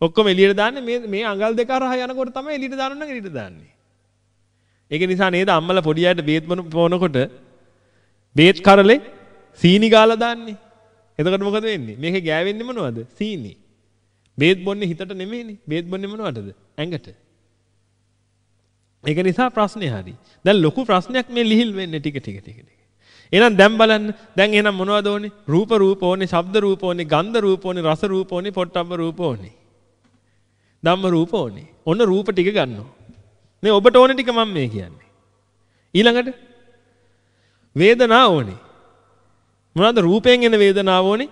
ඔක්කොම එළියට දාන්නේ මේ මේ අඟල් දෙක හරහා යනකොට තමයි එළියට දාන්න නම් එළියට දාන්නේ. ඒක නිසා නේද අම්මලා පොඩි අයට බේත් බොනකොට බේත් කරලේ සීනි ගාලා දාන්නේ. එතකොට මොකද වෙන්නේ? මේකේ ගෑවෙන්නේ මොනවද? සීනි. බේත් බොන්නේ හිතට නෙමෙයිනේ. බේත් බොන්නේ මොනවටද? ඇඟට. ඒක නිසා ප්‍රශ්නේ හරි. දැන් ලොකු ප්‍රශ්නයක් මේ ලිහිල් වෙන්නේ ටික ටික ටික ටික. එහෙනම් දැන් බලන්න. දැන් එහෙනම් මොනවද ඕනේ? රූප රූප ඕනේ, ශබ්ද රූප ඕනේ, ගන්ධ රූප ඕනේ, රස රූප ඕනේ, පොට්ටබ්බ රූප ඕනේ. ධම්ම රූප ඕනේ. ඔන්න රූප ටික ගන්නවා. මේ ඔබට ඕන ටික මම මේ කියන්නේ. ඊළඟට වේදනාව ඕනේ. මොනවාද රූපයෙන් එන වේදනාව ඕනේ?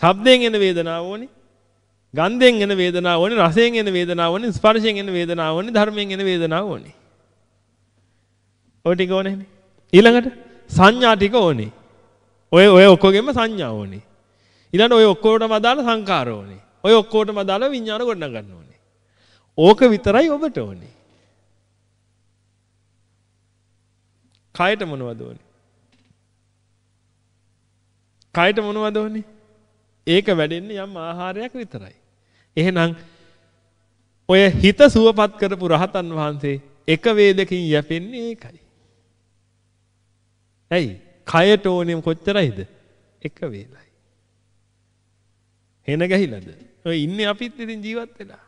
ශබ්දයෙන් එන වේදනාව ඕනේ. ගන්ධයෙන් එන වේදනාව ඕනේ, රසයෙන් එන වේදනාව ඕනේ, ස්පර්ශයෙන් එන වේදනාව ඕනේ, ධර්මයෙන් එන වේදනාව ඕනේ. ඔය ටික ඕනේනේ. ඊළඟට සංඥා ටික ඕනේ. ඔය ඔය ඔක්කොගෙම සංඥා ඕනේ. ඊළඟට ඔය ඔක්කොටම අදාළ සංකාර ඕනේ. ඔය ඔක්කොටම අදාළ විඥාන ගොඩනග ගන්න ඕනේ. ඕක විතරයි ඔබට ඕනේ. කයට මොනවද ඕනේ? කයට මොනවද ඕනේ? ඒක වැඩෙන්නේ යම් ආහාරයක් විතරයි. එහෙනම් ඔය හිත සුවපත් කරපු රහතන් වහන්සේ එක වේදකින් යැපෙන්නේ ඒකයි. ඇයි? කයට ඕනේ කොච්චරයිද? එක වේලයි. හෙන ගහිලාද? ඔය ඉන්නේ අපිත් ඉතින් ජීවත් වෙලා.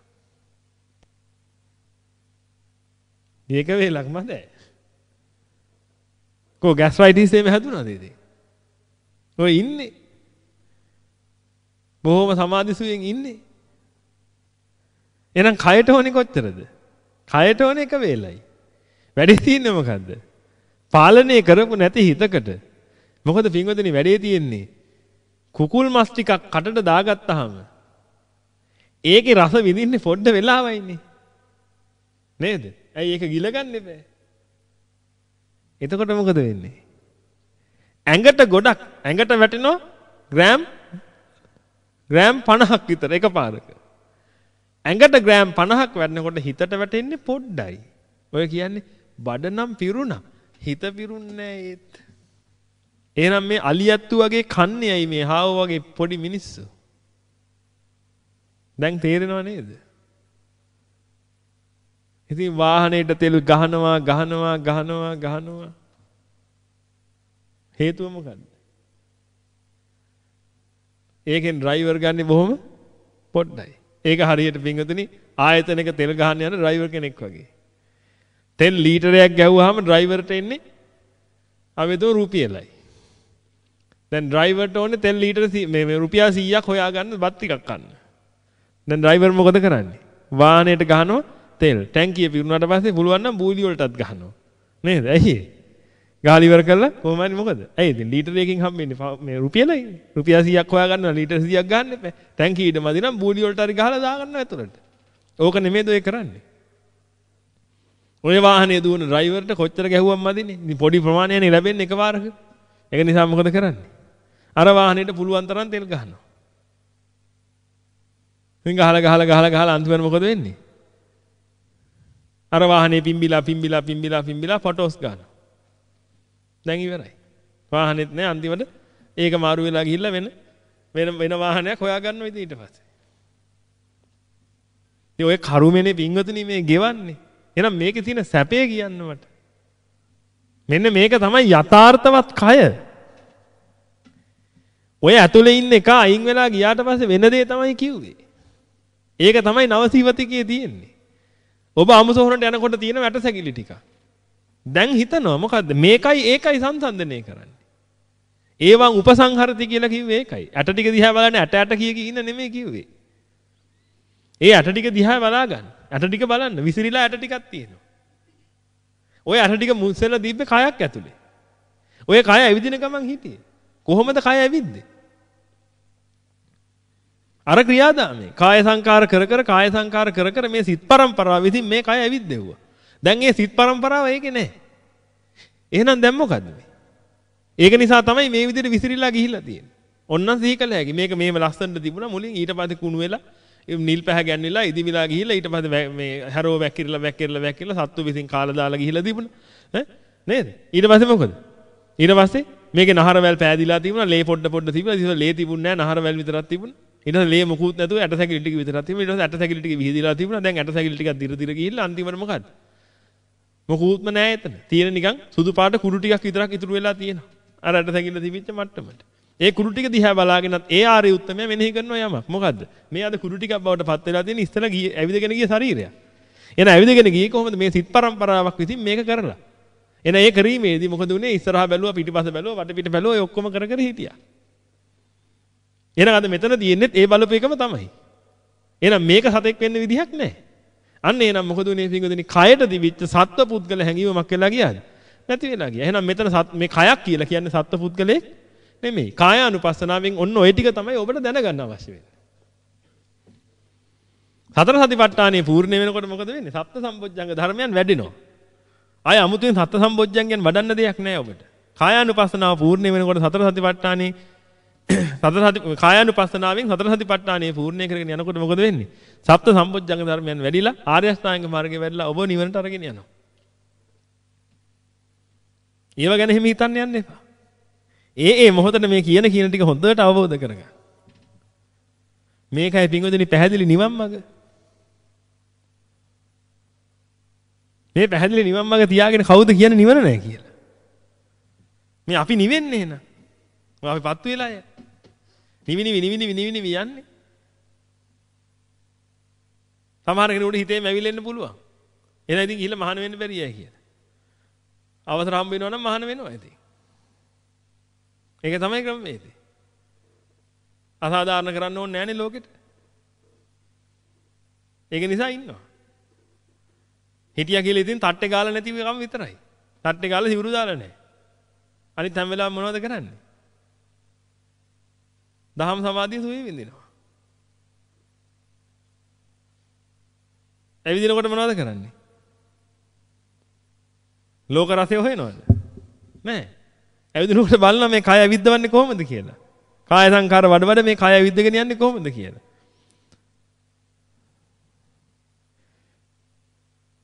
මේක වේලක් මදෑ. කෝ ගැස්ට්‍රයිටිස් එහෙම හැදුනාද ඉතින්? ඔය ඉන්නේ. බොහොම සමාධිසුවෙන් ඉන්නේ. එහෙනම් කයට ඕනේ කොච්චරද? කයට ඕනේ එක වේලයි. වැඩේ තියෙන්නේ මොකද්ද? පාලනය කරපු නැති හිතකට. මොකද පින්වතුනි වැඩේ තියෙන්නේ කුකුල් මස් ටිකක් කටට දාගත්තාම ඒකේ රස විඳින්නේ පොඩ්ඩ වෙලාවයිනේ. නේද? ඇයි ඒක ගිලගන්න බෑ. එතකොට මොකද වෙන්නේ? ඇඟට ගොඩක් ඇඟට වැටෙනවා ග්‍රෑම් ග්‍රෑම් 50ක් විතර එකපාරක. ඇඟට ග්‍රෑම් 50ක් වැටෙනකොට හිතට වැටෙන්නේ පොඩ්ඩයි. ඔය කියන්නේ බඩ නම් පිරුණා. හිත පිරුන්නේ ඒත්. එහෙනම් මේ අලියත්තු වගේ කන්නේ ඇයි මේ හාව වගේ පොඩි මිනිස්සු? දැන් තේරෙනව නේද? ඉතින් වාහනේට තෙල් ගහනවා ගහනවා ගහනවා ගහනවා. හේතුව මොකද්ද? ඒකෙන් ඩ්‍රයිවර් ගන්නේ බොහොම පොඩ්ඩයි. ඒක හරියට පින්වතුනි ආයතනයක තෙල් ගහන්න යන ඩ්‍රයිවර් කෙනෙක් වගේ. තෙල් ලීටරයක් ගැහුවාම ඩ්‍රයිවර්ට එන්නේ අවේදෝ රුපියලයි. දැන් ඩ්‍රයිවර්ට ඕනේ තෙල් ලීටර මේ රුපියල් 100ක් හොයාගන්න බත් ටිකක් කන්න. දැන් ඩ්‍රයිවර් මොකද කරන්නේ? වාහනේට ගහනවා තෙල්. ටැංකිය පිරුණාට පස්සේ පුළුවන් නම් බූලි වලටත් ගහනවා. නේද? ඇයි ගාලි ඉවර කරලා කොහොම හරි මොකද? ඇයි ඉතින් ලීටරයකින් හම්බෙන්නේ මේ රුපියලයි. රුපියල් 100ක් හොයාගන්න ලීටර 100ක් ගන්න එපා. ටැංකියට මදි නම් බූලි වලට හරි ගහලා දාගන්න ඇතුළට. ඕක නෙමෙයිද ඔය කරන්නේ? ඔය වාහනේ දුවන ඩ්‍රයිවර්ට කොච්චර ගැහුවම් මදිනේ. ඉතින් පොඩි ප්‍රමාණයක්නේ ලැබෙන්නේ එකපාරක. ඒක නිසා මොකද කරන්නේ? අර වාහනේට පුළුවන් තරම් තෙල් ගහනවා. ඉතින් ගහලා ගහලා ගහලා ගහලා අන්තිමට මොකද වෙන්නේ? අර වාහනේ පිම්බිලා පිම්බිලා පිම්බිලා පිම්බිලා ෆොටෝස් ගන්නවා. දැන් ඉවරයි. වාහනෙත් නෑ අන්තිමට ඒක මාරු වෙලා ගිහිල්ලා වෙන වෙන වෙන වාහනයක් හොයාගන්නවා ඉතින් ඊට පස්සේ. ඉතින් ඔය කරුමනේ පින්වතුනි මේ ගෙවන්නේ. එහෙනම් මේකේ තියෙන සැපේ කියන්න මට. මෙන්න මේක තමයි යථාර්ථවත් කය. ඔය ඇතුලේ ඉන්න එක අයින් වෙලා ගියාට පස්සේ වෙන දේ තමයි කිව්වේ. ඒක තමයි නවසීවතිකයේ තියෙන්නේ. ඔබ අමුසොහනට යනකොට තියෙන වැටසැකිලි ටික. දැන් හිතනවා මොකද්ද මේකයි ඒකයි සංසන්දනය කරන්නේ. ඒවන් උපසංහරති කියලා කිව්වේ ඒකයි. ඇට ටික දිහා බලන්න ඇට ඇට කිය කී ඉන්න නෙමෙයි කිව්වේ. ඒ ඇට ටික දිහා බලා ගන්න. ඇට ටික බලන්න විසිරිලා ඇට ටිකක් තියෙනවා. ওই ඇට ටික මුස්සෙලා දීපේ කයක් ඇතුලේ. ඔය කය ඇවිදින ගමන් හිටියේ. කොහොමද කය ඇවිද්දේ? අර ක්‍රියාදාමේ කාය සංකාර කර කර කාය සංකාර කර කර මේ සිත් පරම්පරාව විසින් මේ කය ඇවිද්දෙව්වා. දැන් ඒ සිත් පරම්පරාව ඒකේ නැහැ. එහෙනම් දැන් මොකද්ද මේ? ඒක නිසා තමයි මේ විදිහට විසිරීලා ගිහිල්ලා තියෙන්නේ. ඔන්න සිහි කළ හැකි. මේක මේම ලස්සනට තිබුණා මුලින් ඊට පස්සේ කුණු වෙලා නිල් පැහැ ගැන්විලා ඉදිමිලා ගිහිල්ලා ඊට පස්සේ මේ හැරෝ වැක්කිරලා වැක්කිරලා වැක්කිරලා සත්තු විසින් කාලා දාලා ගිහිල්ලා තිබුණා. ඈ නේද? ඊට පස්සේ මොකද? ඊට පස්සේ මේකේ නහරවැල් පෑදිලා තිබුණා, ලේ පොඩ පොඩ තිබුණා. ඊට ලේ තිබුණේ නැහැ, නහරවැල් විතරක් තිබුණා. ඊට පස්සේ ලේ මොකුත් නැතුව ඇට සැකිලි ටික විතරක් තිබුණා. ඊට පස්සේ ඇට සැකිලි ටික විහිදිලා තිබුණා. දැන් ඇට සැකිලි ටිකක් දිර දිර ගිහිල්ලා අන්තිමට මොකද්ද? මොකුත්ම නැහැ එතන. තියෙන නිකන් සුදු පාට කුඩු ටිකක් විතරක් ඉතුරු වෙලා තියෙනවා. අර ඇට සැකිල්ල තිබිච්ච මට්ටමට. ඒ කුඩු ටික දිහා බලාගෙනත් ඒ ආර්ය උත්තමය මෙනෙහි කරනවා යමක්. මොකද්ද? මේ අද කුඩු ටිකක් බවට පත් වෙලා තියෙන ඉස්සලා ගිය ඇවිදගෙන ගිය ශරීරයක්. එන ඇවිදගෙන ගියේ කොහොමද මේ සිත් පරම්පරාවක් විසින් මේක කරලා. එන ඒ කිරීමේදී මොකද උනේ ඉස්සරහා බැලුවා පිටිපස්ස බැලුවා වටපිට බැලුවා ඒ ඔක්කොම කර කර හිටියා. එහෙනම් අද මෙතන තියෙන්නේ ඒ බලපු එකම තමයි. එහෙනම් මේක සතෙක් වෙන්න විදිහක් නැහැ. අන්න එහෙනම් මොකද උනේ පින්වදිනේ කයට දිවිච්ච සත්ව පුද්ගල හැඟීමක් වෙලා ගියාද? නැති වෙලා ගියා. එහෙනම් මෙතන මේ කයක් කියලා කියන්නේ සත්ව පුද්ගලෙක් නෙමෙයි. කායානුපස්සනාවෙන් ඔන්න ওই ටික තමයි ඔබට දැනගන්න අවශ්‍ය වෙන්නේ. සතර සතිපට්ඨානෙ පූර්ණ වෙනකොට මොකද වෙන්නේ? සප්ත සම්බොජ්ජංග ධර්මයන් වැඩෙනවා. ආය අමුතුවෙන් සත්‍ය සම්බොජ්ජංගයන් වඩන්න දෙයක් නැහැ ඔබට. කායානුපස්සනාව පූර්ණ වෙනකොට සතර සතිපට්ඨානේ [coughs] සතර සති කායානුපස්සනාවෙන් සතර සතිපට්ඨානේ පූර්ණ කරගෙන යනකොට මොකද වෙන්නේ? සප්ත සම්බොජ්ජංග ධර්මයන් වැඩිලා ආර්ය අෂ්ටාංග මාර්ගේ වැඩිලා ඔබ නිවනට අරගෙන යනවා. ඒව ගැන හිම හිතන්න යන්න එපා. ඒ ඒ මොහොතේ මේ කියන කියන ටික හොඳට අවබෝධ කරගන්න. මේකයි පින්වදිනි පැහැදිලි නිවන් මඟ. මේ පැහැදිලි නිවන් මඟ තියාගෙන කවුද කියන්නේ නිවන නැහැ කියලා. මේ අපි නිවෙන්නේ එහෙනම්. අපි පත්තු වෙලා යන්නේ. නිවි නිවි නිවි නිවි නිවි නිවි යන්නේ. සමහර කෙනෙකුට හිතේම ඇවිලෙන්න පුළුවන්. එහෙනම් ඉතින් ගිහිල්ලා මහාන වෙන්න බැරියයි කියලා. අවසර හම්බ වෙනවා නම් මහාන වෙනවා ඉතින්. ඒක තමයි ක්‍රමවේදය. අසාධාරණ කරන්න ඕනේ නැහැනේ ලෝකෙට. ඒක නිසා ඉන්නවා. හිටියා කියලා ඉතින් තට්ටේ ගාලා නැති එකම විතරයි. තට්ටේ ගාලා සිවුරු දාලා නැහැ. අනිත් හැම වෙලාවෙම මොනවද කරන්නේ? දහම් සමාධිය සුවේ විඳිනවා. ඇවිදිනකොට මොනවද කරන්නේ? ලෝක රසය හොයනවද? නැහැ. ඇවිදිනකොට බලනවා මේ කය ඇවිද්දවන්නේ කොහොමද කියලා. කාය සංකාර වඩ වඩ මේ කය ඇවිද්දගෙන යන්නේ කොහොමද කියලා.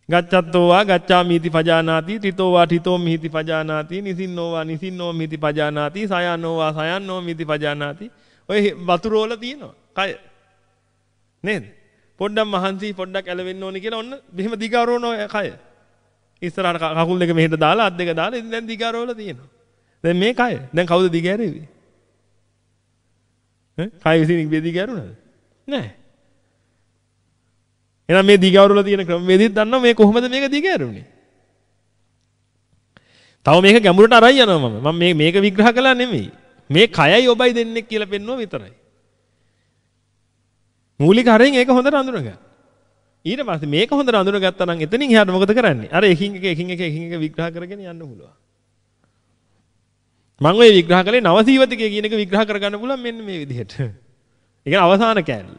ගච්ඡත්තෝ වා ගච්ඡාමීති පජානාති තිතෝ වා තිතෝ මිහිති පජානාති නිසින්නෝ වා නිසින්නෝ මිහිති පජානාති සයන්නෝ වා සයන්නෝ මිහිති පජානාති ඔය වතුර වල තියෙනවා කය නේද පොඩ්ඩක් මහන්සි පොඩ්ඩක් ඇලවෙන්න ඕනේ කියලා ඔන්න මෙහෙම දිගාරවන ඔය කය. ඉස්සරහට කකුල් දෙක මෙහෙට දාලා අත් දෙක දාලා ඉතින් දැන් දිගාරවලා තියෙනවා. දැන් මේ කය. දැන් කවුද දිගෑරෙන්නේ? ඈ කය විසින් දිගෑරුණාද? නෑ. එහෙනම් මේ දිගාරවලා තියෙන ක්‍රමවේදෙත් දන්නවා මේ කොහොමද මේක දිගෑරුනේ? තව මේක ගැඹුරට අරයි යනවා මම. මම මේ මේක විග්‍රහ කළා නෙමෙයි. මේ කයයි ඔබයි දෙන්නේ කියලා පෙන්වුවා විතරයි. මූලික හරයෙන් ඒක හොඳට අඳුනගන්න. ඊට පස්සේ මේක හොඳට අඳුනගත්තා නම් එතනින් එහාට මොකද කරන්නේ? අර එකින් එක එකින් එක එකින් එක විග්‍රහ කරගෙන යන්න පුළුවන්. මම ওই විග්‍රහ කළේ නවසීවතිකය කියන එක විග්‍රහ කරගන්න පුළුවන් මෙන්න මේ විදිහට. ඒ කියන්නේ අවසාන කෑල්ල.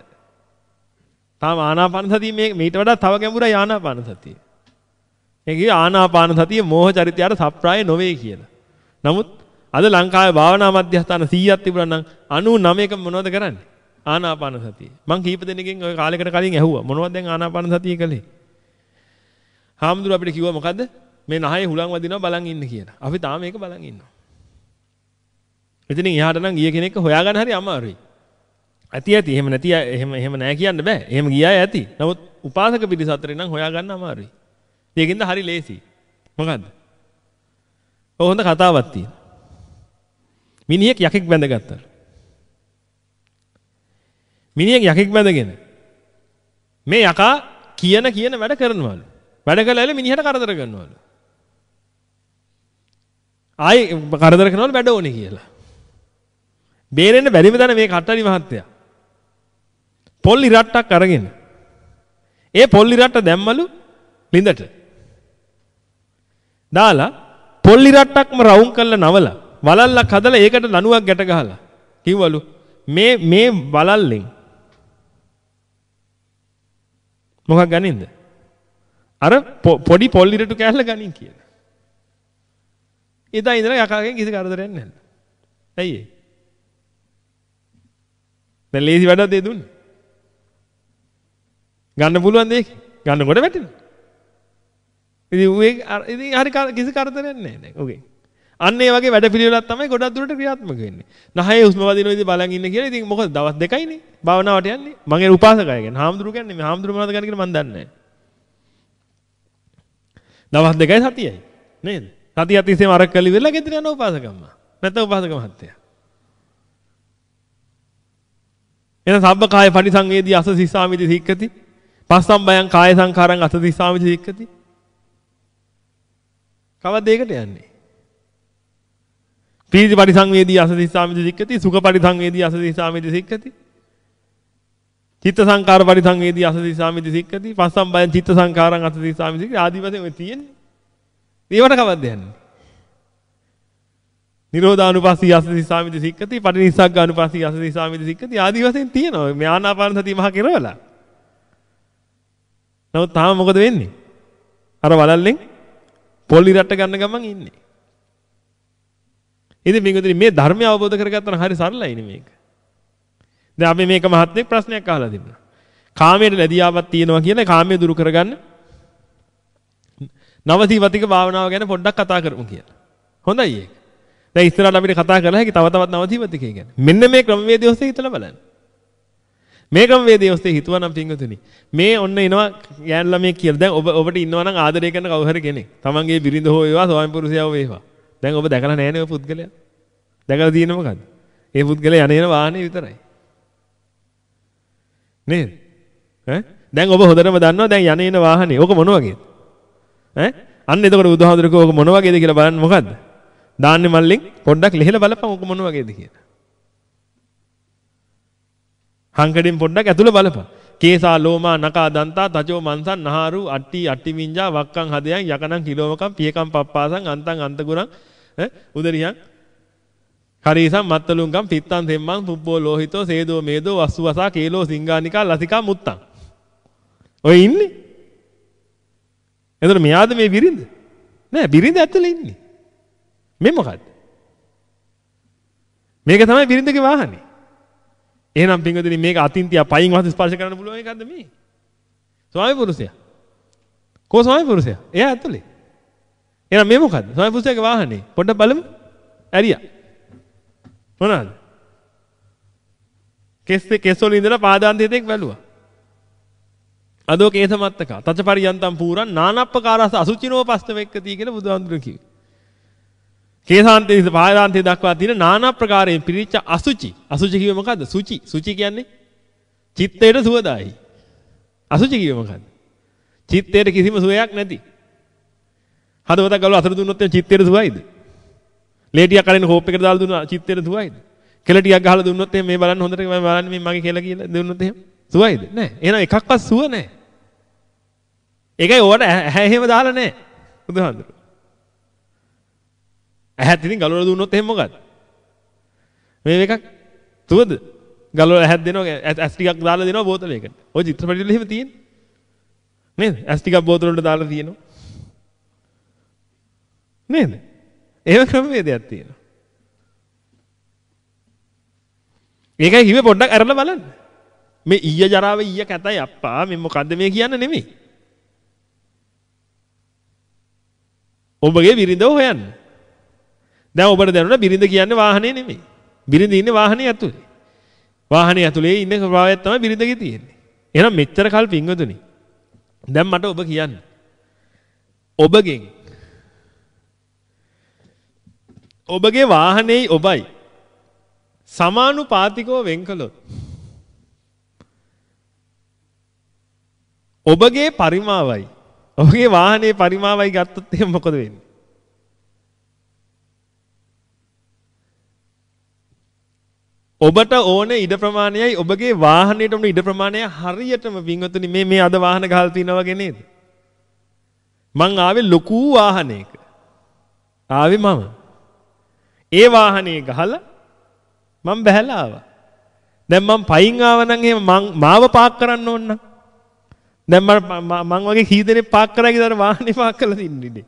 තාම ආනාපාන සතිය මේ මීට වඩා තව ගැඹුරයි ආනාපාන සතිය. ඒ කියේ ආනාපාන සතිය මෝහ චරිතයට සප්‍රාය නොවේ කියලා. නමුත් අද ලංකාවේ භාවනා මධ්‍යස්ථාන 100ක් තිබුණා නම් 99ක මොනවද කරන්නේ? ආනාපාන සතිය. මං කීප දෙනෙක්ගෙන් ওই කාලයකට කලින් ඇහුවා මොනවද දැන් ආනාපාන සතිය කළේ? හාමුදුර අපිට කිව්වා මොකද්ද? මේ නහයේ හුලං වදිනවා බලන් ඉන්න කියලා. අපි තාම මේක බලන් ඉන්නවා. ඉතින් එහාට නම් ගිය කෙනෙක් හොයාගන්න හරි අමාරුයි. ඇති ඇති එහෙම නැති එහෙම එහෙම නෑ කියන්න බෑ. එහෙම ගියාය ඇති. නමුත් උපාසක පිරිස අතරේ නම් හොයාගන්න අමාරුයි. ඒකින්ද හරි ලේසි. මොකද්ද? ඔය හොඳ කතාවක් තියෙනවා. මිනිහෙක් යකෙක් බැඳගත්තා. මිනිහෙක් යකෙක් බැඳගෙන මේ යකා කියන කියන වැඩ කරනවලු. වැඩ කළාල මිනිහට කරදර කරනවලු. ආයි කරදර කරනවලු වැඩ ඕනේ කියලා. බේරෙන්න බැරිම දන මේ කට්ටරි මහත්තයා. පොල්ලි රට්ටක් අරගෙන. ඒ පොල්ලි රට්ට දැම්මලු ලිඳට. දාලා පොල්ලි රට්ටක්ම රවුම් කරලා නවලා වලල්ලක් හදලා ඒකට ලණුවක් ගැට ගහලා කිව්වලු මේ මේ වලල්ලෙන් මොකක් ගනින්ද? අර පොඩි පොල්ලිරටු කෑල්ල ගනින් කියලා. එදා ඉඳලා යකාගෙන් කිසි කරදරයක් නැහැ. ඇයි ඒ? දැන් ලේසි වැඩක් දෙය දුන්නේ. ගන්න පුළුවන් දෙයක ගන්න කොට වැටෙනවා. ඉතින් ඌ ඉතින් හරි කිසි කරදරයක් නැහැ දැන්. ඔගේ. අන්න ඒ වගේ වැඩ පිළිවෙලක් තමයි ගොඩක් දුරට ක්‍රියාත්මක වෙන්නේ. නහයේ හුස්ම වදින විදිහ බලන් ඉන්න කියලා ඉතින් මොකද දවස් දෙකයිනේ භාවනාවට යන්නේ. මගේ උපාසකය කියන්නේ හාමුදුරු කියන්නේ මේ හාමුදුරු මොනවද ගන්න කියලා මම දන්නේ නැහැ. දවස් දෙකයි සතියයි. නේද? සතිය තිස්සේම අරක් කළි වෙලා ගෙදර යන උපාසකම්ම. නැත්නම් උපාසක මහත්තයා. එන සබ්බකාය පරිසංවේදී අස සිස්සාමිති සික්කති. පස්සම් බයං කාය සංඛාරං අස සිස්සාමිති සික්කති. කවද්ද ඒකට යන්නේ? පීති පරිසංවේදී අසදිස්සාමිති සික්කති සුඛ පරිසංවේදී අසදිස්සාමිති සික්කති. චිත්ත සංකාර පරිසංවේදී අසදිස්සාමිති සික්කති පස්සම් බයං චිත්ත සංකාරං අසදිස්සාමිති සික්කති. ආදි වශයෙන් ඔය තියෙන්නේ. ඒවට කවද්ද යන්නේ? නිරෝධානුපස්සී අසදිස්සාමිති සික්කති පටිනිස්සග්ගානුපස්සී අසදිස්සාමිති සික්කති. ආදි වශයෙන් තියෙනවා. මේ ආනාපාන සතිය මහ කෙරවලා. නමුත් තාම මොකද වෙන්නේ? අර වලල්ලෙන් පොල්ලි රට්ට ගන්න ගමන් ඉන්නේ. ඉතින් මේකෙදි මේ ධර්මය අවබෝධ කරගත්තා නම් හරි සරලයිනේ මේක. දැන් අපි මේක මහත්මයෙක් ප්‍රශ්නයක් අහලා තිබුණා. කාමයේ ලැබියාවක් තියෙනවා කියලා කාමයේ දුරු කරගන්න නවසීවතික භාවනාව ගැන පොඩ්ඩක් කතා කරමු කියලා. හොඳයි ඒක. දැන් ඉස්සරහට අපිට කතා කරලා හැකි තව තවත් නවසීවතිකය ගැන. මෙන්න මේ ක්‍රමවේදය ඔස්සේ හිතලා බලන්න. මේ ක්‍රමවේදය ඔස්සේ හිතුවා නම් පින්වතුනි මේ ඔන්න එනවා ගෑන් ළමයෙක් කියලා. දැන් ඔබ ඔබට ඉන්නවා නම් ආදරය කරන කවුරු හරි කෙනෙක්. තමන්ගේ බිරිඳ හෝ වේවා ස්වාමි පුරුෂයා හෝ වේවා. දැන් ඔබ දැකලා නැහැ නේ ඔය පුද්ගලයා. දැකලා තියෙන්නේ මොකද්ද? ඒ පුද්ගලයා යන යන වාහනේ විතරයි. නේද? ඈ දැන් ඔබ හොඳටම දන්නවා දැන් යන යන වාහනේ. ඕක මොන වගේද? ඈ අන්න එතකොට බුදුහාමුදුරුවෝ ඕක මොන වගේද කියලා බලන්න මොකද්ද? දාන්නේ මල්ලෙන් පොඩ්ඩක් ලිහලා බලපන් ඕක මොන වගේද කියලා. හංකඩෙන් පොඩ්ඩක් ඇතුළ බලපන්. කේසා ලෝමා නකා දන්තා තජෝ මන්සන් නහාරු අට්ටි අට්ටි මිංජා වක්කං හදයන් යකනං කිලෝමකම් පියකම් පප්පාසං අන්තං අන්තගුරං උදරියන් කරීසම් මත්තලුංගම් පිත්තන් තෙම්මං පුබ්බෝ ලෝහිතෝ සේදෝ මේදෝ වස්සු වසා කේලෝ සිංගානිකා ලසිකා මුත්තං ඔය ඉන්නේ එතකොට මෙයාද මේ බිරිඳ නෑ බිරිඳ ඇතුලේ ඉන්නේ මේ මොකද්ද මේක තමයි බිරිඳගේ වාහනේ එහෙනම් පින්වතුනි මේක අතින් තියා පයින් වහස ස්පර්ශ කරන්න පුළුවන් එකක්ද මේ? ස්වාමි පුරුෂයා. කෝ ස්වාමි පුරුෂයා? එයා ඇතුලේ. එහෙනම් මේ මොකද්ද? ස්වාමි පුරුෂයාගේ වාහනේ. පොඩ්ඩක් බලමු. ඇරියා. මොනවාද? කෙස් කෙස් වල ඉඳලා පාදාන්තයේක් බැලුවා. අදෝ කේසමත්තක තච පරියන්තම් පූරන් නානප්පකාරස අසුචිනෝ පස්තවෙක්කති කියලා බුදුහාමුදුරුවෝ කිව්වේ. කේසාන්තේ ඉඳ පාදාන්තේ දක්වා තියෙන নানা ප්‍රකාරයෙන් පිරිච්ච අසුචි. අසුචි කිව්වේ මොකද්ද? සුචි. සුචි කියන්නේ චිත්තයට සුවදායි. අසුචි කිව්වේ මොකද්ද? චිත්තයට කිසිම සුවයක් නැති. හදවතක් ගලව අතර දුන්නොත් චිත්තයට සුවයිද? ලේටියක් අරින්න කෝප් එකට දාලා දුන්නා චිත්තයට සුවයිද? කෙල ටිකක් ගහලා දුන්නොත් එහෙනම් මේ බලන්න හොඳට මම බලන්න මේ මගේ කෙල කියලා දුන්නොත් එහෙම සුවයිද? නෑ. එහෙනම් එකක්වත් සුව නෑ. ඒකයි ඕවට ඇහැ එහෙම දාලා නෑ. බුදුහාමුදුරුවෝ. ඇහත් ඉතින් ගලවලා දුන්නොත් එහෙම මොකද? මේ එකක් සුවද? ගලවලා ඇහත් දෙනවා ඇස් ටිකක් දාලා දෙනවා බෝතලයකට. ඔය චිත්‍රපටි වල එහෙම තියෙන්නේ. නේද? ඇස් ටිකක් බෝතල වලට දාලා තියෙනවා. නේද? එහෙම ක්‍රමවේදයක් තියෙනවා. ඒකයි කිව්වේ පොඩ්ඩක් අරලා බලන්න. මේ ඊය ජරාව ඊය කැතයි අප්පා මේ මොකද්ද මේ කියන්න නෙමෙයි. ඔබගේ බිරිඳව හොයන්න. දැන් ඔබට දැනුණා බිරිඳ කියන්නේ වාහනේ නෙමෙයි. බිරිඳ ඉන්නේ වාහනේ ඇතුලේ. වාහනේ ඇතුලේ ඉන්න ස්වභාවයක් තමයි බිරිඳගේ තියෙන්නේ. එහෙනම් මෙච්චර කල් පින්වතුනි. දැන් මට ඔබ කියන්න. ඔබගෙන් ඔබගේ වාහනේයි ඔබයි සමානුපාතිකව වෙන් කළොත් ඔබගේ පරිමාවයි ඔබගේ වාහනේ පරිමාවයි ගත්තොත් එහෙනම් මොකද වෙන්නේ? ඔබට ඕන ඉඩ ප්‍රමාණයයි ඔබගේ වාහනයට ඕන ඉඩ ප්‍රමාණය හරියටම වින්වතුනි මේ මේ අද වාහන ගහලා තිනවා වගේ නේද? මං ආවේ ලොකු වාහනයක. ආවේ මම. ඒ වාහනේ ගහලා මම බැහැලා ආවා. දැන් මම පයින් ආව නම් එහෙම මං මාව පාක් කරන්න ඕන නම්. දැන් මම මං වගේ කී දෙනෙක් පාක් කරා කියලා වාහනේ පාක් කරලා තින්නේ.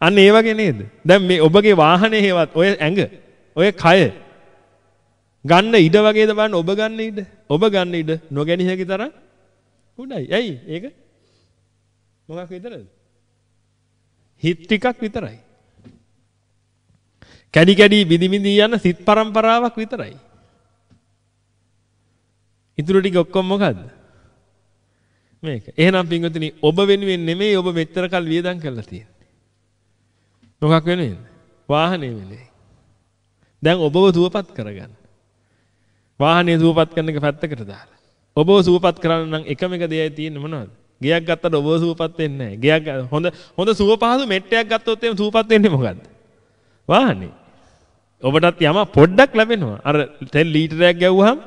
අන්න ඒ වගේ නේද? දැන් මේ ඔබගේ වාහනේ හේවත් ඔය ඇඟ, ඔය කය ගන්න ඉඩ වගේද බලන්න ඔබ ගන්න ඉඩ. ඔබ ගන්න ඉඩ නොගැනී හැකි තරම් උඩයි. ඇයි? ඒක මොකක් විතරද? හිත් ටිකක් විතරයි. කැඩි කැඩි බිදි බිදි යන සිත් පරම්පරාවක් විතරයි. ඉතුරු ටික ඔක්කොම මොකද්ද? මේක. එහෙනම් පින්වතුනි ඔබ වෙනුවෙන් නෙමෙයි ඔබ මෙච්චර කල් වියදම් කරලා තියෙන්නේ. මොකක් වෙනුවෙන්ද? වාහනේ වෙලේ. දැන් ඔබව සුවපත් කරගන්න. වාහනේ සුවපත් කරන එක පැත්තකට දාලා. ඔබව සුවපත් කරන්න නම් එකම එක දෙයයි තියෙන්නේ මොනවද? ගෙයක් ගත්තට ඔබව සුවපත් වෙන්නේ නැහැ. ගෙයක් හොඳ හොඳ සුව පහසු මෙට්ටයක් ගත්තොත් එහෙම සුවපත් වෙන්නේ මොකද්ද? වාහනේ. ඔබටත් යම පොඩ්ඩක් ලැබෙනවා. අර තෙල් ලීටරයක් ගැව්වහම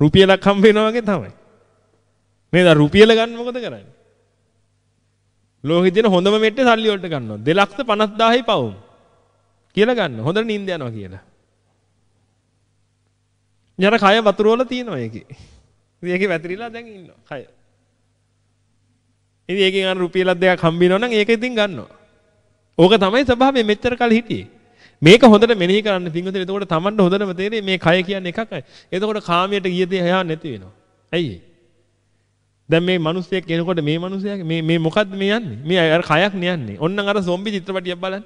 රුපියලක් හම්බ වෙනවා වගේ තමයි. නේද? රුපියල ගන්න මොකද කරන්නේ? ලෝකෙ තියෙන හොඳම මෙට්ටේ සල්ලි වලට ගන්නවා. 250000යි පවුම්. කියලා ගන්න. හොඳට නිින්ද යනවා කියලා. යර කය වතුර වල තියෙනවා ඒකේ. ඉතින් ඒකේ වැතිරිලා දැන් ඉන්නවා කය. ඉතින් ඒකෙන් අර රුපියලක් දෙකක් හම්බ වෙනවා නම් ඒක ඉතින් ගන්නවා. ඕක තමයි ස්වභාවය මෙච්චර කල් හිටියේ. මේක හොඳට මෙනෙහි කරන්න පින්වතුනි එතකොට Tamanට හොඳටම තේරෙයි මේ කය කියන්නේ එකක්යි. එතකොට කාමයට ගිය දේ එහා නැති වෙනවා. ඇයි දැන් මේ මිනිස්සෙක් එනකොට මේ මිනිසයාගේ මේ මේ මොකද්ද මේ යන්නේ? මේ අර කයක් නියන්නේ. ඔන්නම් අර සොම්බි චිත්‍රපටියක් බලන්න.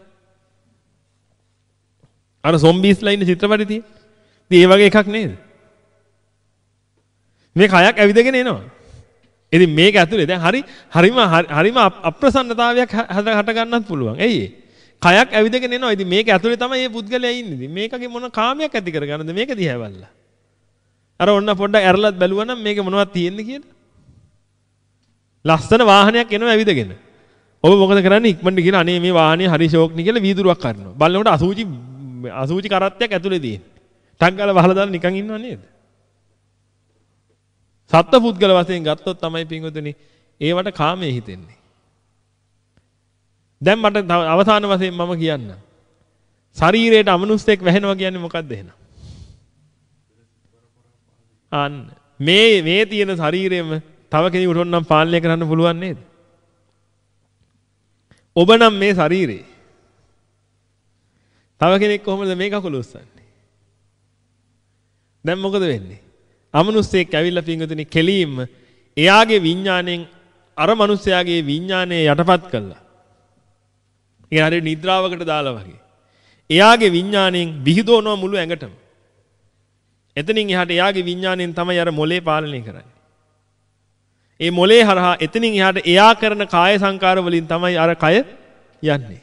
අර සොම්බීස්ලා ඉන්න චිත්‍රපටි තියෙන්නේ. ඉතින් ඒ වගේ එකක් නේද? මේ කයක් ඇවිදගෙන එනවා. ඉතින් මේක ඇතුලේ දැන් හරි හරිම හරිම අප්‍රසන්නතාවයක් හට ගන්නත් පුළුවන්. ඇයි කයක් ඇවිදගෙන එනවා. ඉතින් මේක ඇතුලේ තමයි මේ පුද්ගලයා ඉන්නේ. ඉතින් මේකගේ මොන කාමයක් ඇති කරගන්නද මේක දිහා බලලා. අර ඔන්න පොඩ්ඩක් ඇරලත් බැලුවා නම් මේක මොනවද තියෙන්නේ කියලා. ලස්සන වාහනයක් එනවා ඇවිදගෙන. ඔබ මොකද කරන්නේ ඉක්මනට ගිහලා අනේ මේ වාහනේ හරි ෂෝක්නි කියලා වීදුරුවක් කරනවා. බලනකොට අසූචි අසූචි කරත්තයක් ඇතුලේ තියෙන්නේ. ටක් ගාලා වහලා දාලා නිකන් ඉන්නව නේද? සත්ව පුද්ගල වශයෙන් ගත්තොත් තමයි පින්වතුනි ඒවට කාමයේ හිතෙන්නේ. දැන් මට අවසාන වශයෙන් මම කියන්න. ශරීරයට අමනුස්සෙක් වැහෙනවා කියන්නේ මොකක්ද එහෙනම්? අන්න මේ මේ තියෙන ශරීරෙම තව කෙනෙකුට ඕනම් පාලනය කරන්න පුළුවන් නේද? ඔබ නම් මේ ශරීරේ. තව කෙනෙක් කොහොමද මේ කකුල උස්සන්නේ? දැන් මොකද වෙන්නේ? අමනුස්සයෙක් ඇවිල්ලා පින්වතුනි කෙලින්ම එයාගේ විඥාණයෙන් අර මනුස්සයාගේ විඥාණය යටපත් කළා. ඒ හරිය නිද්‍රාවකට දාලා වගේ. එයාගේ විඥාණයෙන් විහිදුවනවා මුළු ඇඟටම. එතනින් එහාට එයාගේ විඥාණයෙන් තමයි අර මොලේ පාලනය කරන්නේ. ඒ මොලේ හරහා එතනින් එහාට එයා කරන කාය සංකාර වලින් තමයි අර කය යන්නේ.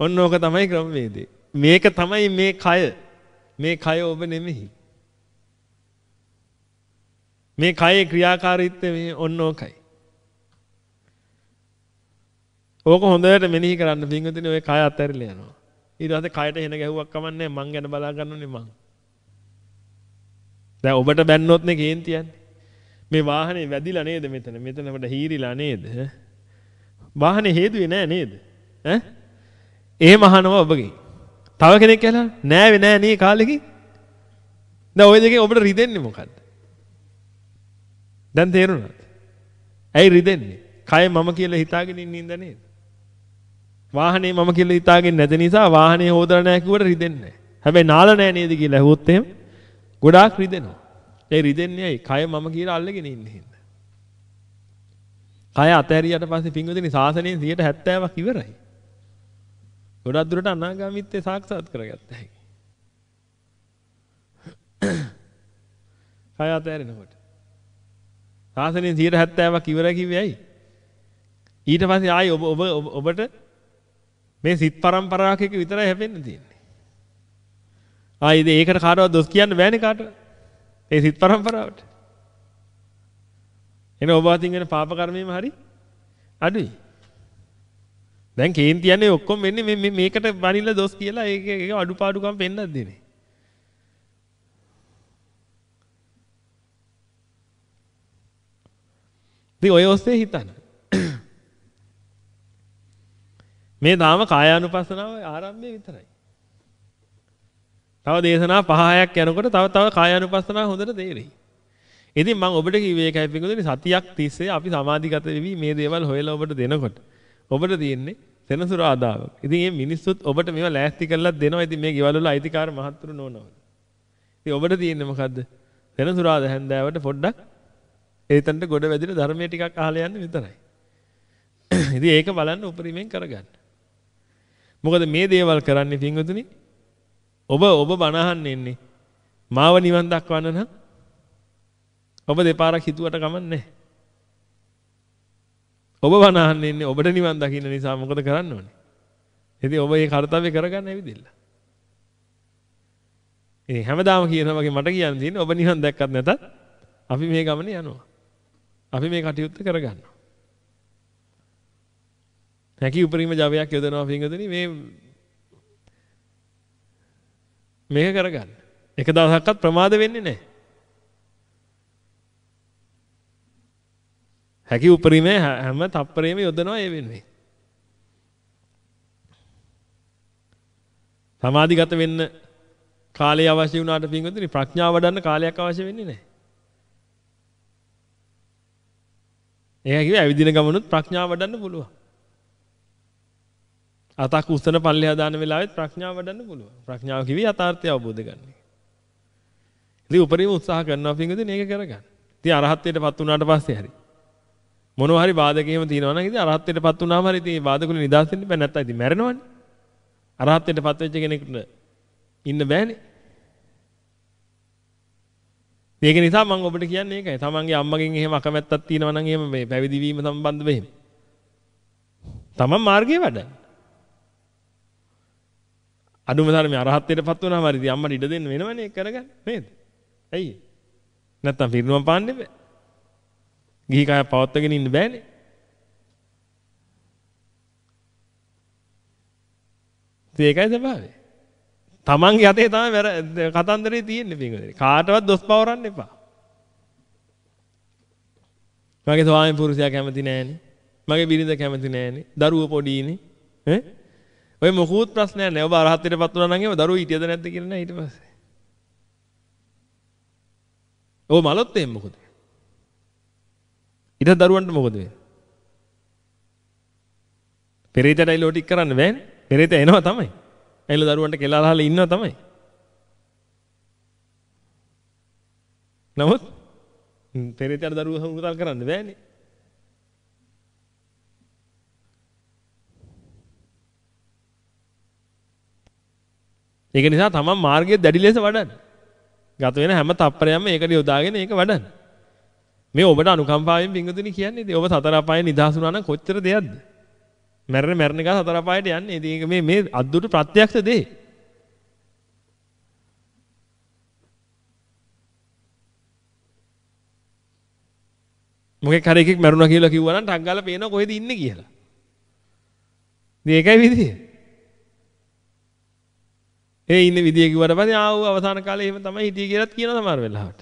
ඔන්න ඕක තමයි ක්‍රමවේදය. මේක තමයි මේ කය. මේ කය ඔබ නෙමෙයි. මේ කයේ ක්‍රියාකාරීත්වය මේ ඔන්න ඕකයි. ඕක හොඳට මෙනෙහි කරන්න පින්වතුනි ඔය කය අත්හැරලා යනවා. ඊට පස්සේ කයට හෙන ගැහුවක් කමන්නේ මං ගැන බලා ගන්නනේ මං. දැන් ඔබට බැන්නොත් නේ කේන්තියන්නේ. මේ වාහනේ වැදිලා නේද මෙතන? මෙතන අපිට හීරිලා නේද? වාහනේ හේදුවේ නෑ නේද? ඈ? එහෙම අහනවා ඔබගෙන්. තව කෙනෙක් කියලා නෑවේ නෑ නේ කාලෙකින්. දැන් ওই දෙකෙන් ඔබට රිදෙන්නේ මොකද්ද? දැන් තේරුණාද? ඇයි රිදෙන්නේ? කය මම කියලා හිතාගෙන ඉන්න ඉඳ නේද? වාහනේ මම කියලා හිතාගෙන නැති නිසා වාහනේ හොදලා නැහැ කිව්වට රිදෙන්නේ නැහැ. හැබැයි නාල නැහැ නේද කියලා ඇහුවොත් එහෙම ගොඩාක් රිදෙනවා. ඒ රිදෙන්නේ ඇයි? කය මම කියලා අල්ලගෙන ඉන්නේ හින්දා. කය අතහැරියට පස්සේ පින්වදිනේ සාසනයෙන් 70ක් ඉවරයි. ගොඩක් දුරට අනාගාමීත්වයේ සාක්ෂාත් කරගත්ත හැකි. කය අතහැරෙනකොට. සාසනයෙන් 70ක් ඉවරයි කිව්වේ ඇයි? ඊට පස්සේ ආයි ඔබ ඔබ ඔබට මේ සිත් පරම්පරාවක එක විතරයි හැපෙන්න තියෙන්නේ. ආයිද ඒකට කාටවත් දොස් කියන්න බෑනේ කාටවත්. ඒ සිත් පරම්පරාවට. එන ඔබ අතින් වෙන පාප කර්මයේම හරි අඩුයි. දැන් කේන්ති යන්නේ ඔක්කොම වෙන්නේ මේ මේකට බනින්න දොස් කියලා ඒක ඒක අඩුපාඩුකම් පෙන්නක් දෙන්නේ. ඉතින් ඔය ඔස්සේ හිතන්න. මේ තාම කායානුපස්සනාව ආරම්භය විතරයි. තව දේශනා පහ හයක් යනකොට තව තව කායානුපස්සනාව හොඳට තේරෙයි. ඉතින් මම ඔබට කිව්වේ ඒකයි පිටුදුනේ සතියක් තිස්සේ අපි සමාධිගත වෙවි මේ දේවල් හොයලා ඔබට දෙනකොට ඔබට තියෙන්නේ සෙනසුරාදාව. ඉතින් මේ මිනිස්සුත් ඔබට මේවා ලෑස්ති කරලා දෙනවා. ඉතින් මේ ගෙවල් වල අයිතිකාර මහත්තුරු නෝනවල. ඉතින් ඔබට තියෙන්නේ මොකද්ද? සෙනසුරාදා හැන්දෑවට පොඩ්ඩක් ඒතනට ගොඩ වැදිලා ධර්මයේ ටිකක් අහලා යන්න විතරයි. [coughs] ඉතින් ඒක බලන්න උපරිමයෙන් කරගන්න. මොකද මේ දේවල් කරන්නේ පින්වතුනි? ඔබ ඔබ බනහන්න එන්නේ. මාව නිවන් දක්වන්න නම් ඔබ දෙපාරක් හිතුවට කමන්නේ ඔබ බනහන්න එන්නේ ඔබට නිවන් දකින්න නිසා මොකද කරන්න ඕනේ? ඉතින් ඔබ මේ කාර්යය කරගන්න ඇවිදින්න. ඉතින් හැමදාම කියනවා වගේ මට කියන්න තියෙන්නේ ඔබ නිවන් දැක්කත් නැතත් අපි මේ ගමනේ යනවා. අපි මේ කටයුත්ත කරගන්නවා. හැකි උපරිම ජවයක් යොදනවා පින්වතුනි මේ මේක කරගන්න. එක දවසක්වත් ප්‍රමාද වෙන්නේ නැහැ. හැකි උපරිමේ හැම තප්පරේම යොදනවා ඒ වෙනුවෙන්. සමාධිගත වෙන්න කාලය අවශ්‍ය වුණාට පින්වතුනි ප්‍රඥාව වඩන්න කාලයක් අවශ්‍ය වෙන්නේ නැහැ. ඒක කිව්වේ ඇවිදින ගමනුත් ප්‍රඥාව වඩන්න පුළුවන්. අතක් උස්සන පල්ලෙහා දාන වෙලාවෙත් ප්‍රඥාව වඩන්න පුළුවන්. ප්‍රඥාව කිවි යථාර්ථය අවබෝධ ගන්න. ඉතින් උපරිම උත්සාහ කරනවා පින්වදින මේක කරගන්න. ඉතින් අරහත්ත්වයටපත් වුණාට පස්සේ හරි මොනවා හරි බාධකයම තියෙනවා නම් ඉතින් අරහත්ත්වයටපත් වුණාම හරි ඉතින් බාධකුල නිදාස් වෙන්න බෑ නැත්තම් ඉතින් මැරෙනවනේ. අරහත්ත්වයටපත් වෙච්ච කෙනෙකුට ඉන්න බෑනේ. ඒක නිසා මම ඔබට කියන්නේ ඒකයි. තමන්ගේ අම්මගෙන් එහෙම අකමැත්තක් තියෙනවා නම් එහෙම මේ පැවිදි වීම සම්බන්ධව එහෙම. තමන් මාර්ගයේ වැඩ. අඩුම තරමේ අරහත්ත්වයටපත් වුණාම හරි ඉතින් අම්මට ඉඩ දෙන්න වෙනවනේ කරගන්න නේද? ඇයි? නැත්තම් පිරිනුවම් පාන්න බෑ. ගිහි කය පවත්වාගෙන ඉන්න බෑනේ. ඒකයි ස්වභාවය. තමන්ගේ අතේ තමයි කතන්දරේ තියෙන්නේ පින්වදින. කාටවත් දොස් පවරන්න එපා. මගේ ස්වාමි පුරුෂයා කැමති නෑනේ. මගේ බිරිඳ කැමති නෑනේ. දරුවෝ පොඩීනේ. ඈ ඔය මොකුත් ප්‍රශ්නයක් නෑ. ඔබ අරහත්ත්වයටපත් වුණා නම් ඒව දරුවෝ හිටියද නැද්ද කියලා නෑ ඊට පස්සේ. ඔබ මලොත් එහෙම මොකද? ඊට දරුවන්ට මොකද වෙන්නේ? පෙරේතට ඇවිල්ලා ටික කරන්න බෑනේ. පෙරේත එනවා තමයි. ඇවිල්ලා දරුවන්ට කෙලාලා ඉන්නවා තමයි. නමුත් පෙරේතට දරුවෝ හමුතල් කරන්න බෑනේ. ඒක නිසා තමන් මාර්ගයේ දැඩි ලෙස වඩන්න. ගත වෙන හැම තප්පරයක්ම ඒකට යොදාගෙන ඒක වඩන්න. මේ ඔබට අනුකම්පාවෙන් පිංගුතුනි කියන්නේ ඉතින් ඔබ සතර අපායේ නිදහස් වුණා නම් කොච්චර දෙයක්ද? මැරෙන මැරෙන එක සතර අපායට යන්නේ. ඉතින් මේ මේ අද්දුට ප්‍රත්‍යක්ෂ දෙය. මොකෙක් හරි එකෙක් මැරුණා කියලා කිව්වා නම් ටක් ගාලා පේනවා කොහෙද ඉන්නේ කියලා. ඉතින් ඒකයි විදිය. ඒ ඉන්න විදිය කිව්වට පස්සේ ආව අවසාන කාලේ එහෙම තමයි හිටියේ කියලාත් කියනවා සමහර වෙලාවට.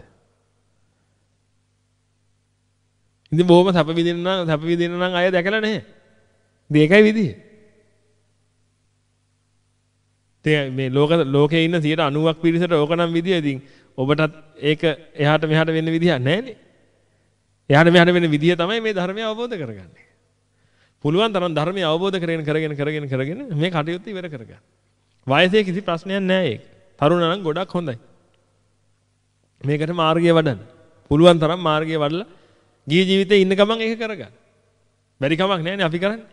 ඉතින් බොහොම සැප විඳින්න නම් සැප විඳින්න නම් අය දැකලා නැහැ. ඉතින් ඒකයි විදිය. ඉතින් මේ ලෝක ලෝකේ ඉන්න 90ක් පිරිසට ඕක නම් විදිය. ඉතින් ඔබටත් ඒක එහාට මෙහාට වෙන්න විදියක් නැහැනේ. එහාට මෙහාට වෙන විදිය තමයි මේ ධර්මය අවබෝධ කරගන්නේ. පුළුවන් තරම් ධර්මය අවබෝධ කරගෙන කරගෙන කරගෙන කරගෙන මේ කටයුත්ත ඉවර කරගන්න. වයසේ කිසි ප්‍රශ්නයක් නැහැ ඒක. තරුණ නම් ගොඩක් හොඳයි. මේකට මාර්ගය වඩන්න. පුළුවන් තරම් මාර්ගය වඩලා ගිහි ජීවිතේ ඉන්න ගමන් ඒක කරගන්න. බැරි කමක් නැහැනේ අපි කරන්නේ.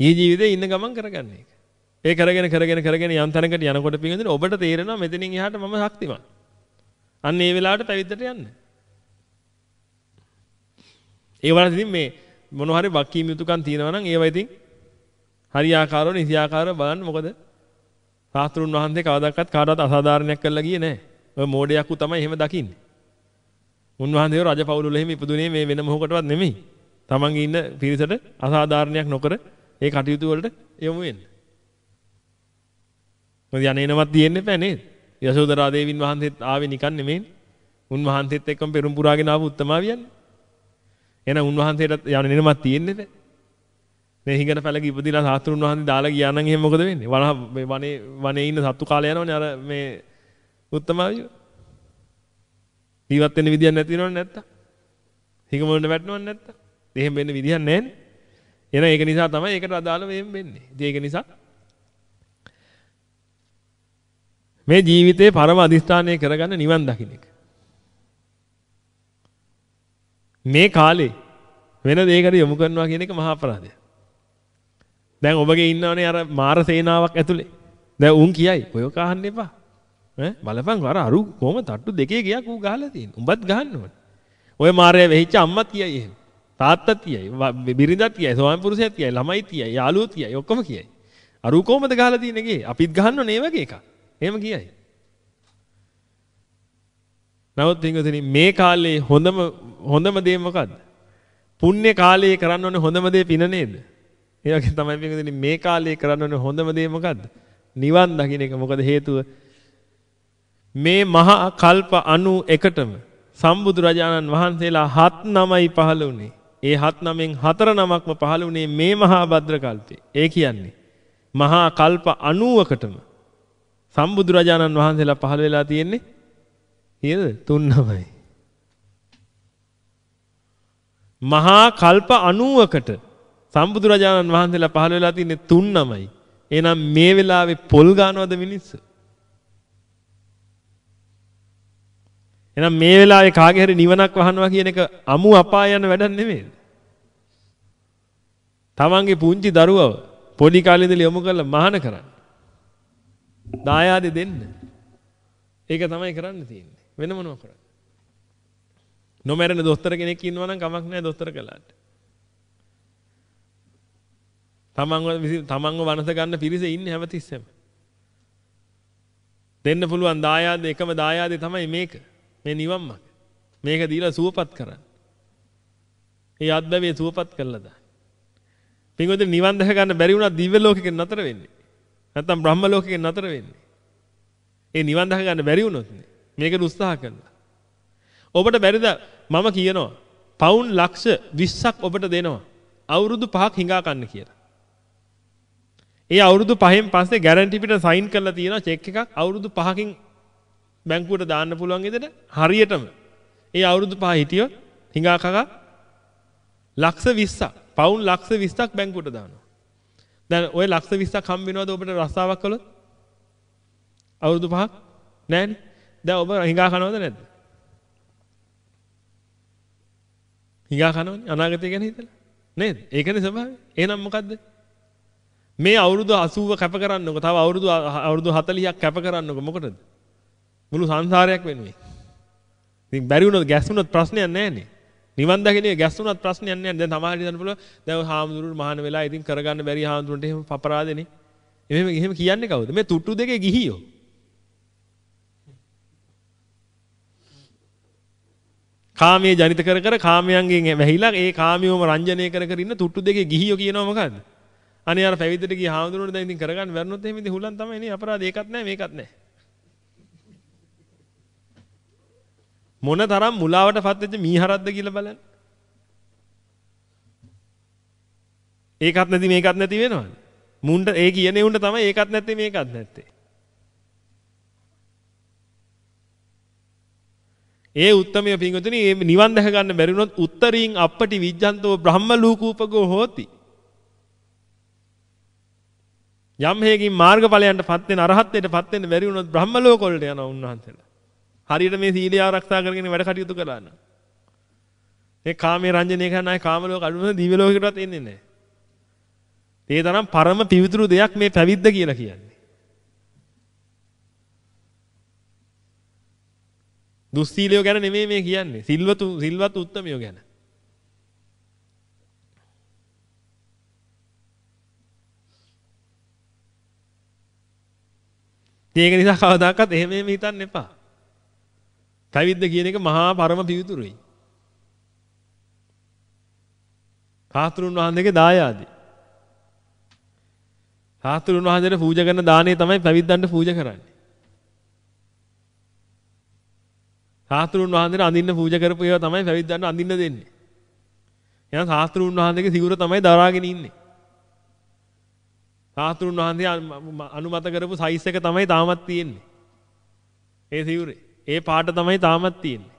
ගිහි ජීවිතේ ඉන්න ගමන් කරගන්න ඒක. ඒ කරගෙන කරගෙන කරගෙන යම් තැනකට යනකොට පිටින් ඔබට තේරෙනවා මෙතනින් එහාට මම ශක්තිමත්. අන්න ඒ වෙලාවට පැවිද්දට යන්න. ඒ වරත් ඉතින් මේ මොන හරි වක්කීම් යුතුයකම් තියෙනවා නම් ඒවා ඉතින් හරියාකාරව නිසියාකාරව බලන්න මොකද සාස්ත්‍රුන් වහන්සේ කවදාවත් කාටවත් අසාධාරණයක් කළා ගියේ නැහැ. ඔය මෝඩයක් උ තමයි එහෙම දකින්නේ. උන්වහන්සේ රජ පවුල් වල එහෙම ඉපදුනේ මේ වෙන මොහොකටවත් නෙමෙයි. තමන්ගේ ඉන්න පිරිසට අසාධාරණයක් නොකර ඒ කටයුතු වලට යොමු වෙන්න. මොකද යන්නේනවත් තියෙන්නේ නැහැ නේද? යශෝදරා දේවින් වහන්සේත් ආවේ නිකන් නෙමෙයි. උන්වහන්සේත් එක්කම පෙරම් පුරාගෙන ආපු උත්තමාවියන්නේ. එහෙනම් උන්වහන්සේට යන්නේනවත් තියෙන්නේ නැහැ. මේ හිඟන පැලක ඉපදිලා සාස්ත්‍රුන් වහන්සේ දාලා ගියා නම් එහෙම මොකද වෙන්නේ? වන මේ වනේ වනේ ඉන්න සත්තු කාලය යනවනේ අර මේ උත්තමාවිය. ජීවත් වෙන්න විදියක් නැති වෙනවනේ නැත්තම්. හිඟ මොන්න වැටෙනවනේ නැත්තම්. එහෙම වෙන්න විදියක් නැහැනේ. එහෙනම් ඒක නිසා තමයි ඒකට අදාළව එහෙම වෙන්නේ. ඉතින් ඒක නිසා මේ ජීවිතේ පරම අදිස්ථානය කරගන්න නිවන් දකින්න එක. මේ කාලේ වෙන දෙයකට යොමු කරනවා කියන එක මහා අපරාධයක්. දැන් ඔබගේ ඉන්නවනේ අර මාර සේනාවක් ඇතුලේ. දැන් උන් කියයි ඔය කහන්න එපා. ඈ බලපන් අර අරු කොහම තට්ටු දෙකේ ගියක් ඌ ගහලා තියෙන. උඹත් ගහන්න ඕනේ. ඔය මාරය වෙහිච්ච අම්මත් කියයි එහෙම. තාත්තත් කියයි. බිරිඳත් කියයි. ස්වාමි පුරුෂයත් කියයි. ළමයි කියයි. යාළුවෝත් කියයි. ඔක්කොම කියයි. අරු කොහමද ගහලා තියෙන්නේ ගේ? අපිත් ගහන්න ඕනේ ඒ වගේ එකක්. එහෙම කියයි. නමුත් පින්වතුනි මේ කාලේ හොඳම හොඳම දේ මොකද්ද? පුණ්‍ය කාලයේ කරන්න ඕනේ හොඳම දේ පින නේද? ඒ වගේ තමයි පින්වතුනි මේ කාලේ කරන්න ඕනේ හොඳම දේ මොකද්ද? නිවන් දකින්න එක. මොකද හේතුව මේ මහා කල්ප 91ටම සම්බුදු රජාණන් වහන්සේලා හත් නමයි පහළ වුණේ. ඒ හත් නමෙන් හතර නමක්ම පහළ වුණේ මේ මහා භද්‍ර කල්පේ. ඒ කියන්නේ මහා කල්ප 90කටම සම්බුදු රජාණන් වහන්සේලා පහළ වෙලා තියෙන්නේ නේද? තුන් නමයි. මහා කල්ප 90කට සම්බුදුරජාණන් වහන්සේලා පහළ වෙලා තින්නේ තුන් නමයි. එහෙනම් මේ වෙලාවේ පොල් ගන්නවද මිනිස්සු? එහෙනම් මේ වෙලාවේ කාගේ හරි නිවනක් වහනවා කියන එක අමු අපාය යන වැඩක් නෙමෙයි. තමන්ගේ පුංචි දරුවව පොඩි කාලේ ඉඳලා යොමු කරලා මහාන කරන්න. දායාදේ දෙන්න. ඒක තමයි කරන්න තියෙන්නේ. වෙන මොනව කරන්නේ? නොමැරෙන දොස්තර කෙනෙක් ඉන්නවා නම් කමක් නැහැ දොස්තර කළාට. තමන්ව තමන්ව වනස ගන්න පිරිස ඉන්නේ හැමතිස්සෙම. දෙන්න පුළුවන් දායාද එකම දායාදේ තමයි මේක. මේ නිවම්මක. මේක දීලා සුවපත් කරන්න. ඒ අද්දවේ සුවපත් කළා දා. පින්වතුනි නිවන් දැක ගන්න බැරි වුණා දිව්‍ය ලෝකෙකින් නතර වෙන්නේ. නැත්තම් බ්‍රහ්ම ලෝකෙකින් නතර වෙන්නේ. ඒ නිවන් දැක ගන්න බැරි වුණොත් මේකට උත්සාහ කළා. ඔබට බැරිද මම කියනවා පවුන් ලක්ෂ 20ක් ඔබට දෙනවා. අවුරුදු 5ක් හිඟා කන්න කියලා. ඒ අවුරුදු 5න් පස්සේ ගැරන්ටි පිට සයින් කරලා තියෙනවා චෙක් එකක් අවුරුදු 5කින් බැංකුවට දාන්න පුළුවන් විදිහට හරියටම. ඒ අවුරුදු 5 හිටියොත් හිඟා කකා ලක්ෂ 20ක් පවුන් ලක්ෂ 20ක් බැංකුවට දානවා. දැන් ওই ලක්ෂ 20ක් හම්බ වෙනවද ඔබට රස්සාවක් කළොත්? අවුරුදු 5ක් නෑනේ. දැන් ඔබ හිඟා කනවද නැද්ද? හිඟා කනවනේ අනාගතය ගැන හිතලා. නේද? ඒකනේ ස්වභාවය. එහෙනම් මොකද්ද? මේ අවුරුදු 80 කැප කරන්නකො. තව අවුරුදු අවුරුදු 40ක් කැප කරන්නකො. මොකටද? මුළු සංසාරයක් වෙනුවෙන්. ඉතින් බැරි වුණොත් ගැස්සුණොත් ප්‍රශ්නයක් නැහැනේ. නිවන් දකින්නේ ගැස්සුණත් ප්‍රශ්නයක් නැහැ. දැන් තමයි හිතන්න පුළුවන් දැන් හාමුදුරුවෝ මහාන වෙලා ඉතින් කරගන්න බැරි හාමුදුරුවන්ට එහෙම පපරාදෙනේ. එහෙම එහෙම කියන්නේ කවුද? මේ තුට්ටු දෙකේ ගිහියෝ. කාමයේ ජනිත කර කර කාමයන්ගෙන් වැහිලා ඒ කාමියෝම රංජනය කර කර ඉන්න තුට්ටු දෙකේ ගිහියෝ කියනවා මොකද්ද? අනේ අර පැවිද්දට ගිය හාමුදුරුවෝ දැන් ඉතින් කරගන්න බැරිනොත් එහෙම ඉතින් හුලන් තමයි නේ අපරාධ ඒකත් නැහැ මේකත් නැහැ. මොන තරම් මුලාවටපත් වෙච්ච මීහරක්ද කියලා බලන්න. ඒකත් නැති මේකත් නැති වෙනවද? මුන්ට ඒ කියන්නේ උන්ට තමයි ඒකත් නැත්තේ මේකත් නැත්තේ. ඒ උත්තමය පිංගුතුනි මේ නිවන් දැක ගන්න බැරි වුණොත් උත්තරීන් අපපටි විජ්ජන්තෝ බ්‍රහ්ම ලූකූපගෝ හෝති. යම් හේකින් මාර්ගඵලයන්ටපත් වෙන අරහත්ත්වයටපත් වෙන්න බැරි වුණොත් බ්‍රහ්ම ලෝක වලට යනවා උන්වහන්සේලා. හරියට මේ සීලය ආරක්ෂා කරගෙන වැඩ කටයුතු කළා නම්. මේ කාමයේ රංජනය කරන අය කාම ලෝක අඩුම දිව්‍ය ලෝකයකටවත් එන්නේ නැහැ. ඒ තරම් පරම පිවිතුරු දෙයක් මේ පැවිද්ද කියලා කියන්නේ. දුස්සීලයෝ ගැන නෙමෙයි මේ කියන්නේ. සිල්වතු සිල්වත් උත්තමයෝ ගැන. ඒක නිසා කවදාකවත් එහෙම එහෙම හිතන්න එපා. පැවිද්ද කියන එක මහා පරම පිවිතුරුයි. සාස්ත්‍රුන් වහන්සේගේ දායාදේ. සාස්ත්‍රුන් වහන්සේට පූජා කරන දාණය තමයි පැවිද්දන්ට පූජා කරන්නේ. සාස්ත්‍රුන් වහන්සේට අඳින්න පූජා කරපු ඒවා තමයි පැවිද්දන්ට අඳින්න දෙන්නේ. එහෙනම් සාස්ත්‍රුන් වහන්සේගේ සිවුර තමයි දරාගෙන ඉන්නේ. සාස්ත්‍රුන් වහන්සේ අනුමත කරපු සයිස් එක තමයි තාමත් තියෙන්නේ. ඒ සිවුරේ. ඒ පාට තමයි තාමත් තියෙන්නේ.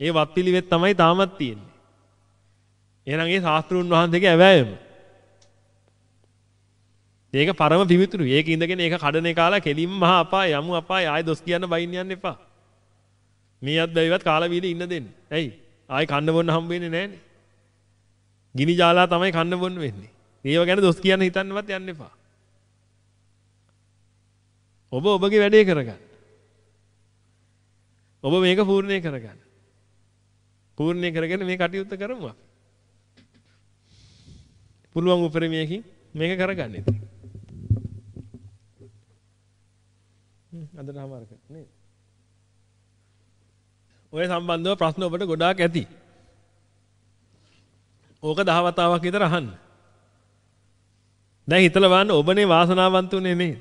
ඒ වත් පිළිවෙත් තමයි තාමත් තියෙන්නේ. එහෙනම් ඒ ශාස්ත්‍රුන් වහන්සේගේ ඇවෑයම. ඒක පරම පිවිතුරු. ඒක ඉඳගෙන ඒක කඩනේ කාලා කෙලින්ම මහා අපාය යමු අපාය ආයෙ දොස් කියන්න බයින් යන්න එපා. මීයත් බැවිවත් කාලා වීදී ඉන්න දෙන්න. ඇයි? ආයෙ කන්න බොන්න හම්බ වෙන්නේ නැහනේ. ගිනි ජාලා තමයි කන්න බොන්න වෙන්නේ. ඒව ගැන දොස් කියන්න හිතන්නවත් යන්න එපා. ඔබ ඔබගේ වැඩේ කරගන්න. ඔබ මේක පූර්ණේ කරගන්න. පූර්ණේ කරගෙන මේ කටයුත්ත කරමු අපි. පුළුවන් උපරිමයකින් මේක කරගන්න ඉතින්. අදට හමාරක නේද? ඔය සම්බන්ධව ප්‍රශ්න ඔබට ගොඩාක් ඇති. ඕක දහවතාවක් විතර අහන්න. දැන් හිතලා බලන්න ඔබනේ වාසනාවන්ත උනේ නේද?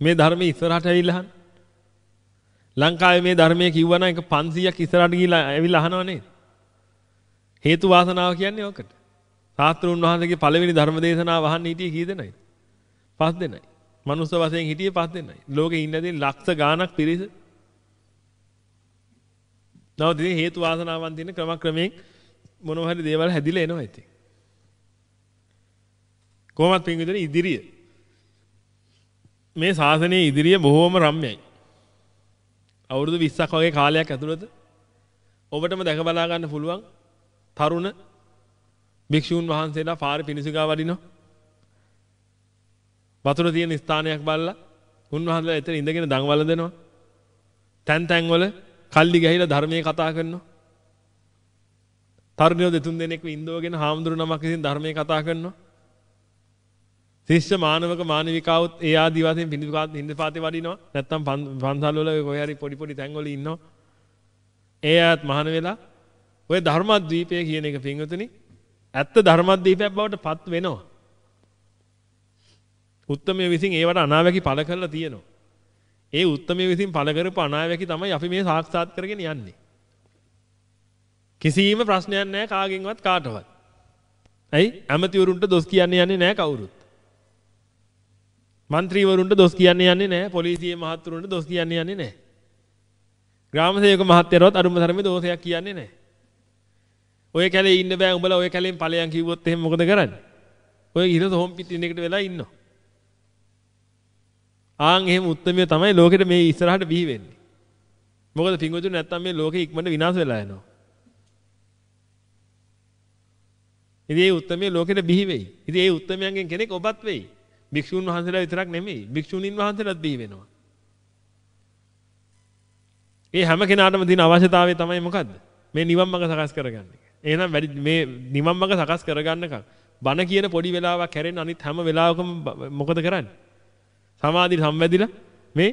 මේ ධර්මයේ ඉස්සරහට ඇවිල්ලා අහන්න. ලංකාවේ මේ ධර්මයේ කිව්වනම් ඒක 500ක් ඉස්සරහට ගිහිල්ලා ඇවිල්ලා අහනව නේද? හේතු වාසනාව කියන්නේ ඕකට. සාස්ත්‍රුන් වහන්සේගේ පළවෙනි ධර්ම දේශනාව අහන්න හිටියේ කී දෙනයිද? පස් දෙනයි. මනුස්ස වශයෙන් හිටියේ පස් දෙනයි. ලෝකේ ඉන්න දේ ලක්ෂ ගාණක් පිරිස. නමුත් ඉතින් හේතු වාසනාවන් තියෙන ක්‍රමක්‍රමයෙන් මොනවා හරි දේවල් හැදිලා එනවා ඉතින්. කොහොමත් පින්විතනේ ඉදිරිය මේ ශාසනයේ ඉදිරිය බොහෝම රම්‍යයි. අවුරුදු 20ක් වගේ කාලයක් ඇතුළත ඔබටම දැක බලා ගන්න පුළුවන් තරුණ භික්ෂූන් වහන්සේලා පාරේ පිණිසුගා වඩිනවා. වතුර තියෙන ස්ථානයක් බලලා උන්වහන්සේලා එතන ඉඳගෙන දඟවල දෙනවා. තැන් තැන් වල කල්ලි ගහිලා ධර්මයේ කතා කරනවා. තරුණයෝ දෙතුන් දෙනෙක් ඉඳවගෙන හාමුදුරු නමක් විසින් ධර්මයේ කතා කරනවා. ශිෂ්‍ය මානවක මානවිකාවුත් ඒ ආදි වශයෙන් පිළිපාත හිඳපාතේ වඩිනවා. නැත්තම් පන්සල් වල කොහේ හරි පොඩි පොඩි තැන් වල ඉන්නවා. ඒ ආත් මහාන වෙලා ඔය ධර්මද්වීපය කියන එක පින්වතුනි ඇත්ත ධර්මද්වීපයක් බවට පත් වෙනවා. උත්තමය විසින් ඒවට අනාවැකි පළ කරලා තියෙනවා. ඒ උත්තමය විසින් පළ කරපු අනාවැකි තමයි අපි මේ සාක්ෂාත් කරගෙන යන්නේ. කිසිම ප්‍රශ්නයක් නැහැ කාගෙන්වත් කාටවත්. ඇයි? ඇමතිවරුන්ට දොස් කියන්නේ යන්නේ නැහැ කවුරුත්. මන්ත්‍රීවරුන්ට දොස් කියන්න යන්නේ නෑ පොලිසිය මහත්තුරුන්ට දොස් කියන්න යන්නේ නෑ. ග්‍රාමසේක මහත්තයරවත් අරුම තරමේ දෝෂයක් කියන්නේ නෑ. ඔය කැලේ ඉන්න බෑ උඹලා ඔය කැලෙන් ඵලයන් කිව්වොත් එහෙම මොකද කරන්නේ? ඔය ඉර සොම් පිටින් එකට වෙලා ඉන්නවා. ආන් එහෙම උත්මය තමයි ලෝකෙට මේ ඉස්සරහට බිහි වෙන්නේ. මොකද පිංගුතුන් නැත්තම් මේ ලෝකෙ ඉක්මනට විනාශ වෙලා යනවා. ඉතින් මේ උත්මය ලෝකෙට බිහි වෙයි. ඉතින් මේ උත්මයන්ගෙන් කෙනෙක් ඔබත් වෙයි. භික්ෂුන් වහන්සේලා විතරක් නෙමෙයි භික්ෂුණීන් වහන්සේලාත් බිහි වෙනවා. ඒ හැම කෙනාටම තියෙන අවශ්‍යතාවය තමයි මොකද්ද? මේ නිවන් මඟ සකස් කරගන්න එක. එහෙනම් වැඩි මේ නිවන් මඟ සකස් කරගන්නකම් බණ කියන පොඩි වෙලාවක් හැරෙන්න අනිත් හැම වෙලාවකම මොකද කරන්නේ? සමාධි සම්වැදිලා මේ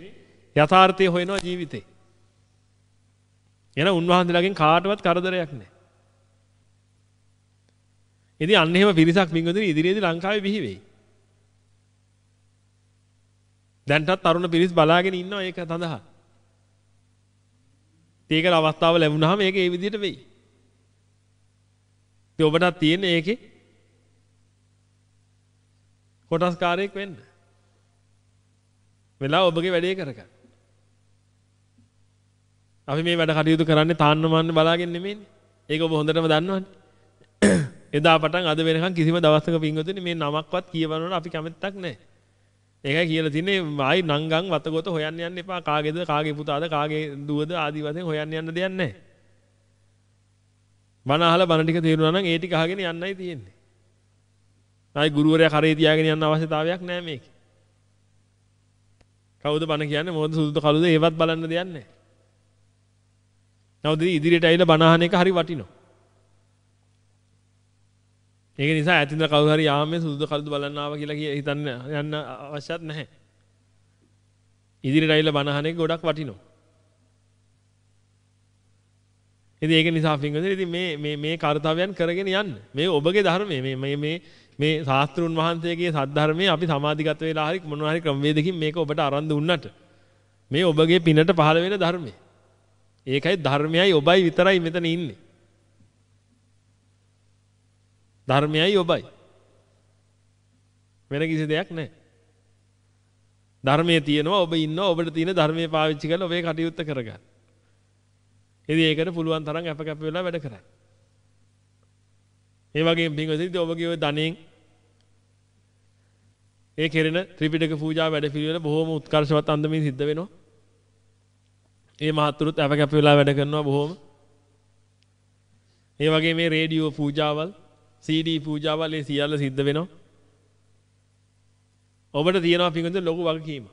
යථාර්ථය හොයනවා ජීවිතේ. එන උන්වහන්සේලාගෙන් කාටවත් කරදරයක් නැහැ. ඉතින් අන්න එහෙම පිරිසක් මින්ගොදේ ඉදිරියේදී ලංකාවේ බිහි වෙයි. දැන්ටත් තරුණ පිරිස් බලාගෙන ඉන්නවා ඒක සඳහා. ඒකට අවස්ථාව ලැබුණාම ඒක ඒ විදිහට වෙයි. ඉතින් ඔබටත් තියෙන්නේ ඒකේ කොටස්කාරයෙක් වෙන්න. වෙලා ඔබගේ වැඩේ කරගන්න. අපි මේ වැඩ කටයුතු කරන්නේ තාන්න මාන්න බලාගෙන නෙමෙයිනේ. ඒක ඔබ හොඳටම දන්නවනේ. [coughs] එදා පටන් අද වෙනකන් කිසිම දවසක පින්වතුනි මේ නමක්වත් කියවනවන අපි කැමැත්තක් නැහැ. ඒකයි කියලා තින්නේ ආයි නංගන් වතගොත හොයන්න යන්න එපා. කාගේද කාගේ පුතාද කාගේ දුවද ආදී වශයෙන් හොයන්න යන්න දෙයක් නැහැ. බණ අහලා බණ ටික තේරුණා නම් ඒ ටික අහගෙන යන්නයි තියෙන්නේ. ආයි ගුරුවරයා කරේ තියාගෙන යන්න අවශ්‍යතාවයක් නැහැ මේකේ. කවුද බණ කියන්නේ මොකද සුදුද කළුද ඒවත් බලන්න දෙයක් නැහැ. නමුත් ඉදිරියට ඇවිල්ලා බණ අහන එක හරි වටිනවා. ඒක නිසා ඇතින්ද කවුරු හරි යාමේ සුදුද කළුද බලන්න ආවා කියලා හිතන්න යන්න අවශ්‍යත් නැහැ. ඉදිරියට ඇවිල්ලා බණ අහන එක ගොඩක් වටිනවා. ඉතින් ඒක නිසා පින්වතුනි ඉතින් මේ මේ මේ කාර්යයන් කරගෙන යන්න. මේ ඔබගේ ධර්මයේ මේ මේ මේ මේ ශාස්ත්‍රුන් වහන්සේගේ සද්ධර්මයේ අපි සමාධිගත වෙලා හරි මොනවා හරි ක්‍රමවේදකින් මේක ඔබට අරන් දුන්නට මේ ඔබගේ පිනට පහළ වෙන ධර්මය. ඒකයි ධර්මයයි ඔබයි විතරයි මෙතන ඉන්නේ. ධර්මයයි ඔබයි. වෙන කිසි දෙයක් නැහැ. ධර්මයේ තියෙනවා ඔබ ඉන්නවා ඔබට තියෙන ධර්මයේ පාවිච්චි කරලා ඔබේ කටයුත්ත කරගන්න. ඉතින් ඒකට පුළුවන් තරම් අප කැප වෙලා වැඩ කරන්න. ඒ වගේම පින්වතුනි ඔබගේ ওই ධනෙන් ඒ කෙරෙන ත්‍රිපිටක පූජා වැඩ පිළිවෙල බොහොම උත්කර්ෂවත් අන්දමින් සිද්ධ වෙනවා. ඒ මහත්තුරුත් අප කැප වෙලා වැඩ කරනවා බොහොම. ඒ වගේ මේ රේඩියෝ පූජාවල් CD පූජාවල් ඒ සියල්ල සිද්ධ වෙනවා. ඔබට තියෙනවා පින්වතුනි ලොකු වගකීමක්.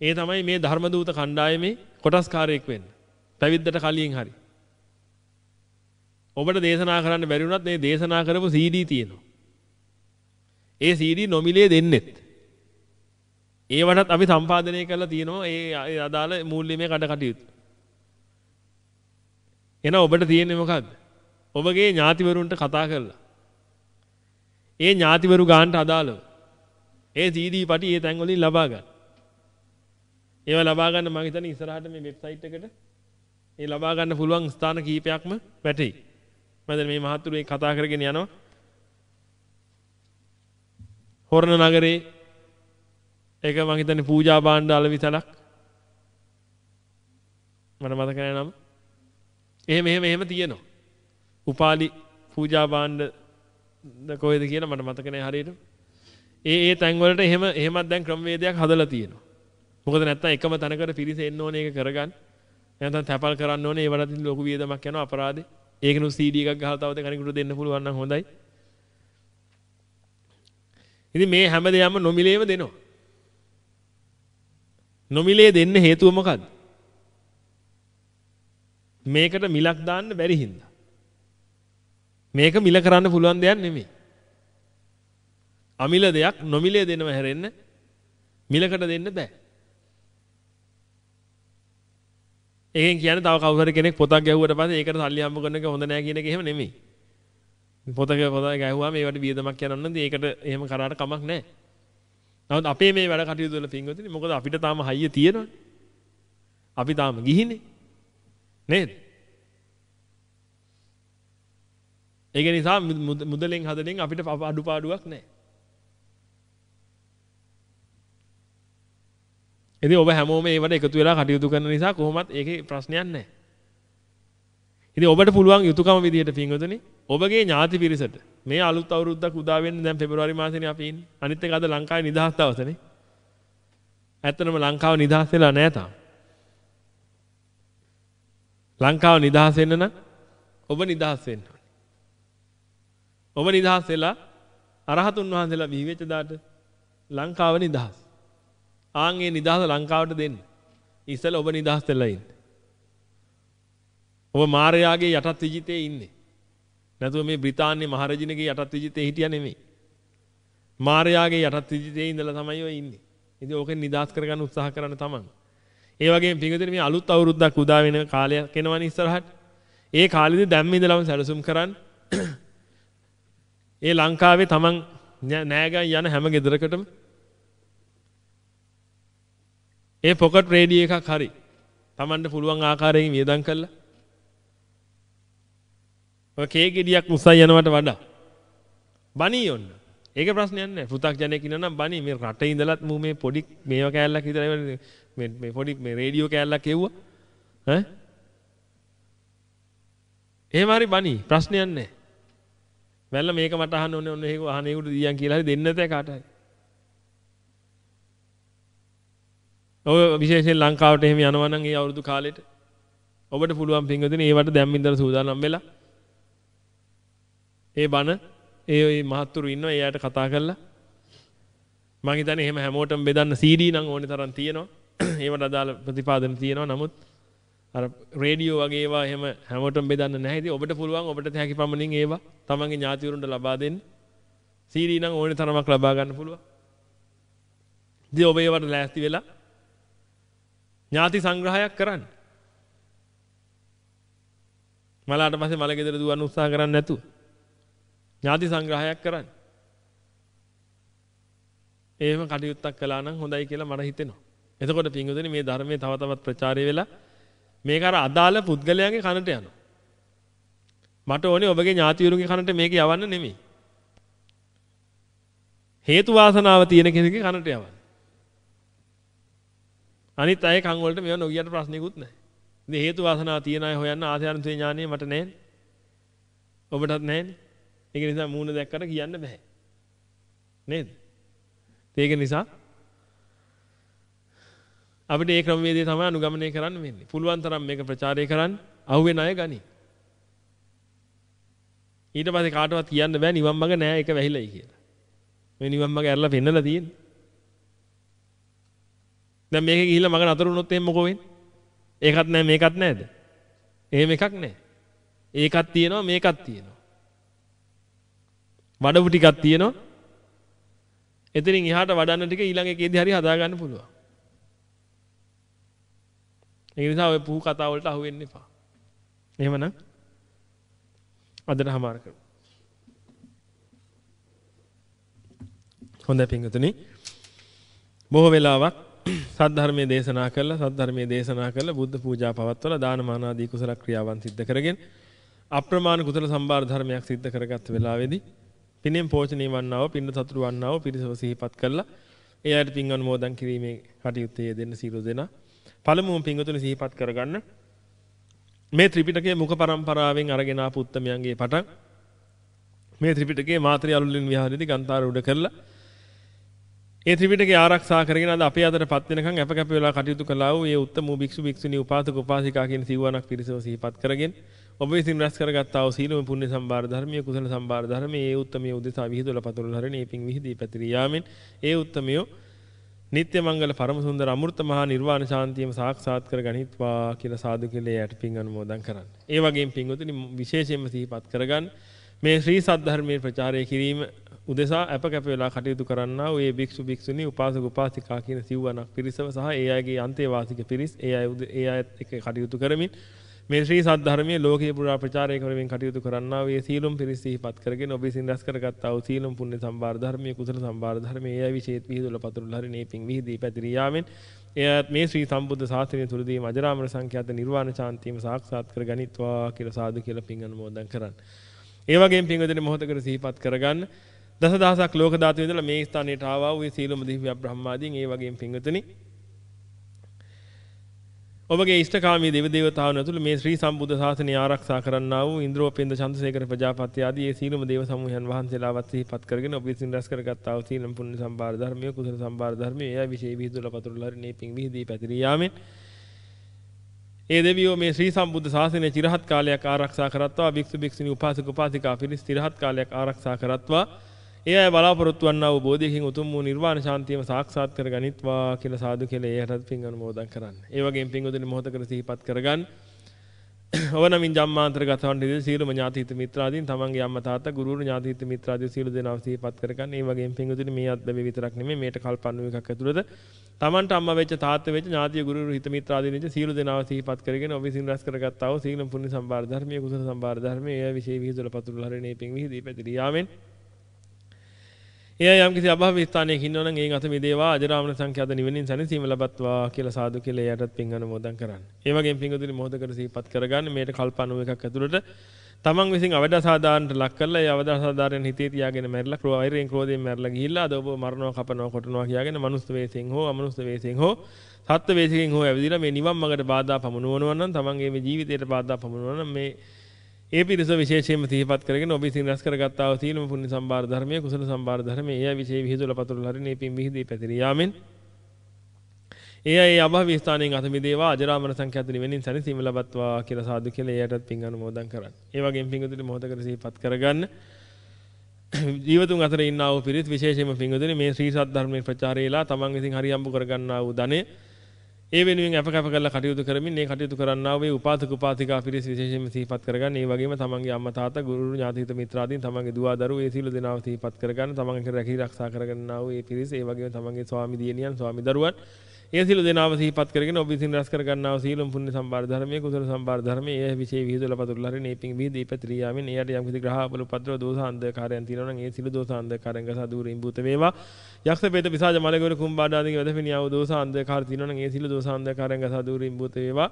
ඒ තමයි මේ ධර්මදූත කණ්ඩායමේ කොටස්කාරයෙක් වෙන්න. පැවිද්දට කලින් හරි. ඔබට දේශනා කරන්න බැරි වුණත් මේ දේශනා කරපු CD තියෙනවා. ඒ CD නොමිලේ දෙන්නෙත්. ඒවටත් අපි සම්පාදනය කරලා තියෙනවා ඒ අදාළ මූල්‍යමය කඩ කටයුතු. එන ඔබට තියෙන්නේ මොකද්ද? ඔබගේ ඥාතිවරුන්ට කතා කරලා. ඒ ඥාතිවරු ගානට අදාළව ඒ CD පටි ඒ තැන් වලින් ලබා ගන්න. ඒව ලබා ගන්න මම හිතන්නේ ඉස්සරහට මේ වෙබ්සයිට් එකට ඒ ලබා ගන්න පුළුවන් ස්ථාන කීපයක්ම වැටෙයි. මම මේ මහත්තුරු මේ කතා කරගෙන යනවා. හොරණ නගරේ ඒක මම හිතන්නේ පූජා භාණ්ඩ අලවිසලක් මට මතක නැහැ නම. එහෙම එහෙම එහෙම තියෙනවා. උපාලි පූජා භාණ්ඩ කොහෙද කියලා මට මතක නැහැ හරියට. ඒ ඒ තැන් වලට එහෙම එහෙමත් දැන් ක්‍රමවේදයක් හදලා තියෙනවා. මොකද නැත්තම් එකම තැනකට පිරිස එන්න ඕනේ ඒක කරගන්න. නැත්නම් තැපල් කරන්න ඕනේ ඒ වලට ලොකු වියදමක් යනවා අපරාධේ. ඒකනු CD එකක් ගහලා තව කෙනෙකුට දෙන්න පුළුවන් නම් හොඳයි. ඉතින් මේ හැම දෙයක්ම නොමිලේම දෙනවා. නොමිලේ දෙන්න හේතුව මොකද්ද? මේකට මිලක් දාන්න බැරි හින්දා. මේක මිල කරන්න පුළුවන් දෙයක් නෙමෙයි. අමිල දෙයක් නොමිලේ දෙනව හැරෙන්න මිලකට දෙන්න බෑ. ඒකෙන් කියන්නේ තව කවුරු හරි කෙනෙක් පොතක් ගැහුවට පස්සේ ඒකට සල්ලි හම්බ කරන එක හොඳ නෑ කියන එක එහෙම නෙමෙයි. පොතක පොත ගැහුවාම ඒවට වියදමක් යනවා නම් ඒකට එහෙම කරාට කමක් නෑ. නමුත් අපේ මේ වැඩ කටයුතු වල පින්වතුනි මොකද අපිට තාම හයිය තියෙනවනේ. අපි තාම ගිහිනේ. නේද? ඒක නිසා මුදලෙන් හදලෙන් අපිට අඩුපාඩුවක් නැහැ. ඉතින් ඔබ හැමෝම ඒවට එකතු වෙලා කටයුතු කරන නිසා කොහොමත් ඒකේ ප්‍රශ්නයක් නැහැ. ඉතින් ඔබට පුළුවන් යුතුයකම විදිහට පින්වතුනි ඔබගේ ඥාති පිරිසට මේ අලුත් අවුරුද්දක් උදා වෙන්නේ දැන් පෙබරවාරි මාසෙනේ අපි ඉන්නේ. අනිත් එක අද ලංකාවේ නිදහස් දවසනේ. ඇත්තටම ලංකාව නිදහස් වෙලා නැහැ තාම. ලංකාව නිදහස් වෙන්න නම් ඔබ නිදහස් වෙන්න ඕනේ. ඔබ නිදහස් වෙලා අරහතුන් වහන්සේලා බිහි වෙච්ච දාට ලංකාව නිදහස්. ආන්ගේ නිදහස ලංකාවට දෙන්න. ඉස්සෙල්ලා ඔබ නිදහස් වෙලා ඉන්න. ඔබ මාරයාගේ යටත් විජිතේ ඉන්නේ. නැතුව මේ බ්‍රිතාන්‍ය මහරජිනගේ යටත් විජිතේ හිටියා නෙමෙයි. මාරයාගේ යටත් විජිතේ ඉඳලා තමයි ඔය ඉන්නේ. ඉතින් ඕකෙන් නිදහස් කරගන්න උත්සාහ කරන්න තමන්. ඒ වගේම පිඟුතුනි මේ අලුත් අවුරුද්දක් උදා වෙන කාලයක් එනවනේ ඉස්සරහට. ඒ කාලෙදි දැම්ම ඉඳලම සැලසුම් කරන්න. ඒ ලංකාවේ තමන් නෑගන් යන හැම ගෙදරකටම ඒ පොකට් රේඩියෝ එකක් හරි තමන්ට පුළුවන් ආකාරයෙන් වියදම් කළා. ඔය කේක් ගෙඩියක් උස්සයි යනවට වඩා බණී ඔන්න. ඒක ප්‍රශ්නයක් නෑ. පෘථග්ජනෙක් ඉන්නවා නම් බණී මේ රටේ ඉඳලත් මූ මේ පොඩි මේව කෑල්ලක් විතර මේ මේ පොඩි මේ රේඩියෝ කෑල්ලක් එව්වා. ඈ? එහෙම හරි බණී ප්‍රශ්නයක් නෑ. වැල්ල මේක මට අහන්න ඕනේ ඔන්න ඒක අහන්නේ උඩ දියන් කියලා හරි දෙන්න නැතේ කාට හරි. ඔය විශේෂයෙන් ලංකාවට එහෙම යනවා නම් ඒ අවුරුදු කාලෙට ඔබට පුළුවන් පින්වදින ඒවට දැම්ම ඉඳලා සූදානම් වෙලා ඒ බණ ඒ ඔය මහත්තුරු ඉන්නවා එයාට කතා කරලා මම හිතන්නේ එහෙම හැමෝටම බෙදන්න CD නම් ඕනේ තරම් තියෙනවා [clears throat] ඒවට අදාළ ප්‍රතිපාදන තියෙනවා නමුත් අර රේඩියෝ වගේ ඒවා එහෙම හැමෝටම බෙදන්න නැහැ ඉතින් ඔබට පුළුවන් ඔබට හැකි පමණින් ඒවා තමන්ගේ ඥාතිවරුන්ට ලබා දෙන්න CD නම් ඕනේ තරමක් ලබා ගන්න පුළුවන් ඉතින් ඔබ ඒවට ලෑස්ති වෙලා ඥාති සංග්‍රහයක් කරන්න. මලාට පස්සේ මල ගෙදර දුවන්න උත්සාහ කරන්නේ නැතුව ඥාති සංග්‍රහයක් කරන්න. එහෙම කටයුත්තක් කළා නම් හොඳයි කියලා මට හිතෙනවා. එතකොට පින්වතුනි මේ ධර්මයේ තව තවත් ප්‍රචාරය වෙලා මේක අර අදාළ පුද්ගලයාගේ කනට යනවා. මට ඕනේ ඔබගේ ඥාතිවරුන්ගේ කනට මේක යවන්න නෙමෙයි. හේතු වාසනාව තියෙන කෙනෙකුගේ කනට යවන්න. අනිත් අය කන් වලට මේව නොගියට ප්‍රශ්නයක්වත් නැහැ. ඉතින් හේතු වාසනා තියන අය හොයන්න ආධාරන්තේ ඥානෙ මට නැහැ. ඔබටත් නැහැනේ. ඒක නිසා මූණ දැක්කට කියන්න බෑ. නේද? ඒක නිසා අපිට ඒ ක්‍රමවේදය තමයි අනුගමනය කරන්න වෙන්නේ. පුළුවන් තරම් මේක ප්‍රචාරය කරන්න අහුවෙන අය ගනි. ඊට පස්සේ කාටවත් කියන්න බෑ නිවන් මඟ නෑ ඒක වැහිලයි කියලා. මේ නිවන් මඟ ඇරලා පෙන්නලා තියෙන්නේ. දැන් මේකේ ගිහිල්ලා මග නතර වුණොත් එහෙනම් මොකෝ වෙන්නේ? ඒකත් නැහැ මේකත් නැහැද? එහෙම එකක් නැහැ. ඒකක් තියෙනවා මේකක් තියෙනවා. වඩපු ටිකක් තියෙනවා. එතනින් එහාට වඩන්න ටික ඊළඟ එකේදී හරි හදා ගන්න පුළුවන්. ඒ නිසා ඔය පුහු කතා වලට අහු වෙන්න එපා. එහෙමනම් අදට හමාර කරමු. හොඳයි පින්වතුනි. බොහෝ වෙලාවක් සද්ධර්මයේ දේශනා කළා සද්ධර්මයේ දේශනා කළා බුද්ධ පූජා පවත්වලා දානමාන ආදී කුසල ක්‍රියාවන් සිද්ධ කරගෙන අප්‍රමාණ කුසල සම්බාර ධර්මයක් සිද්ධ කරගත් වෙලාවේදී පිනෙන් පෝෂණය වන්නව පින්න සතුරු වන්නව පිරිසව සිහිපත් කළා ඒ අයට පින් අනුමෝදන් කිරීමේ කටයුත්තේ යෙදෙන්න සියලු දෙනා පළමුවම පින්වතුනි සිහිපත් කරගන්න. මේ ත්‍රිපිටකයේ මුඛ පරම්පරාවෙන් අරගෙන ආපු උත්තමයන්ගේ පටන්. මේ ත්‍රිපිටකයේ මාත්‍රි අලුලින් විහාරයේදී ගන්තාර උඩ කරලා. ඒ ත්‍රිපිටකය ආරක්ෂා කරගෙන අද අපේ අතටපත් වෙනකන් අප කැප වෙලා කටයුතු කළා වූ ඒ උත්තම භික්ෂු භික්ෂුණී උපාසක උපාසිකා කියන සිවණක් පිරිසව සිහිපත් කරගෙන ඔබ විසින් රැස් කරගත්තා වූ සීලම පුණ්‍ය සම්භාර ධර්මයේ කුසල සම්භාර ධර්මයේ ඒ උත්තමයේ උදෙසා විහිදුවල පතුරුල හරිනේ පිං විහිදී පැතිරී යාමෙන් ඒ උත්තමයෝ නිත්‍ය මංගල පරම සුන්දර අමෘත මහා නිර්වාණ ශාන්තියම සාක්ෂාත් කර ගනිත්වා කියලා සාදු කියලා යට පිං අනුමෝදන් කරන්න. ඒ වගේම පිංගුතුනි විශේෂයෙන්ම සිහිපත් කරගන්න මේ ශ්‍රී සද්ධර්මයේ ප්‍රචාරය කිරීම උදෙසා අප කැප වෙලා කටයුතු කරන්නා වූ ඒ භික්ෂු භික්ෂුණී උපාසක උපාසිකා කියන සිව්වනක් පිරිසව සහ ඒ අයගේ අන්තේවාසික පිරිස් ඒ අය ඒ අයත් එක්ක කටයුතු කරමින් මේ ශ්‍රී සද්ධර්මයේ ලෝකයේ පුරා ප්‍රචාරය කරමින් කටයුතු කරන්නා වූ ඒ සීලොම් පිරිස් සිහිපත් කරගෙන ඔබ විසින් රැස් කරගත්තා වූ සීලොම් පුණ්‍ය සම්භාර ධර්මයේ කුසල සම්භාර ධර්මයේ ඒ අය විශේෂ විහිදුල පතුරුල හරි නේපින් විහිදී පැතිරී යාමෙන් එයත් මේ ශ්‍රී සම්බුද්ධ ශාසනය තුලදීම අජරාමර සංඛ්‍යාත නිර්වාණ ශාන්තියම සාක්ෂාත් කර ගනිත්වා කියලා සාදු කියලා පින් අනුමෝදන් කරන්න. ඒ වගේම පින්වදින මොහොතකට සිහිපත් කරගන්න දසදහසක් ලෝක ධාතු ඉඳලා මේ ස්ථානයට ආවා වූ සීලම දිව්‍ය බ්‍රහ්මාදීන් ඒ වගේම පිංගුතුනි ඔබගේ ඉෂ්ඨකාමී දේව දේවතාවුන් ඇතුළු මේ ශ්‍රී සම්බුද්ධ ශාසනය ආරක්ෂා කරන්නා වූ ඉන්ද්‍රෝපේන්ද්‍ර චන්ද්‍රසේකර ප්‍රජාපති ආදී ඒ සීලම දේව සමූහයන් වහන්සේලාවත් සිහිපත් කරගෙන ඔබ විසින් රැස් කරගත්තා වූ සීලම් පුණ්‍ය සම්භාර ධර්මයේ කුසල සම්භාර ධර්මයේ එය විශේෂ විහිදුල පතුරුල හරිනේ පිං විහිදී පැතිරී යාමෙන්. ඒ දෙවියෝ මේ ශ්‍රී සම්බුද්ධ ශාසනය චිරහත් කාලයක් ආරක්ෂා කරත්වා භික්ෂු භික්ෂුණී උපාසක උපාසිකා පිරිස් චිරහත් කාලයක් ආරක්ෂා කරත්වා. ඒ අය බලාපොරොත්තු වන්නා වූ බෝධියකින් උතුම් වූ නිර්වාණ ශාන්තියම සාක්ෂාත් කර ගනිත්වා කියලා සාදු කියලා එයටත් පින් අනුමෝදන් කරන්න. ඒ වගේම පින්වතුනි මොහොතකට සිහිපත් කරගන්න. [clears throat] ඔවනමින් ජම්මාන්තර ගතවන් ඉදිරි සියලුම ඥාතිහිත මිත්‍රාදීන් තමන්ගේ අම්මා තාත්තා ගුරුවරු ඥාතිහිත මිත්‍රාදී සියලු දෙනාව සිහිපත් කරගන්න. ඒ වගේම පින්වතුනි මේ අත්දැවි විතරක් නෙමෙයි මේට කල්ප 91ක් ඇතුළත තමන්ට අම්මා වෙච්ච තාත්තා වෙච්ච ඥාතිය ගුරුවරු හිත මිත්‍රාදීන් වෙච්ච සියලු දෙනාව සිහිපත් කරගෙන ඔබ විසින් රැස් කරගත්තා වූ සීල පුණ්‍ය සම්බාර ධර්මයේ කුසල සම්බාර ධර්මයේ එය විශේෂ විහිදුල පතුරුල හරිනේ පින් විහිදී පැතිරී යාමෙන් එය යම් කිසි අභාව ස්ථානයක ඉන්නවනම් ඒ අත මිදේවා අජරාමන සංඛ්‍යාත නිවෙනින් සැනසීම ලබත්වා කියලා සාදු කියලා එයටත් පින් අනුමෝදන් කරන්න. ඒ වගේම පින්වතුනි මොහොතකට සිහිපත් කරගන්න මේට කල්ප 91ක් ඇතුළත තමන් විසින් අවදාසාදාරන්ට ලක් කරලා ඒ අවදාසාදාරයන් හිතේ තියාගෙන මැරිලා ක්‍රෝවෛරයෙන් ක්‍රෝධයෙන් මැරිලා ගිහිල්ලා අද ඔබ මරනවා කපනවා කොටනවා කියාගෙන මනුස්ස වේසෙන් හෝ අමනුස්ස වේසෙන් හෝ සත්ත්ව වේසෙන් හෝ ඇවිදලා මේ නිවන් මාර්ගට බාධා පමුණුවනවා නම් තමන්ගේ මේ ජීවිතයට බාධා පමුණුවනවා නම් මේ ඒ පිරිස විශේෂයෙන්ම සිහිපත් කරගෙන ඔබ විසින් රැස් කරගත්තා වූ සීලම පුණ්‍ය සම්බාර ධර්මයේ කුසල සම්බාර ධර්මයේ එය විශේෂ විහිදුල පතුරුල හරිනේ පින් විහිදී පැතිරී යාමෙන් ඒ අය අභව ස්ථානයෙන් අත මිදේවා අජරාමර සංඛ්‍යාත නිවෙනින් සැනසීම ලබත්වා කියලා සාදු කියලා එයටත් පින් අනුමෝදන් කරන්න. ඒ වගේම පින්වතුනි මොහොතකට සිහිපත් කරගන්න. ජීවතුන් අතර ඉන්නා වූ පිරිත් විශේෂයෙන්ම පින්වතුනි මේ ශ්‍රී සත්‍ය ධර්මයේ ප්‍රචාරයලා තමන් විසින් හරියම්බු කරගන්නා වූ ධනෙ ඒ වෙනුවෙන් අප කැප කරලා කටයුතු කරමින් මේ කටයුතු කරන්නා වූ උපාසක උපාසිකා පිරිස විශේෂයෙන්ම සිහිපත් කරගන්න. ඒ වගේම තමන්ගේ අම්මා තාත්තා ගුරු ඥාතිහිත මිත්‍රාදීන් තමන්ගේ දුව දරුවෝ ඒ සීල දෙනාව සිහිපත් කරගන්න. තමන්ගේ රැකී ආරක්ෂා කරගන්නා වූ ඒ පිරිස ඒ වගේම තමන්ගේ ස්වාමි දියණියන් ස්වාමි දරුවන් ඒ සියලු දෙනාව සිහිපත් කරගෙන ඔබ විසින් රැස් කර ගන්නා වූ සීලම් පුණ්‍ය සම්බාර ධර්මයේ කුසල සම්බාර ධර්මයේ ඒ විශේෂ විහිදුල පතුරුල හරිනේ පිං විහිදී පැතිරී යාමෙන් එයට යම් කිසි ග්‍රහ බල උපද්‍රව දෝෂ අන්ධකාරයන් තියෙනවා නම් ඒ සිළු දෝෂ අන්ධකාරයන් ගසා දුරින් භූත වේවා. යක්ෂ වේද පිසාජ මලගොර කුම්බාඩාදී වැදපෙනියා වූ දෝෂ අන්ධකාර තියෙනවා නම් ඒ සිළු දෝෂ අන්ධකාරයන් ගසා දුරින් භූත වේවා.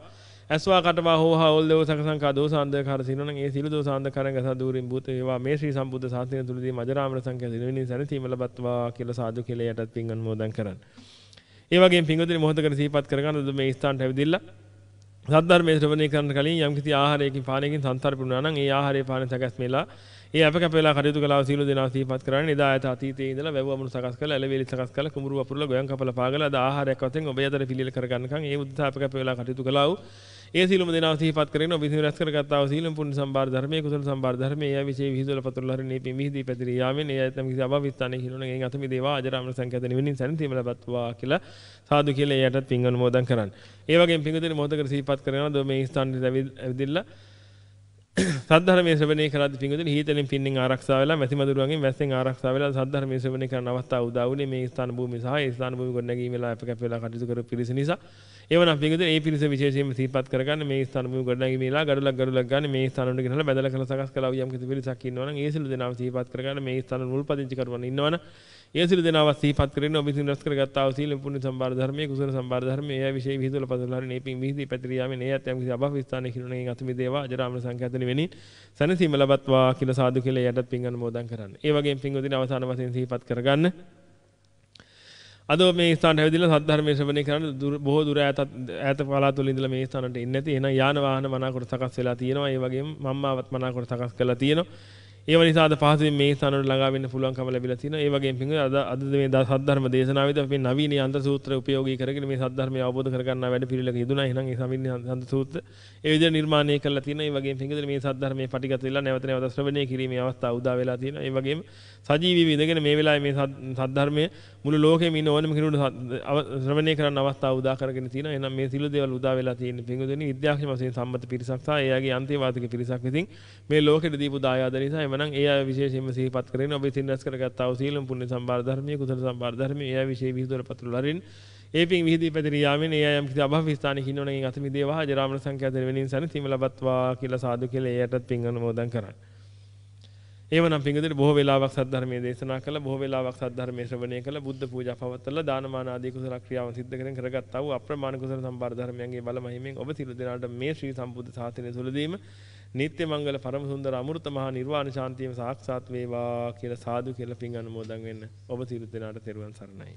ඇස්වා කටවා හෝහා ඔල් දේව සකසංකා දෝසාන්දකාර සිනන ඒ සිළු දෝසාන්දකාරයන් ගසා දුරින් භූත වේවා. මේ ශ්‍රී සම්බුද්ධ ශාසනය තුලදී මජරාමන සංඛ්‍යා දිනවිනින් සැනසීම ලබත්වා කියලා සාදු කියලා යටත් පින් අනුමෝදන් කරන්නේ. ඒ වගේම පිංගුතුනි මොහොතකට සිහිපත් කරගන්න මේ ස්ථානට ඇවිදilla සද්ධර්මයේ ශ්‍රවණය කරන කලින් යම්කිසි ආහාරයකින් පානයකින් සංතරපුණා නම් ඒ ආහාරය පාන සකස්මෙලා ඒ අප කැපෙලා කටයුතු කළා සීල දෙනා සිහිපත් කරන්නේ. එදා ඇත අතීතයේ ඉඳලා වැව් අමුණු සකස් කරලා එළවේලි සකස් කරලා කුඹුරු වපුරලා ගොයන් කපලා පාගලා. අද ආහාරයක් වශයෙන් ඔබ යතර පිළිල කරගන්නකම් ඒ උද්දා අප කැපෙලා කටයුතු කළා වූ ඒ සීලම දෙනාව සිහිපත් කරගෙන ඔබ විසින් රැස් කරගත්තා වූ සීලම් පුණ්‍ය සම්බාර ධර්මයේ කුසල සම්බාර ධර්මයේ එය විශේෂ විහිදුවල පතුරුල හරිනේ පින් විහිදී පැතිරී යාමෙන් ඒ ඇතම කිසි අභවිස්ථානයේ හිලුණෙන් එන් අතමි දේවා අජරාමර සංකේත නිවෙනින් සැනසීම ලබත්වා කියලා සාදු කියලා එයටත් පින් අනුමෝදන් කරන්න. ඒ වගේම පින්වතුනි මොහොතකට සිහිපත් කරනවා මේ ස්ථානයේ ඇවිදilla [coughs] සද්ධර්මයේ ශ්‍රවණය කරද්දී පින්වතුනි හීතලෙන් පින්නෙන් ආරක්ෂා වෙලා මැසි මදුරුවන්ගෙන් වැස්සෙන් ආරක්ෂා වෙලා සද්ධර්මයේ ශ්‍රවණය කරන අවස්ථාව උදා වුණේ මේ ස්ථාන භූමිය සහ ඒ ස්ථාන භූමිය ගොඩනැගීම වෙලා අප කැප වෙලා කටයුතු කරපු පිරිස නිසා. එවනම් පින්වතුනි මේ පිරිස විශේෂයෙන්ම සිහිපත් කරගන්න මේ ස්ථාන භූමිය ගොඩනැගීමේලා ගඩොලක් ගඩොලක් ගන්න මේ ස්ථාන වලට ගෙනලා බැදලා කරලා සකස් කළා යම් කිසි පිරිසක් ඉන්නවනම් ඒ සිළු දෙනාම සිහිපත් කරගන්න මේ ස්ථාන මුල් පදිංචි කරවන්න ඉන්නවනම් ඒ සිළු දෙනාව සිහිපත් කරගෙන ඔබ විසින් රැස් කරගත්තා වූ සීල පුණ්‍ය සම්බාර ධර්මයේ කුසල සම්බාර ධර්මයේ එය විශේෂ විහිදුවල පදවල හරි නේපින් විහිදී පැතිරියාමේ නේ යත් යම් කිසි අභව ස්ථානයේ කිනුණෙන් අතුමි දේවා අජරාමන සංඛ්‍යාතන වෙනින් සනසීම ලබත්වා කියලා සාදු කියලා යටත් පින් අනුමෝදන් කරන්න. ඒ වගේම පින් උදින අවසාන වශයෙන් සිහිපත් කරගන්න. අද මේ ස්ථානට හැවිදිලා සද්ධර්මයේ ශ්‍රවණය කරන බොහෝ දුර ඈත ඈත පළාත් වල ඉඳලා මේ ස්ථානට එන්නේ නැති එහෙනම් යාන වාහන මනාකොට සකස් වෙලා තියෙනවා. ඒ වගේම මම්මාවත් මනාකොට සකස් කරලා තියෙනවා. ඒව නිසා අද පහසුවෙන් මේ ස්ථානවල ළඟා වෙන්න පුළුවන්කම ලැබිලා තියෙනවා. ඒ වගේම පින්වල අද අද මේ සද්ධර්ම දේශනාවේදී අපි නවීන යන්ත්‍ර සූත්‍ර උපයෝගී කරගෙන මේ සද්ධර්මය අවබෝධ කරගන්නා වැඩ පිළිවෙලක යෙදුණා. එහෙනම් ඒ සමින්න යන්ත්‍ර සූත්‍ර ඒ විදිහට නිර්මාණය කරලා තියෙනවා. ඒ වගේම පින්වල මේ සද්ධර්මයේ පටිගත වෙලා නැවත නැවත ශ්‍රවණය කිරීමේ අවස්ථාව උදා වෙලා තියෙනවා. ඒ වගේම සජීවීව ඉඳගෙන මේ වෙලාවේ මේ සද්ධර්මයේ මුළු ලෝකෙම ඉන්න ඕනම කෙනෙකුට ශ්‍රවණය කරන්න අවස්ථාව උදා කරගෙන තියෙනවා. එහෙනම් මේ සිළු දේවල් උදා වෙලා තියෙන පින්වතුනි විද්‍යාඥ වශයෙන් සම්මත පිරිසක් සහ එයාගේ අන්තේවාදික පිරිසක් විසින් මේ ලෝකෙට දීපු දායාද නිසා එමනම් ඒ අය විශේෂයෙන්ම සිහිපත් කරගෙන ඔබ ඉතින් රැස් කරගත්තා වූ සීලම් පුණ්‍ය සම්බාර ධර්මයේ කුසල සම්බාර ධර්මයේ ඒ අය විශේෂ විහිදුවල පතුරු ලරින් ඒ පින් විහිදී පැතිරී යාමෙන් ඒ අය යම් කිසි අභව ස්ථානයක ඉන්නවනම් ඒ අත මිදේවා ජරාමන සංඛ්‍යාත වෙනින් සන තීම ලබත්වා කියලා සාදු කියලා එයටත් පින් අනුමෝදන් කරන්නේ. එවනම් පිංගුදෙට බොහෝ වෙලාවක් සද්ධර්මයේ දේශනා කළා බොහෝ වෙලාවක් සද්ධර්මයේ ශ්‍රවණය කළා බුද්ධ පූජා පවත්වලා දානමාන ආදී කුසල ක්‍රියාවන් සිද්ධ කරගෙන කරගත්තා වූ අප්‍රමාණ කුසල සම්බාර ධර්මයන්ගේ බල මහිමෙන් ඔබ සියලු දෙනාට මේ ශ්‍රී සම්බුද්ධ ශාසනය තුලදීම නිත්‍ය මංගල පරම සුන්දර අමෘත මහා නිර්වාණ ශාන්තියම සාක්ෂාත් වේවා කියලා සාදු කියලා පින් අනුමෝදන් වෙන්න ඔබ සියලු දෙනාට තෙරුවන් සරණයි.